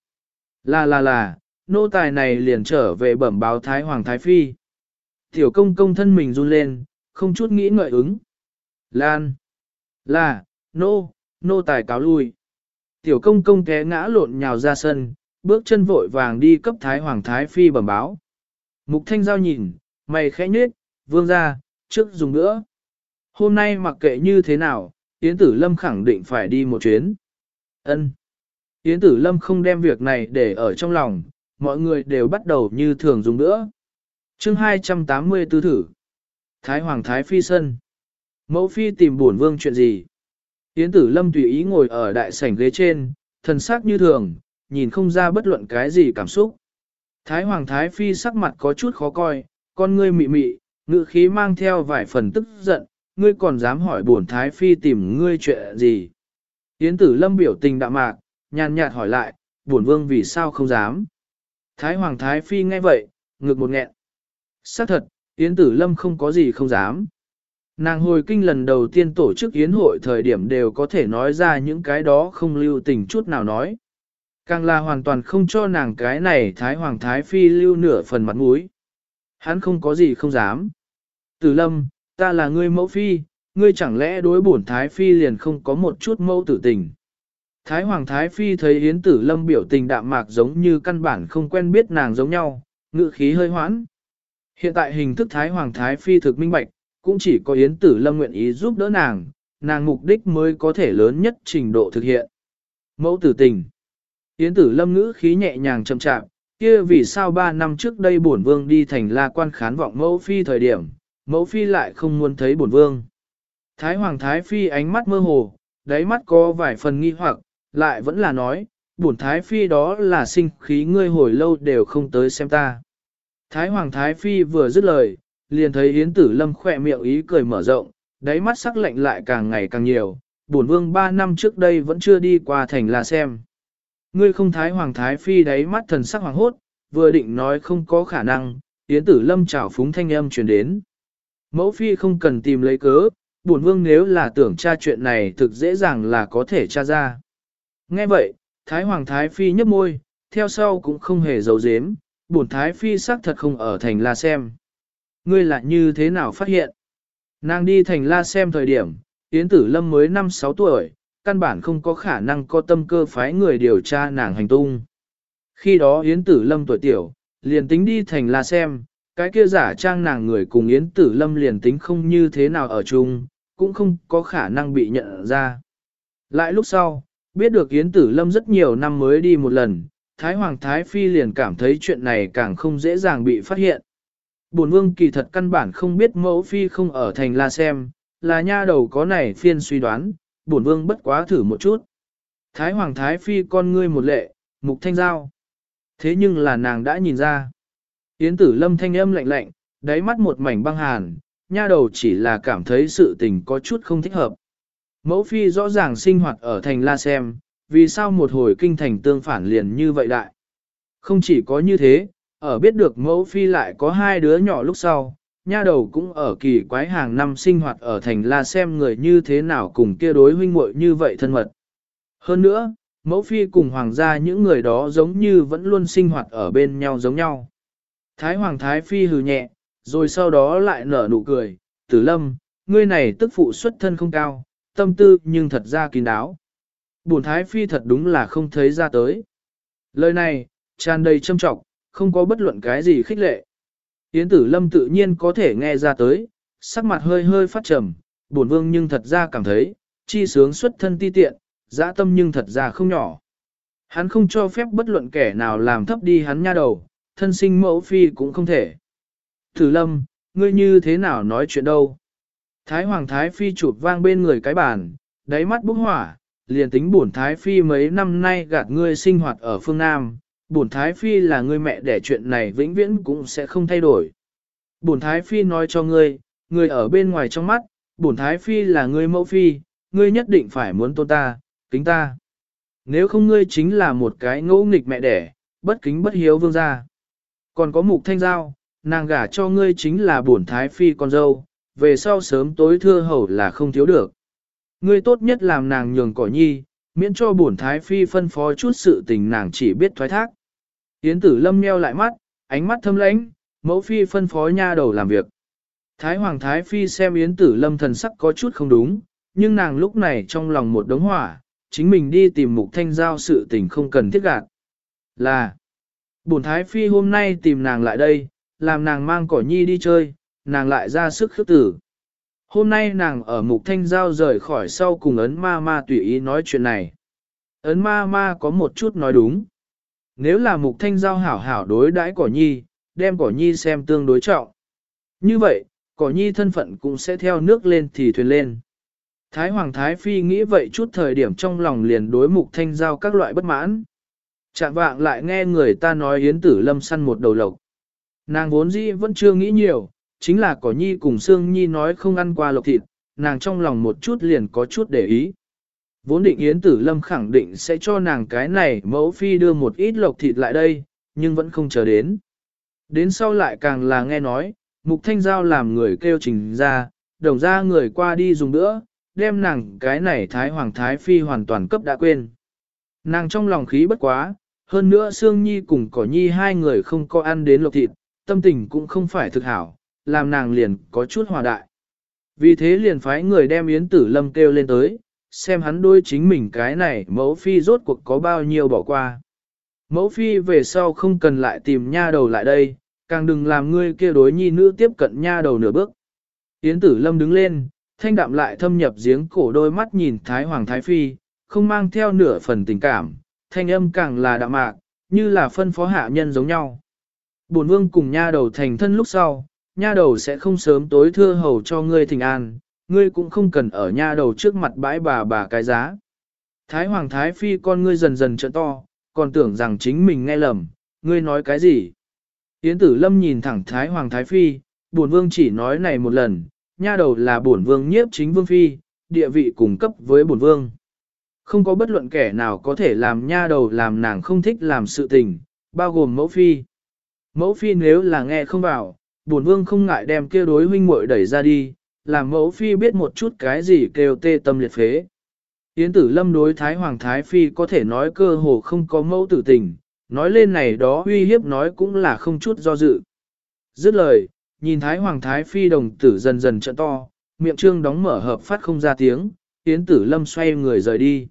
Là là là, nô tài này liền trở về bẩm báo Thái Hoàng Thái Phi. Tiểu công công thân mình run lên, không chút nghĩ ngợi ứng. Lan. Là, nô, nô tài cáo lui. Tiểu công công té ngã lộn nhào ra sân, bước chân vội vàng đi cấp Thái Hoàng Thái Phi bẩm báo. Mục Thanh Giao nhìn, mày khẽ nhết, vương ra, trước dùng nữa. Hôm nay mặc kệ như thế nào, Yến Tử Lâm khẳng định phải đi một chuyến. Ân. Yến Tử Lâm không đem việc này để ở trong lòng, mọi người đều bắt đầu như thường dùng nữa. chương 284 thử. Thái Hoàng Thái Phi Sân. Mẫu Phi tìm buồn vương chuyện gì? Yến Tử Lâm tùy ý ngồi ở đại sảnh ghế trên, thần sắc như thường, nhìn không ra bất luận cái gì cảm xúc. Thái Hoàng Thái Phi sắc mặt có chút khó coi, con ngươi mị mị, ngữ khí mang theo vài phần tức giận, ngươi còn dám hỏi bổn Thái Phi tìm ngươi chuyện gì. Yến Tử Lâm biểu tình đạm mạc, nhàn nhạt hỏi lại, bổn vương vì sao không dám. Thái Hoàng Thái Phi nghe vậy, ngực một nghẹn. Xác thật, Yến Tử Lâm không có gì không dám. Nàng hồi kinh lần đầu tiên tổ chức yến hội thời điểm đều có thể nói ra những cái đó không lưu tình chút nào nói. Càng là hoàn toàn không cho nàng cái này Thái Hoàng Thái Phi lưu nửa phần mặt mũi. Hắn không có gì không dám. Tử lâm, ta là ngươi mẫu phi, ngươi chẳng lẽ đối bổn Thái Phi liền không có một chút mẫu tử tình. Thái Hoàng Thái Phi thấy Yến Tử Lâm biểu tình đạm mạc giống như căn bản không quen biết nàng giống nhau, ngự khí hơi hoãn. Hiện tại hình thức Thái Hoàng Thái Phi thực minh bạch, cũng chỉ có Yến Tử Lâm nguyện ý giúp đỡ nàng, nàng mục đích mới có thể lớn nhất trình độ thực hiện. Mẫu tử tình Yến Tử Lâm ngữ khí nhẹ nhàng chậm chạm, kia vì sao ba năm trước đây bổn vương đi thành la quan khán vọng mẫu phi thời điểm, mẫu phi lại không muốn thấy bổn vương. Thái Hoàng Thái Phi ánh mắt mơ hồ, đáy mắt có vài phần nghi hoặc, lại vẫn là nói, bổn Thái Phi đó là sinh khí ngươi hồi lâu đều không tới xem ta. Thái Hoàng Thái Phi vừa dứt lời, liền thấy Yến Tử Lâm khỏe miệng ý cười mở rộng, đáy mắt sắc lạnh lại càng ngày càng nhiều, bổn vương ba năm trước đây vẫn chưa đi qua thành là xem. Ngươi không Thái Hoàng Thái Phi đáy mắt thần sắc hoàng hốt, vừa định nói không có khả năng, Yến Tử Lâm chảo phúng thanh âm truyền đến. Mẫu Phi không cần tìm lấy cớ, bổn vương nếu là tưởng tra chuyện này thực dễ dàng là có thể tra ra. Nghe vậy, Thái Hoàng Thái Phi nhấp môi, theo sau cũng không hề giấu giếm, bổn Thái Phi xác thật không ở thành la xem. Ngươi là như thế nào phát hiện? Nàng đi thành la xem thời điểm, Yến Tử Lâm mới 5-6 tuổi, căn bản không có khả năng có tâm cơ phái người điều tra nàng hành tung. Khi đó Yến Tử Lâm tuổi tiểu, liền tính đi thành la xem, cái kia giả trang nàng người cùng Yến Tử Lâm liền tính không như thế nào ở chung, cũng không có khả năng bị nhận ra. Lại lúc sau, biết được Yến Tử Lâm rất nhiều năm mới đi một lần, Thái Hoàng Thái Phi liền cảm thấy chuyện này càng không dễ dàng bị phát hiện. Bổn vương kỳ thật căn bản không biết mẫu phi không ở thành la xem, là nha đầu có này phiên suy đoán, bổn vương bất quá thử một chút. Thái Hoàng Thái Phi con ngươi một lệ, mục thanh giao. Thế nhưng là nàng đã nhìn ra. Yến tử lâm thanh âm lạnh lạnh, đáy mắt một mảnh băng hàn, nha đầu chỉ là cảm thấy sự tình có chút không thích hợp. Mẫu phi rõ ràng sinh hoạt ở thành La Xem, vì sao một hồi kinh thành tương phản liền như vậy đại. Không chỉ có như thế, ở biết được mẫu phi lại có hai đứa nhỏ lúc sau, nha đầu cũng ở kỳ quái hàng năm sinh hoạt ở thành La Xem người như thế nào cùng kia đối huynh muội như vậy thân mật. Hơn nữa, mẫu phi cùng hoàng gia những người đó giống như vẫn luôn sinh hoạt ở bên nhau giống nhau. Thái hoàng thái phi hừ nhẹ, rồi sau đó lại nở nụ cười, tử lâm, ngươi này tức phụ xuất thân không cao, tâm tư nhưng thật ra kín đáo. Bổn thái phi thật đúng là không thấy ra tới. Lời này, tràn đầy châm trọng, không có bất luận cái gì khích lệ. Yến tử lâm tự nhiên có thể nghe ra tới, sắc mặt hơi hơi phát trầm, buồn vương nhưng thật ra cảm thấy, chi sướng xuất thân ti tiện, dã tâm nhưng thật ra không nhỏ. Hắn không cho phép bất luận kẻ nào làm thấp đi hắn nha đầu, thân sinh mẫu phi cũng không thể. Tử lâm, ngươi như thế nào nói chuyện đâu? Thái Hoàng Thái Phi chụp vang bên người cái bàn, đáy mắt bốc hỏa, liền tính bổn Thái Phi mấy năm nay gạt ngươi sinh hoạt ở phương Nam, bổn Thái Phi là ngươi mẹ để chuyện này vĩnh viễn cũng sẽ không thay đổi. Bổn Thái Phi nói cho ngươi, ngươi ở bên ngoài trong mắt, bổn Thái Phi là ngươi mẫu phi, ngươi nhất định phải muốn tôn ta, kính ta. Nếu không ngươi chính là một cái ngỗ nghịch mẹ đẻ, bất kính bất hiếu vương gia. Còn có mục thanh giao, nàng gả cho ngươi chính là bổn Thái Phi con dâu, về sau sớm tối thưa hầu là không thiếu được. Ngươi tốt nhất làm nàng nhường cỏ nhi, miễn cho bổn Thái Phi phân phó chút sự tình nàng chỉ biết thoái thác. Yến tử lâm nheo lại mắt, ánh mắt thâm lãnh, mẫu phi phân phó nha đầu làm việc. Thái Hoàng Thái Phi xem Yến tử lâm thần sắc có chút không đúng, nhưng nàng lúc này trong lòng một đống hỏa, chính mình đi tìm mục thanh giao sự tình không cần thiết gạt. Là, bổn Thái Phi hôm nay tìm nàng lại đây, làm nàng mang cỏ nhi đi chơi, nàng lại ra sức khước tử. Hôm nay nàng ở mục thanh giao rời khỏi sau cùng ấn ma ma tùy ý nói chuyện này. Ấn ma ma có một chút nói đúng. Nếu là mục thanh giao hảo hảo đối đãi cỏ nhi, đem cỏ nhi xem tương đối trọng. Như vậy, cỏ nhi thân phận cũng sẽ theo nước lên thì thuyền lên. Thái Hoàng Thái Phi nghĩ vậy chút thời điểm trong lòng liền đối mục thanh giao các loại bất mãn. Chạm vạng lại nghe người ta nói Yến Tử Lâm săn một đầu lộc. Nàng vốn dĩ vẫn chưa nghĩ nhiều, chính là cỏ nhi cùng Sương Nhi nói không ăn qua lộc thịt, nàng trong lòng một chút liền có chút để ý. Vốn định Yến Tử Lâm khẳng định sẽ cho nàng cái này mẫu phi đưa một ít lộc thịt lại đây, nhưng vẫn không chờ đến. Đến sau lại càng là nghe nói, Mục Thanh Giao làm người kêu trình ra, đồng ra người qua đi dùng nữa, đem nàng cái này Thái Hoàng Thái Phi hoàn toàn cấp đã quên. Nàng trong lòng khí bất quá, hơn nữa Sương Nhi cùng Cỏ Nhi hai người không có ăn đến lộc thịt, tâm tình cũng không phải thực hảo, làm nàng liền có chút hòa đại. Vì thế liền phái người đem Yến Tử Lâm kêu lên tới, xem hắn đôi chính mình cái này mẫu phi rốt cuộc có bao nhiêu bỏ qua. Mẫu phi về sau không cần lại tìm nha đầu lại đây, càng đừng làm ngươi kia đối nhi nữ tiếp cận nha đầu nửa bước. Yến Tử Lâm đứng lên, thanh đạm lại thâm nhập giếng cổ đôi mắt nhìn Thái Hoàng Thái Phi, không mang theo nửa phần tình cảm, thanh âm càng là đạm mạc, như là phân phó hạ nhân giống nhau. Bổn vương cùng nha đầu thành thân lúc sau, nha đầu sẽ không sớm tối thưa hầu cho ngươi thỉnh an, ngươi cũng không cần ở nha đầu trước mặt bãi bà bà cái giá. Thái Hoàng Thái Phi con ngươi dần dần trợn to, còn tưởng rằng chính mình nghe lầm, ngươi nói cái gì? Yến tử lâm nhìn thẳng Thái Hoàng Thái Phi, bổn vương chỉ nói này một lần, nha đầu là bổn vương nhiếp chính vương phi, địa vị cùng cấp với bổn vương. Không có bất luận kẻ nào có thể làm nha đầu làm nàng không thích làm sự tình, bao gồm mẫu phi. Mẫu phi nếu là nghe không vào, bổn vương không ngại đem kia đối huynh muội đẩy ra đi, làm mẫu phi biết một chút cái gì kêu tê tâm liệt phế. Yến tử lâm đối Thái Hoàng Thái Phi có thể nói cơ hồ không có mẫu tử tình, nói lên này đó uy hiếp nói cũng là không chút do dự. Dứt lời, nhìn Thái Hoàng Thái Phi đồng tử dần dần trận to, miệng trương đóng mở hợp phát không ra tiếng, Yến tử lâm xoay người rời đi.